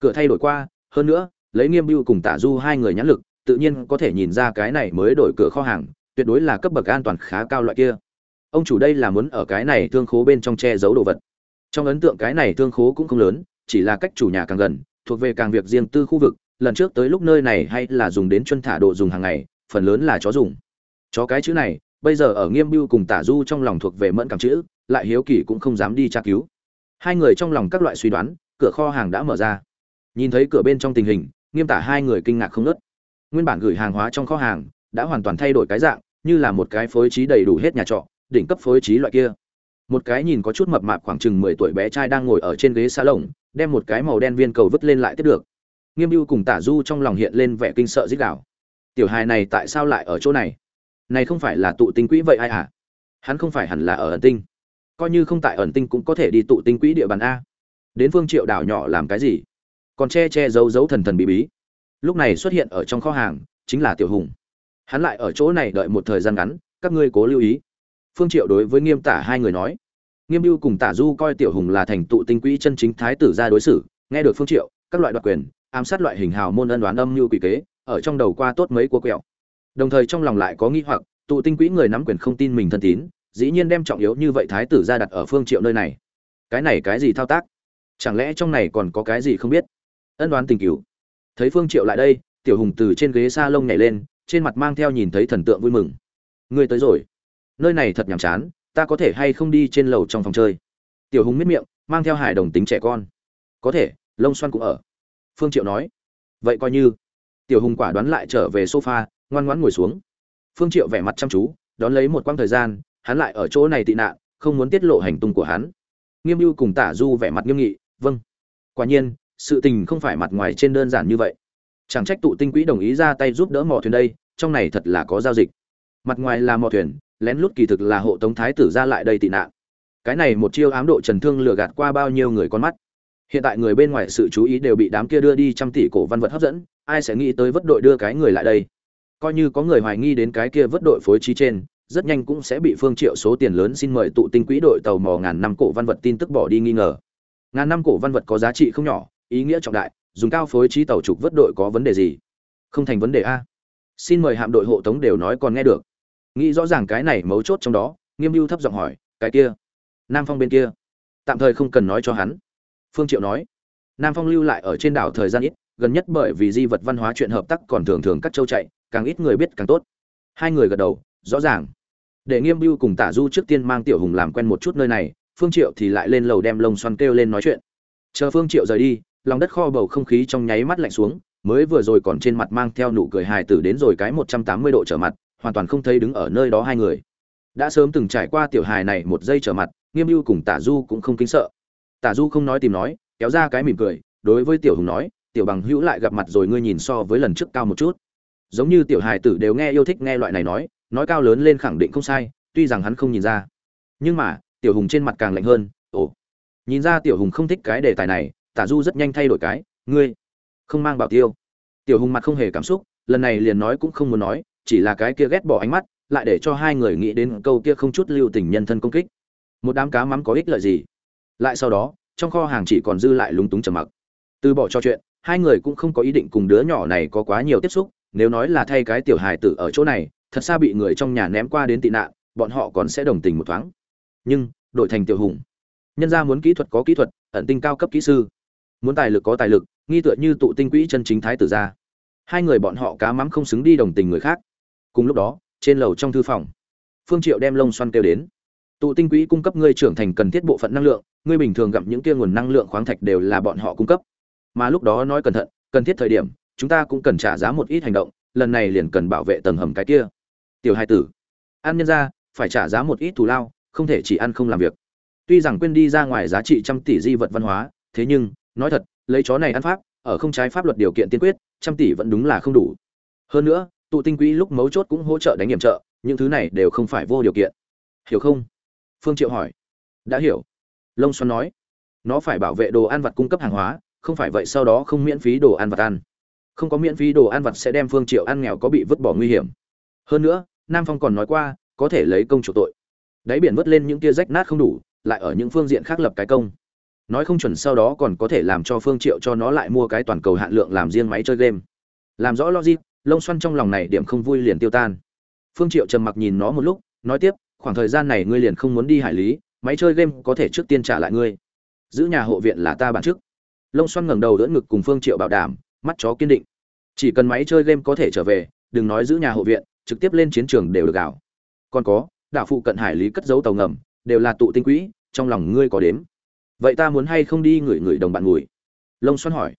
Cửa thay đổi qua, hơn nữa, lấy nghiêm mưu cùng tả du hai người nhãn lực, tự nhiên có thể nhìn ra cái này mới đổi cửa kho hàng, tuyệt đối là cấp bậc an toàn khá cao loại kia. Ông chủ đây là muốn ở cái này thương khố bên trong che giấu đồ vật trong ấn tượng cái này thương khố cũng không lớn, chỉ là cách chủ nhà càng gần, thuộc về càng việc riêng tư khu vực, lần trước tới lúc nơi này hay là dùng đến chân thả đồ dùng hàng ngày, phần lớn là chó dùng. Chó cái chữ này, bây giờ ở nghiêm biêu cùng tả du trong lòng thuộc về mẫn cảm chữ, lại hiếu kỳ cũng không dám đi tra cứu. Hai người trong lòng các loại suy đoán, cửa kho hàng đã mở ra. Nhìn thấy cửa bên trong tình hình, nghiêm tả hai người kinh ngạc không nớt nguyên bản gửi hàng hóa trong kho hàng, đã hoàn toàn thay đổi cái dạng, như là một cái phối trí đầy đủ hết nhà trọ, đỉnh cấp phối trí loại kia một cái nhìn có chút mập mạp khoảng chừng mười tuổi bé trai đang ngồi ở trên ghế xa lồng đem một cái màu đen viên cầu vứt lên lại tiếp được. Nghiêm mưu cùng tả du trong lòng hiện lên vẻ kinh sợ dích đảo tiểu hài này tại sao lại ở chỗ này? Này không phải là tụ tinh quỹ vậy ai à hắn không phải hẳn là ở ẩn tinh. Coi như không tại ẩn tinh cũng có thể đi tụ tinh quỹ địa bàn a. Đến phương triệu đảo nhỏ làm cái gì? Còn che che giấu giấu thần thần bí bí. Lúc này xuất hiện ở trong kho hàng, chính là tiểu hùng. Hắn lại ở chỗ này đợi một thời gian ngắn, các ngươi cố lưu ý phương triệu đối với nghiêm tả hai người nói. Nghiêm mưu cùng tả du coi tiểu hùng là thành tụ tinh quỹ chân chính thái tử ra đối xử, nghe được phương triệu, các loại đoạt quyền, ám sát loại hình hào môn ân đoán âm như quỷ kế, ở trong đầu qua tốt mấy cua quẹo. Đồng thời trong lòng lại có nghi hoặc, tụ tinh quỹ người nắm quyền không tin mình thân tín, dĩ nhiên đem trọng yếu như vậy thái tử ra đặt ở phương triệu nơi này. Cái này cái gì thao tác? Chẳng lẽ trong này còn có cái gì không biết? Ân đoán tình cửu. Thấy phương triệu lại đây, tiểu hùng từ trên ghế sa lông nhảy lên, trên mặt mang theo nhìn thấy thần tượng vui mừng. Ngươi tới rồi nơi này thật nhàm chán, ta có thể hay không đi trên lầu trong phòng chơi? Tiểu hùng miết miệng, mang theo hải đồng tính trẻ con. Có thể lông xoăn cũng ở. Phương triệu nói. Vậy coi như. Tiểu hùng quả đoán lại trở về sofa, ngoan ngoãn ngồi xuống. Phương triệu vẻ mặt chăm chú, đón lấy một quãng thời gian, hắn lại ở chỗ này tị nạn, không muốn tiết lộ hành tung của hắn. Nghiêm ưu cùng tả du vẻ mặt nghiêm nghị vâng. Quả nhiên, sự tình không phải mặt ngoài trên đơn giản như vậy. Chẳng trách tụ tinh quỹ đồng ý ra tay giúp đỡ mò thuyền đây, trong này thật là có giao dịch. Mặt ngoài là mò thuyền lén lút kỳ thực là hộ tống thái tử ra lại đây tị nạn. Cái này một chiêu ám độ trần thương lừa gạt qua bao nhiêu người con mắt. Hiện tại người bên ngoài sự chú ý đều bị đám kia đưa đi trăm tỷ cổ văn vật hấp dẫn, ai sẽ nghĩ tới vất đội đưa cái người lại đây. Coi như có người hoài nghi đến cái kia vất đội phối trí trên, rất nhanh cũng sẽ bị phương triệu số tiền lớn xin mời tụ tinh quỹ đội tàu mò ngàn năm cổ văn vật tin tức bỏ đi nghi ngờ. Ngàn năm cổ văn vật có giá trị không nhỏ, ý nghĩa trọng đại, dùng cao phối trí tàu trục vất đội có vấn đề gì? Không thành vấn đề a. Xin mời hạm đội hộ tống đều nói còn nghe được nghĩ rõ ràng cái này mấu chốt trong đó, nghiêm mưu thấp giọng hỏi, cái kia, nam phong bên kia? Tạm thời không cần nói cho hắn. Phương triệu nói, nam phong lưu lại ở trên đảo thời gian ít, gần nhất bởi vì di vật văn hóa chuyện hợp tác còn thường thường các châu chạy, càng ít người biết càng tốt. Hai người gật đầu, rõ ràng. Để nghiêm mưu cùng tả du trước tiên mang tiểu hùng làm quen một chút nơi này, phương triệu thì lại lên lầu đem lông xoăn kêu lên nói chuyện. Chờ phương triệu rời đi, lòng đất kho bầu không khí trong nháy mắt lạnh xuống, mới vừa rồi còn trên mặt mang theo nụ cười hài tử đến rồi cái 180 độ trở mặt hoàn toàn không thấy đứng ở nơi đó hai người. Đã sớm từng trải qua tiểu hài này một giây trở mặt, nghiêm mưu cùng tả du cũng không kính sợ. Tả du không nói tìm nói, kéo ra cái mỉm cười, đối với tiểu hùng nói, tiểu bằng hữu lại gặp mặt rồi ngươi nhìn so với lần trước cao một chút. Giống như tiểu hài tử đều nghe yêu thích nghe loại này nói nói cao lớn lên khẳng định không sai, tuy rằng hắn không nhìn ra. Nhưng mà, tiểu hùng trên mặt càng lạnh hơn, ồ. Nhìn ra tiểu hùng không thích cái đề tài này, tả du rất nhanh thay đổi cái, ngươi không mang bảo tiêu. Tiểu hùng mặt không hề cảm xúc, lần này liền nói cũng không muốn nói chỉ là cái kia ghét bỏ ánh mắt, lại để cho hai người nghĩ đến câu kia không chút lưu tình nhân thân công kích. Một đám cá mắm có ích lợi gì? Lại sau đó, trong kho hàng chỉ còn dư lại lúng túng trầm mặc. Từ bỏ cho chuyện, hai người cũng không có ý định cùng đứa nhỏ này có quá nhiều tiếp xúc, nếu nói là thay cái tiểu hài tử ở chỗ này, thật xa bị người trong nhà ném qua đến tị nạn, bọn họ còn sẽ đồng tình một thoáng. Nhưng, đổi thành tiểu hùng. Nhân ra muốn kỹ thuật có kỹ thuật, ẩn tinh cao cấp kỹ sư. Muốn tài lực có tài lực, nghi tựa như tụ tinh quỹ chân chính thái tử ra hai người bọn họ cá mắm không xứng đi đồng tình người khác cùng lúc đó, trên lầu trong thư phòng, phương triệu đem lông xoăn kêu đến. Tụ tinh quỹ cung cấp ngươi trưởng thành cần thiết bộ phận năng lượng, ngươi bình thường gặp những kia nguồn năng lượng khoáng thạch đều là bọn họ cung cấp. Mà lúc đó nói cẩn thận, cần thiết thời điểm, chúng ta cũng cần trả giá một ít hành động, lần này liền cần bảo vệ tầng hầm cái kia. Tiểu hai tử. Ăn nhân ra phải trả giá một ít thù lao, không thể chỉ ăn không làm việc. Tuy rằng quên đi ra ngoài giá trị trăm tỷ di vật văn hóa, thế nhưng, nói thật, lấy chó này ăn pháp, ở không trái pháp luật điều kiện tiên quyết, trăm tỷ vẫn đúng là không đủ. Hơn nữa tụ tinh quỹ lúc mấu chốt cũng hỗ trợ đánh nghiệm trợ, những thứ này đều không phải vô điều kiện. Hiểu không? Phương triệu hỏi. Đã hiểu. Lông xoắn nói. Nó phải bảo vệ đồ ăn vặt cung cấp hàng hóa, không phải vậy sau đó không miễn phí đồ ăn vặt ăn. Không có miễn phí đồ ăn vặt sẽ đem phương triệu ăn nghèo có bị vứt bỏ nguy hiểm. Hơn nữa, nam phong còn nói qua, có thể lấy công chủ tội. Đáy biển vứt lên những kia rách nát không đủ, lại ở những phương diện khác lập cái công. Nói không chuẩn sau đó còn có thể làm cho phương triệu cho nó lại mua cái toàn cầu hạn lượng làm riêng máy chơi game. Làm rõ logic lông xoăn trong lòng này điểm không vui liền tiêu tan. Phương triệu trầm mặc nhìn nó một lúc, nói tiếp, khoảng thời gian này ngươi liền không muốn đi hải lý, máy chơi game có thể trước tiên trả lại ngươi. Giữ nhà hộ viện là ta bản trước lông xoăn ngẩng đầu đỡ ngực cùng phương triệu bảo đảm, mắt chó kiên định. Chỉ cần máy chơi game có thể trở về, đừng nói giữ nhà hộ viện, trực tiếp lên chiến trường đều được gạo. Còn có, đảo phụ cận hải lý cất giấu tàu ngầm, đều là tụ tinh quỹ, trong lòng ngươi có đếm. Vậy ta muốn hay không đi ngửi ngửi đồng bạn ngủi? Lông xoăn hỏi.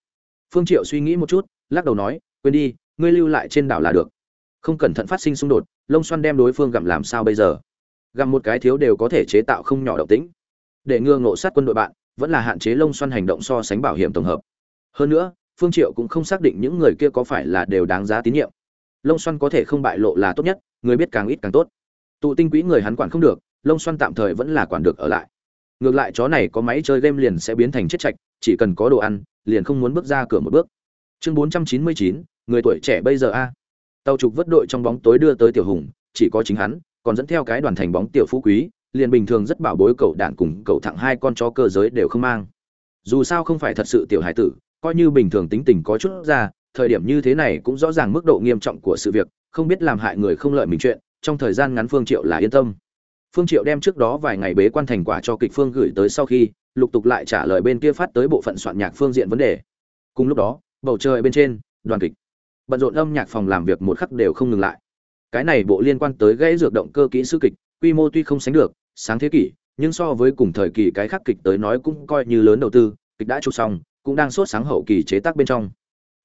Phương triệu suy nghĩ một chút, lắc đầu nói, quên đi ngươi lưu lại trên đảo là được. Không cẩn thận phát sinh xung đột lông xoăn đem đối phương gặm làm sao bây giờ? Gặm một cái thiếu đều có thể chế tạo không nhỏ động tĩnh. Để ngừa ngộ sát quân đội bạn vẫn là hạn chế lông xoăn hành động so sánh bảo hiểm tổng hợp. Hơn nữa phương triệu cũng không xác định những người kia có phải là đều đáng giá tín nhiệm. Lông xoăn có thể không bại lộ là tốt nhất người biết càng ít càng tốt. Tụ tinh quỹ người hắn quản không được lông xoăn tạm thời vẫn là quản được ở lại. Ngược lại chó này có máy chơi game liền sẽ biến thành chết chạch chỉ cần có đồ ăn liền không muốn bước ra cửa một bước. Chương 499, người tuổi trẻ bây giờ a. Tàu trục vớt đội trong bóng tối đưa tới tiểu hùng, chỉ có chính hắn, còn dẫn theo cái đoàn thành bóng tiểu phú quý, liền bình thường rất bảo bối cậu đạn cùng cậu thẳng hai con chó cơ giới đều không mang. Dù sao không phải thật sự tiểu hải tử, coi như bình thường tính tình có chút ra, thời điểm như thế này cũng rõ ràng mức độ nghiêm trọng của sự việc, không biết làm hại người không lợi mình chuyện, trong thời gian ngắn phương triệu là yên tâm. Phương triệu đem trước đó vài ngày bế quan thành quả cho kịch phương gửi tới sau khi, lục tục lại trả lời bên kia phát tới bộ phận soạn nhạc phương diện vấn đề. Cùng lúc đó, bầu trời bên trên, đoàn kịch bận rộn âm nhạc phòng làm việc một khắc đều không ngừng lại. Cái này bộ liên quan tới gãy dược động cơ kỹ sư kịch, quy mô tuy không sánh được, sáng thế kỷ, nhưng so với cùng thời kỳ cái khác kịch tới nói cũng coi như lớn đầu tư, kịch đã chụp xong, cũng đang sốt sáng hậu kỳ chế tác bên trong.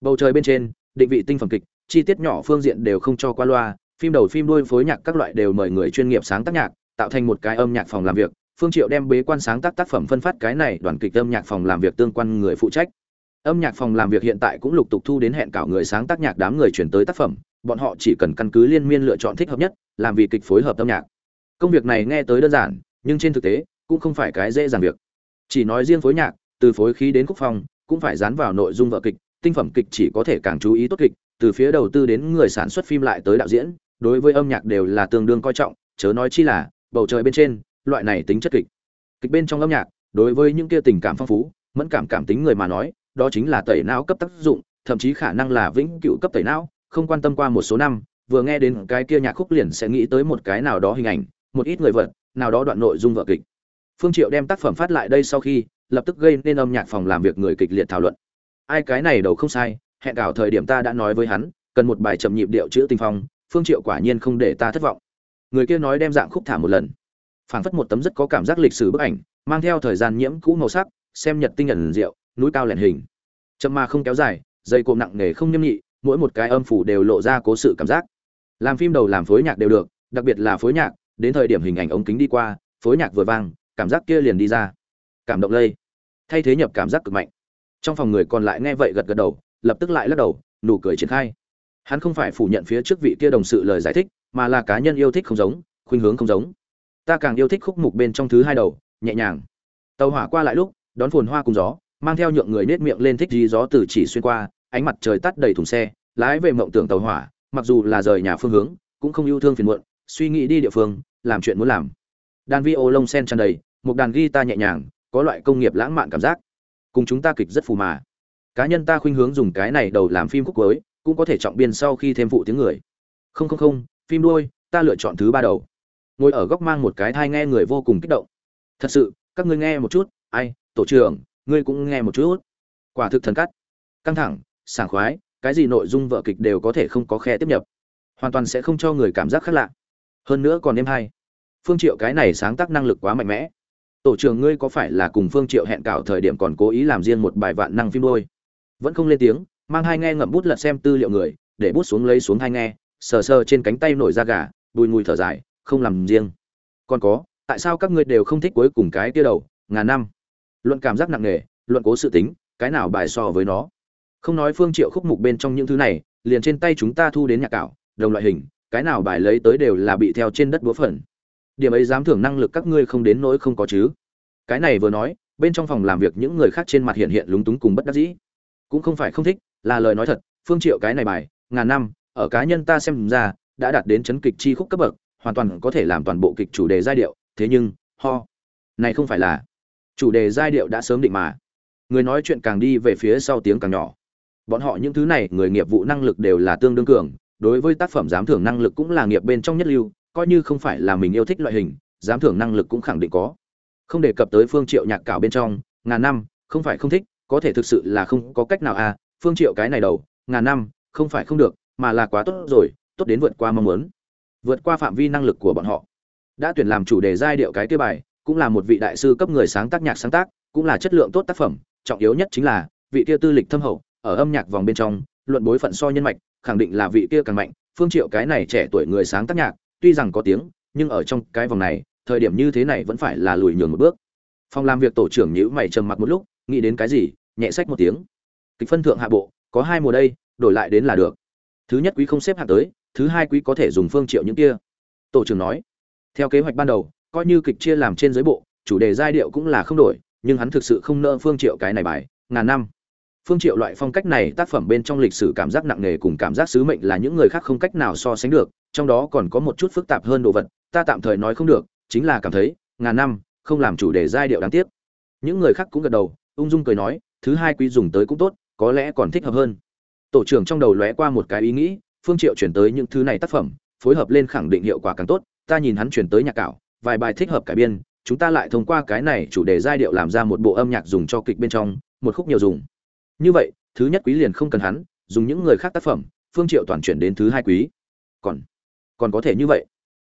Bầu trời bên trên, định vị tinh phẩm kịch, chi tiết nhỏ phương diện đều không cho qua loa, phim đầu phim đuôi phối nhạc các loại đều mời người chuyên nghiệp sáng tác nhạc, tạo thành một cái âm nhạc phòng làm việc, phương triệu đem bế quan sáng tác tác phẩm phân phát cái này đoàn kịch âm nhạc phòng làm việc tương quan người phụ trách âm nhạc phòng làm việc hiện tại cũng lục tục thu đến hẹn cảo người sáng tác nhạc đám người chuyển tới tác phẩm, bọn họ chỉ cần căn cứ liên miên lựa chọn thích hợp nhất, làm vì kịch phối hợp âm nhạc. Công việc này nghe tới đơn giản, nhưng trên thực tế, cũng không phải cái dễ dàng việc. Chỉ nói riêng phối nhạc, từ phối khí đến khúc phong, cũng phải dán vào nội dung vở kịch, tinh phẩm kịch chỉ có thể càng chú ý tốt kịch, từ phía đầu tư đến người sản xuất phim lại tới đạo diễn, đối với âm nhạc đều là tương đương coi trọng, chớ nói chi là, bầu trời bên trên, loại này tính chất kịch. Kịch bên trong âm nhạc, đối với những kia tình cảm phong phú, mẫn cảm cảm tính người mà nói đó chính là tẩy não cấp tác dụng, thậm chí khả năng là vĩnh cựu cấp tẩy não, không quan tâm qua một số năm, vừa nghe đến cái kia nhạc khúc liền sẽ nghĩ tới một cái nào đó hình ảnh, một ít người vật, nào đó đoạn nội dung vở kịch. Phương triệu đem tác phẩm phát lại đây sau khi, lập tức gây nên âm nhạc phòng làm việc người kịch liệt thảo luận. Ai cái này đầu không sai, hẹn cảo thời điểm ta đã nói với hắn, cần một bài chậm nhịp điệu chữ tình phong, phương triệu quả nhiên không để ta thất vọng. Người kia nói đem dạng khúc thả một lần. Phảng phất một tấm rất có cảm giác lịch sử bức ảnh, mang theo thời gian nhiễm cũ màu sắc, xem nhật tinh nhận rượu núi cao lẻn hình. Chậm mà không kéo dài, dây cộm nặng nề không nghiêm nghị, mỗi một cái âm phủ đều lộ ra cố sự cảm giác. Làm phim đầu làm phối nhạc đều được, đặc biệt là phối nhạc, đến thời điểm hình ảnh ống kính đi qua, phối nhạc vừa vang, cảm giác kia liền đi ra. Cảm động lây. Thay thế nhập cảm giác cực mạnh. Trong phòng người còn lại nghe vậy gật gật đầu, lập tức lại lắc đầu, nụ cười triển khai. Hắn không phải phủ nhận phía trước vị kia đồng sự lời giải thích, mà là cá nhân yêu thích không giống, khuynh hướng không giống. Ta càng yêu thích khúc mục bên trong thứ hai đầu, nhẹ nhàng. Tàu hỏa qua lại lúc, đón phồn hoa cùng gió mang theo nhượng người nết miệng lên thích gì gió từ chỉ xuyên qua, ánh mặt trời tắt đầy thùng xe, lái về mộng tưởng tàu hỏa, mặc dù là rời nhà phương hướng, cũng không yêu thương phiền muộn, suy nghĩ đi địa phương, làm chuyện muốn làm. Đàn vi ô lông sen tràn đầy, một đàn guitar nhẹ nhàng, có loại công nghiệp lãng mạn cảm giác. Cùng chúng ta kịch rất phù mà. Cá nhân ta khuynh hướng dùng cái này đầu làm phim khúc cuối, cũng có thể trọng biên sau khi thêm phụ tiếng người. Không không không, phim đuôi, ta lựa chọn thứ ba đầu. Ngồi ở góc mang một cái thai nghe người vô cùng kích động. Thật sự, các ngươi nghe một chút, ai, tổ trưởng ngươi cũng nghe một chút. Quả thực thần cắt. Căng thẳng, sảng khoái, cái gì nội dung vợ kịch đều có thể không có khe tiếp nhập. Hoàn toàn sẽ không cho người cảm giác khác lạ. Hơn nữa còn êm hay. Phương triệu cái này sáng tác năng lực quá mạnh mẽ. Tổ trưởng ngươi có phải là cùng phương triệu hẹn cảo thời điểm còn cố ý làm riêng một bài vạn năng phim đôi? Vẫn không lên tiếng, mang hai nghe ngậm bút lật xem tư liệu người, để bút xuống lấy xuống hai nghe, sờ sờ trên cánh tay nổi da gà, bùi ngùi thở dài, không làm riêng. Còn có, tại sao các ngươi đều không thích cuối cùng cái kia đầu, ngàn năm? Luận cảm giác nặng nề, luận cố sự tính, cái nào bài so với nó? Không nói phương triệu khúc mục bên trong những thứ này, liền trên tay chúng ta thu đến nhạc cảo, đồng loại hình, cái nào bài lấy tới đều là bị theo trên đất búa phần. Điểm ấy dám thưởng năng lực các ngươi không đến nỗi không có chứ. Cái này vừa nói, bên trong phòng làm việc những người khác trên mặt hiện hiện lúng túng cùng bất đắc dĩ. Cũng không phải không thích, là lời nói thật, phương triệu cái này bài, ngàn năm, ở cá nhân ta xem ra, đã đạt đến chấn kịch chi khúc cấp bậc, hoàn toàn có thể làm toàn bộ kịch chủ đề giai điệu, thế nhưng, ho, này không phải là chủ đề giai điệu đã sớm định mà. Người nói chuyện càng đi về phía sau tiếng càng nhỏ. Bọn họ những thứ này, người nghiệp vụ năng lực đều là tương đương cường, đối với tác phẩm giám thưởng năng lực cũng là nghiệp bên trong nhất lưu, coi như không phải là mình yêu thích loại hình, giám thưởng năng lực cũng khẳng định có. Không đề cập tới phương triệu nhạc cảo bên trong, ngàn năm, không phải không thích, có thể thực sự là không có cách nào à phương triệu cái này đầu, ngàn năm, không phải không được, mà là quá tốt rồi, tốt đến vượt qua mong muốn. Vượt qua phạm vi năng lực của bọn họ. Đã tuyển làm chủ đề giai điệu cái kia bài cũng là một vị đại sư cấp người sáng tác nhạc sáng tác, cũng là chất lượng tốt tác phẩm, trọng yếu nhất chính là vị kia tư lịch thâm hậu, ở âm nhạc vòng bên trong, luận bối phận so nhân mạch, khẳng định là vị kia càng mạnh, phương triệu cái này trẻ tuổi người sáng tác nhạc, tuy rằng có tiếng, nhưng ở trong cái vòng này, thời điểm như thế này vẫn phải là lùi nhường một bước. Phòng làm việc tổ trưởng nhíu mày trầm mặc một lúc, nghĩ đến cái gì, nhẹ sách một tiếng. Kịch phân thượng hạ bộ, có hai mùa đây, đổi lại đến là được. Thứ nhất quý không xếp hạng tới, thứ hai quý có thể dùng phương triệu những kia. Tổ trưởng nói, theo kế hoạch ban đầu coi như kịch chia làm trên dưới bộ, chủ đề giai điệu cũng là không đổi, nhưng hắn thực sự không nợ phương triệu cái này bài, ngàn năm. Phương triệu loại phong cách này, tác phẩm bên trong lịch sử cảm giác nặng nề cùng cảm giác sứ mệnh là những người khác không cách nào so sánh được, trong đó còn có một chút phức tạp hơn đồ vật, ta tạm thời nói không được, chính là cảm thấy, ngàn năm, không làm chủ đề giai điệu đáng tiếc. Những người khác cũng gật đầu, ung dung cười nói, thứ hai quý dùng tới cũng tốt, có lẽ còn thích hợp hơn. Tổ trưởng trong đầu lóe qua một cái ý nghĩ, phương triệu chuyển tới những thứ này tác phẩm, phối hợp lên khẳng định hiệu quả càng tốt, ta nhìn hắn chuyển tới nhạc cảo vài bài thích hợp cải biên, chúng ta lại thông qua cái này chủ đề giai điệu làm ra một bộ âm nhạc dùng cho kịch bên trong, một khúc nhiều dùng. Như vậy, thứ nhất quý liền không cần hắn, dùng những người khác tác phẩm, phương triệu toàn chuyển đến thứ hai quý. Còn còn có thể như vậy.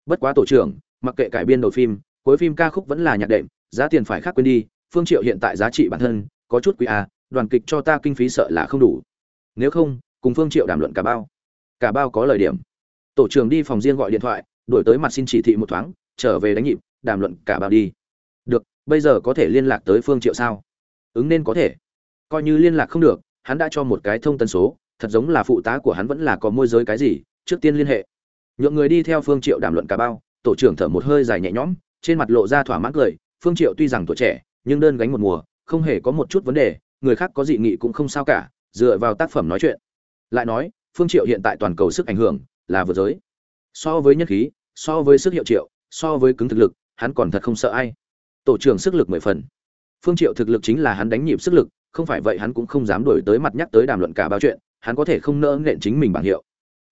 Bất quá tổ trưởng, mặc kệ cải biên đầu phim, cuối phim ca khúc vẫn là nhạc đệm, giá tiền phải khác quên đi, phương triệu hiện tại giá trị bản thân, có chút quý a đoàn kịch cho ta kinh phí sợ là không đủ. Nếu không, cùng phương triệu đàm luận cả bao. Cả bao có lời điểm. Tổ trưởng đi phòng riêng gọi điện thoại, đổi tới mặt xin chỉ thị một thoáng trở về đánh nhịp, đàm luận cả bao đi. Được, bây giờ có thể liên lạc tới phương triệu sao? Ứng nên có thể. Coi như liên lạc không được, hắn đã cho một cái thông tần số, thật giống là phụ tá của hắn vẫn là có môi giới cái gì, trước tiên liên hệ. Nhượng người đi theo phương triệu đàm luận cả bao tổ trưởng thở một hơi dài nhẹ nhõm, trên mặt lộ ra thỏa mãn cười, phương triệu tuy rằng tuổi trẻ, nhưng đơn gánh một mùa, không hề có một chút vấn đề, người khác có dị nghị cũng không sao cả, dựa vào tác phẩm nói chuyện. Lại nói, phương triệu hiện tại toàn cầu sức ảnh hưởng là vượt giới. So với nhân khí, so với sức hiệu triệu so với cứng thực lực, hắn còn thật không sợ ai. Tổ trưởng sức lực mười phần. Phương triệu thực lực chính là hắn đánh nhịp sức lực, không phải vậy hắn cũng không dám đổi tới mặt nhắc tới đàm luận cả bao chuyện, hắn có thể không nỡ nện chính mình bảng hiệu.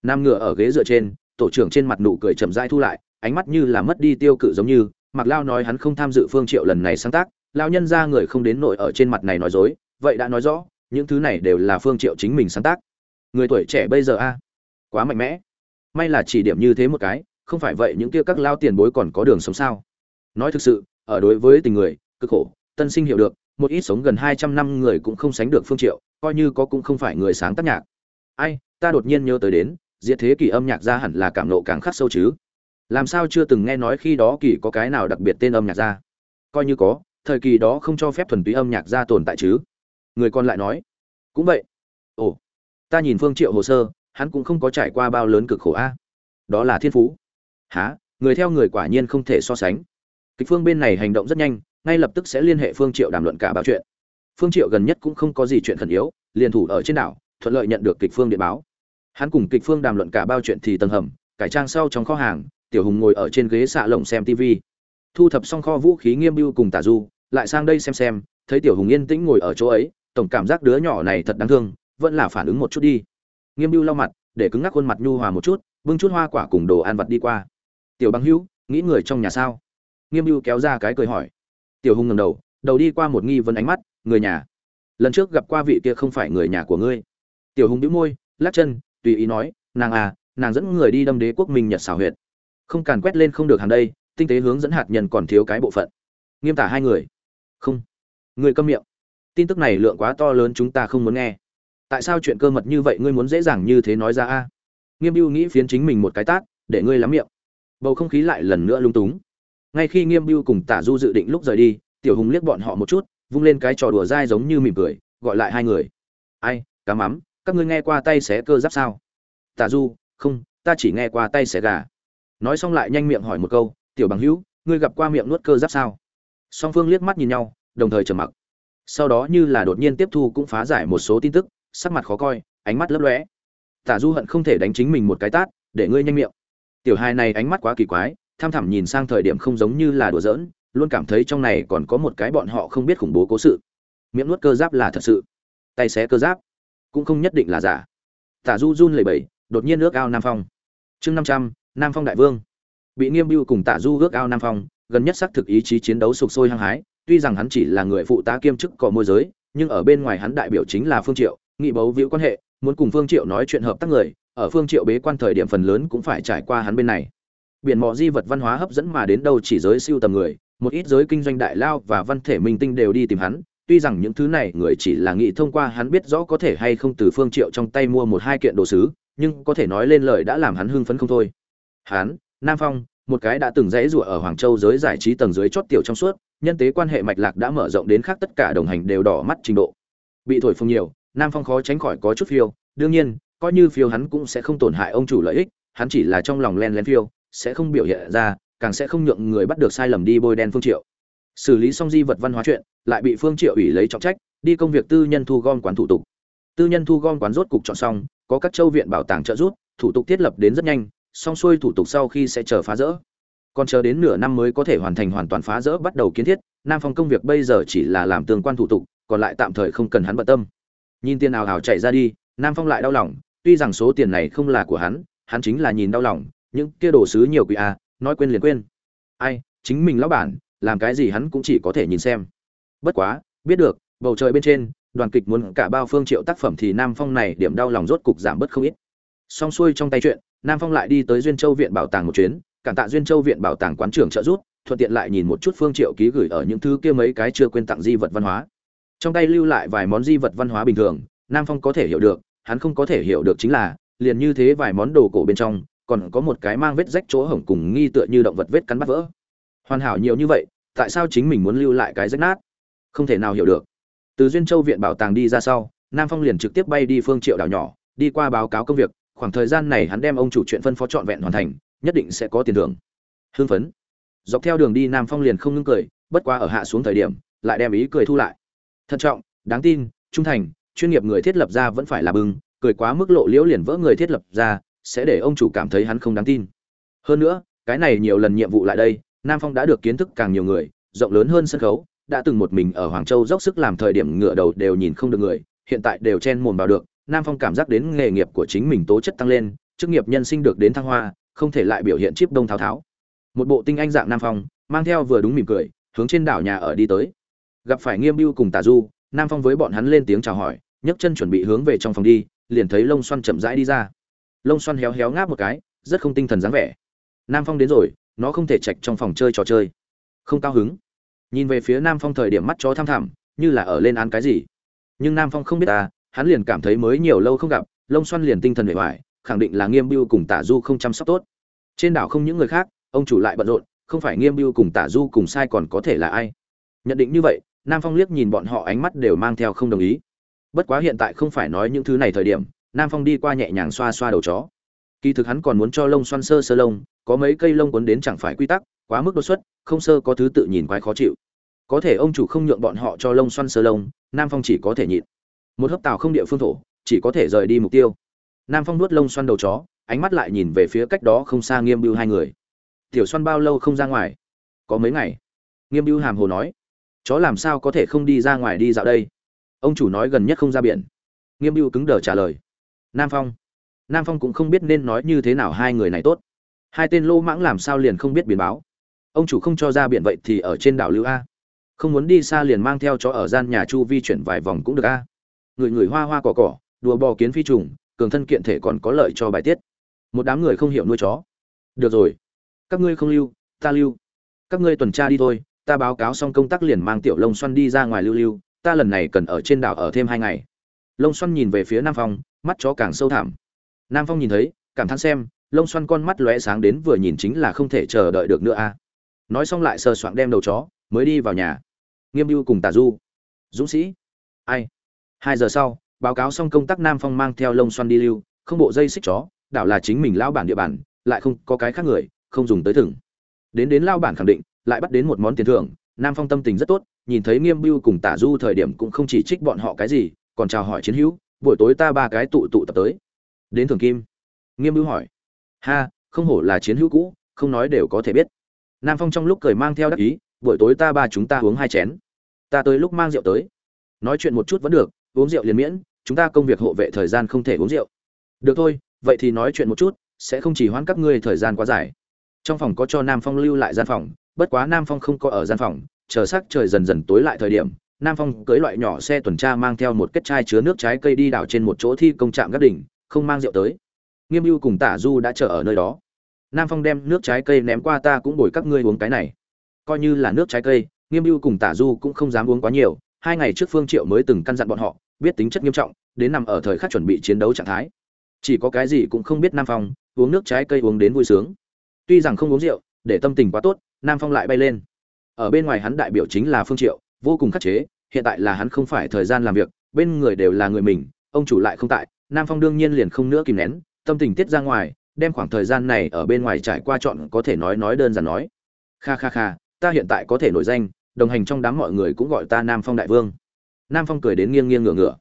Nam ngựa ở ghế dựa trên, tổ trưởng trên mặt nụ cười chậm rãi thu lại, ánh mắt như là mất đi tiêu cự giống như mặc lao nói hắn không tham dự phương triệu lần này sáng tác lao nhân ra người không đến nội ở trên mặt này nói dối, vậy đã nói rõ, những thứ này đều là phương triệu chính mình sáng tác. Người tuổi trẻ bây giờ a, quá mạnh mẽ. May là chỉ điểm như thế một cái không phải vậy những kia các lao tiền bối còn có đường sống sao? Nói thực sự, ở đối với tình người, cực khổ, tân sinh hiểu được, một ít sống gần hai trăm năm người cũng không sánh được phương triệu, coi như có cũng không phải người sáng tác nhạc. Ai, ta đột nhiên nhớ tới đến, diệt thế kỷ âm nhạc ra hẳn là cảm nộ càng khắc sâu chứ. Làm sao chưa từng nghe nói khi đó kỳ có cái nào đặc biệt tên âm nhạc ra coi như có, thời kỳ đó không cho phép thuần túy âm nhạc ra tồn tại chứ. Người còn lại nói, cũng vậy. Ồ, ta nhìn phương triệu hồ sơ, hắn cũng không có trải qua bao lớn cực khổ a. Đó là thiên phú há người theo người quả nhiên không thể so sánh. Kịch phương bên này hành động rất nhanh, ngay lập tức sẽ liên hệ phương triệu đàm luận cả báo chuyện. Phương triệu gần nhất cũng không có gì chuyện khẩn yếu, liền thủ ở trên đảo, thuận lợi nhận được kịch phương điện báo. Hắn cùng kịch phương đàm luận cả bao chuyện thì tầng hầm, cải trang sau trong kho hàng, tiểu hùng ngồi ở trên ghế xạ lồng xem tv thu thập xong kho vũ khí nghiêm bưu cùng tả du, lại sang đây xem xem, thấy tiểu hùng yên tĩnh ngồi ở chỗ ấy, tổng cảm giác đứa nhỏ này thật đáng thương, vẫn là phản ứng một chút đi. Nghiêm bưu lau mặt, để cứng ngắc khuôn mặt nhu hòa một chút, bưng chút hoa quả cùng đồ ăn vặt đi qua tiểu bằng hữu, nghĩ người trong nhà sao? Nghiêm hữu kéo ra cái cười hỏi. Tiểu hùng ngẩng đầu đầu đi qua một nghi vấn ánh mắt, người nhà? Lần trước gặp qua vị kia không phải người nhà của ngươi. Tiểu hùng đĩu môi, lắc chân, tùy ý nói, nàng à nàng dẫn người đi đâm đế quốc minh nhật xảo huyệt. Không càn quét lên không được hàng đây, tinh tế hướng dẫn hạt nhân còn thiếu cái bộ phận. Nghiêm tả hai người. Không. Người câm miệng. Tin tức này lượng quá to lớn chúng ta không muốn nghe. Tại sao chuyện cơ mật như vậy ngươi muốn dễ dàng như thế nói ra a? Nghiêm biêu nghĩ phiến chính mình một cái tát, để ngươi lắm miệng bầu không khí lại lần nữa lung túng. Ngay khi nghiêm biêu cùng tả du dự định lúc rời đi, tiểu hùng liếc bọn họ một chút, vung lên cái trò đùa dai giống như mỉm cười, gọi lại hai người. Ai, cá mắm, các ngươi nghe qua tay xé cơ giáp sao? Tả du, không, ta chỉ nghe qua tay xé gà. Nói xong lại nhanh miệng hỏi một câu, tiểu bằng hữu, ngươi gặp qua miệng nuốt cơ giáp sao? Song phương liếc mắt nhìn nhau, đồng thời trầm mặc. Sau đó như là đột nhiên tiếp thu cũng phá giải một số tin tức, sắc mặt khó coi, ánh mắt lấp lóe. Tả du hận không thể đánh chính mình một cái tát, để ngươi nhanh miệng tiểu hai này ánh mắt quá kỳ quái, tham thẳm nhìn sang thời điểm không giống như là đùa giỡn, luôn cảm thấy trong này còn có một cái bọn họ không biết khủng bố cố sự. Miệng nuốt cơ giáp là thật sự. Tay xé cơ giáp. Cũng không nhất định là giả. Tả du run lẩy bẩy, đột nhiên ước ao nam phong. Chương năm trăm, nam phong đại vương. Bị nghiêm biêu cùng tả du ước ao nam phong, gần nhất xác thực ý chí chiến đấu sục sôi hăng hái, tuy rằng hắn chỉ là người phụ tá kiêm chức cỏ môi giới, nhưng ở bên ngoài hắn đại biểu chính là phương triệu, nghị bấu víu quan hệ, muốn cùng phương triệu nói chuyện hợp tác người ở phương triệu bế quan thời điểm phần lớn cũng phải trải qua hắn bên này. Biển mỏ di vật văn hóa hấp dẫn mà đến đâu chỉ giới siêu tầm người, một ít giới kinh doanh đại lao và văn thể minh tinh đều đi tìm hắn, tuy rằng những thứ này người chỉ là nghĩ thông qua hắn biết rõ có thể hay không từ phương triệu trong tay mua một hai kiện đồ sứ, nhưng có thể nói lên lời đã làm hắn hưng phấn không thôi. Hắn, nam phong, một cái đã từng dãy rủa ở hoàng châu giới giải trí tầng dưới chót tiểu trong suốt, nhân tế quan hệ mạch lạc đã mở rộng đến khác tất cả đồng hành đều đỏ mắt trình độ. Bị thổi phồng nhiều, nam phong khó tránh khỏi có chút phiêu, đương nhiên coi như phiêu hắn cũng sẽ không tổn hại ông chủ lợi ích, hắn chỉ là trong lòng len lén phiêu, sẽ không biểu hiện ra, càng sẽ không nhượng người bắt được sai lầm đi bôi đen phương triệu. Xử lý xong di vật văn hóa chuyện, lại bị phương triệu ủy lấy trọng trách, đi công việc tư nhân thu gom quán thủ tục. Tư nhân thu gom quán rốt cục chọn xong, có các châu viện bảo tàng trợ giúp, thủ tục thiết lập đến rất nhanh, xong xuôi thủ tục sau khi sẽ chờ phá rỡ. Còn chờ đến nửa năm mới có thể hoàn thành hoàn toàn phá rỡ bắt đầu kiến thiết, nam phong công việc bây giờ chỉ là làm tương quan thủ tục, còn lại tạm thời không cần hắn bận tâm. Nhìn tiền nào hào chạy ra đi, nam phong lại đau lòng tuy rằng số tiền này không là của hắn hắn chính là nhìn đau lòng, những kia đồ sứ nhiều quỷ à nói quên liền quên. Ai, chính mình lão bản, làm cái gì hắn cũng chỉ có thể nhìn xem. Bất quá, biết được, bầu trời bên trên, đoàn kịch muốn cả bao phương triệu tác phẩm thì nam phong này điểm đau lòng rốt cục giảm bớt không ít. Xong xuôi trong tay chuyện, nam phong lại đi tới duyên châu viện bảo tàng một chuyến, cảm tạ duyên châu viện bảo tàng quán trưởng trợ giúp, thuận tiện lại nhìn một chút phương triệu ký gửi ở những thứ kia mấy cái chưa quên tặng di vật văn hóa. Trong tay lưu lại vài món di vật văn hóa bình thường, nam phong có thể hiểu được hắn không có thể hiểu được chính là, liền như thế vài món đồ cổ bên trong, còn có một cái mang vết rách chỗ hổng cùng nghi tựa như động vật vết cắn bắt vỡ. Hoàn hảo nhiều như vậy, tại sao chính mình muốn lưu lại cái rách nát? Không thể nào hiểu được. Từ duyên châu viện bảo tàng đi ra sau, nam phong liền trực tiếp bay đi phương triệu đảo nhỏ, đi qua báo cáo công việc, khoảng thời gian này hắn đem ông chủ chuyện phân phó trọn vẹn hoàn thành, nhất định sẽ có tiền thưởng. Hưng phấn. Dọc theo đường đi nam phong liền không ngưng cười, bất qua ở hạ xuống thời điểm, lại đem ý cười thu lại. Thận trọng, đáng tin, trung thành chuyên nghiệp người thiết lập ra vẫn phải là bưng, cười quá mức lộ liễu liền vỡ người thiết lập ra, sẽ để ông chủ cảm thấy hắn không đáng tin. Hơn nữa, cái này nhiều lần nhiệm vụ lại đây, nam phong đã được kiến thức càng nhiều người, rộng lớn hơn sân khấu, đã từng một mình ở hoàng châu dốc sức làm thời điểm ngựa đầu đều nhìn không được người, hiện tại đều chen mồm vào được, nam phong cảm giác đến nghề nghiệp của chính mình tố chất tăng lên, chức nghiệp nhân sinh được đến thăng hoa, không thể lại biểu hiện chip đông tháo tháo. Một bộ tinh anh dạng nam phong, mang theo vừa đúng mỉm cười, hướng trên đảo nhà ở đi tới. Gặp phải nghiêm biêu cùng tà du, nam phong với bọn hắn lên tiếng chào hỏi nhấc chân chuẩn bị hướng về trong phòng đi, liền thấy lông xoăn chậm rãi đi ra. Lông xoăn héo héo ngáp một cái, rất không tinh thần dáng vẻ. Nam phong đến rồi, nó không thể chạch trong phòng chơi trò chơi. Không cao hứng. Nhìn về phía nam phong thời điểm mắt chó tham thẳm, như là ở lên án cái gì. Nhưng nam phong không biết ta hắn liền cảm thấy mới nhiều lâu không gặp, lông xoăn liền tinh thần bề ngoài khẳng định là nghiêm biêu cùng tả du không chăm sóc tốt. Trên đảo không những người khác, ông chủ lại bận rộn, không phải nghiêm biêu cùng tả du cùng sai còn có thể là ai? Nhận định như vậy, nam phong liếc nhìn bọn họ ánh mắt đều mang theo không đồng ý bất quá hiện tại không phải nói những thứ này thời điểm, nam phong đi qua nhẹ nhàng xoa xoa đầu chó. Kỳ thực hắn còn muốn cho lông xoăn sơ sơ lông, có mấy cây lông quấn đến chẳng phải quy tắc, quá mức đột xuất, không sơ có thứ tự nhìn quái khó chịu. Có thể ông chủ không nhượng bọn họ cho lông xoăn sơ lông, nam phong chỉ có thể nhịn. Một hấp tàu không địa phương thổ, chỉ có thể rời đi mục tiêu. Nam phong nuốt lông xoăn đầu chó, ánh mắt lại nhìn về phía cách đó không xa nghiêm bưu hai người. Tiểu xoăn bao lâu không ra ngoài? Có mấy ngày? Nghiêm bưu hàm hồ nói. Chó làm sao có thể không đi ra ngoài đi dạo đây? Ông chủ nói gần nhất không ra biển. Nghiêm mưu cứng đờ trả lời. Nam phong. Nam phong cũng không biết nên nói như thế nào hai người này tốt. Hai tên lô mãng làm sao liền không biết biển báo. Ông chủ không cho ra biển vậy thì ở trên đảo lưu a. Không muốn đi xa liền mang theo chó ở gian nhà chu vi chuyển vài vòng cũng được a. Người người hoa hoa cỏ cỏ, đùa bò kiến phi trùng, cường thân kiện thể còn có lợi cho bài tiết. Một đám người không hiểu nuôi chó. Được rồi. Các ngươi không lưu, ta lưu. Các ngươi tuần tra đi thôi, ta báo cáo xong công tác liền mang tiểu lông xoăn đi ra ngoài lưu lưu ta lần này cần ở trên đảo ở thêm hai ngày. Lông xoăn nhìn về phía nam phong, mắt chó càng sâu thẳm. Nam phong nhìn thấy, cảm thán xem lông xoăn con mắt lóe sáng đến vừa nhìn chính là không thể chờ đợi được nữa a. Nói xong lại sờ soạng đem đầu chó, mới đi vào nhà. Nghiêm mưu cùng tà du. Dũng sĩ. Ai? Hai giờ sau, báo cáo xong công tác nam phong mang theo lông xoăn đi lưu, không bộ dây xích chó, đảo là chính mình lao bản địa bàn, lại không có cái khác người, không dùng tới thừng đến đến lao bản khẳng định, lại bắt đến một món tiền thưởng, nam phong tâm tình rất tốt nhìn thấy nghiêm Bưu cùng tả du thời điểm cũng không chỉ trích bọn họ cái gì, còn chào hỏi chiến hữu, buổi tối ta ba cái tụ tụ tập tới. Đến thường kim, nghiêm Bưu hỏi, ha, không hổ là chiến hữu cũ, không nói đều có thể biết. Nam phong trong lúc cười mang theo đắc ý, buổi tối ta ba chúng ta uống hai chén, ta tới lúc mang rượu tới. Nói chuyện một chút vẫn được, uống rượu liền miễn, chúng ta công việc hộ vệ thời gian không thể uống rượu. Được thôi, vậy thì nói chuyện một chút, sẽ không chỉ hoãn các ngươi thời gian quá dài. Trong phòng có cho nam phong lưu lại gian phòng, bất quá nam phong không có ở gian phòng chờ sắc trời dần dần tối lại thời điểm, nam phong cưới loại nhỏ xe tuần tra mang theo một kết chai chứa nước trái cây đi đảo trên một chỗ thi công trạm gác đỉnh, không mang rượu tới. Nghiêm mưu cùng tả du đã chờ ở nơi đó. Nam phong đem nước trái cây ném qua ta cũng bồi các ngươi uống cái này. Coi như là nước trái cây, nghiêm mưu cùng tả du cũng không dám uống quá nhiều, hai ngày trước phương triệu mới từng căn dặn bọn họ, biết tính chất nghiêm trọng, đến nằm ở thời khắc chuẩn bị chiến đấu trạng thái. Chỉ có cái gì cũng không biết nam phong, uống nước trái cây uống đến vui sướng. Tuy rằng không uống rượu, để tâm tình quá tốt, nam phong lại bay lên ở bên ngoài hắn đại biểu chính là phương triệu, vô cùng khắc chế, hiện tại là hắn không phải thời gian làm việc, bên người đều là người mình, ông chủ lại không tại, nam phong đương nhiên liền không nữa kìm nén, tâm tình tiết ra ngoài, đem khoảng thời gian này ở bên ngoài trải qua chọn có thể nói nói đơn giản nói. Kha kha kha, ta hiện tại có thể nổi danh, đồng hành trong đám mọi người cũng gọi ta nam phong đại vương. Nam phong cười đến nghiêng nghiêng ngửa ngửa.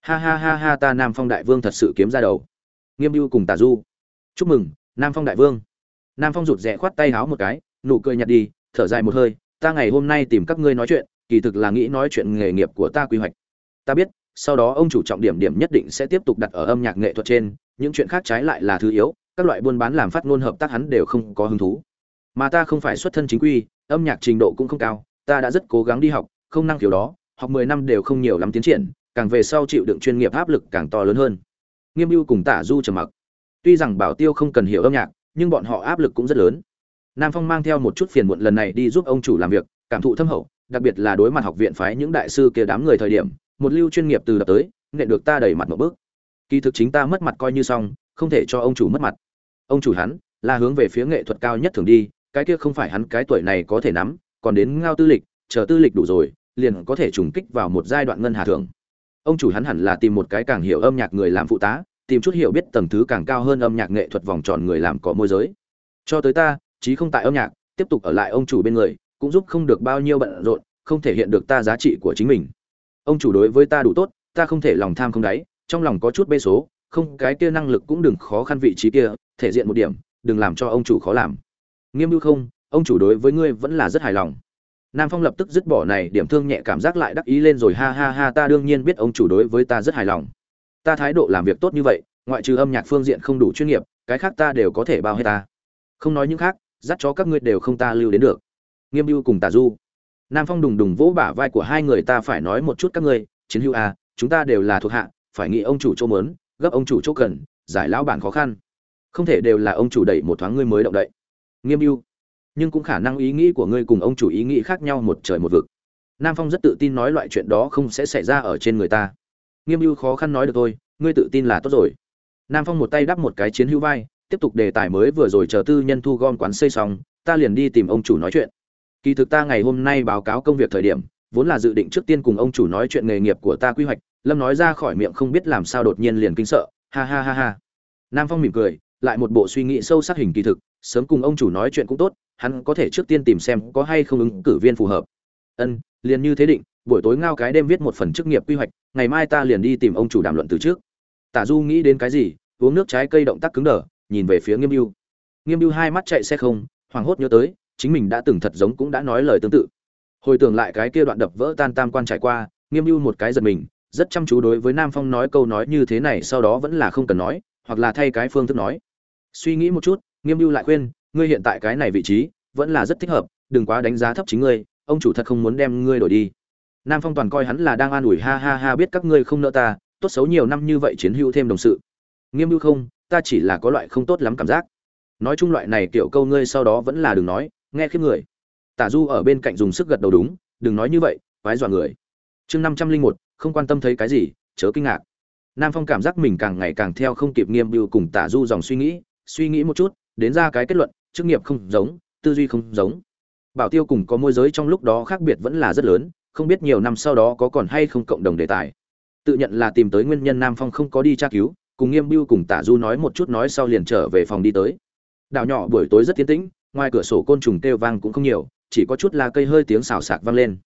Ha ha ha ha, ta nam phong đại vương thật sự kiếm ra đầu. Nghiêm mưu cùng tà du. Chúc mừng, nam phong đại vương. Nam phong rụt rẽ khoát tay háo một cái, nụ cười nhạt đi, thở dài một hơi ta ngày hôm nay tìm các ngươi nói chuyện, kỳ thực là nghĩ nói chuyện nghề nghiệp của ta quy hoạch. Ta biết, sau đó ông chủ trọng điểm điểm nhất định sẽ tiếp tục đặt ở âm nhạc nghệ thuật trên, những chuyện khác trái lại là thứ yếu, các loại buôn bán làm phát ngôn hợp tác hắn đều không có hứng thú. Mà ta không phải xuất thân chính quy, âm nhạc trình độ cũng không cao, ta đã rất cố gắng đi học, không năng khiếu đó, học mười năm đều không nhiều lắm tiến triển, càng về sau chịu đựng chuyên nghiệp áp lực càng to lớn hơn. Nghiêm mưu cùng tả du trầm mặc. Tuy rằng bảo tiêu không cần hiểu âm nhạc, nhưng bọn họ áp lực cũng rất lớn nam phong mang theo một chút phiền muộn lần này đi giúp ông chủ làm việc, cảm thụ thâm hậu, đặc biệt là đối mặt học viện phái những đại sư kia đám người thời điểm, một lưu chuyên nghiệp từ đập tới, nghệ được ta đẩy mặt một bước. Kỳ thực chính ta mất mặt coi như xong, không thể cho ông chủ mất mặt. Ông chủ hắn, là hướng về phía nghệ thuật cao nhất thường đi, cái kia không phải hắn cái tuổi này có thể nắm, còn đến ngao tư lịch, chờ tư lịch đủ rồi, liền có thể trùng kích vào một giai đoạn ngân hà thượng. ông chủ hắn hẳn là tìm một cái càng hiểu âm nhạc người làm phụ tá, tìm chút hiểu biết tầng thứ càng cao hơn âm nhạc nghệ thuật vòng tròn người làm có môi giới. Cho tới ta chí không tại âm nhạc, tiếp tục ở lại ông chủ bên người, cũng giúp không được bao nhiêu bận rộn, không thể hiện được ta giá trị của chính mình. Ông chủ đối với ta đủ tốt, ta không thể lòng tham không đáy, trong lòng có chút bê số, không, cái kia năng lực cũng đừng khó khăn vị trí kia, thể diện một điểm, đừng làm cho ông chủ khó làm. Nghiêm như không, ông chủ đối với ngươi vẫn là rất hài lòng. Nam phong lập tức dứt bỏ này điểm thương nhẹ cảm giác lại đắc ý lên rồi, ha ha ha, ta đương nhiên biết ông chủ đối với ta rất hài lòng. Ta thái độ làm việc tốt như vậy, ngoại trừ âm nhạc phương diện không đủ chuyên nghiệp, cái khác ta đều có thể bao hết ta. Không nói những khác dắt cho các ngươi đều không ta lưu đến được. Nghiêm mưu cùng tà du. Nam phong đùng đùng vỗ bả vai của hai người ta phải nói một chút các ngươi, chiến hữu à chúng ta đều là thuộc hạ, phải nghĩ ông chủ chỗ mớn, gấp ông chủ chỗ cần, giải lão bản khó khăn. Không thể đều là ông chủ đẩy một thoáng ngươi mới động đậy. Nghiêm mưu nhưng cũng khả năng ý nghĩ của ngươi cùng ông chủ ý nghĩ khác nhau một trời một vực. Nam phong rất tự tin nói loại chuyện đó không sẽ xảy ra ở trên người ta. Nghiêm mưu khó khăn nói được thôi, ngươi tự tin là tốt rồi. Nam phong một tay đắp một cái chiến hữu vai tiếp tục đề tài mới vừa rồi chờ tư nhân thu gom quán xây xong, ta liền đi tìm ông chủ nói chuyện. Kỳ thực ta ngày hôm nay báo cáo công việc thời điểm, vốn là dự định trước tiên cùng ông chủ nói chuyện nghề nghiệp của ta quy hoạch, lâm nói ra khỏi miệng không biết làm sao đột nhiên liền kinh sợ, ha ha ha ha. Nam phong mỉm cười, lại một bộ suy nghĩ sâu sắc hình kỳ thực, sớm cùng ông chủ nói chuyện cũng tốt, hắn có thể trước tiên tìm xem có hay không ứng cử viên phù hợp. Ân, liền như thế định, buổi tối ngao cái đêm viết một phần chức nghiệp quy hoạch, ngày mai ta liền đi tìm ông chủ đàm luận từ trước. Tả du nghĩ đến cái gì, uống nước trái cây động tác cứng đờ nhìn về phía nghiêm mưu nghiêm mưu hai mắt chạy xe không, hoảng hốt nhớ tới, chính mình đã từng thật giống cũng đã nói lời tương tự. Hồi tưởng lại cái kia đoạn đập vỡ tan tam quan trải qua, nghiêm mưu một cái giật mình, rất chăm chú đối với nam phong nói câu nói như thế này sau đó vẫn là không cần nói, hoặc là thay cái phương thức nói. Suy nghĩ một chút, nghiêm mưu lại khuyên, ngươi hiện tại cái này vị trí, vẫn là rất thích hợp, đừng quá đánh giá thấp chính ngươi, ông chủ thật không muốn đem ngươi đổi đi. Nam phong toàn coi hắn là đang an ủi, ha ha ha, biết các ngươi không nợ ta, tốt xấu nhiều năm như vậy chiến hữu thêm đồng sự. Nghiêm mưu không ta chỉ là có loại không tốt lắm cảm giác. Nói chung loại này kiểu câu ngươi sau đó vẫn là đừng nói, nghe khiếp người. Tả du ở bên cạnh dùng sức gật đầu đúng, đừng nói như vậy, quái dọa người. Chương năm trăm linh một, không quan tâm thấy cái gì, chớ kinh ngạc. Nam phong cảm giác mình càng ngày càng theo không kịp nghiêm bưu cùng tả du dòng suy nghĩ suy nghĩ một chút, đến ra cái kết luận, chức nghiệp không giống, tư duy không giống. Bảo tiêu cùng có môi giới trong lúc đó khác biệt vẫn là rất lớn, không biết nhiều năm sau đó có còn hay không cộng đồng đề tài. Tự nhận là tìm tới nguyên nhân nam phong không có đi tra cứu cùng nghiêm bưu cùng tả du nói một chút nói sau liền trở về phòng đi tới. Đảo nhỏ buổi tối rất tiến tĩnh, ngoài cửa sổ côn trùng kêu vang cũng không nhiều, chỉ có chút là cây hơi tiếng xào xạc vang lên.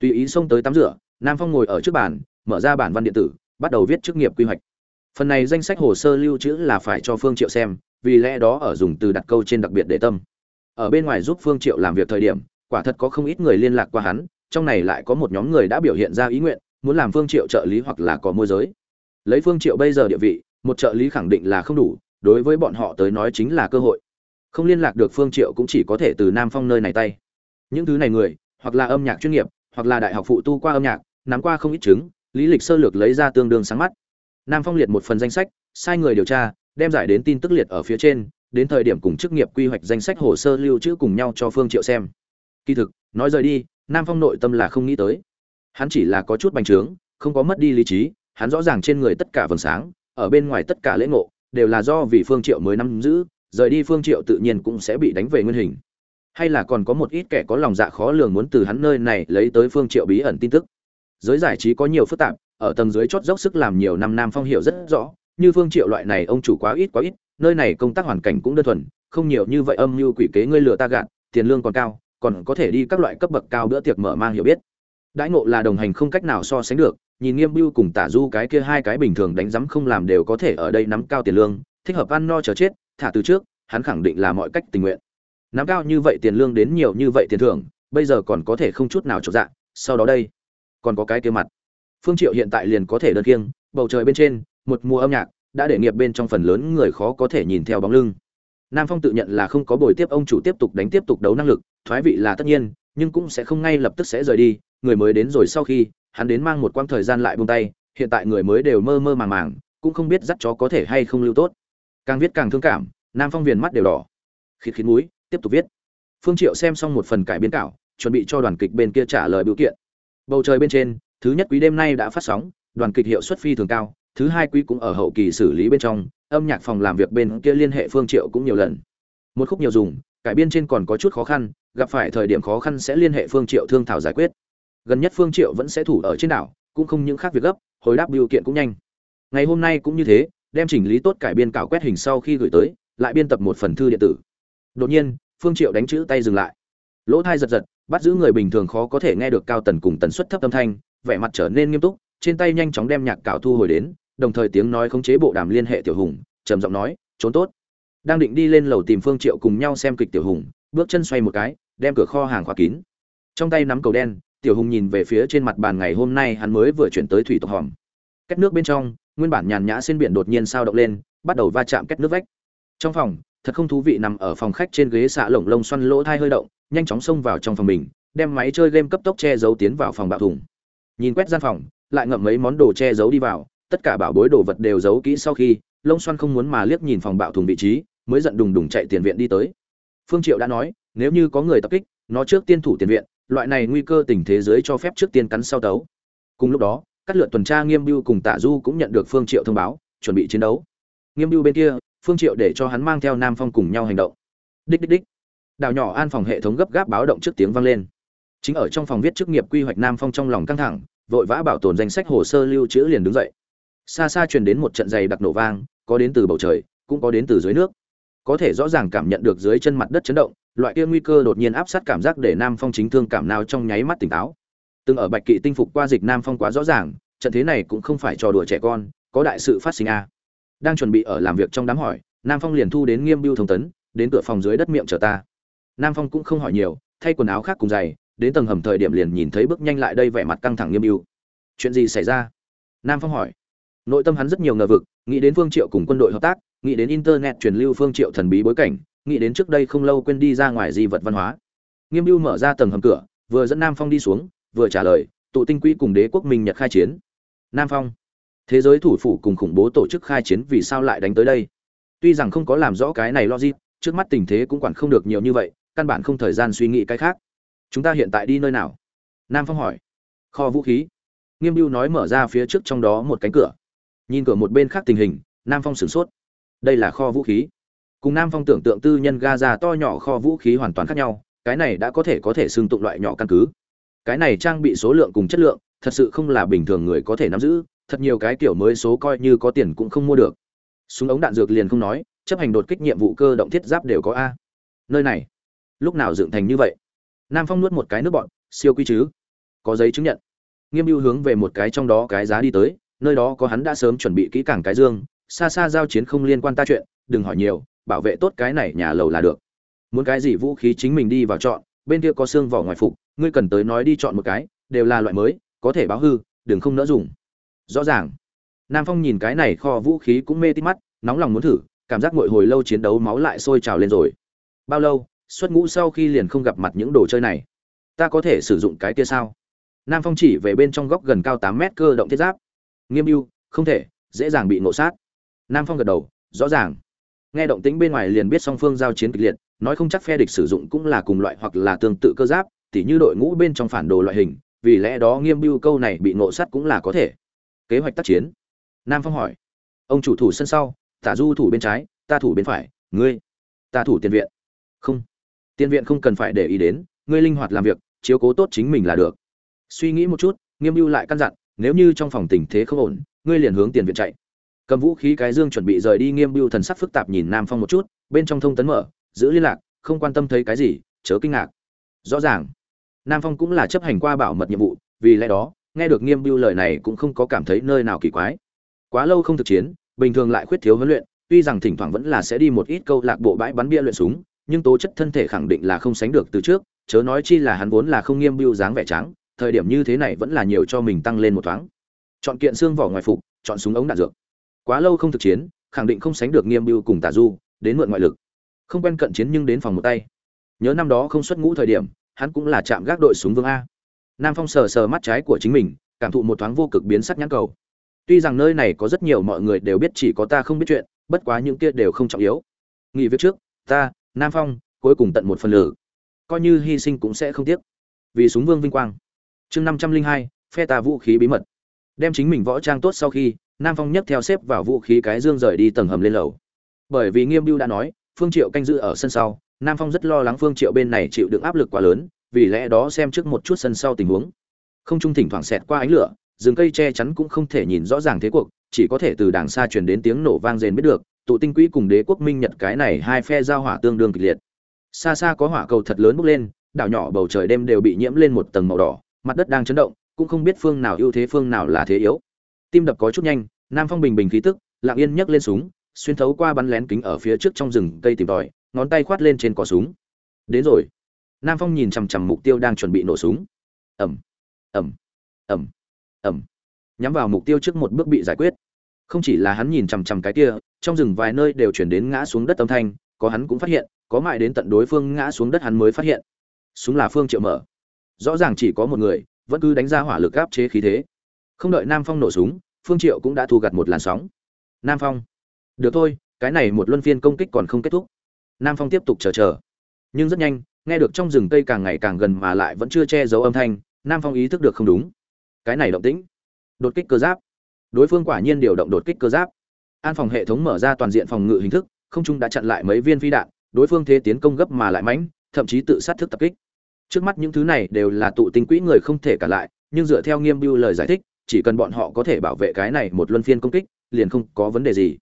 Tùy ý xông tới tắm rửa, nam phong ngồi ở trước bàn, mở ra bản văn điện tử, bắt đầu viết chức nghiệp quy hoạch. Phần này danh sách hồ sơ lưu trữ là phải cho phương triệu xem, vì lẽ đó ở dùng từ đặt câu trên đặc biệt để tâm. Ở bên ngoài giúp phương triệu làm việc thời điểm, quả thật có không ít người liên lạc qua hắn, trong này lại có một nhóm người đã biểu hiện ra ý nguyện, muốn làm phương triệu trợ lý hoặc là có môi giới. Lấy phương triệu bây giờ địa vị một trợ lý khẳng định là không đủ, đối với bọn họ tới nói chính là cơ hội. Không liên lạc được phương triệu cũng chỉ có thể từ nam phong nơi này tay. Những thứ này người, hoặc là âm nhạc chuyên nghiệp, hoặc là đại học phụ tu qua âm nhạc, nắm qua không ít chứng, lý lịch sơ lược lấy ra tương đương sáng mắt. Nam phong liệt một phần danh sách, sai người điều tra, đem giải đến tin tức liệt ở phía trên, đến thời điểm cùng chức nghiệp quy hoạch danh sách hồ sơ lưu trữ cùng nhau cho phương triệu xem. Kỳ thực, nói rời đi, nam phong nội tâm là không nghĩ tới. Hắn chỉ là có chút bành trướng, không có mất đi lý trí, hắn rõ ràng trên người tất cả vầng sáng ở bên ngoài tất cả lễ ngộ, đều là do vì phương triệu mới nắm giữ, rời đi phương triệu tự nhiên cũng sẽ bị đánh về nguyên hình. Hay là còn có một ít kẻ có lòng dạ khó lường muốn từ hắn nơi này lấy tới phương triệu bí ẩn tin tức. Giới giải trí có nhiều phức tạp, ở tầng dưới chót dốc sức làm nhiều năm nam phong hiểu rất rõ, như phương triệu loại này ông chủ quá ít quá ít, nơi này công tác hoàn cảnh cũng đơn thuần, không nhiều như vậy âm như quỷ kế ngươi lừa ta gạt, tiền lương còn cao, còn có thể đi các loại cấp bậc cao bữa tiệc mở mang hiểu biết. Đãi ngộ là đồng hành không cách nào so sánh được nhìn nghiêm bưu cùng tả du cái kia hai cái bình thường đánh rắm không làm đều có thể ở đây nắm cao tiền lương, thích hợp ăn no chờ chết, thả từ trước, hắn khẳng định là mọi cách tình nguyện. Nắm cao như vậy tiền lương đến nhiều như vậy tiền thưởng, bây giờ còn có thể không chút nào trọn dạ sau đó đây, còn có cái kia mặt. Phương triệu hiện tại liền có thể đơn kiêng, bầu trời bên trên, một mùa âm nhạc, đã để nghiệp bên trong phần lớn người khó có thể nhìn theo bóng lưng. Nam phong tự nhận là không có bồi tiếp ông chủ tiếp tục đánh tiếp tục đấu năng lực, thoái vị là tất nhiên, nhưng cũng sẽ không ngay lập tức sẽ rời đi, người mới đến rồi sau khi hắn đến mang một quãng thời gian lại buông tay, hiện tại người mới đều mơ mơ màng màng, cũng không biết dắt chó có thể hay không lưu tốt. Càng viết càng thương cảm, nam phong viền mắt đều đỏ. Khịt khịt mũi, tiếp tục viết. Phương triệu xem xong một phần cải biên cảo, chuẩn bị cho đoàn kịch bên kia trả lời biểu kiện. Bầu trời bên trên, thứ nhất quý đêm nay đã phát sóng, đoàn kịch hiệu suất phi thường cao, thứ hai quý cũng ở hậu kỳ xử lý bên trong, âm nhạc phòng làm việc bên kia liên hệ phương triệu cũng nhiều lần. Một khúc nhiều dùng, cải biên trên còn có chút khó khăn, gặp phải thời điểm khó khăn sẽ liên hệ phương triệu thương thảo giải quyết gần nhất phương triệu vẫn sẽ thủ ở trên đảo, cũng không những khác việc gấp, hồi đáp biểu kiện cũng nhanh. Ngày hôm nay cũng như thế, đem chỉnh lý tốt cải biên cảo quét hình sau khi gửi tới, lại biên tập một phần thư điện tử. Đột nhiên, phương triệu đánh chữ tay dừng lại. Lỗ thai giật giật, bắt giữ người bình thường khó có thể nghe được cao tần cùng tần suất thấp âm thanh, vẻ mặt trở nên nghiêm túc, trên tay nhanh chóng đem nhạc cảo thu hồi đến, đồng thời tiếng nói khống chế bộ đàm liên hệ tiểu hùng, trầm giọng nói, trốn tốt. Đang định đi lên lầu tìm phương triệu cùng nhau xem kịch tiểu hùng, bước chân xoay một cái, đem cửa kho hàng khóa kín. Trong tay nắm cầu đen tiểu hùng nhìn về phía trên mặt bàn ngày hôm nay hắn mới vừa chuyển tới thủy tộc hòm. Cách nước bên trong, nguyên bản nhàn nhã trên biển đột nhiên sao động lên, bắt đầu va chạm cách nước vách. Trong phòng, thật không thú vị nằm ở phòng khách trên ghế xạ lồng lông xoăn lỗ thai hơi động, nhanh chóng xông vào trong phòng mình, đem máy chơi game cấp tốc che giấu tiến vào phòng bạo thùng. Nhìn quét gian phòng, lại ngậm mấy món đồ che giấu đi vào, tất cả bảo bối đồ vật đều giấu kỹ sau khi, lông xoăn không muốn mà liếc nhìn phòng bạo thùng vị trí, mới giận đùng đùng chạy tiền viện đi tới. Phương triệu đã nói, nếu như có người tập kích, nó trước tiên thủ tiền viện loại này nguy cơ tình thế giới cho phép trước tiên cắn sau tấu. Cùng lúc đó, các lượt tuần tra nghiêm bưu cùng tạ du cũng nhận được phương triệu thông báo, chuẩn bị chiến đấu. Nghiêm bưu bên kia, phương triệu để cho hắn mang theo nam phong cùng nhau hành động. Đích đích đích. Đảo nhỏ an phòng hệ thống gấp gáp báo động trước tiếng vang lên. Chính ở trong phòng viết chức nghiệp quy hoạch nam phong trong lòng căng thẳng, vội vã bảo tồn danh sách hồ sơ lưu trữ liền đứng dậy. Xa xa truyền đến một trận dày đặc nổ vang, có đến từ bầu trời, cũng có đến từ dưới nước. Có thể rõ ràng cảm nhận được dưới chân mặt đất chấn động loại kia nguy cơ đột nhiên áp sát cảm giác để nam phong chính thương cảm nào trong nháy mắt tỉnh táo. Từng ở bạch kỵ tinh phục qua dịch nam phong quá rõ ràng, trận thế này cũng không phải trò đùa trẻ con, có đại sự phát sinh a. Đang chuẩn bị ở làm việc trong đám hỏi, nam phong liền thu đến nghiêm biêu thông tấn, đến cửa phòng dưới đất miệng chờ ta. Nam phong cũng không hỏi nhiều, thay quần áo khác cùng giày, đến tầng hầm thời điểm liền nhìn thấy bước nhanh lại đây vẻ mặt căng thẳng nghiêm biêu chuyện gì xảy ra? Nam phong hỏi. Nội tâm hắn rất nhiều ngờ vực, nghĩ đến phương triệu cùng quân đội hợp tác, nghĩ đến internet truyền lưu phương triệu thần bí bối cảnh nghĩ đến trước đây không lâu quên đi ra ngoài di vật văn hóa. Nghiêm mưu mở ra tầng hầm cửa, vừa dẫn nam phong đi xuống, vừa trả lời, tụ tinh quỹ cùng đế quốc minh nhật khai chiến. Nam phong, thế giới thủ phủ cùng khủng bố tổ chức khai chiến vì sao lại đánh tới đây? Tuy rằng không có làm rõ cái này logic, trước mắt tình thế cũng quản không được nhiều như vậy, căn bản không thời gian suy nghĩ cái khác. Chúng ta hiện tại đi nơi nào? Nam phong hỏi. Kho vũ khí. Nghiêm mưu nói mở ra phía trước trong đó một cánh cửa. Nhìn cửa một bên khác tình hình, nam phong sửng sốt. Đây là kho vũ khí cùng nam phong tưởng tượng tư nhân ga to nhỏ kho vũ khí hoàn toàn khác nhau, cái này đã có thể có thể xưng tụng loại nhỏ căn cứ. Cái này trang bị số lượng cùng chất lượng, thật sự không là bình thường người có thể nắm giữ, thật nhiều cái kiểu mới số coi như có tiền cũng không mua được. Súng ống đạn dược liền không nói, chấp hành đột kích nhiệm vụ cơ động thiết giáp đều có a. Nơi này, lúc nào dựng thành như vậy? Nam phong nuốt một cái nước bọn, siêu quy chứ? Có giấy chứng nhận. Nghiêm mưu hướng về một cái trong đó cái giá đi tới, nơi đó có hắn đã sớm chuẩn bị kỹ càng cái dương, xa xa giao chiến không liên quan ta chuyện, đừng hỏi nhiều bảo vệ tốt cái này nhà lầu là được. Muốn cái gì vũ khí chính mình đi vào chọn, bên kia có xương vỏ ngoài phục, ngươi cần tới nói đi chọn một cái, đều là loại mới, có thể báo hư, đừng không nỡ dùng. Rõ ràng. Nam phong nhìn cái này kho vũ khí cũng mê tít mắt, nóng lòng muốn thử, cảm giác ngồi hồi lâu chiến đấu máu lại sôi trào lên rồi. Bao lâu, xuất ngũ sau khi liền không gặp mặt những đồ chơi này? Ta có thể sử dụng cái kia sao? Nam phong chỉ về bên trong góc gần cao tám mét cơ động thiết giáp. Nghiêm mưu không thể, dễ dàng bị nổ sát. Nam phong gật đầu, rõ ràng nghe động tĩnh bên ngoài liền biết song phương giao chiến kịch liệt, nói không chắc phe địch sử dụng cũng là cùng loại hoặc là tương tự cơ giáp, tỉ như đội ngũ bên trong phản đồ loại hình, vì lẽ đó nghiêm bưu câu này bị ngộ sát cũng là có thể. Kế hoạch tác chiến. Nam phong hỏi. Ông chủ thủ sân sau, tả du thủ bên trái, ta thủ bên phải, ngươi. Ta thủ tiền viện. Không. Tiền viện không cần phải để ý đến, ngươi linh hoạt làm việc, chiếu cố tốt chính mình là được. Suy nghĩ một chút, nghiêm mưu lại căn dặn, nếu như trong phòng tình thế không ổn, ngươi liền hướng tiền viện chạy cầm vũ khí cái dương chuẩn bị rời đi, nghiêm biêu thần sắc phức tạp nhìn nam phong một chút, bên trong thông tấn mở, giữ liên lạc, không quan tâm thấy cái gì, chớ kinh ngạc. Rõ ràng, nam phong cũng là chấp hành qua bảo mật nhiệm vụ, vì lẽ đó, nghe được nghiêm biêu lời này cũng không có cảm thấy nơi nào kỳ quái. Quá lâu không thực chiến, bình thường lại khuyết thiếu huấn luyện, tuy rằng thỉnh thoảng vẫn là sẽ đi một ít câu lạc bộ bãi bắn bia luyện súng, nhưng tố chất thân thể khẳng định là không sánh được từ trước, chớ nói chi là hắn vốn là không nghiêm biêu dáng vẻ trắng, thời điểm như thế này vẫn là nhiều cho mình tăng lên một thoáng. Chọn kiện xương vỏ ngoài phục, chọn súng ống đạn dược quá lâu không thực chiến, khẳng định không sánh được nghiêm mưu cùng tả du, đến mượn ngoại lực. Không quen cận chiến nhưng đến phòng một tay. Nhớ năm đó không xuất ngũ thời điểm, hắn cũng là chạm gác đội súng vương a. Nam phong sờ sờ mắt trái của chính mình, cảm thụ một thoáng vô cực biến sắc nhãn cầu. Tuy rằng nơi này có rất nhiều mọi người đều biết chỉ có ta không biết chuyện, bất quá những kia đều không trọng yếu. Nghỉ việc trước, ta, nam phong, cuối cùng tận một phần lử. Coi như hy sinh cũng sẽ không tiếc. Vì súng vương vinh quang. Chương năm trăm linh hai, phe ta vũ khí bí mật. Đem chính mình võ trang tốt sau khi nam phong nhấc theo xếp vào vũ khí cái dương rời đi tầng hầm lên lầu. Bởi vì nghiêm biêu đã nói, phương triệu canh giữ ở sân sau, nam phong rất lo lắng phương triệu bên này chịu đựng áp lực quá lớn, vì lẽ đó xem trước một chút sân sau tình huống. Không trung thỉnh thoảng xẹt qua ánh lửa, rừng cây che chắn cũng không thể nhìn rõ ràng thế cuộc, chỉ có thể từ đàng xa truyền đến tiếng nổ vang rền biết được, tụ tinh quỹ cùng đế quốc minh nhật cái này hai phe giao hỏa tương đương kịch liệt. Xa xa có hỏa cầu thật lớn bốc lên, đảo nhỏ bầu trời đêm đều bị nhiễm lên một tầng màu đỏ, mặt đất đang chấn động, cũng không biết phương nào ưu thế phương nào là thế yếu tim đập có chút nhanh, nam phong bình bình khí tức, lặng yên nhấc lên súng, xuyên thấu qua bắn lén kính ở phía trước trong rừng cây tìm tòi, ngón tay khoát lên trên cò súng. Đến rồi. Nam phong nhìn chằm chằm mục tiêu đang chuẩn bị nổ súng. Ẩm ẩm ẩm ẩm nhắm vào mục tiêu trước một bước bị giải quyết. Không chỉ là hắn nhìn chằm chằm cái kia, trong rừng vài nơi đều chuyển đến ngã xuống đất âm thanh, có hắn cũng phát hiện, có mại đến tận đối phương ngã xuống đất hắn mới phát hiện. Súng là phương triệu mở. Rõ ràng chỉ có một người, vẫn cứ đánh ra hỏa lực áp chế khí thế không đợi nam phong nổ súng, phương triệu cũng đã thu gặt một làn sóng. Nam phong, được thôi, cái này một luân phiên công kích còn không kết thúc. Nam phong tiếp tục chờ chờ. Nhưng rất nhanh, nghe được trong rừng cây càng ngày càng gần mà lại vẫn chưa che giấu âm thanh, nam phong ý thức được không đúng. Cái này động tĩnh. Đột kích cơ giáp. Đối phương quả nhiên điều động đột kích cơ giáp. An phòng hệ thống mở ra toàn diện phòng ngự hình thức, không trung đã chặn lại mấy viên phi đạn, đối phương thế tiến công gấp mà lại mãnh, thậm chí tự sát thức tập kích. Trước mắt những thứ này đều là tụ tinh quỹ người không thể cả lại, nhưng dựa theo nghiêm biêu lời giải thích chỉ cần bọn họ có thể bảo vệ cái này một luân phiên công kích, liền không có vấn đề gì.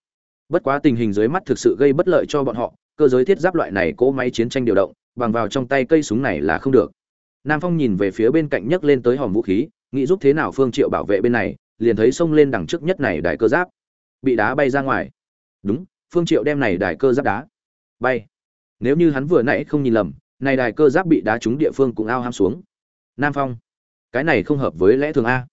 Bất quá tình hình dưới mắt thực sự gây bất lợi cho bọn họ, cơ giới thiết giáp loại này cỗ máy chiến tranh điều động, bằng vào trong tay cây súng này là không được. Nam phong nhìn về phía bên cạnh nhấc lên tới hòm vũ khí, nghĩ giúp thế nào phương triệu bảo vệ bên này, liền thấy xông lên đằng trước nhất này đài cơ giáp. Bị đá bay ra ngoài. Đúng, phương triệu đem này đài cơ giáp đá. Bay. Nếu như hắn vừa nãy không nhìn lầm, này đài cơ giáp bị đá trúng địa phương cũng ao ham xuống. Nam phong. Cái này không hợp với lẽ thường a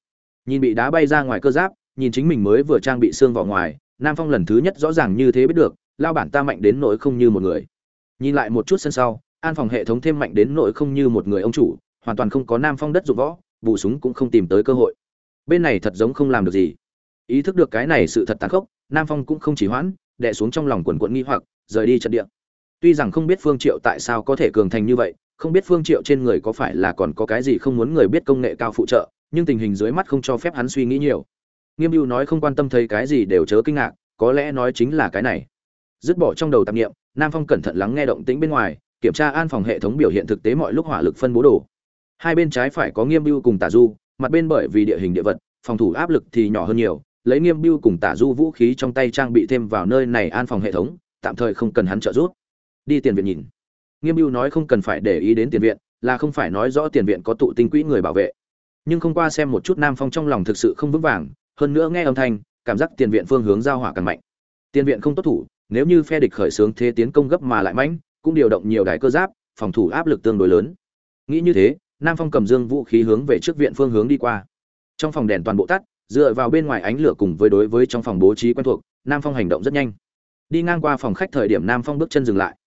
nhìn bị đá bay ra ngoài cơ giáp, nhìn chính mình mới vừa trang bị xương vào ngoài, nam phong lần thứ nhất rõ ràng như thế biết được, lao bản ta mạnh đến nỗi không như một người. Nhìn lại một chút sân sau, an phòng hệ thống thêm mạnh đến nỗi không như một người ông chủ, hoàn toàn không có nam phong đất dụng võ, vụ súng cũng không tìm tới cơ hội. Bên này thật giống không làm được gì. Ý thức được cái này sự thật tàn khốc, nam phong cũng không chỉ hoãn đẻ xuống trong lòng quần quận nghi hoặc, rời đi trận địa. Tuy rằng không biết phương triệu tại sao có thể cường thành như vậy, không biết phương triệu trên người có phải là còn có cái gì không muốn người biết công nghệ cao phụ trợ nhưng tình hình dưới mắt không cho phép hắn suy nghĩ nhiều. Nghiêm mưu nói không quan tâm thấy cái gì đều chớ kinh ngạc, có lẽ nói chính là cái này. Dứt bỏ trong đầu tạp nghiệm nam phong cẩn thận lắng nghe động tĩnh bên ngoài, kiểm tra an phòng hệ thống biểu hiện thực tế mọi lúc hỏa lực phân bố đồ. Hai bên trái phải có nghiêm mưu cùng tả du, mặt bên bởi vì địa hình địa vật, phòng thủ áp lực thì nhỏ hơn nhiều, lấy nghiêm mưu cùng tả du vũ khí trong tay trang bị thêm vào nơi này an phòng hệ thống, tạm thời không cần hắn trợ giúp. Đi tiền viện nhìn. Nghiêm mưu nói không cần phải để ý đến tiền viện, là không phải nói rõ tiền viện có tụ tinh quỹ người bảo vệ nhưng không qua xem một chút nam phong trong lòng thực sự không vững vàng, hơn nữa nghe âm thanh, cảm giác tiền viện phương hướng giao hỏa càng mạnh. Tiền viện không tốt thủ, nếu như phe địch khởi xướng thế tiến công gấp mà lại mãnh, cũng điều động nhiều đài cơ giáp, phòng thủ áp lực tương đối lớn. Nghĩ như thế, nam phong cầm dương vũ khí hướng về trước viện phương hướng đi qua. Trong phòng đèn toàn bộ tắt, dựa vào bên ngoài ánh lửa cùng với đối với trong phòng bố trí quen thuộc, nam phong hành động rất nhanh. Đi ngang qua phòng khách thời điểm nam phong bước chân dừng lại.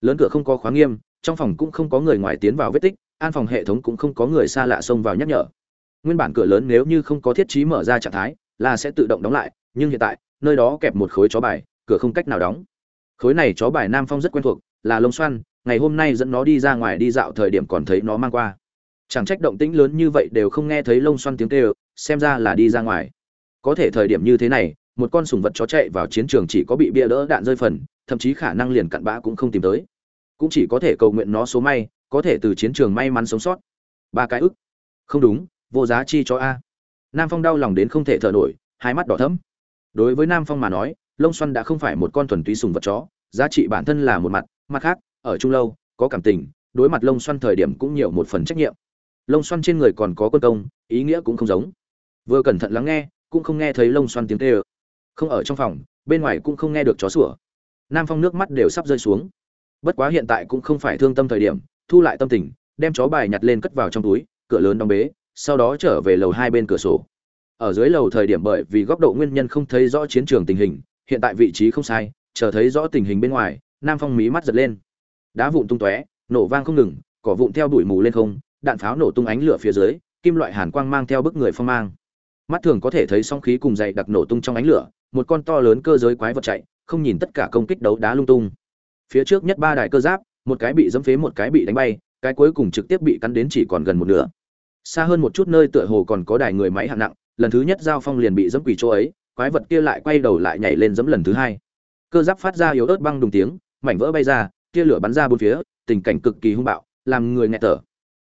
Lớn cửa không có khóa nghiêm, trong phòng cũng không có người ngoài tiến vào vết tích, an phòng hệ thống cũng không có người xa lạ xông vào nhắc nhở nguyên bản cửa lớn nếu như không có thiết trí mở ra trạng thái, là sẽ tự động đóng lại, nhưng hiện tại, nơi đó kẹp một khối chó bài, cửa không cách nào đóng. Khối này chó bài nam phong rất quen thuộc, là lông xoăn, ngày hôm nay dẫn nó đi ra ngoài đi dạo thời điểm còn thấy nó mang qua. Chẳng trách động tĩnh lớn như vậy đều không nghe thấy lông xoăn tiếng kêu, xem ra là đi ra ngoài. Có thể thời điểm như thế này, một con sùng vật chó chạy vào chiến trường chỉ có bị bia đỡ đạn rơi phần, thậm chí khả năng liền cặn bã cũng không tìm tới. Cũng chỉ có thể cầu nguyện nó số may, có thể từ chiến trường may mắn sống sót. Ba cái ức. Không đúng vô giá chi cho a. Nam phong đau lòng đến không thể thở nổi, hai mắt đỏ thẫm. Đối với nam phong mà nói, lông xoăn đã không phải một con thuần túy sùng vật chó, giá trị bản thân là một mặt mặt khác, ở trung lâu, có cảm tình, đối mặt lông xoăn thời điểm cũng nhiều một phần trách nhiệm. Lông xoăn trên người còn có quân công, ý nghĩa cũng không giống. Vừa cẩn thận lắng nghe, cũng không nghe thấy lông xoăn tiếng tê ơ không ở trong phòng, bên ngoài cũng không nghe được chó sủa. Nam phong nước mắt đều sắp rơi xuống. Bất quá hiện tại cũng không phải thương tâm thời điểm, thu lại tâm tình, đem chó bài nhặt lên cất vào trong túi, cửa lớn đóng bế sau đó trở về lầu hai bên cửa sổ. Ở dưới lầu thời điểm bởi vì góc độ nguyên nhân không thấy rõ chiến trường tình hình, hiện tại vị trí không sai, chờ thấy rõ tình hình bên ngoài, nam phong mí mắt giật lên. Đá vụn tung tóe, nổ vang không ngừng, cỏ vụn theo đuổi mù lên không, đạn pháo nổ tung ánh lửa phía dưới, kim loại hàn quang mang theo bức người phong mang. Mắt thường có thể thấy song khí cùng dày đặc nổ tung trong ánh lửa, một con to lớn cơ giới quái vật chạy, không nhìn tất cả công kích đấu đá lung tung. Phía trước nhất ba đài cơ giáp, một cái bị dẫm phế một cái bị đánh bay, cái cuối cùng trực tiếp bị cắn đến chỉ còn gần một nửa xa hơn một chút nơi tựa hồ còn có đài người máy hạng nặng, lần thứ nhất giao phong liền bị dẫm quỷ chỗ ấy, quái vật kia lại quay đầu lại nhảy lên dẫm lần thứ hai. Cơ giáp phát ra yếu ớt băng đùng tiếng, mảnh vỡ bay ra, tia lửa bắn ra bốn phía, tình cảnh cực kỳ hung bạo, làm người nghẹt thở.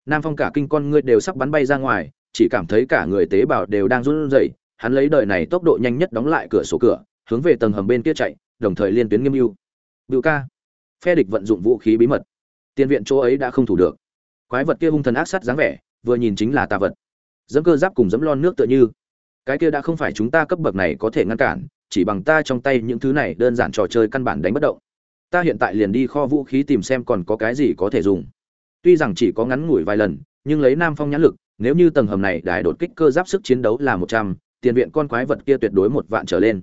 Nam phong cả kinh con ngươi đều sắp bắn bay ra ngoài, chỉ cảm thấy cả người tế bào đều đang run rẩy, hắn lấy đời này tốc độ nhanh nhất đóng lại cửa sổ cửa, hướng về tầng hầm bên kia chạy, đồng thời liên tuyến nghiêm mưu bưu ca. Phe địch vận dụng vũ khí bí mật. Tiền viện chỗ ấy đã không thủ được. Quái vật kia hung thần ác sát dáng vẻ vừa nhìn chính là tà vật. Dẫm cơ giáp cùng dẫm lon nước tựa như. Cái kia đã không phải chúng ta cấp bậc này có thể ngăn cản, chỉ bằng ta trong tay những thứ này đơn giản trò chơi căn bản đánh bất động. Ta hiện tại liền đi kho vũ khí tìm xem còn có cái gì có thể dùng. Tuy rằng chỉ có ngắn ngủi vài lần, nhưng lấy nam phong nhãn lực, nếu như tầng hầm này đài đột kích cơ giáp sức chiến đấu là một trăm, tiền viện con quái vật kia tuyệt đối một vạn trở lên.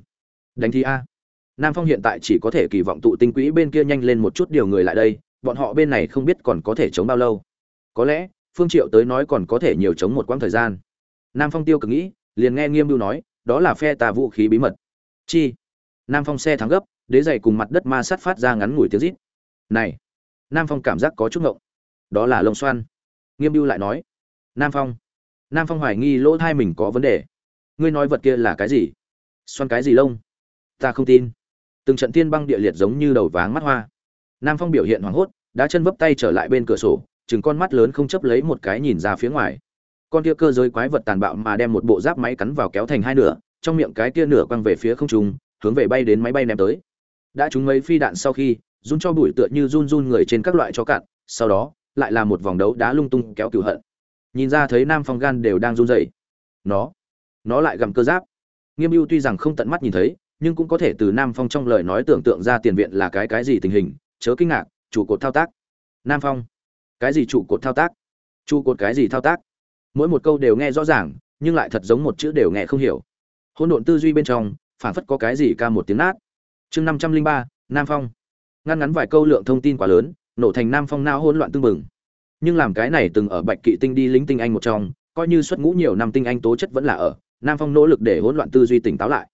Đánh thi a. Nam phong hiện tại chỉ có thể kỳ vọng tụ tinh quỹ bên kia nhanh lên một chút điều người lại đây, bọn họ bên này không biết còn có thể chống bao lâu. Có lẽ phương triệu tới nói còn có thể nhiều chống một quãng thời gian. Nam phong tiêu cực nghĩ, liền nghe nghiêm lưu nói, đó là phe tà vũ khí bí mật. Chi? Nam phong xe thắng gấp, đế giày cùng mặt đất ma sát phát ra ngắn ngủi tiếng rít. Này! Nam phong cảm giác có chút ngộng. Đó là lông xoan. Nghiêm lưu lại nói, nam phong. Nam phong hoài nghi lỗ thai mình có vấn đề. Ngươi nói vật kia là cái gì? Xoan cái gì lông? Ta không tin. Từng trận tiên băng địa liệt giống như đầu váng mắt hoa. Nam phong biểu hiện hoảng hốt đã chân vấp tay trở lại bên cửa sổ chừng con mắt lớn không chấp lấy một cái nhìn ra phía ngoài. Con kia cơ giới quái vật tàn bạo mà đem một bộ giáp máy cắn vào kéo thành hai nửa, trong miệng cái kia nửa quăng về phía không trung, hướng về bay đến máy bay ném tới. Đã trúng mấy phi đạn sau khi, run cho bụi tựa như run run người trên các loại cho cạn, sau đó, lại là một vòng đấu đá lung tung kéo cửu hận. Nhìn ra thấy nam phong gan đều đang run rẩy. Nó nó lại gầm cơ giáp. Nghiêm ưu tuy rằng không tận mắt nhìn thấy, nhưng cũng có thể từ nam phong trong lời nói tưởng tượng ra tiền viện là cái cái gì tình hình, chớ kinh ngạc chủ cột thao tác. Nam phong cái gì trụ cột thao tác? Trụ cột cái gì thao tác? Mỗi một câu đều nghe rõ ràng, nhưng lại thật giống một chữ đều nghe không hiểu. Hỗn độn tư duy bên trong phản phất có cái gì ca một tiếng nát. Chương năm trăm linh ba, nam phong. Ngăn ngắn vài câu lượng thông tin quá lớn, nổ thành nam phong nao hỗn loạn tưng bừng. nhưng làm cái này từng ở bạch kỵ tinh đi lính tinh anh một trong, coi như xuất ngũ nhiều năm tinh anh tố chất vẫn là ở, nam phong nỗ lực để hỗn loạn tư duy tỉnh táo lại.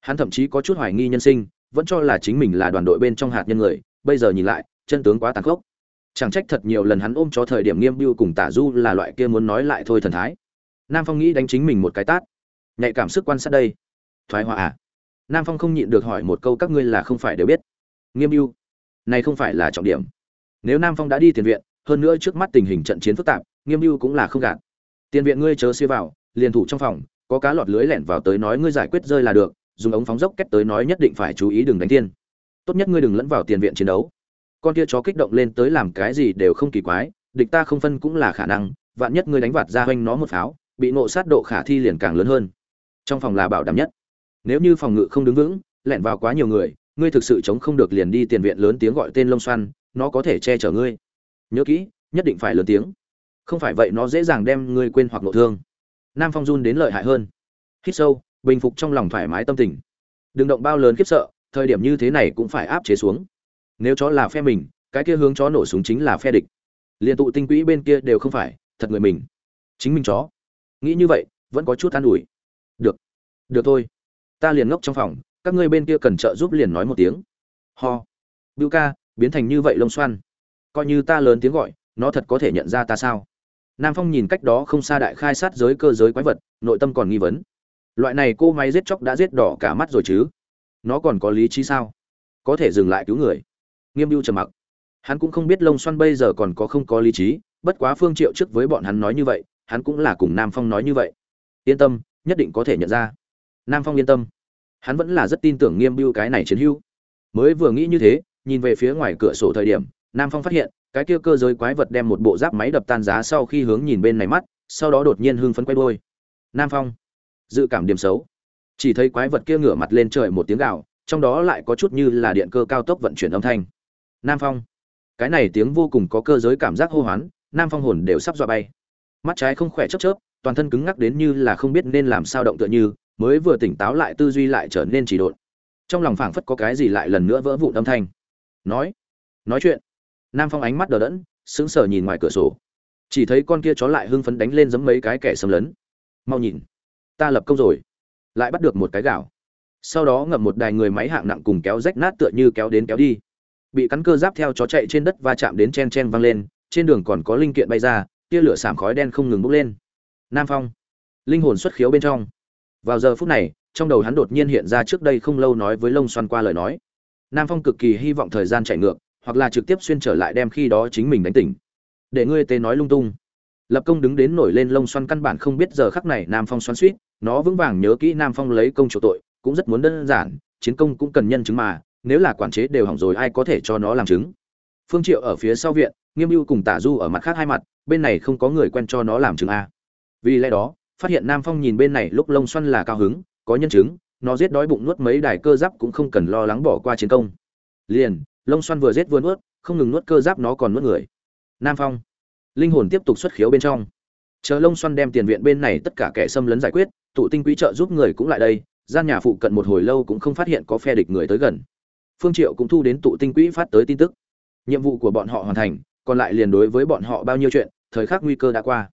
Hắn thậm chí có chút hoài nghi nhân sinh, vẫn cho là chính mình là đoàn đội bên trong hạt nhân người, bây giờ nhìn lại, chân tướng quá tàn khốc chẳng trách thật nhiều lần hắn ôm cho thời điểm nghiêm biêu cùng tả du là loại kia muốn nói lại thôi thần thái. Nam phong nghĩ đánh chính mình một cái tát. Nhạy cảm sức quan sát đây. Thoái hòa à? Nam phong không nhịn được hỏi một câu các ngươi là không phải đều biết. Nghiêm biêu này không phải là trọng điểm. Nếu nam phong đã đi tiền viện, hơn nữa trước mắt tình hình trận chiến phức tạp, nghiêm biêu cũng là không gạt. Tiền viện ngươi chớ xia vào, liền thủ trong phòng, có cá lọt lưới lẻn vào tới nói ngươi giải quyết rơi là được, dùng ống phóng dốc kết tới nói nhất định phải chú ý đừng đánh tiên tốt nhất ngươi đừng lẫn vào tiền viện chiến đấu con kia chó kích động lên tới làm cái gì đều không kỳ quái, địch ta không phân cũng là khả năng, vạn nhất ngươi đánh vạt ra hoanh nó một pháo, bị nộ sát độ khả thi liền càng lớn hơn. Trong phòng là bảo đảm nhất. Nếu như phòng ngự không đứng vững, lẻn vào quá nhiều người, ngươi thực sự chống không được liền đi tiền viện lớn tiếng gọi tên lông xoăn nó có thể che chở ngươi. Nhớ kỹ, nhất định phải lớn tiếng. Không phải vậy nó dễ dàng đem ngươi quên hoặc nội thương. Nam phong run đến lợi hại hơn. Hít sâu, bình phục trong lòng thoải mái tâm tình. Đừng động bao lớn khiếp sợ, thời điểm như thế này cũng phải áp chế xuống nếu chó là phe mình, cái kia hướng chó nổ súng chính là phe địch. Liền tụ tinh quỹ bên kia đều không phải, thật người mình. Chính mình chó. Nghĩ như vậy, vẫn có chút an ủi. Được. Được thôi. Ta liền ngốc trong phòng, các ngươi bên kia cần trợ giúp liền nói một tiếng. Ho. Bưu ca, biến thành như vậy lông xoăn. Coi như ta lớn tiếng gọi, nó thật có thể nhận ra ta sao? Nam phong nhìn cách đó không xa đại khai sát giới cơ giới quái vật, nội tâm còn nghi vấn. Loại này cô máy giết chóc đã giết đỏ cả mắt rồi chứ? Nó còn có lý trí sao? Có thể dừng lại cứu người nghiêm mưu trầm mặc. Hắn cũng không biết lông xoăn bây giờ còn có không có lý trí, bất quá phương triệu trước với bọn hắn nói như vậy, hắn cũng là cùng nam phong nói như vậy. Yên tâm, nhất định có thể nhận ra. Nam phong yên tâm. Hắn vẫn là rất tin tưởng nghiêm mưu cái này chiến hữu. Mới vừa nghĩ như thế, nhìn về phía ngoài cửa sổ thời điểm, nam phong phát hiện, cái kia cơ giới quái vật đem một bộ giáp máy đập tan giá sau khi hướng nhìn bên này mắt, sau đó đột nhiên hưng phấn quay đôi nam phong. Dự cảm điểm xấu. Chỉ thấy quái vật kia ngửa mặt lên trời một tiếng gào, trong đó lại có chút như là điện cơ cao tốc vận chuyển âm thanh nam phong. Cái này tiếng vô cùng có cơ giới cảm giác hô hoán, nam phong hồn đều sắp dọa bay. Mắt trái không khỏe chớp chớp, toàn thân cứng ngắc đến như là không biết nên làm sao động tựa như, mới vừa tỉnh táo lại tư duy lại trở nên chỉ độn. Trong lòng phảng phất có cái gì lại lần nữa vỡ vụn âm thanh. Nói nói chuyện. Nam phong ánh mắt đờ đẫn, sững sờ nhìn ngoài cửa sổ. Chỉ thấy con kia chó lại hưng phấn đánh lên giấm mấy cái kẻ xâm lấn. Mau nhìn, ta lập công rồi. Lại bắt được một cái gạo. Sau đó ngậm một đài người máy hạng nặng cùng kéo rách nát tựa như kéo đến kéo đi bị cắn cơ giáp theo chó chạy trên đất va chạm đến chen chen văng lên, trên đường còn có linh kiện bay ra, tia lửa sảm khói đen không ngừng bốc lên. Nam phong, linh hồn xuất khiếu bên trong. Vào giờ phút này, trong đầu hắn đột nhiên hiện ra trước đây không lâu nói với lông xoăn qua lời nói. Nam phong cực kỳ hy vọng thời gian chạy ngược, hoặc là trực tiếp xuyên trở lại đem khi đó chính mình đánh tỉnh. Để ngươi tế nói lung tung. Lập công đứng đến nổi lên lông xoăn căn bản không biết giờ khắc này nam phong xoắn suýt nó vững vàng nhớ kỹ nam phong lấy công chủ tội, cũng rất muốn đơn giản, chiến công cũng cần nhân chứng mà nếu là quản chế đều hỏng rồi ai có thể cho nó làm chứng? Phương triệu ở phía sau viện, nghiêm mưu cùng tả du ở mặt khác hai mặt, bên này không có người quen cho nó làm chứng a. Vì lẽ đó, phát hiện nam phong nhìn bên này lúc lông xoăn là cao hứng, có nhân chứng, nó giết đói bụng nuốt mấy đài cơ giáp cũng không cần lo lắng bỏ qua chiến công. Liền, lông xoăn vừa giết vừa nuốt, không ngừng nuốt cơ giáp nó còn nuốt người. Nam phong, linh hồn tiếp tục xuất khiếu bên trong. Chờ lông xoăn đem tiền viện bên này tất cả kẻ xâm lấn giải quyết, tụ tinh quý trợ giúp người cũng lại đây, gian nhà phụ cận một hồi lâu cũng không phát hiện có phe địch người tới gần phương triệu cũng thu đến tụ tinh quỹ phát tới tin tức. Nhiệm vụ của bọn họ hoàn thành, còn lại liền đối với bọn họ bao nhiêu chuyện, thời khắc nguy cơ đã qua.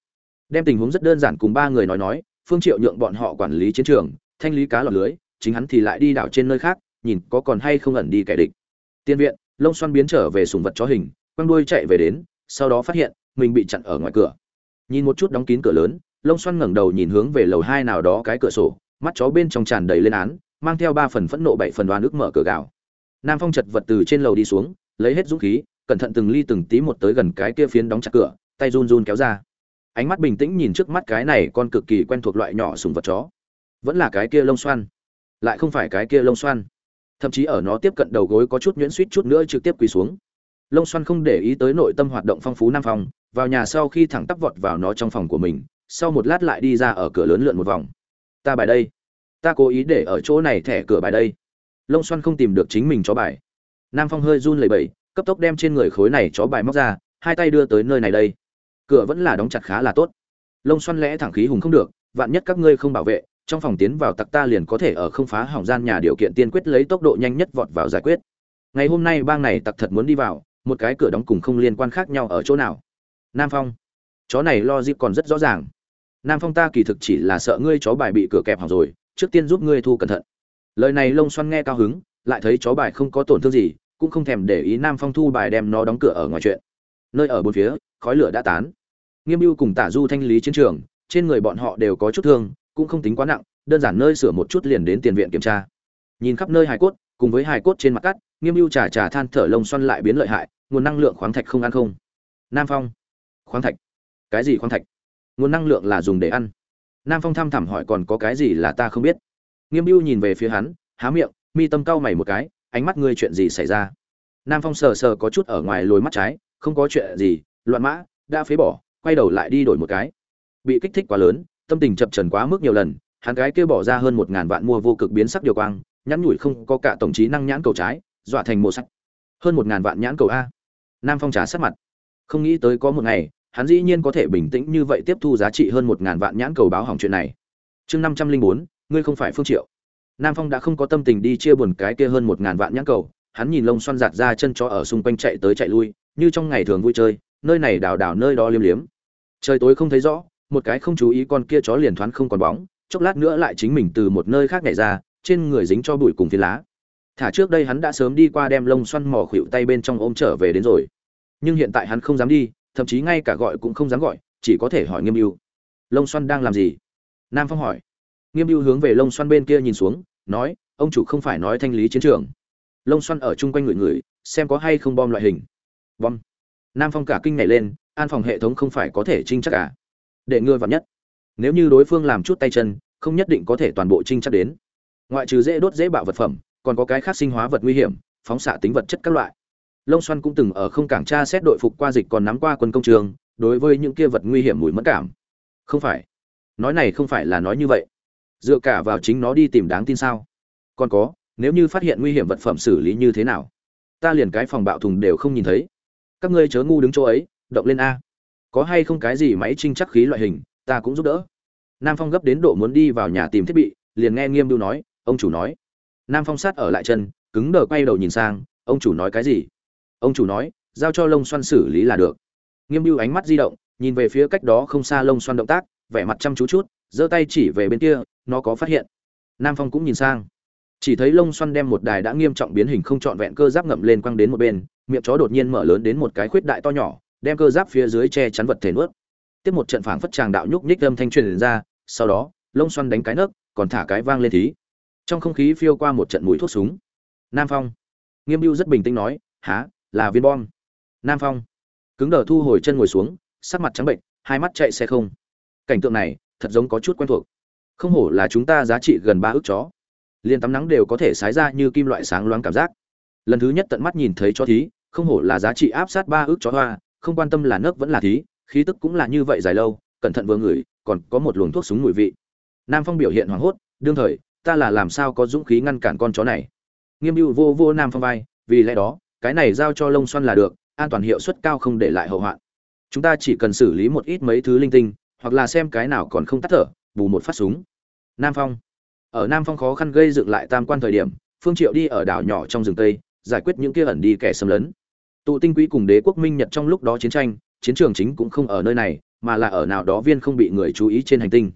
Đem tình huống rất đơn giản cùng ba người nói nói, phương triệu nhượng bọn họ quản lý chiến trường, thanh lý cá lọt lưới, chính hắn thì lại đi đảo trên nơi khác, nhìn có còn hay không ẩn đi kẻ địch. Tiên viện, lông xoăn biến trở về sùng vật chó hình, quăng đuôi chạy về đến, sau đó phát hiện, mình bị chặn ở ngoài cửa. Nhìn một chút đóng kín cửa lớn, lông xoăn ngẩng đầu nhìn hướng về lầu hai nào đó cái cửa sổ, mắt chó bên trong tràn đầy lên án, mang theo ba phần phẫn nộ bảy phần đoan ức mở cửa gạo nam phong chật vật từ trên lầu đi xuống, lấy hết dũng khí, cẩn thận từng ly từng tí một tới gần cái kia phiến đóng chặt cửa, tay run run kéo ra. Ánh mắt bình tĩnh nhìn trước mắt cái này con cực kỳ quen thuộc loại nhỏ sùng vật chó. Vẫn là cái kia lông xoăn. Lại không phải cái kia lông xoăn. Thậm chí ở nó tiếp cận đầu gối có chút nhuyễn suýt chút nữa trực tiếp quỳ xuống. Lông xoăn không để ý tới nội tâm hoạt động phong phú nam phong, vào nhà sau khi thẳng tắp vọt vào nó trong phòng của mình, sau một lát lại đi ra ở cửa lớn lượn một vòng. Ta bài đây. Ta cố ý để ở chỗ này thẻ cửa bài đây lông xoăn không tìm được chính mình chó bài. Nam phong hơi run lẩy bẩy, cấp tốc đem trên người khối này chó bài móc ra, hai tay đưa tới nơi này đây. Cửa vẫn là đóng chặt khá là tốt. Lông xoăn lẽ thẳng khí hùng không được, vạn nhất các ngươi không bảo vệ, trong phòng tiến vào tặc ta liền có thể ở không phá hỏng gian nhà điều kiện tiên quyết lấy tốc độ nhanh nhất vọt vào giải quyết. Ngày hôm nay bang này tặc thật muốn đi vào, một cái cửa đóng cùng không liên quan khác nhau ở chỗ nào? Nam phong, chó này lo dịp còn rất rõ ràng. Nam phong ta kỳ thực chỉ là sợ ngươi chó bài bị cửa kẹp hỏng rồi, trước tiên giúp ngươi thu cẩn thận lời này lông xoăn nghe cao hứng, lại thấy chó bài không có tổn thương gì, cũng không thèm để ý nam phong thu bài đem nó đóng cửa ở ngoài chuyện. Nơi ở bốn phía, khói lửa đã tán. Nghiêm mưu cùng tả du thanh lý chiến trường, trên người bọn họ đều có chút thương, cũng không tính quá nặng, đơn giản nơi sửa một chút liền đến tiền viện kiểm tra. Nhìn khắp nơi hài cốt, cùng với hài cốt trên mặt cắt, nghiêm mưu trà trà than thở lông xoăn lại biến lợi hại, nguồn năng lượng khoáng thạch không ăn không. Nam phong. Khoáng thạch. Cái gì khoáng thạch? Nguồn năng lượng là dùng để ăn. Nam phong thăm thẳm hỏi còn có cái gì là ta không biết nghiêm Biêu nhìn về phía hắn, há miệng, mi tâm cau mày một cái, ánh mắt ngươi chuyện gì xảy ra? Nam phong sờ sờ có chút ở ngoài lồi mắt trái, không có chuyện gì, loạn mã, đã phế bỏ, quay đầu lại đi đổi một cái. Bị kích thích quá lớn, tâm tình chập trần quá mức nhiều lần, hắn gái kia bỏ ra hơn một ngàn vạn mua vô cực biến sắc điều quang, nhắn nhủi không có cả tổng trí năng nhãn cầu trái, dọa thành mộ sắc hơn một ngàn vạn nhãn cầu a. Nam phong trà sát mặt. Không nghĩ tới có một ngày, hắn dĩ nhiên có thể bình tĩnh như vậy tiếp thu giá trị hơn một ngàn vạn nhãn cầu báo hỏng chuyện này. Chương năm trăm linh bốn ngươi không phải phương triệu. Nam phong đã không có tâm tình đi chia buồn cái kia hơn một ngàn vạn nhãn cầu, hắn nhìn lông xoăn giạt ra chân chó ở xung quanh chạy tới chạy lui, như trong ngày thường vui chơi, nơi này đào đào nơi đó liếm liếm. Trời tối không thấy rõ, một cái không chú ý con kia chó liền thoáng không còn bóng, chốc lát nữa lại chính mình từ một nơi khác nhảy ra, trên người dính cho bụi cùng phiến lá. Thả trước đây hắn đã sớm đi qua đem lông xoăn mò khuỵu tay bên trong ôm trở về đến rồi. Nhưng hiện tại hắn không dám đi, thậm chí ngay cả gọi cũng không dám gọi, chỉ có thể hỏi nghiêm mưu lông xoăn đang làm gì? Nam phong hỏi nghiêm mưu hướng về lông xoăn bên kia nhìn xuống, nói, ông chủ không phải nói thanh lý chiến trường. Lông xoăn ở chung quanh người người, xem có hay không bom loại hình. Bom. Nam phong cả kinh nhảy lên, an phòng hệ thống không phải có thể trinh chắc cả để ngừa vào nhất. Nếu như đối phương làm chút tay chân, không nhất định có thể toàn bộ trinh chắc đến. Ngoại trừ dễ đốt dễ bạo vật phẩm, còn có cái khác sinh hóa vật nguy hiểm, phóng xạ tính vật chất các loại. Lông xoăn cũng từng ở không cảng tra xét đội phục qua dịch còn nắm qua quân công trường, đối với những kia vật nguy hiểm mùi mất cảm. Không phải. Nói này không phải là nói như vậy dựa cả vào chính nó đi tìm đáng tin sao? Còn có, nếu như phát hiện nguy hiểm vật phẩm xử lý như thế nào, ta liền cái phòng bạo thùng đều không nhìn thấy. Các ngươi chớ ngu đứng chỗ ấy, động lên a. Có hay không cái gì máy trinh chắc khí loại hình, ta cũng giúp đỡ. Nam phong gấp đến độ muốn đi vào nhà tìm thiết bị, liền nghe nghiêm bưu nói, ông chủ nói. Nam phong sát ở lại chân, cứng đờ quay đầu nhìn sang, ông chủ nói cái gì? Ông chủ nói, giao cho lông xoăn xử lý là được. Nghiêm bưu ánh mắt di động, nhìn về phía cách đó không xa lông xoăn động tác vẻ mặt chăm chú chút, giơ tay chỉ về bên kia, nó có phát hiện. Nam phong cũng nhìn sang. Chỉ thấy lông xoăn đem một đài đã nghiêm trọng biến hình không trọn vẹn cơ giáp ngậm lên quăng đến một bên, miệng chó đột nhiên mở lớn đến một cái khuyết đại to nhỏ, đem cơ giáp phía dưới che chắn vật thể nuốt. Tiếp một trận phảng phất tràng đạo nhúc nhích âm thanh truyền ra, sau đó, lông xoăn đánh cái nấc, còn thả cái vang lên thí. Trong không khí phiêu qua một trận mùi thuốc súng. Nam phong. Nghiêm mưu rất bình tĩnh nói há là viên bom? Nam phong. Cứng đờ thu hồi chân ngồi xuống, sắc mặt trắng bệnh, hai mắt chạy xe không cảnh tượng này thật giống có chút quen thuộc. Không hổ là chúng ta giá trị gần ba ước chó. Liền tắm nắng đều có thể sái ra như kim loại sáng loáng cảm giác. Lần thứ nhất tận mắt nhìn thấy chó thí, không hổ là giá trị áp sát ba ước chó hoa, không quan tâm là nước vẫn là thí, khí tức cũng là như vậy dài lâu, cẩn thận vừa ngửi, còn có một luồng thuốc súng mùi vị. Nam phong biểu hiện hoảng hốt, đương thời, ta là làm sao có dũng khí ngăn cản con chó này? Nghiêm mưu vô vô nam phong vai, vì lẽ đó, cái này giao cho lông xoăn là được, an toàn hiệu suất cao không để lại hậu hoạn. Chúng ta chỉ cần xử lý một ít mấy thứ linh tinh hoặc là xem cái nào còn không tắt thở, bù một phát súng. Nam phong. Ở nam phong khó khăn gây dựng lại tam quan thời điểm, phương triệu đi ở đảo nhỏ trong rừng tây, giải quyết những kia ẩn đi kẻ xâm lấn. Tụ tinh quý cùng đế quốc minh nhật trong lúc đó chiến tranh, chiến trường chính cũng không ở nơi này, mà là ở nào đó viên không bị người chú ý trên hành tinh.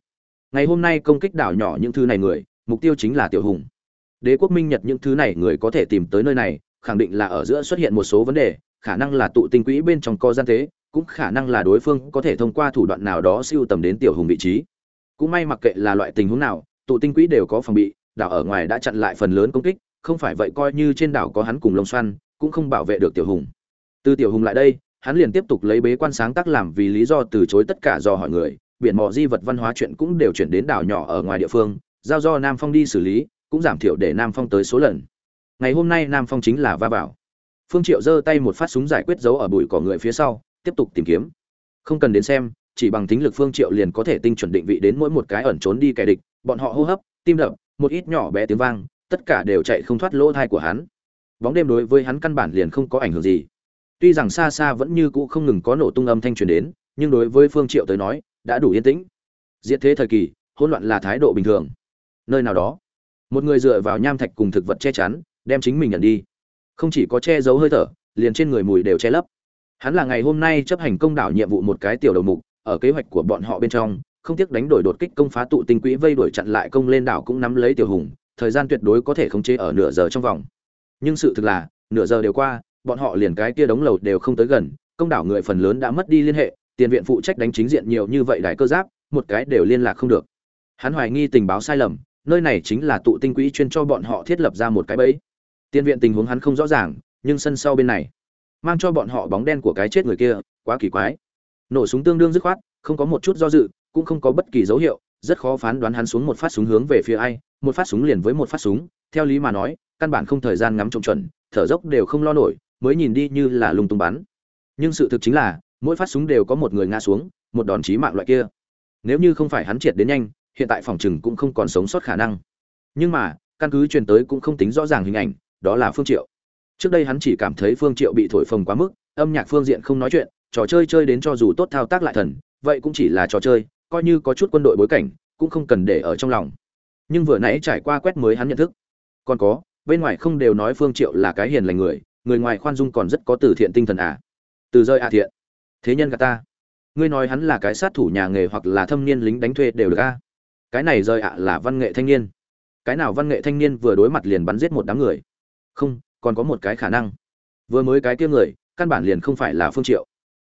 Ngày hôm nay công kích đảo nhỏ những thứ này người, mục tiêu chính là tiểu hùng. Đế quốc minh nhật những thứ này người có thể tìm tới nơi này, khẳng định là ở giữa xuất hiện một số vấn đề, khả năng là tụ tinh quỹ bên trong co gian tế cũng khả năng là đối phương có thể thông qua thủ đoạn nào đó siêu tầm đến tiểu hùng vị trí. Cũng may mặc kệ là loại tình huống nào, tụ tinh quỹ đều có phòng bị, đảo ở ngoài đã chặn lại phần lớn công kích, không phải vậy coi như trên đảo có hắn cùng lông xoăn cũng không bảo vệ được tiểu hùng. Từ tiểu hùng lại đây, hắn liền tiếp tục lấy bế quan sáng tác làm vì lý do từ chối tất cả do hỏi người, biển mò di vật văn hóa chuyện cũng đều chuyển đến đảo nhỏ ở ngoài địa phương, giao do nam phong đi xử lý, cũng giảm thiểu để nam phong tới số lần. Ngày hôm nay nam phong chính là va vào. Phương triệu giơ tay một phát súng giải quyết dấu ở bụi cỏ người phía sau tiếp tục tìm kiếm. Không cần đến xem, chỉ bằng tính lực phương triệu liền có thể tinh chuẩn định vị đến mỗi một cái ẩn trốn đi kẻ địch, bọn họ hô hấp, tim đập, một ít nhỏ bé tiếng vang, tất cả đều chạy không thoát lỗ thai của hắn. Bóng đêm đối với hắn căn bản liền không có ảnh hưởng gì. Tuy rằng xa xa vẫn như cũ không ngừng có nổ tung âm thanh truyền đến, nhưng đối với phương triệu tới nói, đã đủ yên tĩnh. Diệt thế thời kỳ, hỗn loạn là thái độ bình thường. Nơi nào đó, một người dựa vào nham thạch cùng thực vật che chắn, đem chính mình nhận đi. Không chỉ có che giấu hơi thở, liền trên người mùi đều che lấp hắn là ngày hôm nay chấp hành công đảo nhiệm vụ một cái tiểu đầu mục, ở kế hoạch của bọn họ bên trong, không tiếc đánh đổi đột kích công phá tụ tinh quỹ vây đuổi chặn lại công lên đảo cũng nắm lấy tiểu hùng, thời gian tuyệt đối có thể khống chế ở nửa giờ trong vòng. Nhưng sự thực là, nửa giờ đều qua, bọn họ liền cái kia đống lầu đều không tới gần, công đảo người phần lớn đã mất đi liên hệ, tiền viện phụ trách đánh chính diện nhiều như vậy đại cơ giáp, một cái đều liên lạc không được. Hắn hoài nghi tình báo sai lầm, nơi này chính là tụ tinh quỹ chuyên cho bọn họ thiết lập ra một cái bẫy. Tiền viện tình huống hắn không rõ ràng, nhưng sân sau bên này mang cho bọn họ bóng đen của cái chết người kia, quá kỳ quái. Nổ súng tương đương dứt khoát, không có một chút do dự, cũng không có bất kỳ dấu hiệu, rất khó phán đoán hắn xuống một phát súng hướng về phía ai, một phát súng liền với một phát súng, theo lý mà nói, căn bản không thời gian ngắm trông chuẩn, thở dốc đều không lo nổi, mới nhìn đi như là lung tung bắn. Nhưng sự thực chính là, mỗi phát súng đều có một người ngã xuống, một đòn chí mạng loại kia. Nếu như không phải hắn triệt đến nhanh, hiện tại phòng trừng cũng không còn sống sót khả năng. Nhưng mà, căn cứ truyền tới cũng không tính rõ ràng hình ảnh, đó là phương triệu trước đây hắn chỉ cảm thấy phương triệu bị thổi phồng quá mức, âm nhạc phương diện không nói chuyện, trò chơi chơi đến cho dù tốt thao tác lại thần, vậy cũng chỉ là trò chơi, coi như có chút quân đội bối cảnh, cũng không cần để ở trong lòng. Nhưng vừa nãy trải qua quét mới hắn nhận thức. Còn có, bên ngoài không đều nói phương triệu là cái hiền lành người người ngoài khoan dung còn rất có từ thiện tinh thần à. Từ rơi à thiện. Thế nhân gà ta. Ngươi nói hắn là cái sát thủ nhà nghề hoặc là thâm niên lính đánh thuê đều được a à? cái này rơi ạ là văn nghệ thanh niên. Cái nào văn nghệ thanh niên vừa đối mặt liền bắn giết một đám người. Không còn có một cái khả năng. Vừa mới cái kia người, căn bản liền không phải là phương triệu.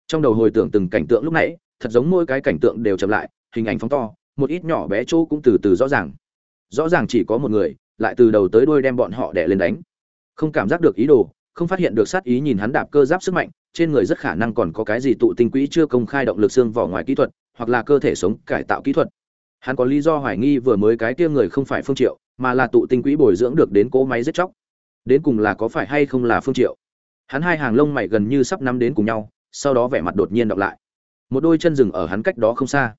Trong đầu hồi tưởng từng cảnh tượng lúc nãy, thật giống mỗi cái cảnh tượng đều chậm lại, hình ảnh phóng to, một ít nhỏ bé chỗ cũng từ từ rõ ràng. Rõ ràng chỉ có một người, lại từ đầu tới đuôi đem bọn họ đè lên đánh. Không cảm giác được ý đồ, không phát hiện được sát ý nhìn hắn đạp cơ giáp sức mạnh, trên người rất khả năng còn có cái gì tụ tinh quỹ chưa công khai động lực xương vỏ ngoài kỹ thuật, hoặc là cơ thể sống cải tạo kỹ thuật. Hắn có lý do hoài nghi vừa mới cái kia người không phải phương triệu, mà là tụ tinh quỹ bồi dưỡng được đến cỗ máy giết chóc đến cùng là có phải hay không là phương triệu? Hắn hai hàng lông mày gần như sắp nắm đến cùng nhau, sau đó vẻ mặt đột nhiên đọc lại. Một đôi chân rừng ở hắn cách đó không xa.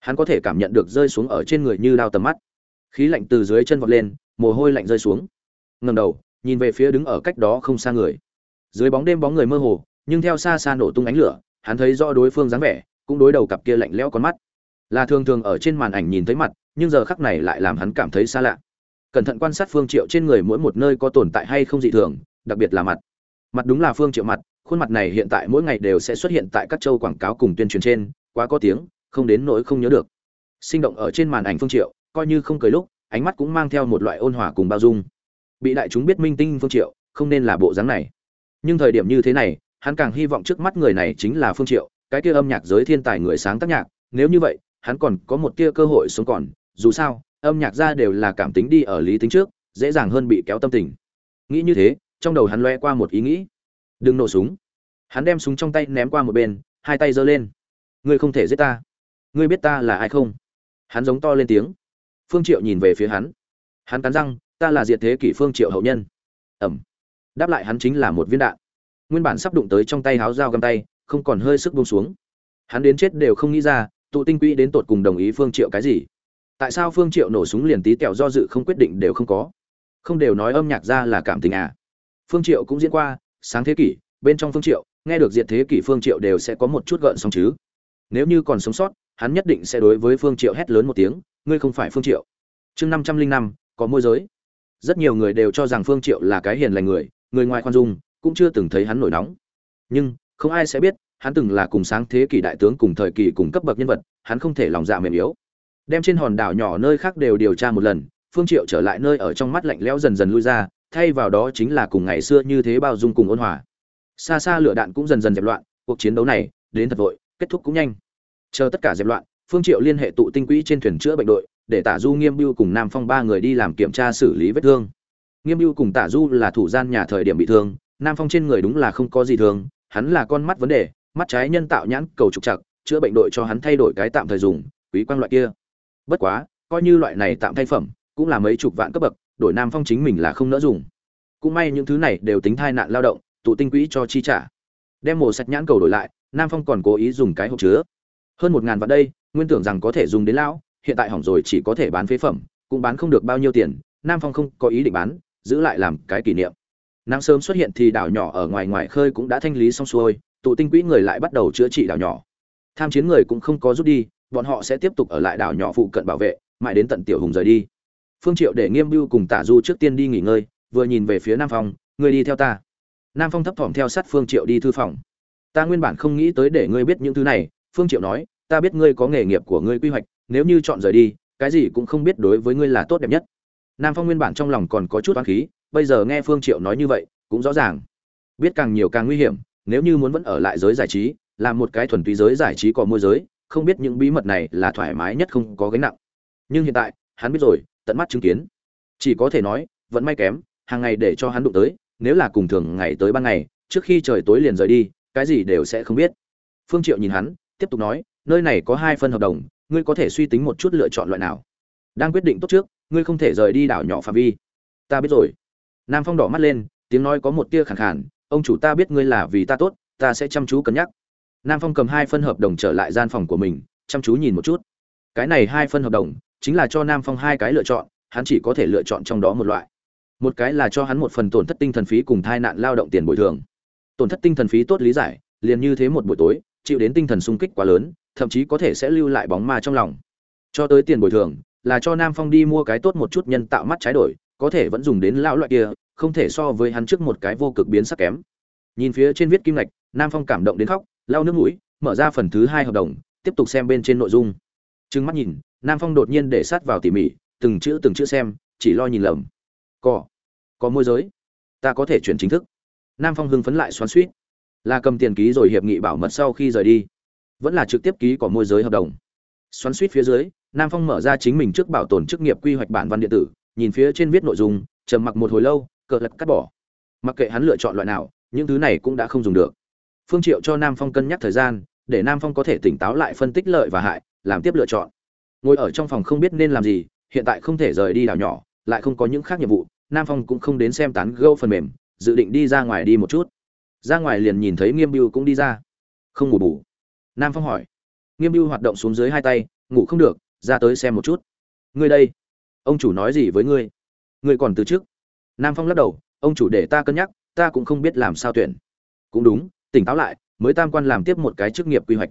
Hắn có thể cảm nhận được rơi xuống ở trên người như đao tầm mắt. Khí lạnh từ dưới chân vọt lên, mồ hôi lạnh rơi xuống. Ngầm đầu, nhìn về phía đứng ở cách đó không xa người. Dưới bóng đêm bóng người mơ hồ, nhưng theo xa xa nổ tung ánh lửa, hắn thấy rõ đối phương dáng vẻ, cũng đối đầu cặp kia lạnh lẽo con mắt. Là thường thường ở trên màn ảnh nhìn thấy mặt, nhưng giờ khắc này lại làm hắn cảm thấy xa lạ cẩn thận quan sát phương triệu trên người mỗi một nơi có tồn tại hay không dị thường, đặc biệt là mặt. Mặt đúng là phương triệu mặt, khuôn mặt này hiện tại mỗi ngày đều sẽ xuất hiện tại các châu quảng cáo cùng tuyên truyền trên, quá có tiếng, không đến nỗi không nhớ được. Sinh động ở trên màn ảnh phương triệu, coi như không cười lúc, ánh mắt cũng mang theo một loại ôn hòa cùng bao dung. Bị đại chúng biết minh tinh phương triệu, không nên là bộ dáng này. Nhưng thời điểm như thế này, hắn càng hy vọng trước mắt người này chính là phương triệu, cái kia âm nhạc giới thiên tài người sáng tác nhạc, nếu như vậy, hắn còn có một tia cơ hội sống còn, dù sao âm nhạc ra đều là cảm tính đi ở lý tính trước, dễ dàng hơn bị kéo tâm tình. Nghĩ như thế, trong đầu hắn loe qua một ý nghĩ. Đừng nổ súng. Hắn đem súng trong tay ném qua một bên, hai tay giơ lên. Ngươi không thể giết ta. Ngươi biết ta là ai không? Hắn giống to lên tiếng. Phương triệu nhìn về phía hắn. Hắn cắn răng, ta là diệt thế kỷ phương triệu hậu nhân. Ẩm. Đáp lại hắn chính là một viên đạn. Nguyên bản sắp đụng tới trong tay háo dao găm tay, không còn hơi sức buông xuống. Hắn đến chết đều không nghĩ ra, tụ tinh quỹ đến tột cùng đồng ý phương triệu cái gì tại sao phương triệu nổ súng liền tí tẹo do dự không quyết định đều không có? Không đều nói âm nhạc ra là cảm tình à? Phương triệu cũng diễn qua, sáng thế kỷ, bên trong phương triệu, nghe được diệt thế kỷ phương triệu đều sẽ có một chút gợn sóng chứ. Nếu như còn sống sót, hắn nhất định sẽ đối với phương triệu hét lớn một tiếng, ngươi không phải phương triệu. Chương năm trăm linh năm, có môi giới. Rất nhiều người đều cho rằng phương triệu là cái hiền lành người người ngoài khoan dung, cũng chưa từng thấy hắn nổi nóng. Nhưng, không ai sẽ biết, hắn từng là cùng sáng thế kỷ đại tướng cùng thời kỳ cùng cấp bậc nhân vật, hắn không thể lòng dạ mềm yếu đem trên hòn đảo nhỏ nơi khác đều điều tra một lần, phương triệu trở lại nơi ở trong mắt lạnh lẽo dần dần lui ra, thay vào đó chính là cùng ngày xưa như thế bao dung cùng ôn hòa. Xa xa lửa đạn cũng dần dần dẹp loạn, cuộc chiến đấu này, đến thật vội, kết thúc cũng nhanh. Chờ tất cả dẹp loạn, phương triệu liên hệ tụ tinh quỹ trên thuyền chữa bệnh đội, để tả du nghiêm biêu cùng nam phong ba người đi làm kiểm tra xử lý vết thương. Nghiêm biêu cùng tả du là thủ gian nhà thời điểm bị thương, nam phong trên người đúng là không có gì thương hắn là con mắt vấn đề, mắt trái nhân tạo nhãn cầu trục chặt chữa bệnh đội cho hắn thay đổi cái tạm thời dùng, quý quang loại kia bất quá, coi như loại này tạm thay phẩm, cũng là mấy chục vạn cấp bậc, đổi nam phong chính mình là không nỡ dùng. Cũng may những thứ này đều tính thai nạn lao động, tụ tinh quỹ cho chi trả. Đem mổ sạch nhãn cầu đổi lại, nam phong còn cố ý dùng cái hộp chứa. Hơn một ngàn vạn đây, nguyên tưởng rằng có thể dùng đến lão, hiện tại hỏng rồi chỉ có thể bán phế phẩm, cũng bán không được bao nhiêu tiền, nam phong không có ý định bán, giữ lại làm cái kỷ niệm. Nắng sớm xuất hiện thì đảo nhỏ ở ngoài ngoài khơi cũng đã thanh lý xong xuôi, tụ tinh quỹ người lại bắt đầu chữa trị đảo nhỏ. Tham chiến người cũng không có rút đi bọn họ sẽ tiếp tục ở lại đảo nhỏ phụ cận bảo vệ, mãi đến tận tiểu hùng rời đi. Phương triệu để nghiêm bưu cùng tả du trước tiên đi nghỉ ngơi, vừa nhìn về phía nam phong, ngươi đi theo ta. Nam phong thấp thỏm theo sát phương triệu đi thư phòng. Ta nguyên bản không nghĩ tới để ngươi biết những thứ này. Phương triệu nói, ta biết ngươi có nghề nghiệp của ngươi quy hoạch, nếu như chọn rời đi, cái gì cũng không biết đối với ngươi là tốt đẹp nhất. Nam phong nguyên bản trong lòng còn có chút oán khí, bây giờ nghe phương triệu nói như vậy, cũng rõ ràng. Biết càng nhiều càng nguy hiểm, nếu như muốn vẫn ở lại giới giải trí làm một cái thuần túy giới giải trí có môi giới không biết những bí mật này là thoải mái nhất không có gánh nặng. Nhưng hiện tại, hắn biết rồi, tận mắt chứng kiến. Chỉ có thể nói vẫn may kém, hàng ngày để cho hắn đụng tới, nếu là cùng thường ngày tới ban ngày, trước khi trời tối liền rời đi, cái gì đều sẽ không biết. Phương triệu nhìn hắn, tiếp tục nói, nơi này có hai phân hợp đồng, ngươi có thể suy tính một chút lựa chọn loại nào. Đang quyết định tốt trước, ngươi không thể rời đi đảo nhỏ phạm vi. Ta biết rồi. Nam phong đỏ mắt lên, tiếng nói có một tia khàn khàn, ông chủ ta biết ngươi là vì ta tốt, ta sẽ chăm chú cân nhắc nam phong cầm hai phân hợp đồng trở lại gian phòng của mình, chăm chú nhìn một chút. Cái này hai phân hợp đồng, chính là cho nam phong hai cái lựa chọn, hắn chỉ có thể lựa chọn trong đó một loại. Một cái là cho hắn một phần tổn thất tinh thần phí cùng thai nạn lao động tiền bồi thường. Tổn thất tinh thần phí tốt lý giải, liền như thế một buổi tối, chịu đến tinh thần sung kích quá lớn, thậm chí có thể sẽ lưu lại bóng ma trong lòng. Cho tới tiền bồi thường, là cho nam phong đi mua cái tốt một chút nhân tạo mắt trái đổi, có thể vẫn dùng đến lão loại kia, không thể so với hắn trước một cái vô cực biến sắc kém. Nhìn phía trên viết kim ngạch, nam phong cảm động đến khóc lau nước mũi mở ra phần thứ hai hợp đồng tiếp tục xem bên trên nội dung. Trừng mắt nhìn nam phong đột nhiên để sát vào tỉ mỉ từng chữ từng chữ xem chỉ lo nhìn lầm. Có, có môi giới. Ta có thể chuyển chính thức. Nam phong hưng phấn lại xoắn suýt là cầm tiền ký rồi hiệp nghị bảo mật sau khi rời đi. Vẫn là trực tiếp ký có môi giới hợp đồng. Xoắn suýt phía dưới nam phong mở ra chính mình trước bảo tồn chức nghiệp quy hoạch bản văn điện tử nhìn phía trên viết nội dung trầm mặc một hồi lâu cờ lật cắt bỏ. Mặc kệ hắn lựa chọn loại nào những thứ này cũng đã không dùng được phương triệu cho nam phong cân nhắc thời gian, để nam phong có thể tỉnh táo lại phân tích lợi và hại, làm tiếp lựa chọn. Ngồi ở trong phòng không biết nên làm gì, hiện tại không thể rời đi đảo nhỏ, lại không có những khác nhiệm vụ, nam phong cũng không đến xem tán gâu phần mềm, dự định đi ra ngoài đi một chút. Ra ngoài liền nhìn thấy nghiêm biêu cũng đi ra. Không ngủ bù. Nam phong hỏi. Nghiêm biêu hoạt động xuống dưới hai tay, ngủ không được, ra tới xem một chút. Ngươi đây. Ông chủ nói gì với ngươi? Ngươi còn từ trước. Nam phong lắc đầu. Ông chủ để ta cân nhắc, ta cũng không biết làm sao tuyển. Cũng đúng tỉnh táo lại, mới tam quan làm tiếp một cái chức nghiệp quy hoạch.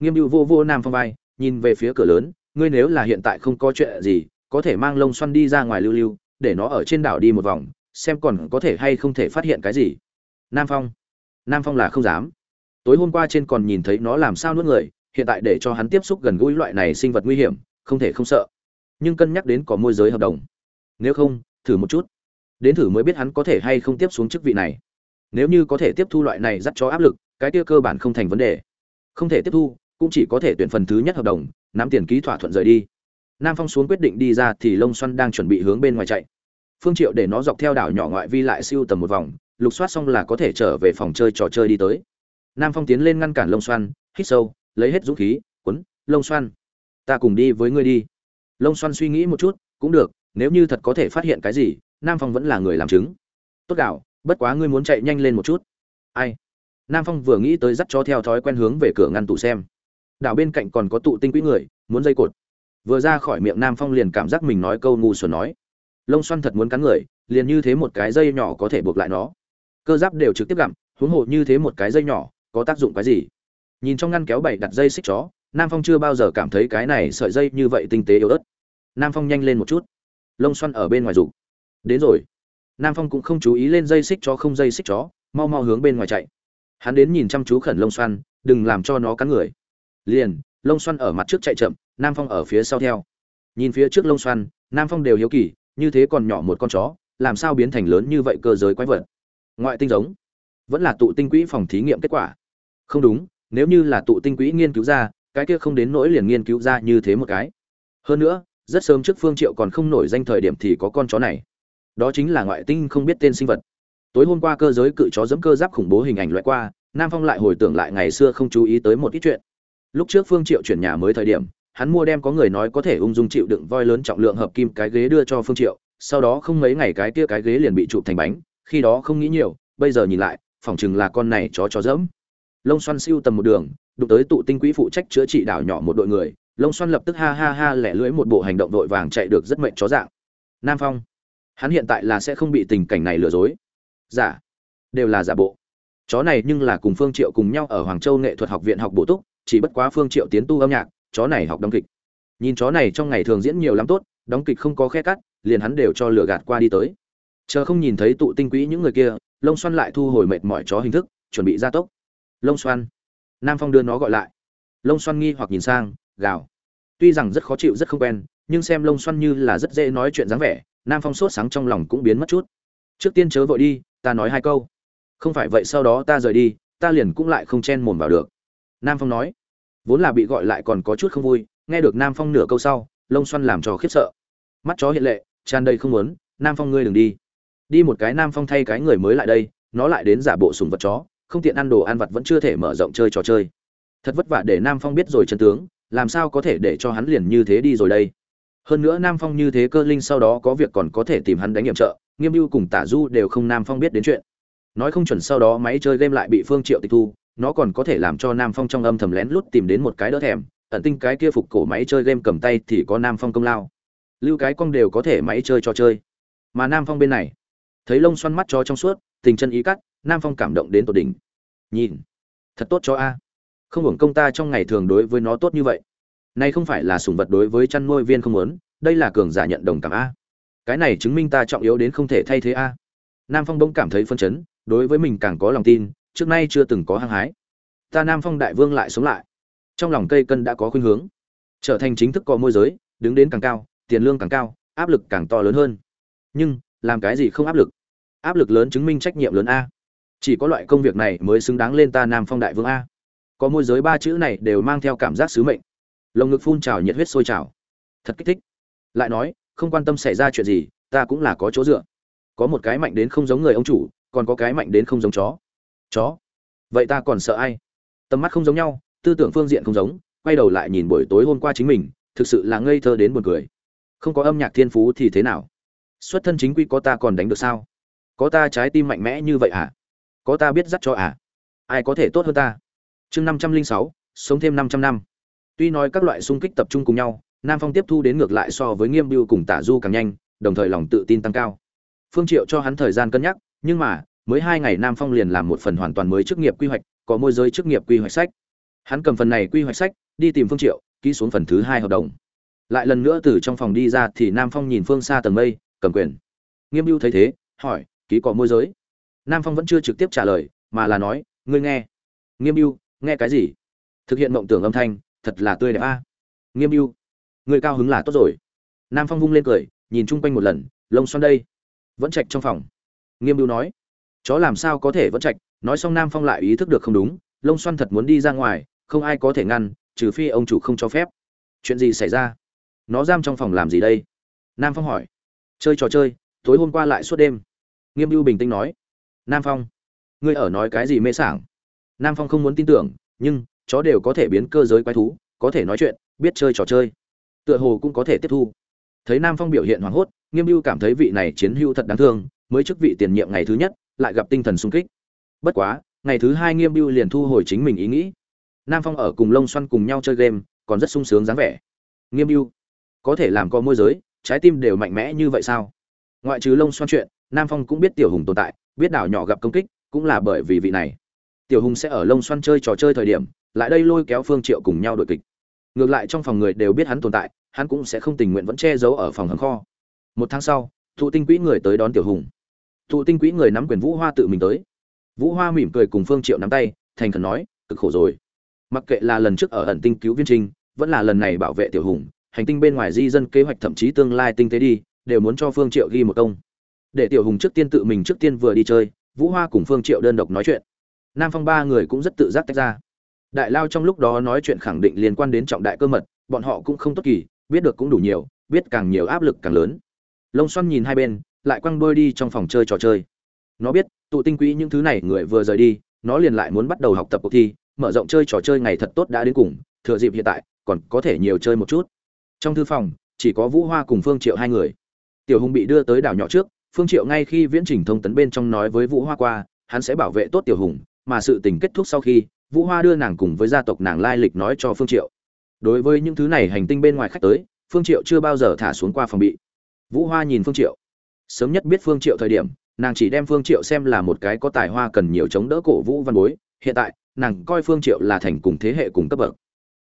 Nghiêm hữu vô vô nam phong vai, nhìn về phía cửa lớn, ngươi nếu là hiện tại không có chuyện gì, có thể mang lông xoăn đi ra ngoài lưu lưu, để nó ở trên đảo đi một vòng, xem còn có thể hay không thể phát hiện cái gì. Nam phong nam phong là không dám. Tối hôm qua trên còn nhìn thấy nó làm sao nuốt người, hiện tại để cho hắn tiếp xúc gần gũi loại này sinh vật nguy hiểm, không thể không sợ. Nhưng cân nhắc đến có môi giới hợp đồng. Nếu không, thử một chút. Đến thử mới biết hắn có thể hay không tiếp xuống chức vị này nếu như có thể tiếp thu loại này dắt cho áp lực, cái kia cơ bản không thành vấn đề. Không thể tiếp thu, cũng chỉ có thể tuyển phần thứ nhất hợp đồng, nắm tiền ký thỏa thuận rời đi. Nam phong xuống quyết định đi ra thì lông xoăn đang chuẩn bị hướng bên ngoài chạy. Phương triệu để nó dọc theo đảo nhỏ ngoại vi lại siêu tầm một vòng, lục soát xong là có thể trở về phòng chơi trò chơi đi tới. Nam phong tiến lên ngăn cản lông xoăn hít sâu, lấy hết dũng khí, quấn lông xoăn ta cùng đi với ngươi đi. Lông xoăn suy nghĩ một chút, cũng được, nếu như thật có thể phát hiện cái gì, nam phong vẫn là người làm chứng. Tốt đảo bất quá ngươi muốn chạy nhanh lên một chút. Ai? Nam phong vừa nghĩ tới dắt cho theo thói quen hướng về cửa ngăn tủ xem. Đảo bên cạnh còn có tụ tinh quỹ người, muốn dây cột. Vừa ra khỏi miệng nam phong liền cảm giác mình nói câu ngu xuẩn nói. Lông xoăn thật muốn cắn người, liền như thế một cái dây nhỏ có thể buộc lại nó. Cơ giáp đều trực tiếp gặm, huống hồ như thế một cái dây nhỏ, có tác dụng cái gì? Nhìn trong ngăn kéo bảy đặt dây xích chó, nam phong chưa bao giờ cảm thấy cái này sợi dây như vậy tinh tế yếu ớt. Nam phong nhanh lên một chút. Lông xoăn ở bên ngoài rủ đến rồi nam phong cũng không chú ý lên dây xích chó không dây xích chó, mau mau hướng bên ngoài chạy. Hắn đến nhìn chăm chú khẩn lông xoăn đừng làm cho nó cắn người. Liền lông xoăn ở mặt trước chạy chậm, nam phong ở phía sau theo. Nhìn phía trước lông xoăn nam phong đều hiếu kỳ, như thế còn nhỏ một con chó, làm sao biến thành lớn như vậy cơ giới quái vật? Ngoại tinh giống. Vẫn là tụ tinh quỹ phòng thí nghiệm kết quả. Không đúng, nếu như là tụ tinh quỹ nghiên cứu ra, cái kia không đến nỗi liền nghiên cứu ra như thế một cái. Hơn nữa, rất sớm trước phương triệu còn không nổi danh thời điểm thì có con chó này đó chính là ngoại tinh không biết tên sinh vật. Tối hôm qua cơ giới cự chó dẫm cơ giáp khủng bố hình ảnh loại qua, nam phong lại hồi tưởng lại ngày xưa không chú ý tới một ít chuyện. Lúc trước phương triệu chuyển nhà mới thời điểm, hắn mua đem có người nói có thể ung dung chịu đựng voi lớn trọng lượng hợp kim cái ghế đưa cho phương triệu, sau đó không mấy ngày cái kia cái ghế liền bị chụp thành bánh, khi đó không nghĩ nhiều, bây giờ nhìn lại, phỏng chừng là con này chó chó dẫm. Lông xoăn siêu tầm một đường, đụng tới tụ tinh quỹ phụ trách chữa trị đảo nhỏ một đội người, lông xoăn lập tức ha ha ha lẻ lưỡi một bộ hành động vội vàng chạy được rất mệnh chó dạng. Nam phong hắn hiện tại là sẽ không bị tình cảnh này lừa dối. Giả. Đều là giả bộ. Chó này nhưng là cùng phương triệu cùng nhau ở hoàng châu nghệ thuật học viện học bổ túc, chỉ bất quá phương triệu tiến tu âm nhạc, chó này học đóng kịch. Nhìn chó này trong ngày thường diễn nhiều lắm tốt, đóng kịch không có khe cắt, liền hắn đều cho lừa gạt qua đi tới. Chờ không nhìn thấy tụ tinh quỹ những người kia lông xoăn lại thu hồi mệt mỏi chó hình thức, chuẩn bị ra tốc. Lông xoăn nam phong đưa nó gọi lại. Lông xoăn nghi hoặc nhìn sang, gào. Tuy rằng rất khó chịu, rất không quen, nhưng xem lông xoăn như là rất dễ nói chuyện dáng vẻ nam phong sốt sáng trong lòng cũng biến mất chút. Trước tiên chớ vội đi, ta nói hai câu. Không phải vậy sau đó ta rời đi, ta liền cũng lại không chen mồm vào được. Nam phong nói. Vốn là bị gọi lại còn có chút không vui, nghe được nam phong nửa câu sau, lông xoăn làm cho khiếp sợ. Mắt chó hiện lệ, tràn đầy không muốn, nam phong ngươi đừng đi. Đi một cái nam phong thay cái người mới lại đây, nó lại đến giả bộ sùng vật chó, không tiện ăn đồ ăn vặt vẫn chưa thể mở rộng chơi trò chơi. Thật vất vả để nam phong biết rồi chân tướng, làm sao có thể để cho hắn liền như thế đi rồi đây? Hơn nữa nam phong như thế cơ linh sau đó có việc còn có thể tìm hắn đánh nhiệm trợ, nghiêm mưu cùng tả du đều không nam phong biết đến chuyện. Nói không chuẩn sau đó máy chơi game lại bị phương triệu tịch thu, nó còn có thể làm cho nam phong trong âm thầm lén lút tìm đến một cái đỡ thèm, ẩn tinh cái kia phục cổ máy chơi game cầm tay thì có nam phong công lao. Lưu cái cong đều có thể máy chơi cho chơi. Mà nam phong bên này, thấy lông xoăn mắt cho trong suốt, tình chân ý cắt, nam phong cảm động đến tột đỉnh. Nhìn, thật tốt cho a. Không hưởng công ta trong ngày thường đối với nó tốt như vậy này không phải là sủng vật đối với chăn nuôi viên không muốn, đây là cường giả nhận đồng cảm a. Cái này chứng minh ta trọng yếu đến không thể thay thế a. Nam phong bỗng cảm thấy phân chấn, đối với mình càng có lòng tin, trước nay chưa từng có hăng hái. Ta nam phong đại vương lại sống lại. Trong lòng cây cân đã có khuynh hướng. Trở thành chính thức có môi giới, đứng đến càng cao, tiền lương càng cao, áp lực càng to lớn hơn. Nhưng, làm cái gì không áp lực? Áp lực lớn chứng minh trách nhiệm lớn a. Chỉ có loại công việc này mới xứng đáng lên ta nam phong đại vương a. Có môi giới ba chữ này đều mang theo cảm giác sứ mệnh lồng ngực phun trào nhiệt huyết sôi trào. Thật kích thích. Lại nói, không quan tâm xảy ra chuyện gì, ta cũng là có chỗ dựa. Có một cái mạnh đến không giống người ông chủ, còn có cái mạnh đến không giống chó. Chó? Vậy ta còn sợ ai? Tầm mắt không giống nhau, tư tưởng phương diện không giống, quay đầu lại nhìn buổi tối hôm qua chính mình, thực sự là ngây thơ đến buồn cười. Không có âm nhạc thiên phú thì thế nào? Xuất thân chính quy có ta còn đánh được sao? Có ta trái tim mạnh mẽ như vậy à? Có ta biết dắt cho à? Ai có thể tốt hơn ta? Chương năm trăm linh sáu, sống thêm năm trăm năm tuy nói các loại xung kích tập trung cùng nhau nam phong tiếp thu đến ngược lại so với nghiêm Bưu cùng tả du càng nhanh đồng thời lòng tự tin tăng cao. Phương triệu cho hắn thời gian cân nhắc nhưng mà mới hai ngày nam phong liền làm một phần hoàn toàn mới chức nghiệp quy hoạch có môi giới chức nghiệp quy hoạch sách. Hắn cầm phần này quy hoạch sách đi tìm phương triệu ký xuống phần thứ hai hợp đồng. Lại lần nữa từ trong phòng đi ra thì nam phong nhìn phương xa tầng mây cầm quyền. Nghiêm Bưu thấy thế hỏi ký có môi giới? Nam phong vẫn chưa trực tiếp trả lời mà là nói ngươi nghe. Nghiêm Bưu, nghe cái gì? Thực hiện mộng tưởng âm thanh thật là tươi đẹp a. Nghiêm biêu người cao hứng là tốt rồi. Nam phong vung lên cười, nhìn chung quanh một lần, lông xoăn đây. Vẫn trạch trong phòng. Nghiêm biêu nói, chó làm sao có thể vẫn trạch? Nói xong nam phong lại ý thức được không đúng, lông xoăn thật muốn đi ra ngoài, không ai có thể ngăn, trừ phi ông chủ không cho phép. Chuyện gì xảy ra? Nó giam trong phòng làm gì đây? Nam phong hỏi. Chơi trò chơi, tối hôm qua lại suốt đêm. Nghiêm biêu bình tĩnh nói. Nam phong, ngươi ở nói cái gì mê sảng? Nam phong không muốn tin tưởng, nhưng chó đều có thể biến cơ giới quái thú, có thể nói chuyện, biết chơi trò chơi. Tựa hồ cũng có thể tiếp thu. Thấy nam phong biểu hiện hoảng hốt, nghiêm mưu cảm thấy vị này chiến hưu thật đáng thương, mới chức vị tiền nhiệm ngày thứ nhất, lại gặp tinh thần sung kích. Bất quá, ngày thứ hai nghiêm mưu liền thu hồi chính mình ý nghĩ. Nam phong ở cùng lông xoăn cùng nhau chơi game, còn rất sung sướng dáng vẻ. Nghiêm mưu có thể làm co môi giới, trái tim đều mạnh mẽ như vậy sao? Ngoại trừ lông xoăn chuyện, nam phong cũng biết tiểu hùng tồn tại, biết đảo nhỏ gặp công kích, cũng là bởi vì vị này tiểu hùng sẽ ở lông xoăn chơi trò chơi thời điểm, lại đây lôi kéo phương triệu cùng nhau đội kịch. Ngược lại trong phòng người đều biết hắn tồn tại, hắn cũng sẽ không tình nguyện vẫn che giấu ở phòng hầm kho. Một tháng sau, thụ tinh quỹ người tới đón tiểu hùng. Thụ tinh quỹ người nắm quyền vũ hoa tự mình tới. Vũ hoa mỉm cười cùng phương triệu nắm tay, thành khẩn nói, cực khổ rồi. Mặc kệ là lần trước ở ẩn tinh cứu viên trinh, vẫn là lần này bảo vệ tiểu hùng, hành tinh bên ngoài di dân kế hoạch thậm chí tương lai tinh tế đi, đều muốn cho phương triệu ghi một công. Để tiểu hùng trước tiên tự mình trước tiên vừa đi chơi, vũ hoa cùng phương triệu đơn độc nói chuyện nam phong ba người cũng rất tự giác tách ra. Đại lao trong lúc đó nói chuyện khẳng định liên quan đến trọng đại cơ mật, bọn họ cũng không tốt kỳ, biết được cũng đủ nhiều, biết càng nhiều áp lực càng lớn. Lông xoăn nhìn hai bên, lại quăng đôi đi trong phòng chơi trò chơi. Nó biết, tụ tinh quỹ những thứ này người vừa rời đi, nó liền lại muốn bắt đầu học tập cuộc thi, mở rộng chơi trò chơi ngày thật tốt đã đến cùng, thừa dịp hiện tại, còn có thể nhiều chơi một chút. Trong thư phòng, chỉ có vũ hoa cùng phương triệu hai người. Tiểu hùng bị đưa tới đảo nhỏ trước, phương triệu ngay khi viễn trình thông tấn bên trong nói với vũ hoa qua, hắn sẽ bảo vệ tốt tiểu hùng mà sự tình kết thúc sau khi, vũ hoa đưa nàng cùng với gia tộc nàng lai lịch nói cho phương triệu. Đối với những thứ này hành tinh bên ngoài khách tới, phương triệu chưa bao giờ thả xuống qua phòng bị. Vũ hoa nhìn phương triệu. Sớm nhất biết phương triệu thời điểm, nàng chỉ đem phương triệu xem là một cái có tài hoa cần nhiều chống đỡ cổ vũ văn bối. Hiện tại, nàng coi phương triệu là thành cùng thế hệ cùng cấp bậc.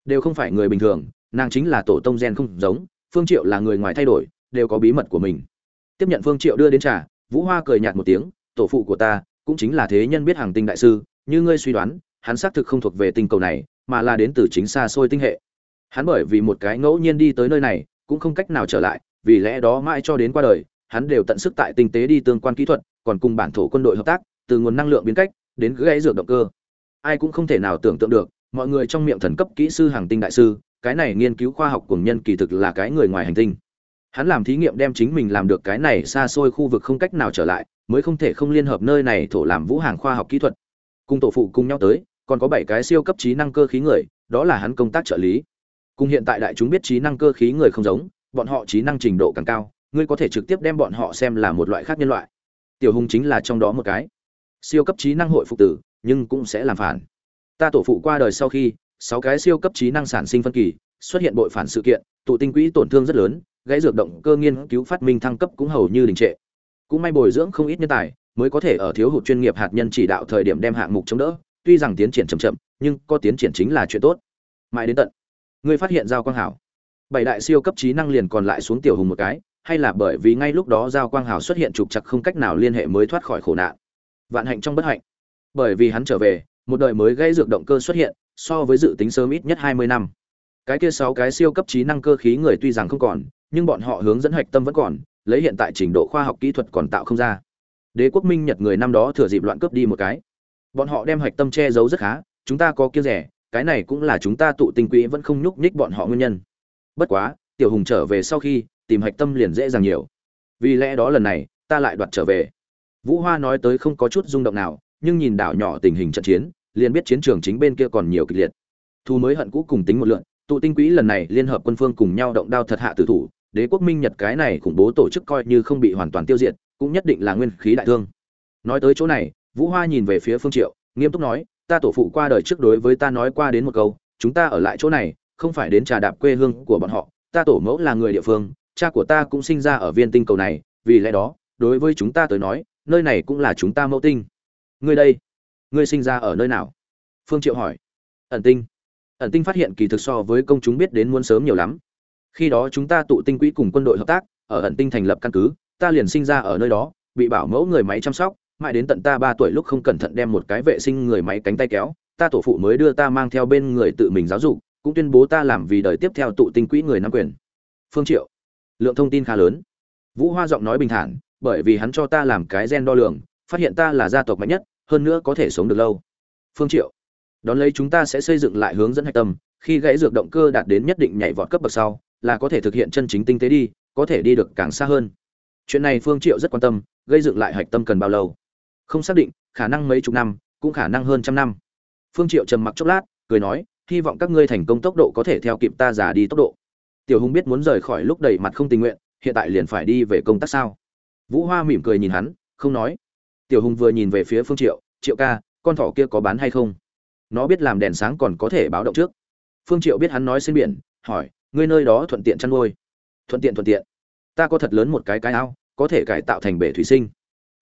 Đều không phải người bình thường, nàng chính là tổ tông gen không giống, phương triệu là người ngoài thay đổi, đều có bí mật của mình. Tiếp nhận phương triệu đưa đến trà, vũ hoa cười nhạt một tiếng, tổ phụ của ta cũng chính là thế nhân biết hàng tinh đại sư, như ngươi suy đoán, hắn xác thực không thuộc về tinh cầu này, mà là đến từ chính xa xôi tinh hệ. Hắn bởi vì một cái ngẫu nhiên đi tới nơi này, cũng không cách nào trở lại, vì lẽ đó mãi cho đến qua đời, hắn đều tận sức tại tinh tế đi tương quan kỹ thuật, còn cùng bản thổ quân đội hợp tác, từ nguồn năng lượng biến cách, đến gãy dược động cơ. Ai cũng không thể nào tưởng tượng được, mọi người trong miệng thần cấp kỹ sư hàng tinh đại sư, cái này nghiên cứu khoa học cùng nhân kỳ thực là cái người ngoài hành tinh hắn làm thí nghiệm đem chính mình làm được cái này xa xôi khu vực không cách nào trở lại, mới không thể không liên hợp nơi này thổ làm vũ hàng khoa học kỹ thuật. Cùng tổ phụ cùng nhau tới, còn có bảy cái siêu cấp trí năng cơ khí người, đó là hắn công tác trợ lý. Cùng hiện tại đại chúng biết trí năng cơ khí người không giống, bọn họ trí năng trình độ càng cao, ngươi có thể trực tiếp đem bọn họ xem là một loại khác nhân loại. Tiểu hùng chính là trong đó một cái. Siêu cấp trí năng hội phục tử, nhưng cũng sẽ làm phản. Ta tổ phụ qua đời sau khi, sáu cái siêu cấp trí năng sản sinh phân kỳ, xuất hiện bội phản sự kiện, tụ tinh quỹ tổn thương rất lớn gãy dược động cơ nghiên cứu phát minh thăng cấp cũng hầu như đình trệ. Cũng may bồi dưỡng không ít nhân tài, mới có thể ở thiếu hụt chuyên nghiệp hạt nhân chỉ đạo thời điểm đem hạng mục chống đỡ. Tuy rằng tiến triển chậm chậm, nhưng có tiến triển chính là chuyện tốt. Mãi đến tận người phát hiện giao quang hảo. Bảy đại siêu cấp trí năng liền còn lại xuống tiểu hùng một cái, hay là bởi vì ngay lúc đó giao quang hảo xuất hiện trục chặt không cách nào liên hệ mới thoát khỏi khổ nạn. Vạn hạnh trong bất hạnh. Bởi vì hắn trở về, một đời mới gây dược động cơ xuất hiện, so với dự tính sớm ít nhất hai mươi năm. Cái kia sáu cái siêu cấp trí năng cơ khí người tuy rằng không còn nhưng bọn họ hướng dẫn hạch tâm vẫn còn, lấy hiện tại trình độ khoa học kỹ thuật còn tạo không ra. Đế quốc minh nhật người năm đó thừa dịp loạn cướp đi một cái. Bọn họ đem hạch tâm che giấu rất khá, chúng ta có kia rẻ, cái này cũng là chúng ta tụ tinh quỹ vẫn không nhúc nhích bọn họ nguyên nhân. Bất quá, tiểu hùng trở về sau khi, tìm hạch tâm liền dễ dàng nhiều. Vì lẽ đó lần này, ta lại đoạt trở về. Vũ hoa nói tới không có chút rung động nào, nhưng nhìn đảo nhỏ tình hình trận chiến, liền biết chiến trường chính bên kia còn nhiều kịch liệt. Thu mới hận cũ cùng tính một lượn, tụ tinh quỹ lần này liên hợp quân phương cùng nhau động đao thật hạ tử thủ đế quốc minh nhật cái này khủng bố tổ chức coi như không bị hoàn toàn tiêu diệt, cũng nhất định là nguyên khí đại thương. Nói tới chỗ này, vũ hoa nhìn về phía phương triệu, nghiêm túc nói, ta tổ phụ qua đời trước đối với ta nói qua đến một câu, chúng ta ở lại chỗ này, không phải đến trà đạp quê hương của bọn họ, ta tổ mẫu là người địa phương, cha của ta cũng sinh ra ở viên tinh cầu này, vì lẽ đó, đối với chúng ta tới nói, nơi này cũng là chúng ta mẫu tinh. Ngươi đây, ngươi sinh ra ở nơi nào? Phương triệu hỏi. Ẩn tinh. Ẩn tinh phát hiện kỳ thực so với công chúng biết đến muốn sớm nhiều lắm khi đó chúng ta tụ tinh quỹ cùng quân đội hợp tác, ở ẩn tinh thành lập căn cứ, ta liền sinh ra ở nơi đó, bị bảo mẫu người máy chăm sóc, mãi đến tận ta ba tuổi lúc không cẩn thận đem một cái vệ sinh người máy cánh tay kéo, ta tổ phụ mới đưa ta mang theo bên người tự mình giáo dục, cũng tuyên bố ta làm vì đời tiếp theo tụ tinh quỹ người nắm quyền. Phương triệu, lượng thông tin khá lớn. Vũ hoa giọng nói bình thản, bởi vì hắn cho ta làm cái gen đo lường, phát hiện ta là gia tộc mạnh nhất, hơn nữa có thể sống được lâu. Phương triệu, đón lấy chúng ta sẽ xây dựng lại hướng dẫn hạch tâm, khi gãy dược động cơ đạt đến nhất định nhảy vọt cấp bậc sau là có thể thực hiện chân chính tinh tế đi, có thể đi được càng xa hơn. Chuyện này phương triệu rất quan tâm, gây dựng lại hạch tâm cần bao lâu? Không xác định, khả năng mấy chục năm, cũng khả năng hơn trăm năm. Phương triệu trầm mặc chốc lát, cười nói, hy vọng các ngươi thành công tốc độ có thể theo kịp ta giả đi tốc độ. Tiểu hùng biết muốn rời khỏi lúc đầy mặt không tình nguyện, hiện tại liền phải đi về công tác sao? Vũ hoa mỉm cười nhìn hắn, không nói. Tiểu hùng vừa nhìn về phía phương triệu triệu ca, con thỏ kia có bán hay không? Nó biết làm đèn sáng còn có thể báo động trước. Phương triệu biết hắn nói xin biển, hỏi ngươi nơi đó thuận tiện chăn nuôi. Thuận tiện thuận tiện. Ta có thật lớn một cái cái ao, có thể cải tạo thành bể thủy sinh.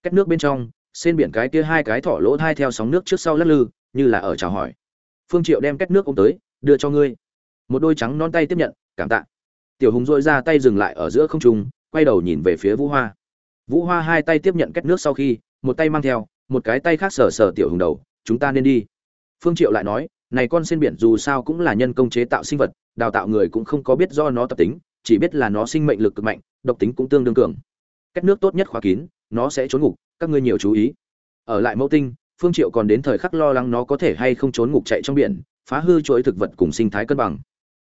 Cách nước bên trong xên biển cái kia hai cái thỏ lỗ thai theo sóng nước trước sau lắc lư, như là ở chào hỏi. Phương triệu đem cách nước ôm tới, đưa cho ngươi. Một đôi trắng non tay tiếp nhận, cảm tạ. Tiểu hùng dội ra tay dừng lại ở giữa không trung, quay đầu nhìn về phía vũ hoa. Vũ hoa hai tay tiếp nhận cách nước sau khi, một tay mang theo, một cái tay khác sờ sờ tiểu hùng đầu, chúng ta nên đi. Phương triệu lại nói, này con sen biển dù sao cũng là nhân công chế tạo sinh vật đào tạo người cũng không có biết do nó tập tính, chỉ biết là nó sinh mệnh lực cực mạnh, độc tính cũng tương đương cường. Cách nước tốt nhất khóa kín, nó sẽ trốn ngục, các ngươi nhiều chú ý. Ở lại mẫu tinh, phương triệu còn đến thời khắc lo lắng nó có thể hay không trốn ngục chạy trong biển, phá hư chuỗi thực vật cùng sinh thái cân bằng.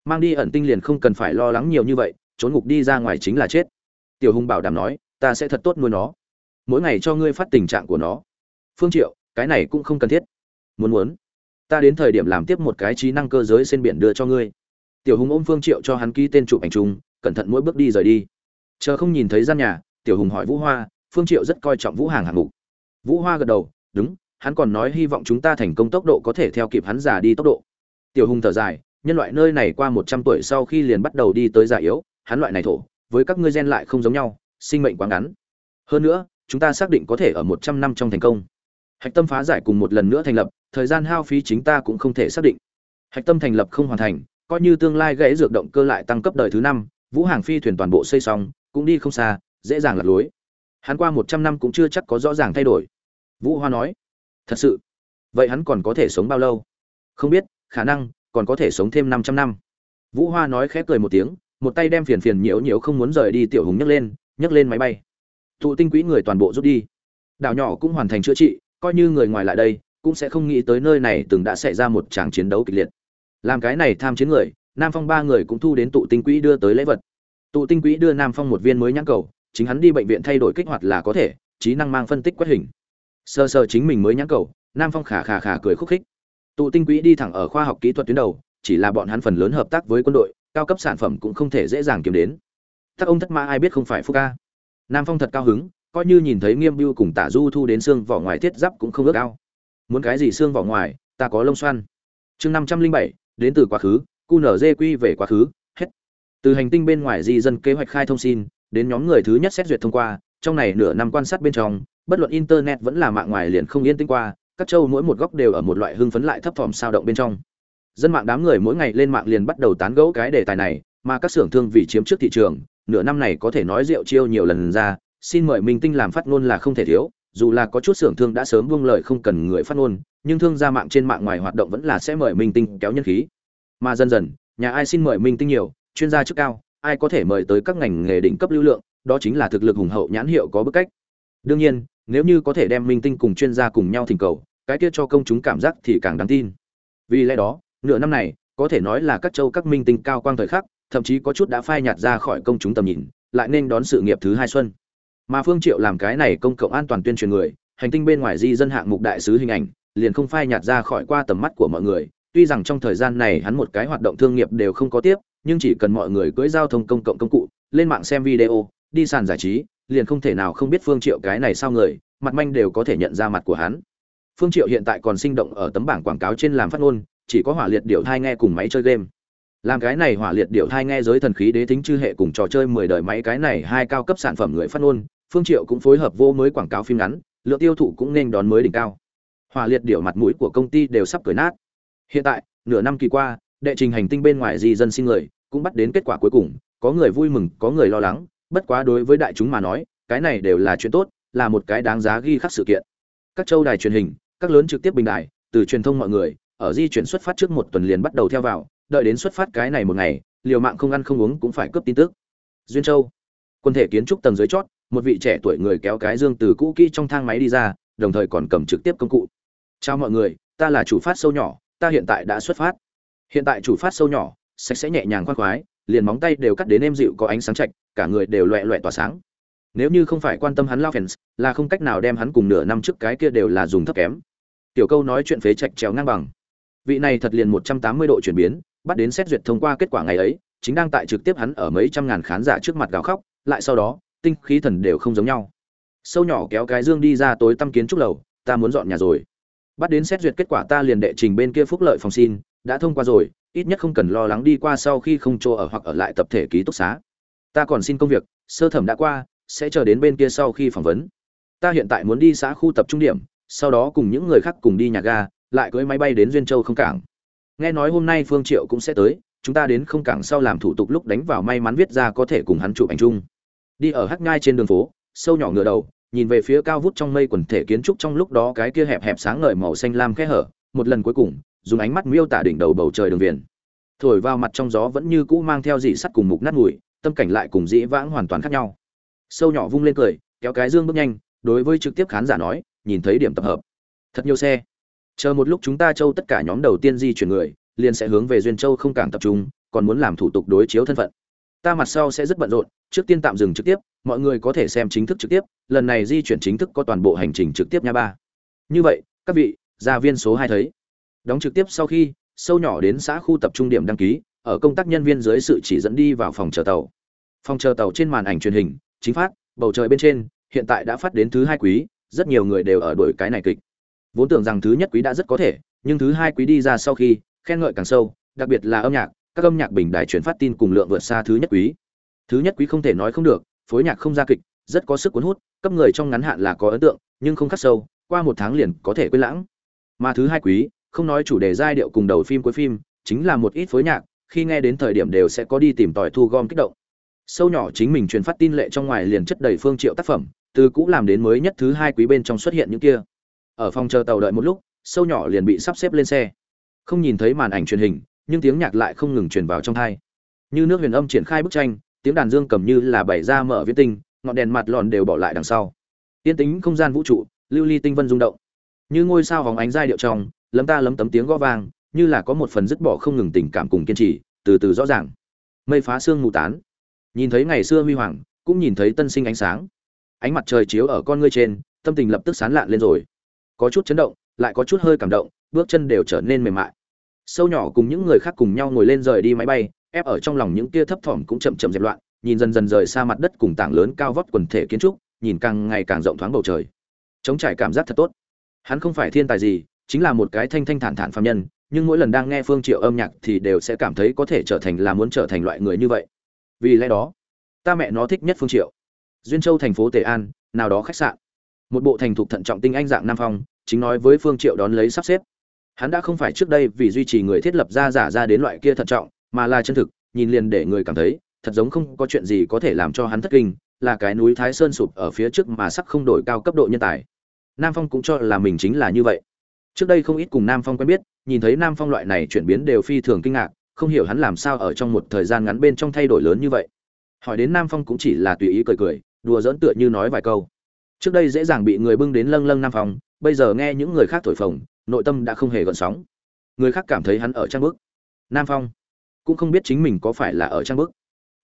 Mang đi ẩn tinh liền không cần phải lo lắng nhiều như vậy, trốn ngục đi ra ngoài chính là chết. Tiểu hùng bảo đảm nói, ta sẽ thật tốt nuôi nó. Mỗi ngày cho ngươi phát tình trạng của nó. Phương triệu, cái này cũng không cần thiết. Muốn muốn, ta đến thời điểm làm tiếp một cái trí năng cơ giới trên biển đưa cho ngươi tiểu hùng ôm phương triệu cho hắn ký tên chụp ảnh chung, cẩn thận mỗi bước đi rời đi. Chờ không nhìn thấy gian nhà, tiểu hùng hỏi vũ hoa, phương triệu rất coi trọng vũ hàng hạng mục. Vũ hoa gật đầu, đúng, hắn còn nói hy vọng chúng ta thành công tốc độ có thể theo kịp hắn già đi tốc độ. Tiểu hùng thở dài, nhân loại nơi này qua một trăm tuổi sau khi liền bắt đầu đi tới già yếu, hắn loại này thổ, với các ngươi gen lại không giống nhau, sinh mệnh quá ngắn. Hơn nữa, chúng ta xác định có thể ở một trăm năm trong thành công. Hạch tâm phá giải cùng một lần nữa thành lập, thời gian hao phí chính ta cũng không thể xác định. Hạch tâm thành lập không hoàn thành coi như tương lai gãy dược động cơ lại tăng cấp đời thứ năm, vũ hàng phi thuyền toàn bộ xây xong, cũng đi không xa, dễ dàng lạc lối. Hắn qua một trăm năm cũng chưa chắc có rõ ràng thay đổi. Vũ hoa nói, thật sự? Vậy hắn còn có thể sống bao lâu? Không biết, khả năng còn có thể sống thêm 500 năm. Vũ hoa nói khẽ cười một tiếng, một tay đem phiền phiền nhiễu nhiễu không muốn rời đi tiểu hùng nhấc lên nhấc lên máy bay. Thụ tinh quỹ người toàn bộ rút đi. Đảo nhỏ cũng hoàn thành chữa trị, coi như người ngoài lại đây, cũng sẽ không nghĩ tới nơi này từng đã xảy ra một tràng chiến đấu kịch liệt làm cái này tham chiến người, nam phong ba người cũng thu đến tụ tinh quỹ đưa tới lễ vật. Tụ tinh quỹ đưa nam phong một viên mới nhãn cầu, chính hắn đi bệnh viện thay đổi kích hoạt là có thể, trí năng mang phân tích quét hình. Sơ sơ chính mình mới nhãn cầu, nam phong khả khả khả cười khúc khích. Tụ tinh quỹ đi thẳng ở khoa học kỹ thuật tuyến đầu, chỉ là bọn hắn phần lớn hợp tác với quân đội, cao cấp sản phẩm cũng không thể dễ dàng kiếm đến. Các ông thất mã ai biết không phải phúc ca nam phong thật cao hứng, coi như nhìn thấy nghiêm biêu cùng tả du thu đến xương vỏ ngoài thiết giáp cũng không ước ao. Muốn cái gì xương vỏ ngoài, ta có lông xoăn. Chương năm trăm linh bảy đến từ quá khứ cu nở quy về quá khứ, hết. Từ hành tinh bên ngoài di dân kế hoạch khai thông xin, đến nhóm người thứ nhất xét duyệt thông qua, trong này nửa năm quan sát bên trong, bất luận internet vẫn là mạng ngoài liền không yên tĩnh qua, các châu mỗi một góc đều ở một loại hưng phấn lại thấp thỏm sao động bên trong. Dân mạng đám người mỗi ngày lên mạng liền bắt đầu tán gẫu cái đề tài này, mà các xưởng thương vì chiếm trước thị trường, nửa năm này có thể nói rượu chiêu nhiều lần ra, xin mời minh tinh làm phát ngôn là không thể thiếu dù là có chút xưởng thương đã sớm buông lời không cần người phát ngôn, nhưng thương gia mạng trên mạng ngoài hoạt động vẫn là sẽ mời minh tinh kéo nhân khí. Mà dần dần, nhà ai xin mời minh tinh nhiều, chuyên gia chức cao, ai có thể mời tới các ngành nghề đỉnh cấp lưu lượng, đó chính là thực lực hùng hậu nhãn hiệu có bức cách. Đương nhiên, nếu như có thể đem minh tinh cùng chuyên gia cùng nhau thỉnh cầu, cái kia cho công chúng cảm giác thì càng đáng tin. Vì lẽ đó, nửa năm này, có thể nói là các châu các minh tinh cao quang thời khắc, thậm chí có chút đã phai nhạt ra khỏi công chúng tầm nhìn, lại nên đón sự nghiệp thứ hai xuân mà phương triệu làm cái này công cộng an toàn tuyên truyền người, hành tinh bên ngoài di dân hạng mục đại sứ hình ảnh, liền không phai nhạt ra khỏi qua tầm mắt của mọi người. Tuy rằng trong thời gian này hắn một cái hoạt động thương nghiệp đều không có tiếp, nhưng chỉ cần mọi người cưỡi giao thông công cộng công cụ, lên mạng xem video, đi sàn giải trí, liền không thể nào không biết phương triệu cái này sao người, mặt manh đều có thể nhận ra mặt của hắn. Phương triệu hiện tại còn sinh động ở tấm bảng quảng cáo trên làm phát ngôn, chỉ có hỏa liệt điệu thai nghe cùng máy chơi game. Làm cái này hỏa liệt điệu thai nghe giới thần khí đế tính chư hệ cùng trò chơi mười đời máy cái này hai cao cấp sản phẩm người phát ngôn phương triệu cũng phối hợp vô mới quảng cáo phim ngắn, lượng tiêu thụ cũng nên đón mới đỉnh cao. Hỏa liệt điểu mặt mũi của công ty đều sắp cười nát. Hiện tại, nửa năm kỳ qua, đệ trình hành tinh bên ngoài di dân xin người, cũng bắt đến kết quả cuối cùng, có người vui mừng, có người lo lắng, bất quá đối với đại chúng mà nói, cái này đều là chuyện tốt, là một cái đáng giá ghi khắc sự kiện. Các châu đài truyền hình, các lớn trực tiếp bình đại, từ truyền thông mọi người, ở di chuyển xuất phát trước một tuần liền bắt đầu theo vào, đợi đến xuất phát cái này một ngày, liều mạng không ăn không uống cũng phải cướp tin tức. Duyên châu, quân thể kiến trúc tầng dưới chót một vị trẻ tuổi người kéo cái dương từ cũ kỹ trong thang máy đi ra, đồng thời còn cầm trực tiếp công cụ. Chào mọi người, ta là chủ phát sâu nhỏ, ta hiện tại đã xuất phát. Hiện tại chủ phát sâu nhỏ, sạch sẽ nhẹ nhàng khoan khoái, liền móng tay đều cắt đến êm dịu có ánh sáng chạch, cả người đều loẹ loẹ tỏa sáng. Nếu như không phải quan tâm hắn lao fans, là không cách nào đem hắn cùng nửa năm trước cái kia đều là dùng thấp kém. Tiểu câu nói chuyện phế chạch trèo ngang bằng. Vị này thật liền một trăm tám mươi độ chuyển biến, bắt đến xét duyệt thông qua kết quả ngày ấy, chính đang tại trực tiếp hắn ở mấy trăm ngàn khán giả trước mặt gào khóc, lại sau đó tinh khí thần đều không giống nhau. Sâu nhỏ kéo cái dương đi ra tối tăm kiến trúc lầu, ta muốn dọn nhà rồi. Bắt đến xét duyệt kết quả ta liền đệ trình bên kia phúc lợi phòng xin, đã thông qua rồi, ít nhất không cần lo lắng đi qua sau khi không chỗ ở hoặc ở lại tập thể ký túc xá. Ta còn xin công việc, sơ thẩm đã qua, sẽ chờ đến bên kia sau khi phỏng vấn. Ta hiện tại muốn đi xã khu tập trung điểm, sau đó cùng những người khác cùng đi nhà ga, lại cưỡi máy bay đến duyên châu không cảng. Nghe nói hôm nay phương triệu cũng sẽ tới, chúng ta đến không cảng sau làm thủ tục lúc đánh vào may mắn viết ra có thể cùng hắn chụp ảnh chung đi ở hắc ngai trên đường phố, sâu nhỏ ngựa đầu, nhìn về phía cao vút trong mây quần thể kiến trúc trong lúc đó cái kia hẹp hẹp sáng ngời màu xanh lam khe hở, một lần cuối cùng, dùng ánh mắt miêu tả đỉnh đầu bầu trời đường viền. Thổi vào mặt trong gió vẫn như cũ mang theo dị sắt cùng mục nát mùi tâm cảnh lại cùng dĩ vãng hoàn toàn khác nhau. Sâu nhỏ vung lên cười, kéo cái dương bước nhanh, đối với trực tiếp khán giả nói, nhìn thấy điểm tập hợp. Thật nhiều xe. Chờ một lúc chúng ta châu tất cả nhóm đầu tiên di chuyển người, liền sẽ hướng về duyên châu không càng tập trung, còn muốn làm thủ tục đối chiếu thân phận ta mặt sau sẽ rất bận rộn, trước tiên tạm dừng trực tiếp, mọi người có thể xem chính thức trực tiếp, lần này di chuyển chính thức có toàn bộ hành trình trực tiếp nha ba. Như vậy, các vị, gia viên số hai thấy. Đóng trực tiếp sau khi, sâu nhỏ đến xã khu tập trung điểm đăng ký, ở công tác nhân viên dưới sự chỉ dẫn đi vào phòng chờ tàu. Phòng chờ tàu trên màn ảnh truyền hình, chính phát, bầu trời bên trên, hiện tại đã phát đến thứ hai quý, rất nhiều người đều ở đuổi cái này kịch. Vốn tưởng rằng thứ nhất quý đã rất có thể, nhưng thứ hai quý đi ra sau khi, khen ngợi càng sâu, đặc biệt là âm nhạc các âm nhạc bình đài truyền phát tin cùng lượng vượt xa thứ nhất quý. Thứ nhất quý không thể nói không được, phối nhạc không ra kịch, rất có sức cuốn hút, cấp người trong ngắn hạn là có ấn tượng, nhưng không khắc sâu, qua một tháng liền có thể quên lãng. Mà thứ hai quý, không nói chủ đề giai điệu cùng đầu phim cuối phim, chính là một ít phối nhạc, khi nghe đến thời điểm đều sẽ có đi tìm tòi thu gom kích động. Sâu nhỏ chính mình truyền phát tin lệ trong ngoài liền chất đầy phương triệu tác phẩm, từ cũ làm đến mới nhất thứ hai quý bên trong xuất hiện những kia. Ở phòng chờ tàu đợi một lúc, sâu nhỏ liền bị sắp xếp lên xe. Không nhìn thấy màn ảnh truyền hình nhưng tiếng nhạc lại không ngừng truyền vào trong thai. Như nước huyền âm triển khai bức tranh, tiếng đàn dương cầm như là bảy ra mở viết tinh, ngọn đèn mặt lòn đều bỏ lại đằng sau. Tiên tính không gian vũ trụ, lưu ly tinh vân rung động. Như ngôi sao hóng ánh giai điệu trong, lấm ta lấm tấm tiếng gõ vang, như là có một phần dứt bỏ không ngừng tình cảm cùng kiên trì, từ từ rõ ràng. Mây phá xương mù tán. Nhìn thấy ngày xưa huy hoàng, cũng nhìn thấy tân sinh ánh sáng. Ánh mặt trời chiếu ở con ngươi trên, tâm tình lập tức sán lạn lên rồi. Có chút chấn động, lại có chút hơi cảm động, bước chân đều trở nên mềm mại sâu nhỏ cùng những người khác cùng nhau ngồi lên rời đi máy bay, ép ở trong lòng những kia thấp thỏm cũng chậm chậm dẹp loạn, nhìn dần dần rời xa mặt đất cùng tảng lớn cao vót quần thể kiến trúc, nhìn càng ngày càng rộng thoáng bầu trời. Chống trải cảm giác thật tốt. Hắn không phải thiên tài gì, chính là một cái thanh thanh thản thản phạm nhân, nhưng mỗi lần đang nghe phương triệu âm nhạc thì đều sẽ cảm thấy có thể trở thành là muốn trở thành loại người như vậy. Vì lẽ đó, ta mẹ nó thích nhất phương triệu. Duyên châu thành phố tề an, nào đó khách sạn. Một bộ thành thục thận trọng tinh anh dạng nam phong, chính nói với phương triệu đón lấy sắp xếp hắn đã không phải trước đây vì duy trì người thiết lập ra giả ra đến loại kia thận trọng, mà là chân thực, nhìn liền để người cảm thấy, thật giống không có chuyện gì có thể làm cho hắn thất kinh, là cái núi thái sơn sụp ở phía trước mà sắc không đổi cao cấp độ nhân tài. Nam phong cũng cho là mình chính là như vậy. Trước đây không ít cùng nam phong quen biết, nhìn thấy nam phong loại này chuyển biến đều phi thường kinh ngạc, không hiểu hắn làm sao ở trong một thời gian ngắn bên trong thay đổi lớn như vậy. Hỏi đến nam phong cũng chỉ là tùy ý cười cười, đùa dỡn tựa như nói vài câu. Trước đây dễ dàng bị người bưng đến lâng lâng nam phong, bây giờ nghe những người khác thổi phồng nội tâm đã không hề gợn sóng. Người khác cảm thấy hắn ở trang bức. Nam phong cũng không biết chính mình có phải là ở trang bức.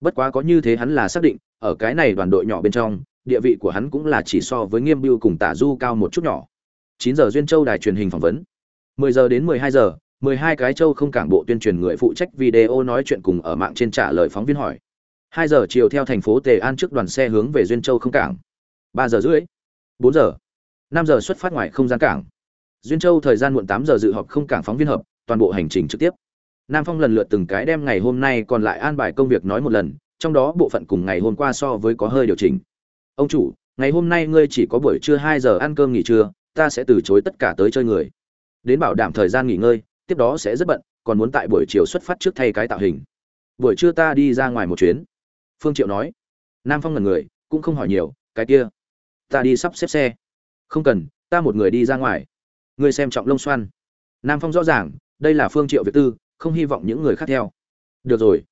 Bất quá có như thế hắn là xác định, ở cái này đoàn đội nhỏ bên trong, địa vị của hắn cũng là chỉ so với nghiêm biêu cùng tả du cao một chút nhỏ. Chín giờ duyên châu đài truyền hình phỏng vấn. Mười giờ đến mười hai giờ, mười hai cái châu không cảng bộ tuyên truyền người phụ trách video nói chuyện cùng ở mạng trên trả lời phóng viên hỏi. Hai giờ chiều theo thành phố tề an trước đoàn xe hướng về duyên châu không cảng. Ba giờ rưỡi, bốn giờ, năm giờ xuất phát ngoài không gian cảng duyên châu thời gian muộn tám giờ dự họp không cảng phóng viên hợp, toàn bộ hành trình trực tiếp. Nam phong lần lượt từng cái đem ngày hôm nay còn lại an bài công việc nói một lần, trong đó bộ phận cùng ngày hôm qua so với có hơi điều chỉnh. Ông chủ, ngày hôm nay ngươi chỉ có buổi trưa hai giờ ăn cơm nghỉ trưa, ta sẽ từ chối tất cả tới chơi người. Đến bảo đảm thời gian nghỉ ngơi, tiếp đó sẽ rất bận, còn muốn tại buổi chiều xuất phát trước thay cái tạo hình. Buổi trưa ta đi ra ngoài một chuyến. Phương triệu nói. Nam phong ngần người, cũng không hỏi nhiều, cái kia, ta đi sắp xếp xe. Không cần, ta một người đi ra ngoài ngươi xem trọng lông xoan. Nam phong rõ ràng, đây là phương triệu Việt tư, không hy vọng những người khác theo. Được rồi.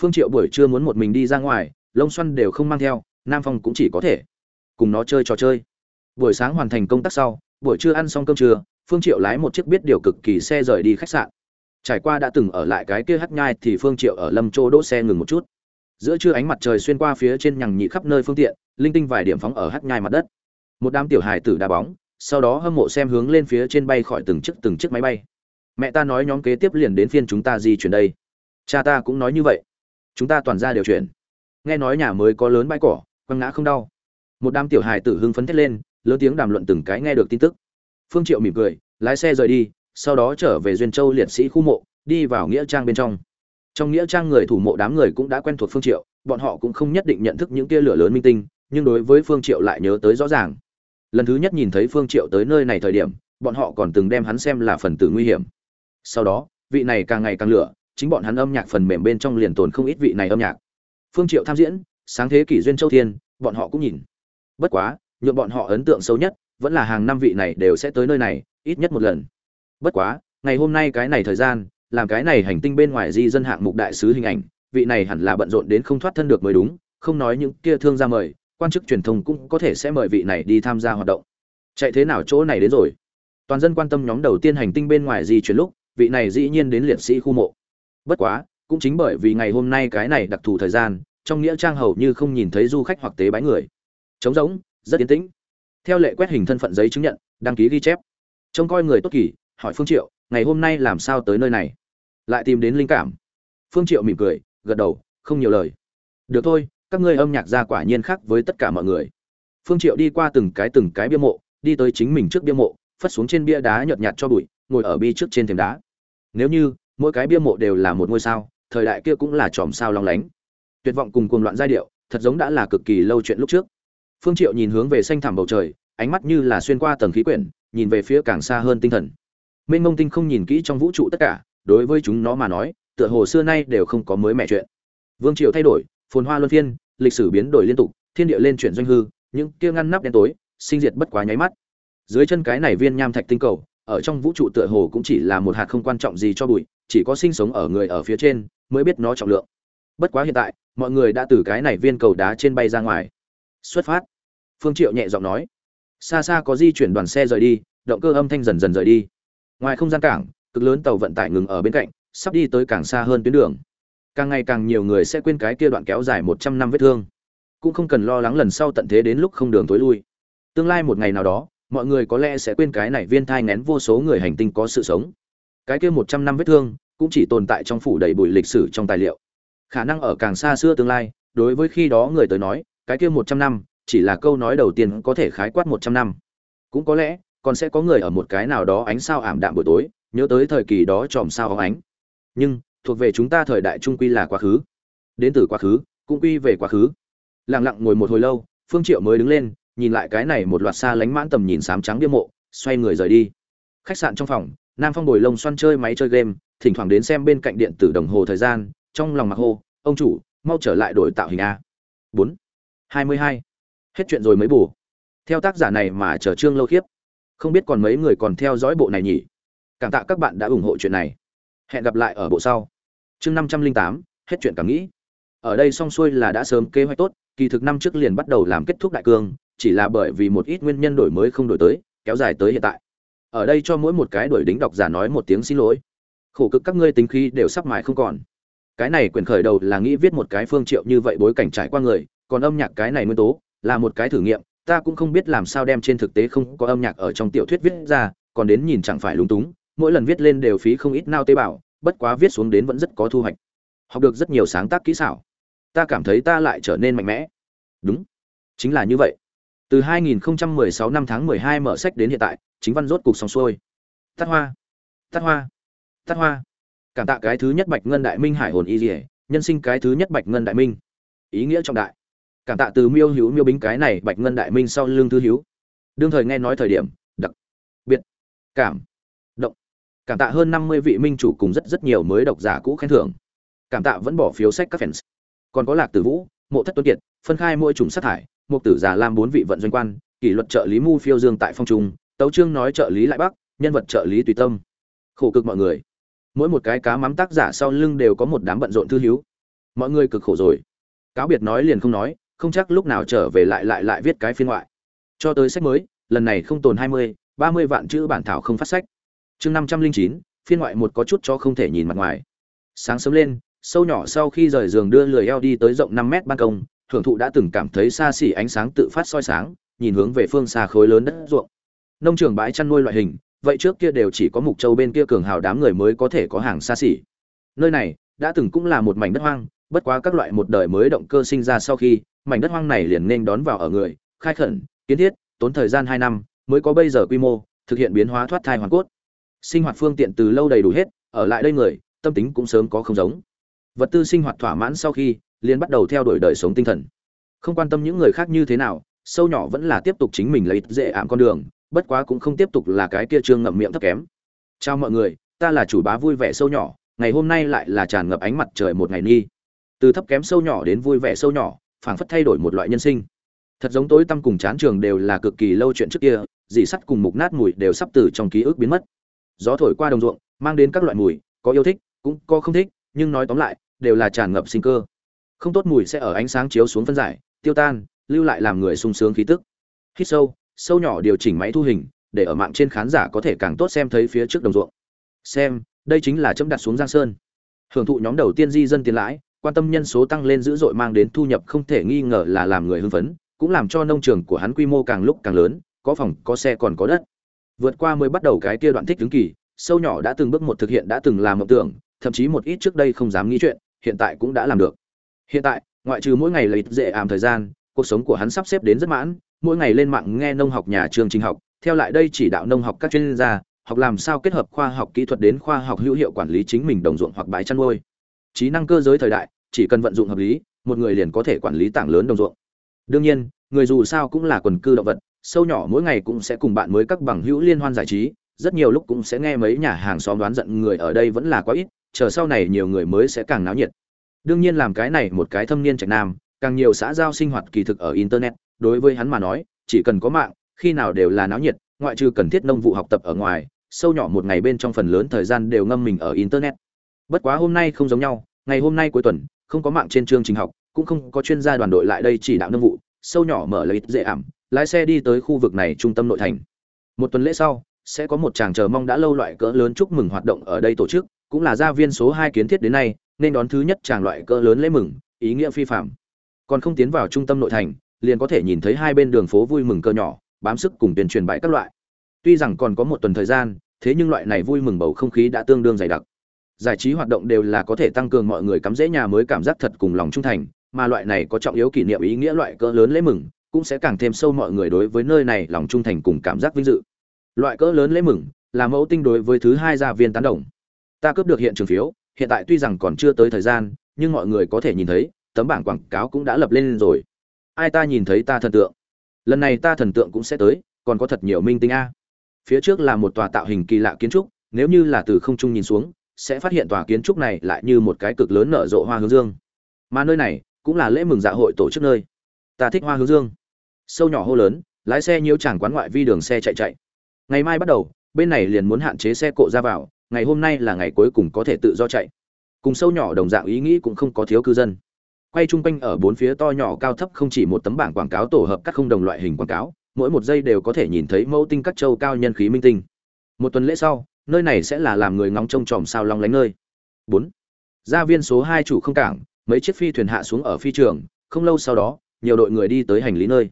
Phương triệu buổi trưa muốn một mình đi ra ngoài, lông xoăn đều không mang theo, nam phong cũng chỉ có thể cùng nó chơi trò chơi. Buổi sáng hoàn thành công tác sau, buổi trưa ăn xong cơm trưa, phương triệu lái một chiếc biết điều cực kỳ xe rời đi khách sạn. Trải qua đã từng ở lại cái kia hắt nhai thì phương triệu ở lâm châu đỗ xe ngừng một chút. Giữa trưa ánh mặt trời xuyên qua phía trên nhằng nhị khắp nơi phương tiện, linh tinh vài điểm phóng ở hắt nhai mặt đất. Một đám tiểu hài tử đá bóng sau đó hâm mộ xem hướng lên phía trên bay khỏi từng chiếc từng chiếc máy bay. Mẹ ta nói nhóm kế tiếp liền đến phiên chúng ta di chuyển đây. Cha ta cũng nói như vậy. Chúng ta toàn ra đều chuyển. Nghe nói nhà mới có lớn bãi cỏ, quăng ngã không đau. Một đám tiểu hài tử hưng phấn thét lên, lớn tiếng đàm luận từng cái nghe được tin tức. Phương triệu mỉm cười, lái xe rời đi, sau đó trở về duyên châu liệt sĩ khu mộ, đi vào nghĩa trang bên trong. Trong nghĩa trang người thủ mộ đám người cũng đã quen thuộc phương triệu, bọn họ cũng không nhất định nhận thức những tia lửa lớn minh tinh, nhưng đối với phương triệu lại nhớ tới rõ ràng lần thứ nhất nhìn thấy phương triệu tới nơi này thời điểm, bọn họ còn từng đem hắn xem là phần tử nguy hiểm. Sau đó, vị này càng ngày càng lửa, chính bọn hắn âm nhạc phần mềm bên trong liền tồn không ít vị này âm nhạc. Phương triệu tham diễn, sáng thế kỷ duyên châu thiên, bọn họ cũng nhìn. Bất quá, nhượng bọn họ ấn tượng sâu nhất, vẫn là hàng năm vị này đều sẽ tới nơi này, ít nhất một lần. Bất quá, ngày hôm nay cái này thời gian, làm cái này hành tinh bên ngoài di dân hạng mục đại sứ hình ảnh, vị này hẳn là bận rộn đến không thoát thân được mới đúng, không nói những kia thương ra mời quan chức truyền thông cũng có thể sẽ mời vị này đi tham gia hoạt động. Chạy thế nào chỗ này đến rồi? Toàn dân quan tâm nhóm đầu tiên hành tinh bên ngoài di chuyển lúc, vị này dĩ nhiên đến liệt sĩ khu mộ. Bất quá, cũng chính bởi vì ngày hôm nay cái này đặc thù thời gian, trong nghĩa trang hầu như không nhìn thấy du khách hoặc tế bái người. Trống rỗng, rất yên tĩnh. Theo lệ quét hình thân phận giấy chứng nhận, đăng ký ghi chép. Trông coi người tốt kỳ, hỏi phương triệu, ngày hôm nay làm sao tới nơi này? Lại tìm đến linh cảm. Phương triệu mỉm cười, gật đầu, không nhiều lời. Được thôi các ngươi âm nhạc gia quả nhiên khác với tất cả mọi người. Phương triệu đi qua từng cái từng cái bia mộ, đi tới chính mình trước bia mộ, phất xuống trên bia đá nhợt nhạt cho bụi, ngồi ở bi trước trên thềm đá. Nếu như, mỗi cái bia mộ đều là một ngôi sao, thời đại kia cũng là chòm sao long lánh. Tuyệt vọng cùng cuồng loạn giai điệu, thật giống đã là cực kỳ lâu chuyện lúc trước. Phương triệu nhìn hướng về xanh thẳm bầu trời, ánh mắt như là xuyên qua tầng khí quyển, nhìn về phía càng xa hơn tinh thần. Mênh mông tinh không nhìn kỹ trong vũ trụ tất cả, đối với chúng nó mà nói, tựa hồ xưa nay đều không có mới mẻ chuyện. Vương triều thay đổi phồn hoa luân phiên, lịch sử biến đổi liên tục, thiên địa lên chuyển doanh hư, những kia ngăn nắp đen tối, sinh diệt bất quá nháy mắt. Dưới chân cái này viên nham thạch tinh cầu, ở trong vũ trụ tựa hồ cũng chỉ là một hạt không quan trọng gì cho bụi, chỉ có sinh sống ở người ở phía trên mới biết nó trọng lượng. Bất quá hiện tại, mọi người đã từ cái này viên cầu đá trên bay ra ngoài. Xuất phát. Phương triệu nhẹ giọng nói. Xa xa có di chuyển đoàn xe rời đi, động cơ âm thanh dần dần rời đi. Ngoài không gian cảng, cực lớn tàu vận tải ngừng ở bên cạnh, sắp đi tới cảng xa hơn tuyến đường càng ngày càng nhiều người sẽ quên cái kia đoạn kéo dài một trăm năm vết thương. Cũng không cần lo lắng lần sau tận thế đến lúc không đường tối lui. Tương lai một ngày nào đó, mọi người có lẽ sẽ quên cái này viên thai ngén vô số người hành tinh có sự sống. Cái kia một trăm năm vết thương, cũng chỉ tồn tại trong phủ đầy bụi lịch sử trong tài liệu. Khả năng ở càng xa xưa tương lai, đối với khi đó người tới nói, cái kia một trăm năm, chỉ là câu nói đầu tiên có thể khái quát một trăm năm. Cũng có lẽ, còn sẽ có người ở một cái nào đó ánh sao ảm đạm buổi tối, nhớ tới thời kỳ đó tròm sao óng ánh. Nhưng thuộc về chúng ta thời đại trung quy là quá khứ. Đến từ quá khứ, cũng quy về quá khứ. Lặng lặng ngồi một hồi lâu, phương triệu mới đứng lên, nhìn lại cái này một loạt xa lánh mãn tầm nhìn sám trắng bia mộ, xoay người rời đi. Khách sạn trong phòng, nam phong bồi lông xoăn chơi máy chơi game, thỉnh thoảng đến xem bên cạnh điện tử đồng hồ thời gian, trong lòng mặc hô, ông chủ, mau trở lại đổi tạo hình a. Bốn. Hai mươi hai. Hết chuyện rồi mới bù. Theo tác giả này mà chờ trương lâu khiếp. Không biết còn mấy người còn theo dõi bộ này nhỉ? Cảm tạ các bạn đã ủng hộ chuyện này. Hẹn gặp lại ở bộ sau chương năm trăm linh tám, hết chuyện cảm nghĩ. Ở đây xong xuôi là đã sớm kế hoạch tốt, kỳ thực năm trước liền bắt đầu làm kết thúc đại cương, chỉ là bởi vì một ít nguyên nhân đổi mới không đổi tới, kéo dài tới hiện tại. Ở đây cho mỗi một cái đổi đính độc giả nói một tiếng xin lỗi. Khổ cực các ngươi tính khí đều sắp mãi không còn. Cái này quyền khởi đầu là nghĩ viết một cái phương triệu như vậy bối cảnh trải qua người, còn âm nhạc cái này nguyên tố, là một cái thử nghiệm, ta cũng không biết làm sao đem trên thực tế không có âm nhạc ở trong tiểu thuyết viết ra, còn đến nhìn chẳng phải lúng túng, mỗi lần viết lên đều phí không ít nao tế bào bất quá viết xuống đến vẫn rất có thu hoạch. Học được rất nhiều sáng tác kỹ xảo. Ta cảm thấy ta lại trở nên mạnh mẽ. Đúng. Chính là như vậy. Từ 2016 năm tháng 12 mở sách đến hiện tại, chính văn rốt cục xong xuôi. Tắt hoa. Tắt hoa. Tắt hoa. Cảm tạ cái thứ nhất bạch ngân đại minh hải hồn y dỉa nhân sinh cái thứ nhất bạch ngân đại minh. Ý nghĩa trọng đại. Cảm tạ từ miêu hữu miêu bính cái này bạch ngân đại minh sau lưng thư hữu đương thời nghe nói thời điểm, đặc biệt cảm cảm tạ hơn 50 vị minh chủ cùng rất rất nhiều mới độc giả cũ khen thưởng. Cảm tạ vẫn bỏ phiếu sách các fans. Còn có lạc tử vũ, mộ thất tuấn kiệt, phân khai mỗi chủng sát thải một tử già lam bốn vị vận doanh quan, kỷ luật trợ lý mu phiêu dương tại phong trung, tấu trương nói trợ lý lại bắc, nhân vật trợ lý tùy tâm. Khổ cực mọi người. Mỗi một cái cá mắm tác giả sau lưng đều có một đám bận rộn thư hiếu mọi người cực khổ rồi. Cáo biệt nói liền không nói, không chắc lúc nào trở về lại lại lại viết cái phiên ngoại. Cho tới sách mới, lần này không tồn hai mươi, ba mươi vạn chữ bản thảo không phát sách chương năm trăm linh chín, phiên ngoại một có chút cho không thể nhìn mặt ngoài. Sáng sớm lên, sâu nhỏ sau khi rời giường đưa lười eo đi tới rộng năm mét ban công, hưởng thụ đã từng cảm thấy xa xỉ ánh sáng tự phát soi sáng, nhìn hướng về phương xa khối lớn đất ruộng. Nông trường bãi chăn nuôi loại hình, vậy trước kia đều chỉ có mục châu bên kia cường hào đám người mới có thể có hàng xa xỉ. Nơi này, đã từng cũng là một mảnh đất hoang, bất quá các loại một đời mới động cơ sinh ra sau khi, mảnh đất hoang này liền nên đón vào ở người, khai khẩn, kiến thiết, tốn thời gian hai năm, mới có bây giờ quy mô, thực hiện biến hóa thoát thai hoàn cốt sinh hoạt phương tiện từ lâu đầy đủ hết, ở lại đây người, tâm tính cũng sớm có không giống. Vật tư sinh hoạt thỏa mãn sau khi, liền bắt đầu theo đuổi đời sống tinh thần. Không quan tâm những người khác như thế nào, sâu nhỏ vẫn là tiếp tục chính mình lấy dễ ảm con đường, bất quá cũng không tiếp tục là cái kia trương ngậm miệng thấp kém. Chào mọi người, ta là chủ bá vui vẻ sâu nhỏ, ngày hôm nay lại là tràn ngập ánh mặt trời một ngày nghi từ thấp kém sâu nhỏ đến vui vẻ sâu nhỏ, phảng phất thay đổi một loại nhân sinh. Thật giống tối tăm cùng chán trường đều là cực kỳ lâu chuyện trước kia, dì sắt cùng mục nát mùi đều sắp từ trong ký ức biến mất gió thổi qua đồng ruộng, mang đến các loại mùi, có yêu thích, cũng có không thích, nhưng nói tóm lại, đều là tràn ngập sinh cơ. Không tốt mùi sẽ ở ánh sáng chiếu xuống phân giải, tiêu tan, lưu lại làm người sung sướng khí tức. Hít sâu sâu nhỏ điều chỉnh máy thu hình, để ở mạng trên khán giả có thể càng tốt xem thấy phía trước đồng ruộng. Xem, đây chính là chấm đặt xuống giang sơn. Hưởng thụ nhóm đầu tiên di dân tiền lãi, quan tâm nhân số tăng lên dữ dội mang đến thu nhập không thể nghi ngờ là làm người hưng phấn, cũng làm cho nông trường của hắn quy mô càng lúc càng lớn, có phòng, có xe còn có đất vượt qua mới bắt đầu cái kia đoạn thích đứng kỳ, sâu nhỏ đã từng bước một thực hiện đã từng làm mộng tưởng, thậm chí một ít trước đây không dám nghĩ chuyện, hiện tại cũng đã làm được. Hiện tại, ngoại trừ mỗi ngày lấy dễ ảm thời gian, cuộc sống của hắn sắp xếp đến rất mãn, mỗi ngày lên mạng nghe nông học nhà trường trình học, theo lại đây chỉ đạo nông học các chuyên gia, học làm sao kết hợp khoa học kỹ thuật đến khoa học hữu hiệu quản lý chính mình đồng ruộng hoặc bãi chăn nuôi. Trí năng cơ giới thời đại, chỉ cần vận dụng hợp lý, một người liền có thể quản lý tảng lớn đồng ruộng. Đương nhiên, người dù sao cũng là quần cư động vật sâu nhỏ mỗi ngày cũng sẽ cùng bạn mới các bằng hữu liên hoan giải trí, rất nhiều lúc cũng sẽ nghe mấy nhà hàng xóm đoán giận người ở đây vẫn là quá ít, chờ sau này nhiều người mới sẽ càng náo nhiệt. Đương nhiên làm cái này một cái thâm niên trạch nam, càng nhiều xã giao sinh hoạt kỳ thực ở internet, đối với hắn mà nói, chỉ cần có mạng, khi nào đều là náo nhiệt, ngoại trừ cần thiết nông vụ học tập ở ngoài, sâu nhỏ một ngày bên trong phần lớn thời gian đều ngâm mình ở internet. Bất quá hôm nay không giống nhau, ngày hôm nay cuối tuần, không có mạng trên chương trình học, cũng không có chuyên gia đoàn đội lại đây chỉ đạo nông vụ, sâu nhỏ mở lấy dễ ảm lái xe đi tới khu vực này trung tâm nội thành một tuần lễ sau sẽ có một chàng chờ mong đã lâu loại cỡ lớn chúc mừng hoạt động ở đây tổ chức, cũng là gia viên số 2 kiến thiết đến nay, nên đón thứ nhất chàng loại cỡ lớn lễ mừng, ý nghĩa phi phàm. Còn không tiến vào trung tâm nội thành, liền có thể nhìn thấy hai bên đường phố vui mừng cơ nhỏ, bám sức cùng tuyên truyền bãi các loại. Tuy rằng còn có một tuần thời gian, thế nhưng loại này vui mừng bầu không khí đã tương đương dày đặc. Giải trí hoạt động đều là có thể tăng cường mọi người cắm dễ nhà mới cảm giác thật cùng lòng trung thành, mà loại này có trọng yếu kỷ niệm ý nghĩa loại cỡ lớn lễ mừng, cũng sẽ càng thêm sâu mọi người đối với nơi này lòng trung thành cùng cảm giác vinh dự. Loại cỡ lớn lễ mừng, là mẫu tinh đối với thứ hai gia viên tán đồng. Ta cướp được hiện trường phiếu, hiện tại tuy rằng còn chưa tới thời gian, nhưng mọi người có thể nhìn thấy, tấm bảng quảng cáo cũng đã lập lên rồi. Ai ta nhìn thấy ta thần tượng. Lần này ta thần tượng cũng sẽ tới, còn có thật nhiều minh tinh a. Phía trước là một tòa tạo hình kỳ lạ kiến trúc, nếu như là từ không trung nhìn xuống, sẽ phát hiện tòa kiến trúc này lại như một cái cực lớn nở rộ hoa hướng dương. Mà nơi này cũng là lễ mừng dạ hội tổ chức nơi. Ta thích hoa hướng dương. Sâu nhỏ hô lớn, lái xe nhiễu chàng quán ngoại vi đường xe chạy chạy. Ngày mai bắt đầu, bên này liền muốn hạn chế xe cộ ra vào, ngày hôm nay là ngày cuối cùng có thể tự do chạy. Cùng sâu nhỏ đồng dạng ý nghĩ cũng không có thiếu cư dân. Quay chung quanh ở bốn phía to nhỏ cao thấp không chỉ một tấm bảng quảng cáo tổ hợp các không đồng loại hình quảng cáo, mỗi một giây đều có thể nhìn thấy mẫu tinh các châu cao nhân khí minh tinh. Một tuần lễ sau, nơi này sẽ là làm người ngóng trông tròm sao long lánh nơi. Bốn Gia viên số hai chủ không cảng, mấy chiếc phi thuyền hạ xuống ở phi trường, không lâu sau đó, nhiều đội người đi tới hành lý nơi.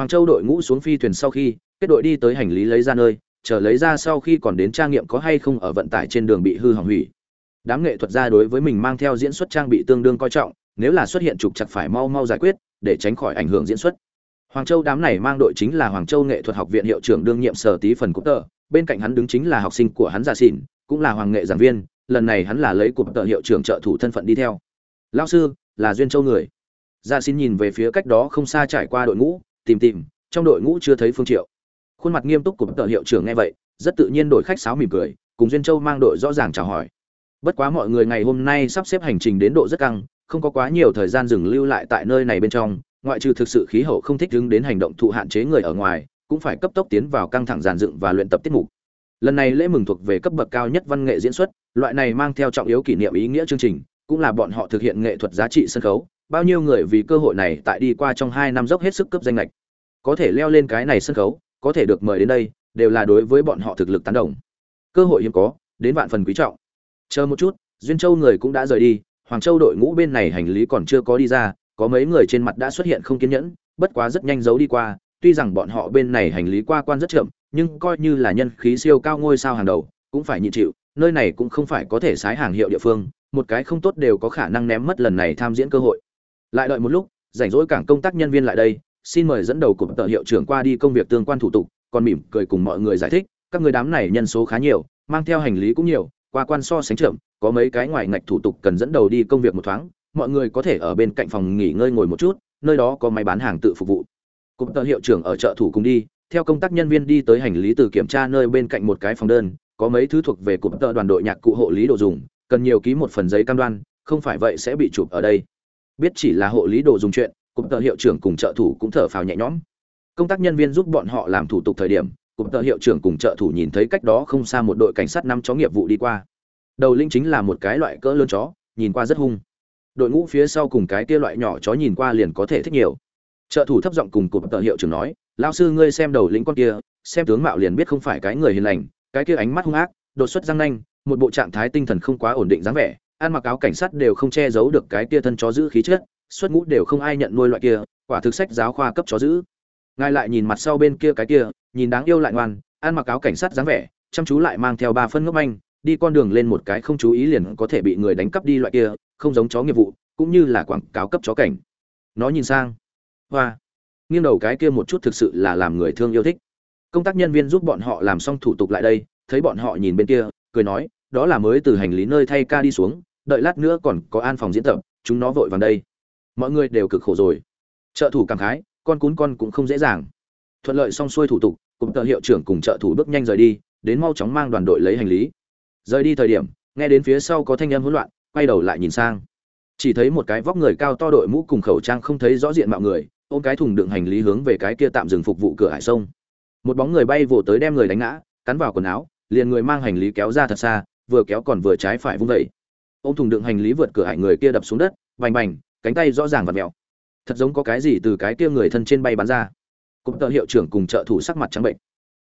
Hoàng Châu đội ngũ xuống phi thuyền sau khi, kết đội đi tới hành lý lấy ra nơi, chờ lấy ra sau khi còn đến trang nghiệm có hay không ở vận tải trên đường bị hư hỏng hủy. Đám nghệ thuật gia đối với mình mang theo diễn xuất trang bị tương đương coi trọng, nếu là xuất hiện trục chặt phải mau mau giải quyết, để tránh khỏi ảnh hưởng diễn xuất. Hoàng Châu đám này mang đội chính là Hoàng Châu nghệ thuật học viện hiệu trưởng đương nhiệm sở tí phần cúp tờ, bên cạnh hắn đứng chính là học sinh của hắn giả Xỉn, cũng là hoàng nghệ giảng viên, lần này hắn là lấy cúp tờ hiệu trưởng trợ thủ thân phận đi theo. Lão sư, là duyên châu người. giả Xỉn nhìn về phía cách đó không xa trải qua đội ngũ, tìm tìm, trong đội ngũ chưa thấy Phương Triệu. Khuôn mặt nghiêm túc của tờ hiệu trưởng nghe vậy, rất tự nhiên đổi khách sáo mỉm cười, cùng duyên châu mang đội rõ ràng chào hỏi. Bất quá mọi người ngày hôm nay sắp xếp hành trình đến độ rất căng, không có quá nhiều thời gian dừng lưu lại tại nơi này bên trong, ngoại trừ thực sự khí hậu không thích ứng đến hành động thụ hạn chế người ở ngoài, cũng phải cấp tốc tiến vào căng thẳng giàn dựng và luyện tập tiết mục. Lần này lễ mừng thuộc về cấp bậc cao nhất văn nghệ diễn xuất, loại này mang theo trọng yếu kỷ niệm ý nghĩa chương trình, cũng là bọn họ thực hiện nghệ thuật giá trị sân khấu, bao nhiêu người vì cơ hội này tại đi qua trong hai năm dốc hết sức cấp danh lệch. Có thể leo lên cái này sân khấu, có thể được mời đến đây, đều là đối với bọn họ thực lực tán đồng. Cơ hội hiếm có, đến vạn phần quý trọng. Chờ một chút, Duyên Châu người cũng đã rời đi, Hoàng Châu đội ngũ bên này hành lý còn chưa có đi ra, có mấy người trên mặt đã xuất hiện không kiên nhẫn, bất quá rất nhanh giấu đi qua, tuy rằng bọn họ bên này hành lý qua quan rất chậm, nhưng coi như là nhân khí siêu cao ngôi sao hàng đầu, cũng phải nhịn chịu, nơi này cũng không phải có thể sái hàng hiệu địa phương, một cái không tốt đều có khả năng ném mất lần này tham diễn cơ hội. Lại đợi một lúc, rảnh rỗi cảng công tác nhân viên lại đây, xin mời dẫn đầu cục tờ hiệu trưởng qua đi công việc tương quan thủ tục, còn mỉm cười cùng mọi người giải thích, các người đám này nhân số khá nhiều, mang theo hành lý cũng nhiều, qua quan so sánh chậm, có mấy cái ngoài ngạch thủ tục cần dẫn đầu đi công việc một thoáng, mọi người có thể ở bên cạnh phòng nghỉ ngơi ngồi một chút nơi đó có máy bán hàng tự phục vụ. Cụm tờ hiệu trưởng ở chợ thủ cùng đi theo công tác nhân viên đi tới hành lý từ kiểm tra nơi bên cạnh một cái phòng đơn có mấy thứ thuộc về cụm tờ đoàn đội nhạc cụ hộ lý đồ dùng cần nhiều ký một phần giấy cam đoan không phải vậy sẽ bị chụp ở đây biết chỉ là hộ lý đồ dùng chuyện cụm tờ hiệu trưởng cùng trợ thủ cũng thở phào nhẹ nhõm. Công tác nhân viên giúp bọn họ làm thủ tục thời điểm cụm tờ hiệu trưởng cùng trợ thủ nhìn thấy cách đó không xa một đội cảnh sát năm chó nghiệp vụ đi qua. Đầu linh chính là một cái loại cỡ lớn chó, nhìn qua rất hung. Đội ngũ phía sau cùng cái kia loại nhỏ chó nhìn qua liền có thể thích nhiều. Trợ thủ thấp giọng cùng cụm tờ hiệu trưởng nói lao sư, ngươi xem đầu lĩnh con kia, xem tướng mạo liền biết không phải cái người hiền lành, cái kia ánh mắt hung ác, đột xuất răng nanh, một bộ trạng thái tinh thần không quá ổn định dáng vẻ ăn mặc áo cảnh sát đều không che giấu được cái kia thân chó giữ khí chất, xuất ngũ đều không ai nhận nuôi loại kia, quả thực sách giáo khoa cấp chó giữ. Ngài lại nhìn mặt sau bên kia cái kia, nhìn đáng yêu lại ngoan, ăn mặc áo cảnh sát dáng vẻ, chăm chú lại mang theo ba phân ngốc anh đi con đường lên một cái không chú ý liền có thể bị người đánh cắp đi loại kia, không giống chó nghiệp vụ, cũng như là quảng cáo cấp chó cảnh. Nó nhìn sang. Hoa. Nghiêng đầu cái kia một chút thực sự là làm người thương yêu thích. Công tác nhân viên giúp bọn họ làm xong thủ tục lại đây, thấy bọn họ nhìn bên kia, cười nói, đó là mới từ hành lý nơi thay ca đi xuống đợi lát nữa còn có an phòng diễn tập, chúng nó vội vàng đây. Mọi người đều cực khổ rồi. Trợ thủ cảm khái, con cún con cũng không dễ dàng. Thuận lợi xong xuôi thủ tục cùng tờ hiệu trưởng cùng trợ thủ bước nhanh rời đi, đến mau chóng mang đoàn đội lấy hành lý. Rời đi thời điểm, nghe đến phía sau có thanh âm hỗn loạn, quay đầu lại nhìn sang. Chỉ thấy một cái vóc người cao to đội mũ cùng khẩu trang không thấy rõ diện mạo người, ôm cái thùng đựng hành lý hướng về cái kia tạm dừng phục vụ cửa hải sông. Một bóng người bay vồ tới đem người đánh ngã, cắn vào quần áo, liền người mang hành lý kéo ra thật xa, vừa kéo còn vừa trái phải vung vẩy ôm thùng đựng hành lý vượt cửa hải người kia đập xuống đất vành bành, cánh tay rõ ràng và mèo thật giống có cái gì từ cái kia người thân trên bay bắn ra. Cụm tờ hiệu trưởng cùng trợ thủ sắc mặt trắng bệnh.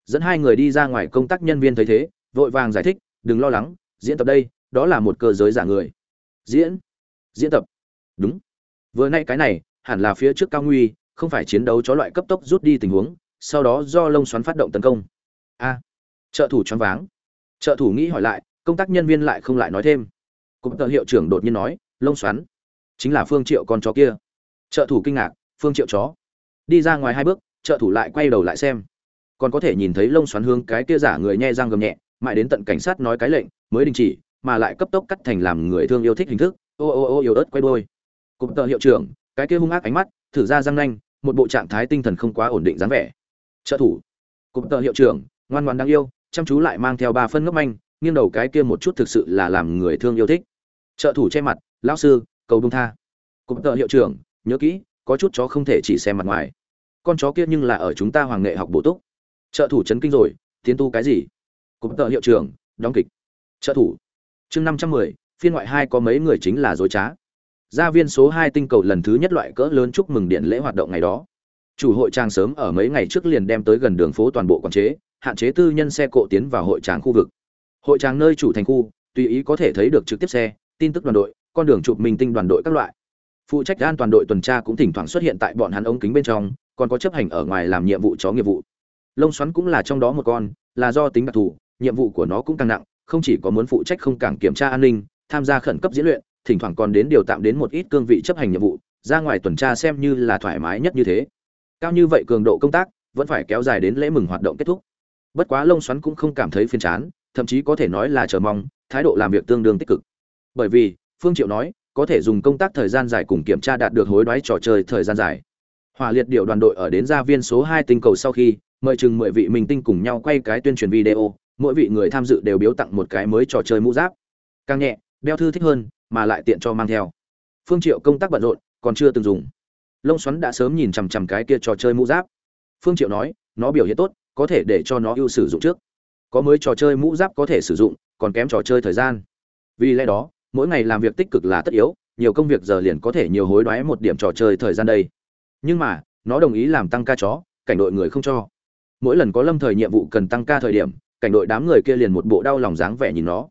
Dẫn hai người đi ra ngoài công tác nhân viên thấy thế, vội vàng giải thích, đừng lo lắng, diễn tập đây, đó là một cơ giới giả người. Diễn? Diễn tập? Đúng. Vừa nay cái này, hẳn là phía trước cao nguy, không phải chiến đấu chó loại cấp tốc rút đi tình huống, sau đó do lông xoắn phát động tấn công. A. Trợ thủ choáng váng. Trợ thủ nghĩ hỏi lại, công tác nhân viên lại không lại nói thêm cũng tờ hiệu trưởng đột nhiên nói, lông xoắn, chính là phương triệu con chó kia. Trợ thủ kinh ngạc, phương triệu chó? Đi ra ngoài hai bước, trợ thủ lại quay đầu lại xem. Còn có thể nhìn thấy lông xoắn hướng cái kia giả người nhe răng gầm nhẹ, mãi đến tận cảnh sát nói cái lệnh, mới đình chỉ, mà lại cấp tốc cắt thành làm người thương yêu thích hình thức. Ô ô ô yếu ớt quay đôi cụm tờ hiệu trưởng, cái kia hung ác ánh mắt, thử ra răng nanh, một bộ trạng thái tinh thần không quá ổn định dáng vẻ. Trợ thủ cụm tờ hiệu trưởng, ngoan ngoan đáng yêu, chăm chú lại mang theo ba phân ngốc manh, nghiêng đầu cái kia một chút thực sự là làm người thương yêu thích trợ thủ che mặt, lão sư, cầu đông tha. Cụm tợ hiệu trưởng, nhớ kỹ, có chút chó không thể chỉ xem mặt ngoài. Con chó kia nhưng là ở chúng ta hoàng nghệ học bổ túc. Trợ thủ chấn kinh rồi, tiến tu cái gì? Cụm tợ hiệu trưởng, đóng kịch. Trợ thủ. Chương năm trăm mười, phiên ngoại hai có mấy người chính là dối trá. Gia viên số hai tinh cầu lần thứ nhất loại cỡ lớn chúc mừng điện lễ hoạt động ngày đó. Chủ hội trang sớm ở mấy ngày trước liền đem tới gần đường phố toàn bộ quản chế, hạn chế tư nhân xe cộ tiến vào hội tràng khu vực. Hội tràng nơi chủ thành khu, tùy ý có thể thấy được trực tiếp xe tin tức đoàn đội, con đường chụp minh tinh đoàn đội các loại. Phụ trách an toàn đội tuần tra cũng thỉnh thoảng xuất hiện tại bọn hắn ống kính bên trong, còn có chấp hành ở ngoài làm nhiệm vụ chó nghiệp vụ. Lông xoắn cũng là trong đó một con, là do tính đặc thù, nhiệm vụ của nó cũng càng nặng, không chỉ có muốn phụ trách không cảng kiểm tra an ninh, tham gia khẩn cấp diễn luyện, thỉnh thoảng còn đến điều tạm đến một ít cương vị chấp hành nhiệm vụ, ra ngoài tuần tra xem như là thoải mái nhất như thế. Cao như vậy cường độ công tác, vẫn phải kéo dài đến lễ mừng hoạt động kết thúc. Bất quá lông xoắn cũng không cảm thấy phiền chán, thậm chí có thể nói là chờ mong, thái độ làm việc tương đương tích cực bởi vì, phương triệu nói, có thể dùng công tác thời gian dài cùng kiểm tra đạt được hối đoái trò chơi thời gian dài. Hỏa liệt điều đoàn đội ở đến gia viên số 2 tinh cầu sau khi, mời chừng 10 vị minh tinh cùng nhau quay cái tuyên truyền video, mỗi vị người tham dự đều biếu tặng một cái mới trò chơi mũ giáp. Càng nhẹ, đeo thư thích hơn, mà lại tiện cho mang theo. Phương triệu công tác bận rộn, còn chưa từng dùng. Lông xoắn đã sớm nhìn chằm chằm cái kia trò chơi mũ giáp. Phương triệu nói, nó biểu hiện tốt, có thể để cho nó ưu sử dụng trước. Có mới trò chơi mũ giáp có thể sử dụng, còn kém trò chơi thời gian. Vì lẽ đó mỗi ngày làm việc tích cực là tất yếu, nhiều công việc giờ liền có thể nhiều hối đoái một điểm trò chơi thời gian đây. Nhưng mà, nó đồng ý làm tăng ca chó, cảnh đội người không cho. Mỗi lần có lâm thời nhiệm vụ cần tăng ca thời điểm, cảnh đội đám người kia liền một bộ đau lòng dáng vẻ nhìn nó.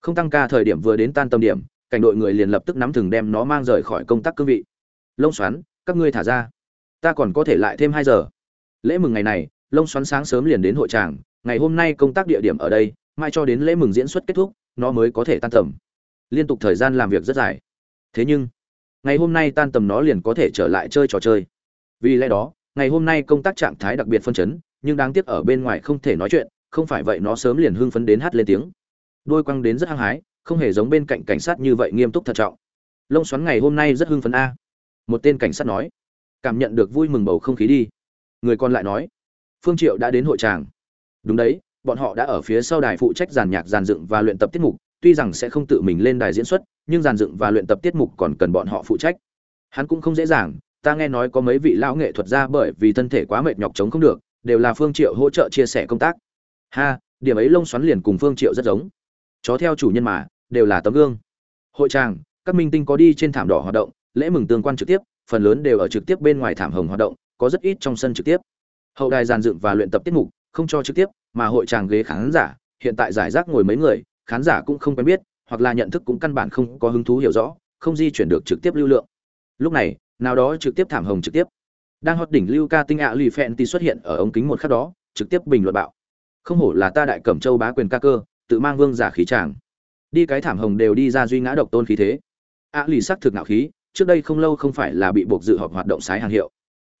Không tăng ca thời điểm vừa đến tan tâm điểm, cảnh đội người liền lập tức nắm thừng đem nó mang rời khỏi công tác cương vị. Lông xoắn, các ngươi thả ra. Ta còn có thể lại thêm hai giờ. Lễ mừng ngày này, lông xoắn sáng sớm liền đến hội tràng, ngày hôm nay công tác địa điểm ở đây, mai cho đến lễ mừng diễn xuất kết thúc, nó mới có thể tan tầm liên tục thời gian làm việc rất dài. Thế nhưng, ngày hôm nay tan tầm nó liền có thể trở lại chơi trò chơi. Vì lẽ đó, ngày hôm nay công tác trạng thái đặc biệt phân chấn, nhưng đáng tiếc ở bên ngoài không thể nói chuyện, không phải vậy nó sớm liền hưng phấn đến hát lên tiếng. Đôi quăng đến rất hăng hái, không hề giống bên cạnh cảnh sát như vậy nghiêm túc thận trọng. Lông xoắn ngày hôm nay rất hưng phấn a. Một tên cảnh sát nói, cảm nhận được vui mừng bầu không khí đi. Người còn lại nói, phương triệu đã đến hội tràng đúng đấy, bọn họ đã ở phía sau đài phụ trách giàn nhạc giàn dựng và luyện tập tiết mục tuy rằng sẽ không tự mình lên đài diễn xuất, nhưng giàn dựng và luyện tập tiết mục còn cần bọn họ phụ trách. Hắn cũng không dễ dàng, ta nghe nói có mấy vị lão nghệ thuật ra bởi vì thân thể quá mệt nhọc chống không được, đều là phương triệu hỗ trợ chia sẻ công tác. Ha, điểm ấy lông xoắn liền cùng phương triệu rất giống. Chó theo chủ nhân mà, đều là tấm gương. Hội tràng các minh tinh có đi trên thảm đỏ hoạt động, lễ mừng tương quan trực tiếp, phần lớn đều ở trực tiếp bên ngoài thảm hồng hoạt động, có rất ít trong sân trực tiếp. Hậu đài giàn dựng và luyện tập tiết mục, không cho trực tiếp, mà hội tràng ghế khán giả, hiện tại giải rác ngồi mấy người khán giả cũng không quen biết, hoặc là nhận thức cũng căn bản không có hứng thú hiểu rõ, không di chuyển được trực tiếp lưu lượng. Lúc này, nào đó trực tiếp thảm hồng trực tiếp. Đang hót đỉnh lưu ca tinh ạ lì phẹn thì xuất hiện ở ống kính một khắc đó, trực tiếp bình luận bạo. Không hổ là ta đại cẩm châu bá quyền ca cơ, tự mang vương giả khí tràng. Đi cái thảm hồng đều đi ra duy ngã độc tôn khí thế. Ạ lì sắc thực ngạo khí, trước đây không lâu không phải là bị buộc dự họp hoạt động sái hàng hiệu.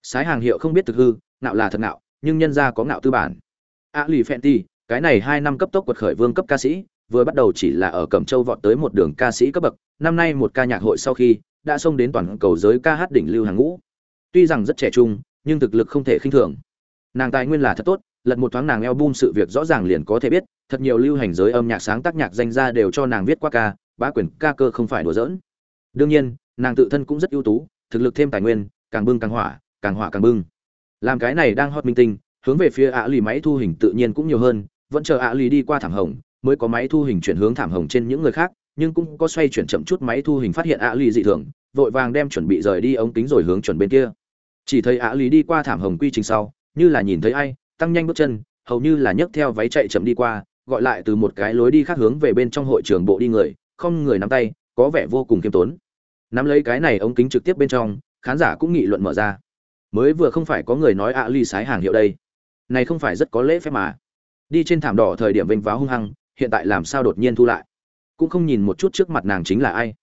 Sái hàng hiệu không biết thực hư, ngạo là thật ngạo, nhưng nhân ra có ngạo tư bản. Ạ lì phẹn ti cái này hai năm cấp tốc quật khởi vương cấp ca sĩ vừa bắt đầu chỉ là ở cẩm châu vọt tới một đường ca sĩ cấp bậc, năm nay một ca nhạc hội sau khi, đã xông đến toàn cầu giới ca hát đỉnh lưu hàng ngũ. Tuy rằng rất trẻ trung, nhưng thực lực không thể khinh thường. Nàng tài nguyên là thật tốt, lật một thoáng nàng album sự việc rõ ràng liền có thể biết, thật nhiều lưu hành giới âm nhạc sáng tác nhạc danh ra đều cho nàng viết qua ca, bá quyền ca cơ không phải đùa giỡn. Đương nhiên, nàng tự thân cũng rất ưu tú, thực lực thêm tài nguyên, càng bưng càng hỏa càng hỏa càng bưng. Làm cái này đang hot minh tinh, hướng về phía ạ lì máy thu hình tự nhiên cũng nhiều hơn, vẫn chờ ạ lì đi qua thảm hồng mới có máy thu hình chuyển hướng thảm hồng trên những người khác, nhưng cũng có xoay chuyển chậm chút máy thu hình phát hiện ạ lì dị thường, vội vàng đem chuẩn bị rời đi ống kính rồi hướng chuẩn bên kia. Chỉ thấy ạ lì đi qua thảm hồng quy trình sau, như là nhìn thấy ai, tăng nhanh bước chân, hầu như là nhấc theo váy chạy chậm đi qua, gọi lại từ một cái lối đi khác hướng về bên trong hội trường bộ đi người, không người nắm tay, có vẻ vô cùng kiêm tốn. Nắm lấy cái này ống kính trực tiếp bên trong, khán giả cũng nghị luận mở ra. Mới vừa không phải có người nói ạ ly sái hàng hiệu đây. Này không phải rất có lễ phép mà. Đi trên thảm đỏ thời điểm vênh váo hung hăng hiện tại làm sao đột nhiên thu lại? Cũng không nhìn một chút trước mặt nàng chính là ai.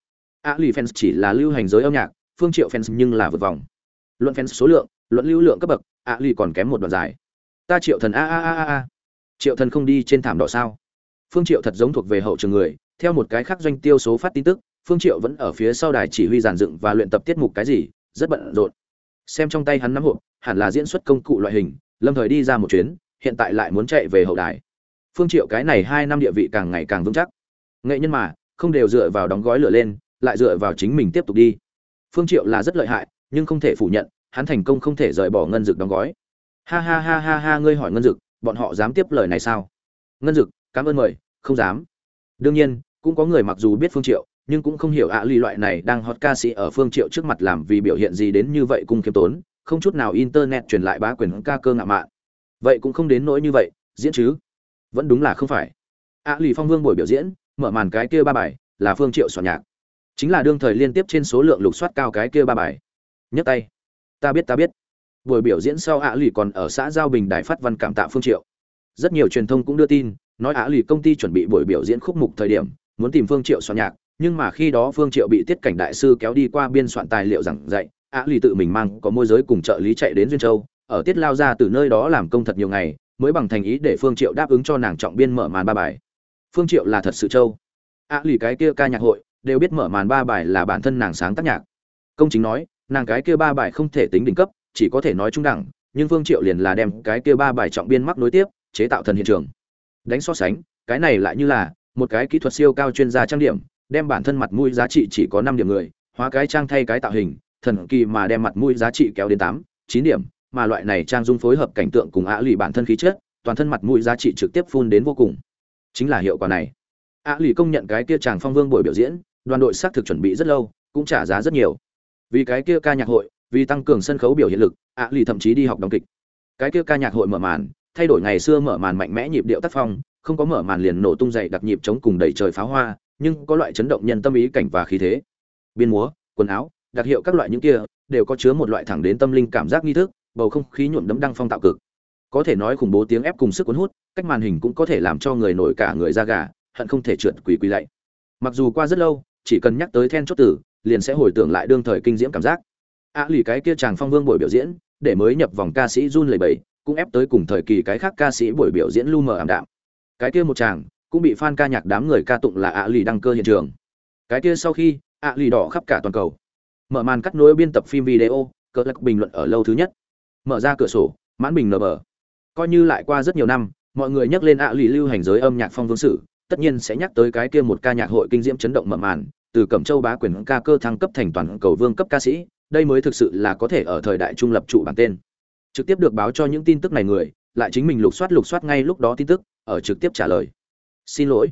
Ạ ly fans chỉ là lưu hành giới âm nhạc, phương triệu fans nhưng là vượt vòng. Luận fans số lượng, luận lưu lượng cấp bậc ạ ly còn kém một đoạn dài. Ta triệu thần a a a a. Triệu thần không đi trên thảm đỏ sao? Phương triệu thật giống thuộc về hậu trường người, theo một cái khác doanh tiêu số phát tin tức, phương triệu vẫn ở phía sau đài chỉ huy giàn dựng và luyện tập tiết mục cái gì, rất bận rộn. Xem trong tay hắn nắm hộp, hẳn là diễn xuất công cụ loại hình, lâm thời đi ra một chuyến, hiện tại lại muốn chạy về hậu đài phương triệu cái này hai năm địa vị càng ngày càng vững chắc. Nghệ nhân mà, không đều dựa vào đóng gói lửa lên, lại dựa vào chính mình tiếp tục đi. Phương triệu là rất lợi hại, nhưng không thể phủ nhận, hắn thành công không thể rời bỏ ngân dực đóng gói. Ha ha ha ha ha, ngươi hỏi ngân dực, bọn họ dám tiếp lời này sao? Ngân dực, cảm ơn mời, không dám. Đương nhiên, cũng có người mặc dù biết phương triệu, nhưng cũng không hiểu ạ à loại này đang hot ca sĩ ở phương triệu trước mặt làm vì biểu hiện gì đến như vậy cung kiếm tốn, không chút nào internet truyền lại bá quyền ca cơ ngạo mạn. Vậy cũng không đến nỗi như vậy, diễn chứ? Vẫn đúng là không phải. Ạ à lì phong vương buổi biểu diễn, mở màn cái kia ba bài, là phương triệu soạn nhạc. Chính là đương thời liên tiếp trên số lượng lục soát cao cái kia ba bài. Nhấc tay. Ta biết ta biết. Buổi biểu diễn sau ạ à lì còn ở xã giao bình đài phát văn cảm tạ phương triệu. Rất nhiều truyền thông cũng đưa tin, nói ạ lì công ty chuẩn bị buổi biểu diễn khúc mục thời điểm, muốn tìm phương triệu soạn nhạc, nhưng mà khi đó phương triệu bị tiết cảnh đại sư kéo đi qua biên soạn tài liệu giảng dạy ạ lì tự mình mang có môi giới cùng trợ lý chạy đến duyên châu, ở tiết lao ra từ nơi đó làm công thật nhiều ngày mới bằng thành ý để phương triệu đáp ứng cho nàng trọng biên mở màn ba bài. Phương triệu là thật sự châu ạ lì cái kia ca nhạc hội, đều biết mở màn ba bài là bản thân nàng sáng tác nhạc. Công chính nói, nàng cái kia ba bài không thể tính đỉnh cấp, chỉ có thể nói trung đẳng, nhưng phương triệu liền là đem cái kia ba bài trọng biên mắc nối tiếp, chế tạo thần hiện trường. Đánh so sánh, cái này lại như là một cái kỹ thuật siêu cao chuyên gia trang điểm, đem bản thân mặt mũi giá trị chỉ có năm điểm người, hóa cái trang thay cái tạo hình, thần kỳ mà đem mặt mũi giá trị kéo đến tám, chín điểm mà loại này trang dung phối hợp cảnh tượng cùng ạ lì bản thân khí chất, toàn thân mặt mũi giá trị trực tiếp phun đến vô cùng. Chính là hiệu quả này. ạ lì công nhận cái kia chàng phong vương buổi biểu diễn, đoàn đội xác thực chuẩn bị rất lâu, cũng trả giá rất nhiều. Vì cái kia ca nhạc hội, vì tăng cường sân khấu biểu hiện lực, ạ lì thậm chí đi học đóng kịch. Cái kia ca nhạc hội mở màn, thay đổi ngày xưa mở màn mạnh mẽ nhịp điệu tác phong, không có mở màn liền nổ tung dậy đặc nhịp chống cùng đầy trời pháo hoa, nhưng có loại chấn động nhân tâm ý cảnh và khí thế. Biên múa, quần áo, đặc hiệu các loại những kia, đều có chứa một loại thẳng đến tâm linh cảm giác nghi thức bầu không khí nhuộm đẫm đăng phong tạo cực. Có thể nói khủng bố tiếng ép cùng sức cuốn hút cách màn hình cũng có thể làm cho người nổi cả người ra gà hận không thể trượt quỳ quỳ lạy. Mặc dù qua rất lâu chỉ cần nhắc tới then chốt tử liền sẽ hồi tưởng lại đương thời kinh diễm cảm giác. Ạ à, lì cái kia chàng phong vương buổi biểu diễn để mới nhập vòng ca sĩ run lẩy bẩy cũng ép tới cùng thời kỳ cái khác ca sĩ buổi biểu diễn lu mờ ảm đạm. Cái kia một chàng cũng bị fan ca nhạc đám người ca tụng là ạ lì đăng cơ hiện trường. Cái kia sau khi ạ lì đỏ khắp cả toàn cầu. Mở màn cắt nối biên tập phim video cỡ lắc bình luận ở lâu thứ nhất mở ra cửa sổ, mãn bình nở bờ. Coi như lại qua rất nhiều năm, mọi người nhắc lên ạ lì lưu hành giới âm nhạc phong vương sử, tất nhiên sẽ nhắc tới cái kia một ca nhạc hội kinh diễm chấn động mở màn, từ cẩm châu bá quyền ca cơ thăng cấp thành toàn cầu vương cấp ca sĩ, đây mới thực sự là có thể ở thời đại trung lập trụ bản tên. Trực tiếp được báo cho những tin tức này người, lại chính mình lục soát lục soát ngay lúc đó tin tức, ở trực tiếp trả lời. Xin lỗi.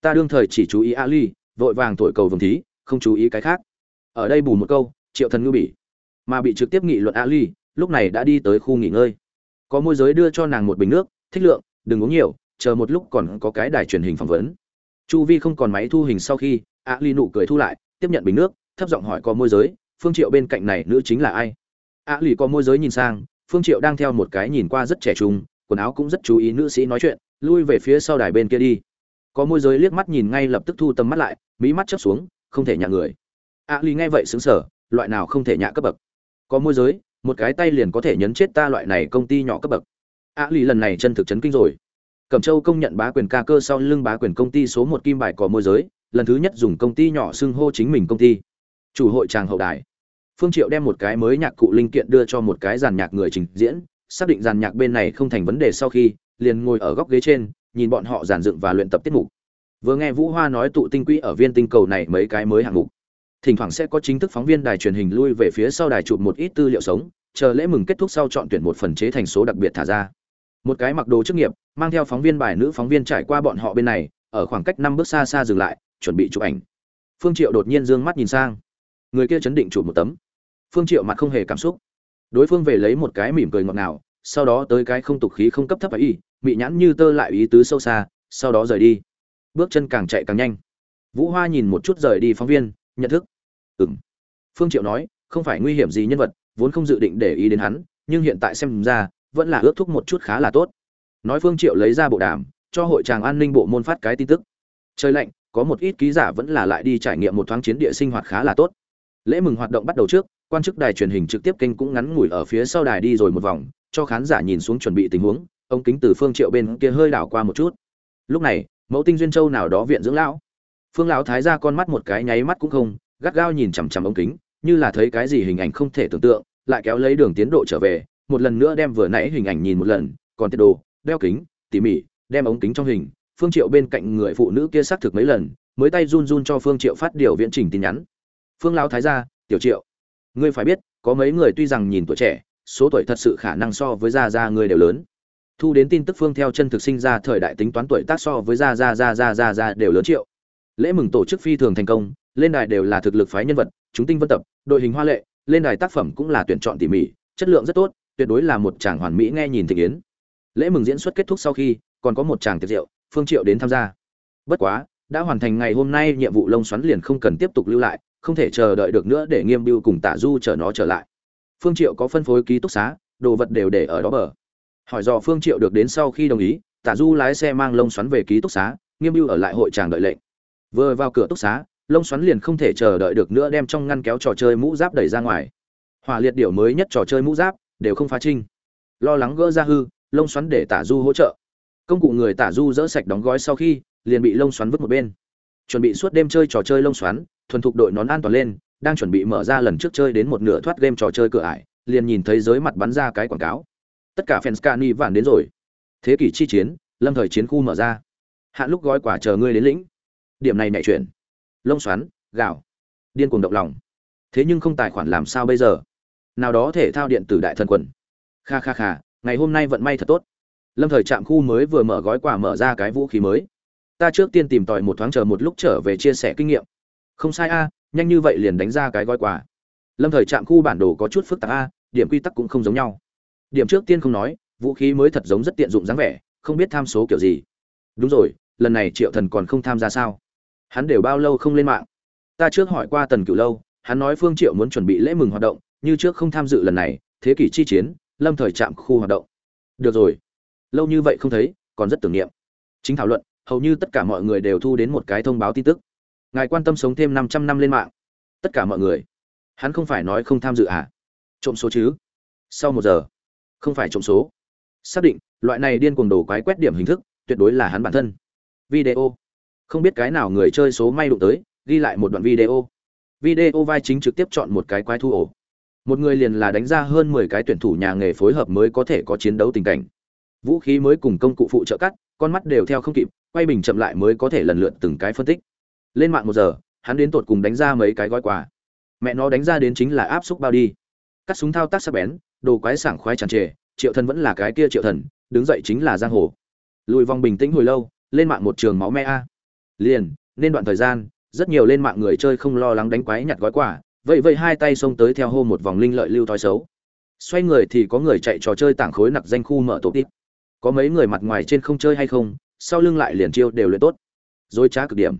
Ta đương thời chỉ chú ý ali vội vàng thổi cầu vồng thí, không chú ý cái khác. Ở đây bù một câu, triệu thần ngư bỉ. Mà bị trực tiếp nghị luận ali lúc này đã đi tới khu nghỉ ngơi. Có môi giới đưa cho nàng một bình nước, thích lượng, đừng uống nhiều, chờ một lúc còn có cái đài truyền hình phỏng vấn. Chu vi không còn máy thu hình sau khi ali nụ cười thu lại, tiếp nhận bình nước, thấp giọng hỏi có môi giới, phương triệu bên cạnh này nữ chính là ai? Ali có môi giới nhìn sang, phương triệu đang theo một cái nhìn qua rất trẻ trung, quần áo cũng rất chú ý nữ sĩ nói chuyện, lui về phía sau đài bên kia đi. Có môi giới liếc mắt nhìn ngay lập tức thu tầm mắt lại mỹ mắt chớp xuống, không thể nhạ người. A ly nghe vậy xứng sở loại nào không thể nhạ cấp bậc. Có môi giới một cái tay liền có thể nhấn chết ta loại này công ty nhỏ cấp bậc. A lì lần này chân thực chấn kinh rồi. Cẩm châu công nhận bá quyền ca cơ sau lưng bá quyền công ty số một kim bài có môi giới, lần thứ nhất dùng công ty nhỏ xưng hô chính mình công ty. Chủ hội tràng hậu đài. Phương triệu đem một cái mới nhạc cụ linh kiện đưa cho một cái dàn nhạc người trình diễn, xác định dàn nhạc bên này không thành vấn đề sau khi, liền ngồi ở góc ghế trên, nhìn bọn họ giàn dựng và luyện tập tiết mục. Vừa nghe vũ hoa nói tụ tinh quỹ ở viên tinh cầu này mấy cái mới hạng mục thỉnh thoảng sẽ có chính thức phóng viên đài truyền hình lui về phía sau đài chụp một ít tư liệu sống, chờ lễ mừng kết thúc sau chọn tuyển một phần chế thành số đặc biệt thả ra. Một cái mặc đồ chức nghiệp, mang theo phóng viên bài nữ phóng viên trải qua bọn họ bên này, ở khoảng cách năm bước xa xa dừng lại, chuẩn bị chụp ảnh. Phương triệu đột nhiên dương mắt nhìn sang. Người kia chấn định chụp một tấm. Phương triệu mặt không hề cảm xúc. Đối phương về lấy một cái mỉm cười ngọt ngào, sau đó tới cái không tục khí không cấp thấp ấy bị nhãn như tơ lại ý tứ sâu xa, sau đó rời đi. Bước chân càng chạy càng nhanh. Vũ hoa nhìn một chút rời đi phóng viên nhận thức. Ừng phương triệu nói, không phải nguy hiểm gì nhân vật, vốn không dự định để ý đến hắn, nhưng hiện tại xem ra, vẫn là ước thúc một chút khá là tốt. Nói phương triệu lấy ra bộ đàm, cho hội tràng an ninh bộ môn phát cái tin tức. Trời lạnh, có một ít ký giả vẫn là lại đi trải nghiệm một thoáng chiến địa sinh hoạt khá là tốt. Lễ mừng hoạt động bắt đầu trước, quan chức đài truyền hình trực tiếp kênh cũng ngắn ngủi ở phía sau đài đi rồi một vòng, cho khán giả nhìn xuống chuẩn bị tình huống, ông kính từ phương triệu bên kia hơi đảo qua một chút. Lúc này, mẫu tinh duyên châu nào đó viện dưỡng lão phương lão thái ra con mắt một cái nháy mắt cũng không, gắt gao nhìn chằm chằm ống kính, như là thấy cái gì hình ảnh không thể tưởng tượng, lại kéo lấy đường tiến độ trở về, một lần nữa đem vừa nãy hình ảnh nhìn một lần, còn tiết đồ, đeo kính, tỉ mỉ, đem ống kính trong hình, phương triệu bên cạnh người phụ nữ kia xác thực mấy lần, mới tay run run cho phương triệu phát điều viễn trình tin nhắn. Phương lão thái gia tiểu triệu, ngươi phải biết, có mấy người tuy rằng nhìn tuổi trẻ, số tuổi thật sự khả năng so với gia gia ngươi đều lớn. Thu đến tin tức phương theo chân thực sinh ra thời đại tính toán tuổi tác so với gia gia gia gia gia gia đều lớn triệu lễ mừng tổ chức phi thường thành công, lên đài đều là thực lực phái nhân vật, chúng tinh vân tập, đội hình hoa lệ, lên đài tác phẩm cũng là tuyển chọn tỉ mỉ, chất lượng rất tốt, tuyệt đối là một chàng hoàn mỹ nghe nhìn thị yến. Lễ mừng diễn xuất kết thúc sau khi, còn có một chàng tiệc rượu, phương triệu đến tham gia. Bất quá, đã hoàn thành ngày hôm nay, nhiệm vụ lông xoắn liền không cần tiếp tục lưu lại, không thể chờ đợi được nữa để nghiêm biêu cùng tả du chở nó trở lại. Phương triệu có phân phối ký túc xá, đồ vật đều để ở đó bờ. Hỏi dò phương triệu được đến sau khi đồng ý tả du lái xe mang lông xoắn về ký túc xá, nghiêm biêu ở lại hội tràng đợi lệnh vừa vào cửa túc xá, lông xoắn liền không thể chờ đợi được nữa đem trong ngăn kéo trò chơi mũ giáp đẩy ra ngoài. Hỏa liệt điểu mới nhất trò chơi mũ giáp, đều không phá trinh. Lo lắng gỡ ra hư, lông xoắn để tả du hỗ trợ. Công cụ người tả du dỡ sạch đóng gói sau khi, liền bị lông xoắn vứt một bên. Chuẩn bị suốt đêm chơi trò chơi lông xoắn, thuần thục đội nón an toàn lên, đang chuẩn bị mở ra lần trước chơi đến một nửa thoát game trò chơi cửa ải, liền nhìn thấy giới mặt bắn ra cái quảng cáo. Tất cả fans cani vạn đến rồi. Thế kỷ chi chiến, lâm thời chiến khu mở ra. Hạn lúc gói quả chờ ngươi đến lĩnh điểm này nhảy chuyển. Lông xoắn, gạo. Điên cuồng động lòng. Thế nhưng không tài khoản làm sao bây giờ? Nào đó thể thao điện tử đại thần quần. Kha kha kha, ngày hôm nay vận may thật tốt. Lâm thời trạm khu mới vừa mở gói quà mở ra cái vũ khí mới. Ta trước tiên tìm tòi một thoáng chờ một lúc trở về chia sẻ kinh nghiệm. Không sai a, nhanh như vậy liền đánh ra cái gói quà. Lâm thời trạm khu bản đồ có chút phức tạp a, điểm quy tắc cũng không giống nhau. Điểm trước tiên không nói, vũ khí mới thật giống rất tiện dụng dáng vẻ, không biết tham số kiểu gì. Đúng rồi, lần này triệu thần còn không tham gia sao? Hắn đều bao lâu không lên mạng? Ta trước hỏi qua tần cửu lâu, hắn nói phương triệu muốn chuẩn bị lễ mừng hoạt động, như trước không tham dự lần này, thế kỷ chi chiến, lâm thời trạm khu hoạt động. Được rồi. Lâu như vậy không thấy, còn rất tưởng niệm. Chính thảo luận, hầu như tất cả mọi người đều thu đến một cái thông báo tin tức. Ngài quan tâm sống thêm 500 năm lên mạng. Tất cả mọi người. Hắn không phải nói không tham dự à? Trộm số chứ? Sau một giờ. Không phải trộm số. Xác định, loại này điên cuồng đồ quái quét điểm hình thức, tuyệt đối là hắn bản thân. Video không biết cái nào người chơi số may đụng tới, ghi lại một đoạn video. Video vai chính trực tiếp chọn một cái quái thu ổ. Một người liền là đánh ra hơn mười cái tuyển thủ nhà nghề phối hợp mới có thể có chiến đấu tình cảnh. Vũ khí mới cùng công cụ phụ trợ cắt, con mắt đều theo không kịp, quay bình chậm lại mới có thể lần lượt từng cái phân tích. Lên mạng một giờ, hắn đến tột cùng đánh ra mấy cái gói quà. Mẹ nó đánh ra đến chính là áp xúc bao đi. Cắt súng thao tác sắc bén, đồ quái sảng khoái tràn trề, triệu thần vẫn là cái kia triệu thần, đứng dậy chính là giang hồ. Lùi vòng bình tĩnh hồi lâu, lên mạng một trường máu me a liền, nên đoạn thời gian, rất nhiều lên mạng người chơi không lo lắng đánh quái nhặt gói quà vậy vậy hai tay xông tới theo hô một vòng linh lợi lưu thói xấu. Xoay người thì có người chạy trò chơi tảng khối nặc danh khu mở tổ tít. Có mấy người mặt ngoài trên không chơi hay không, sau lưng lại liền chiêu đều luyện tốt. Dối trá cực điểm.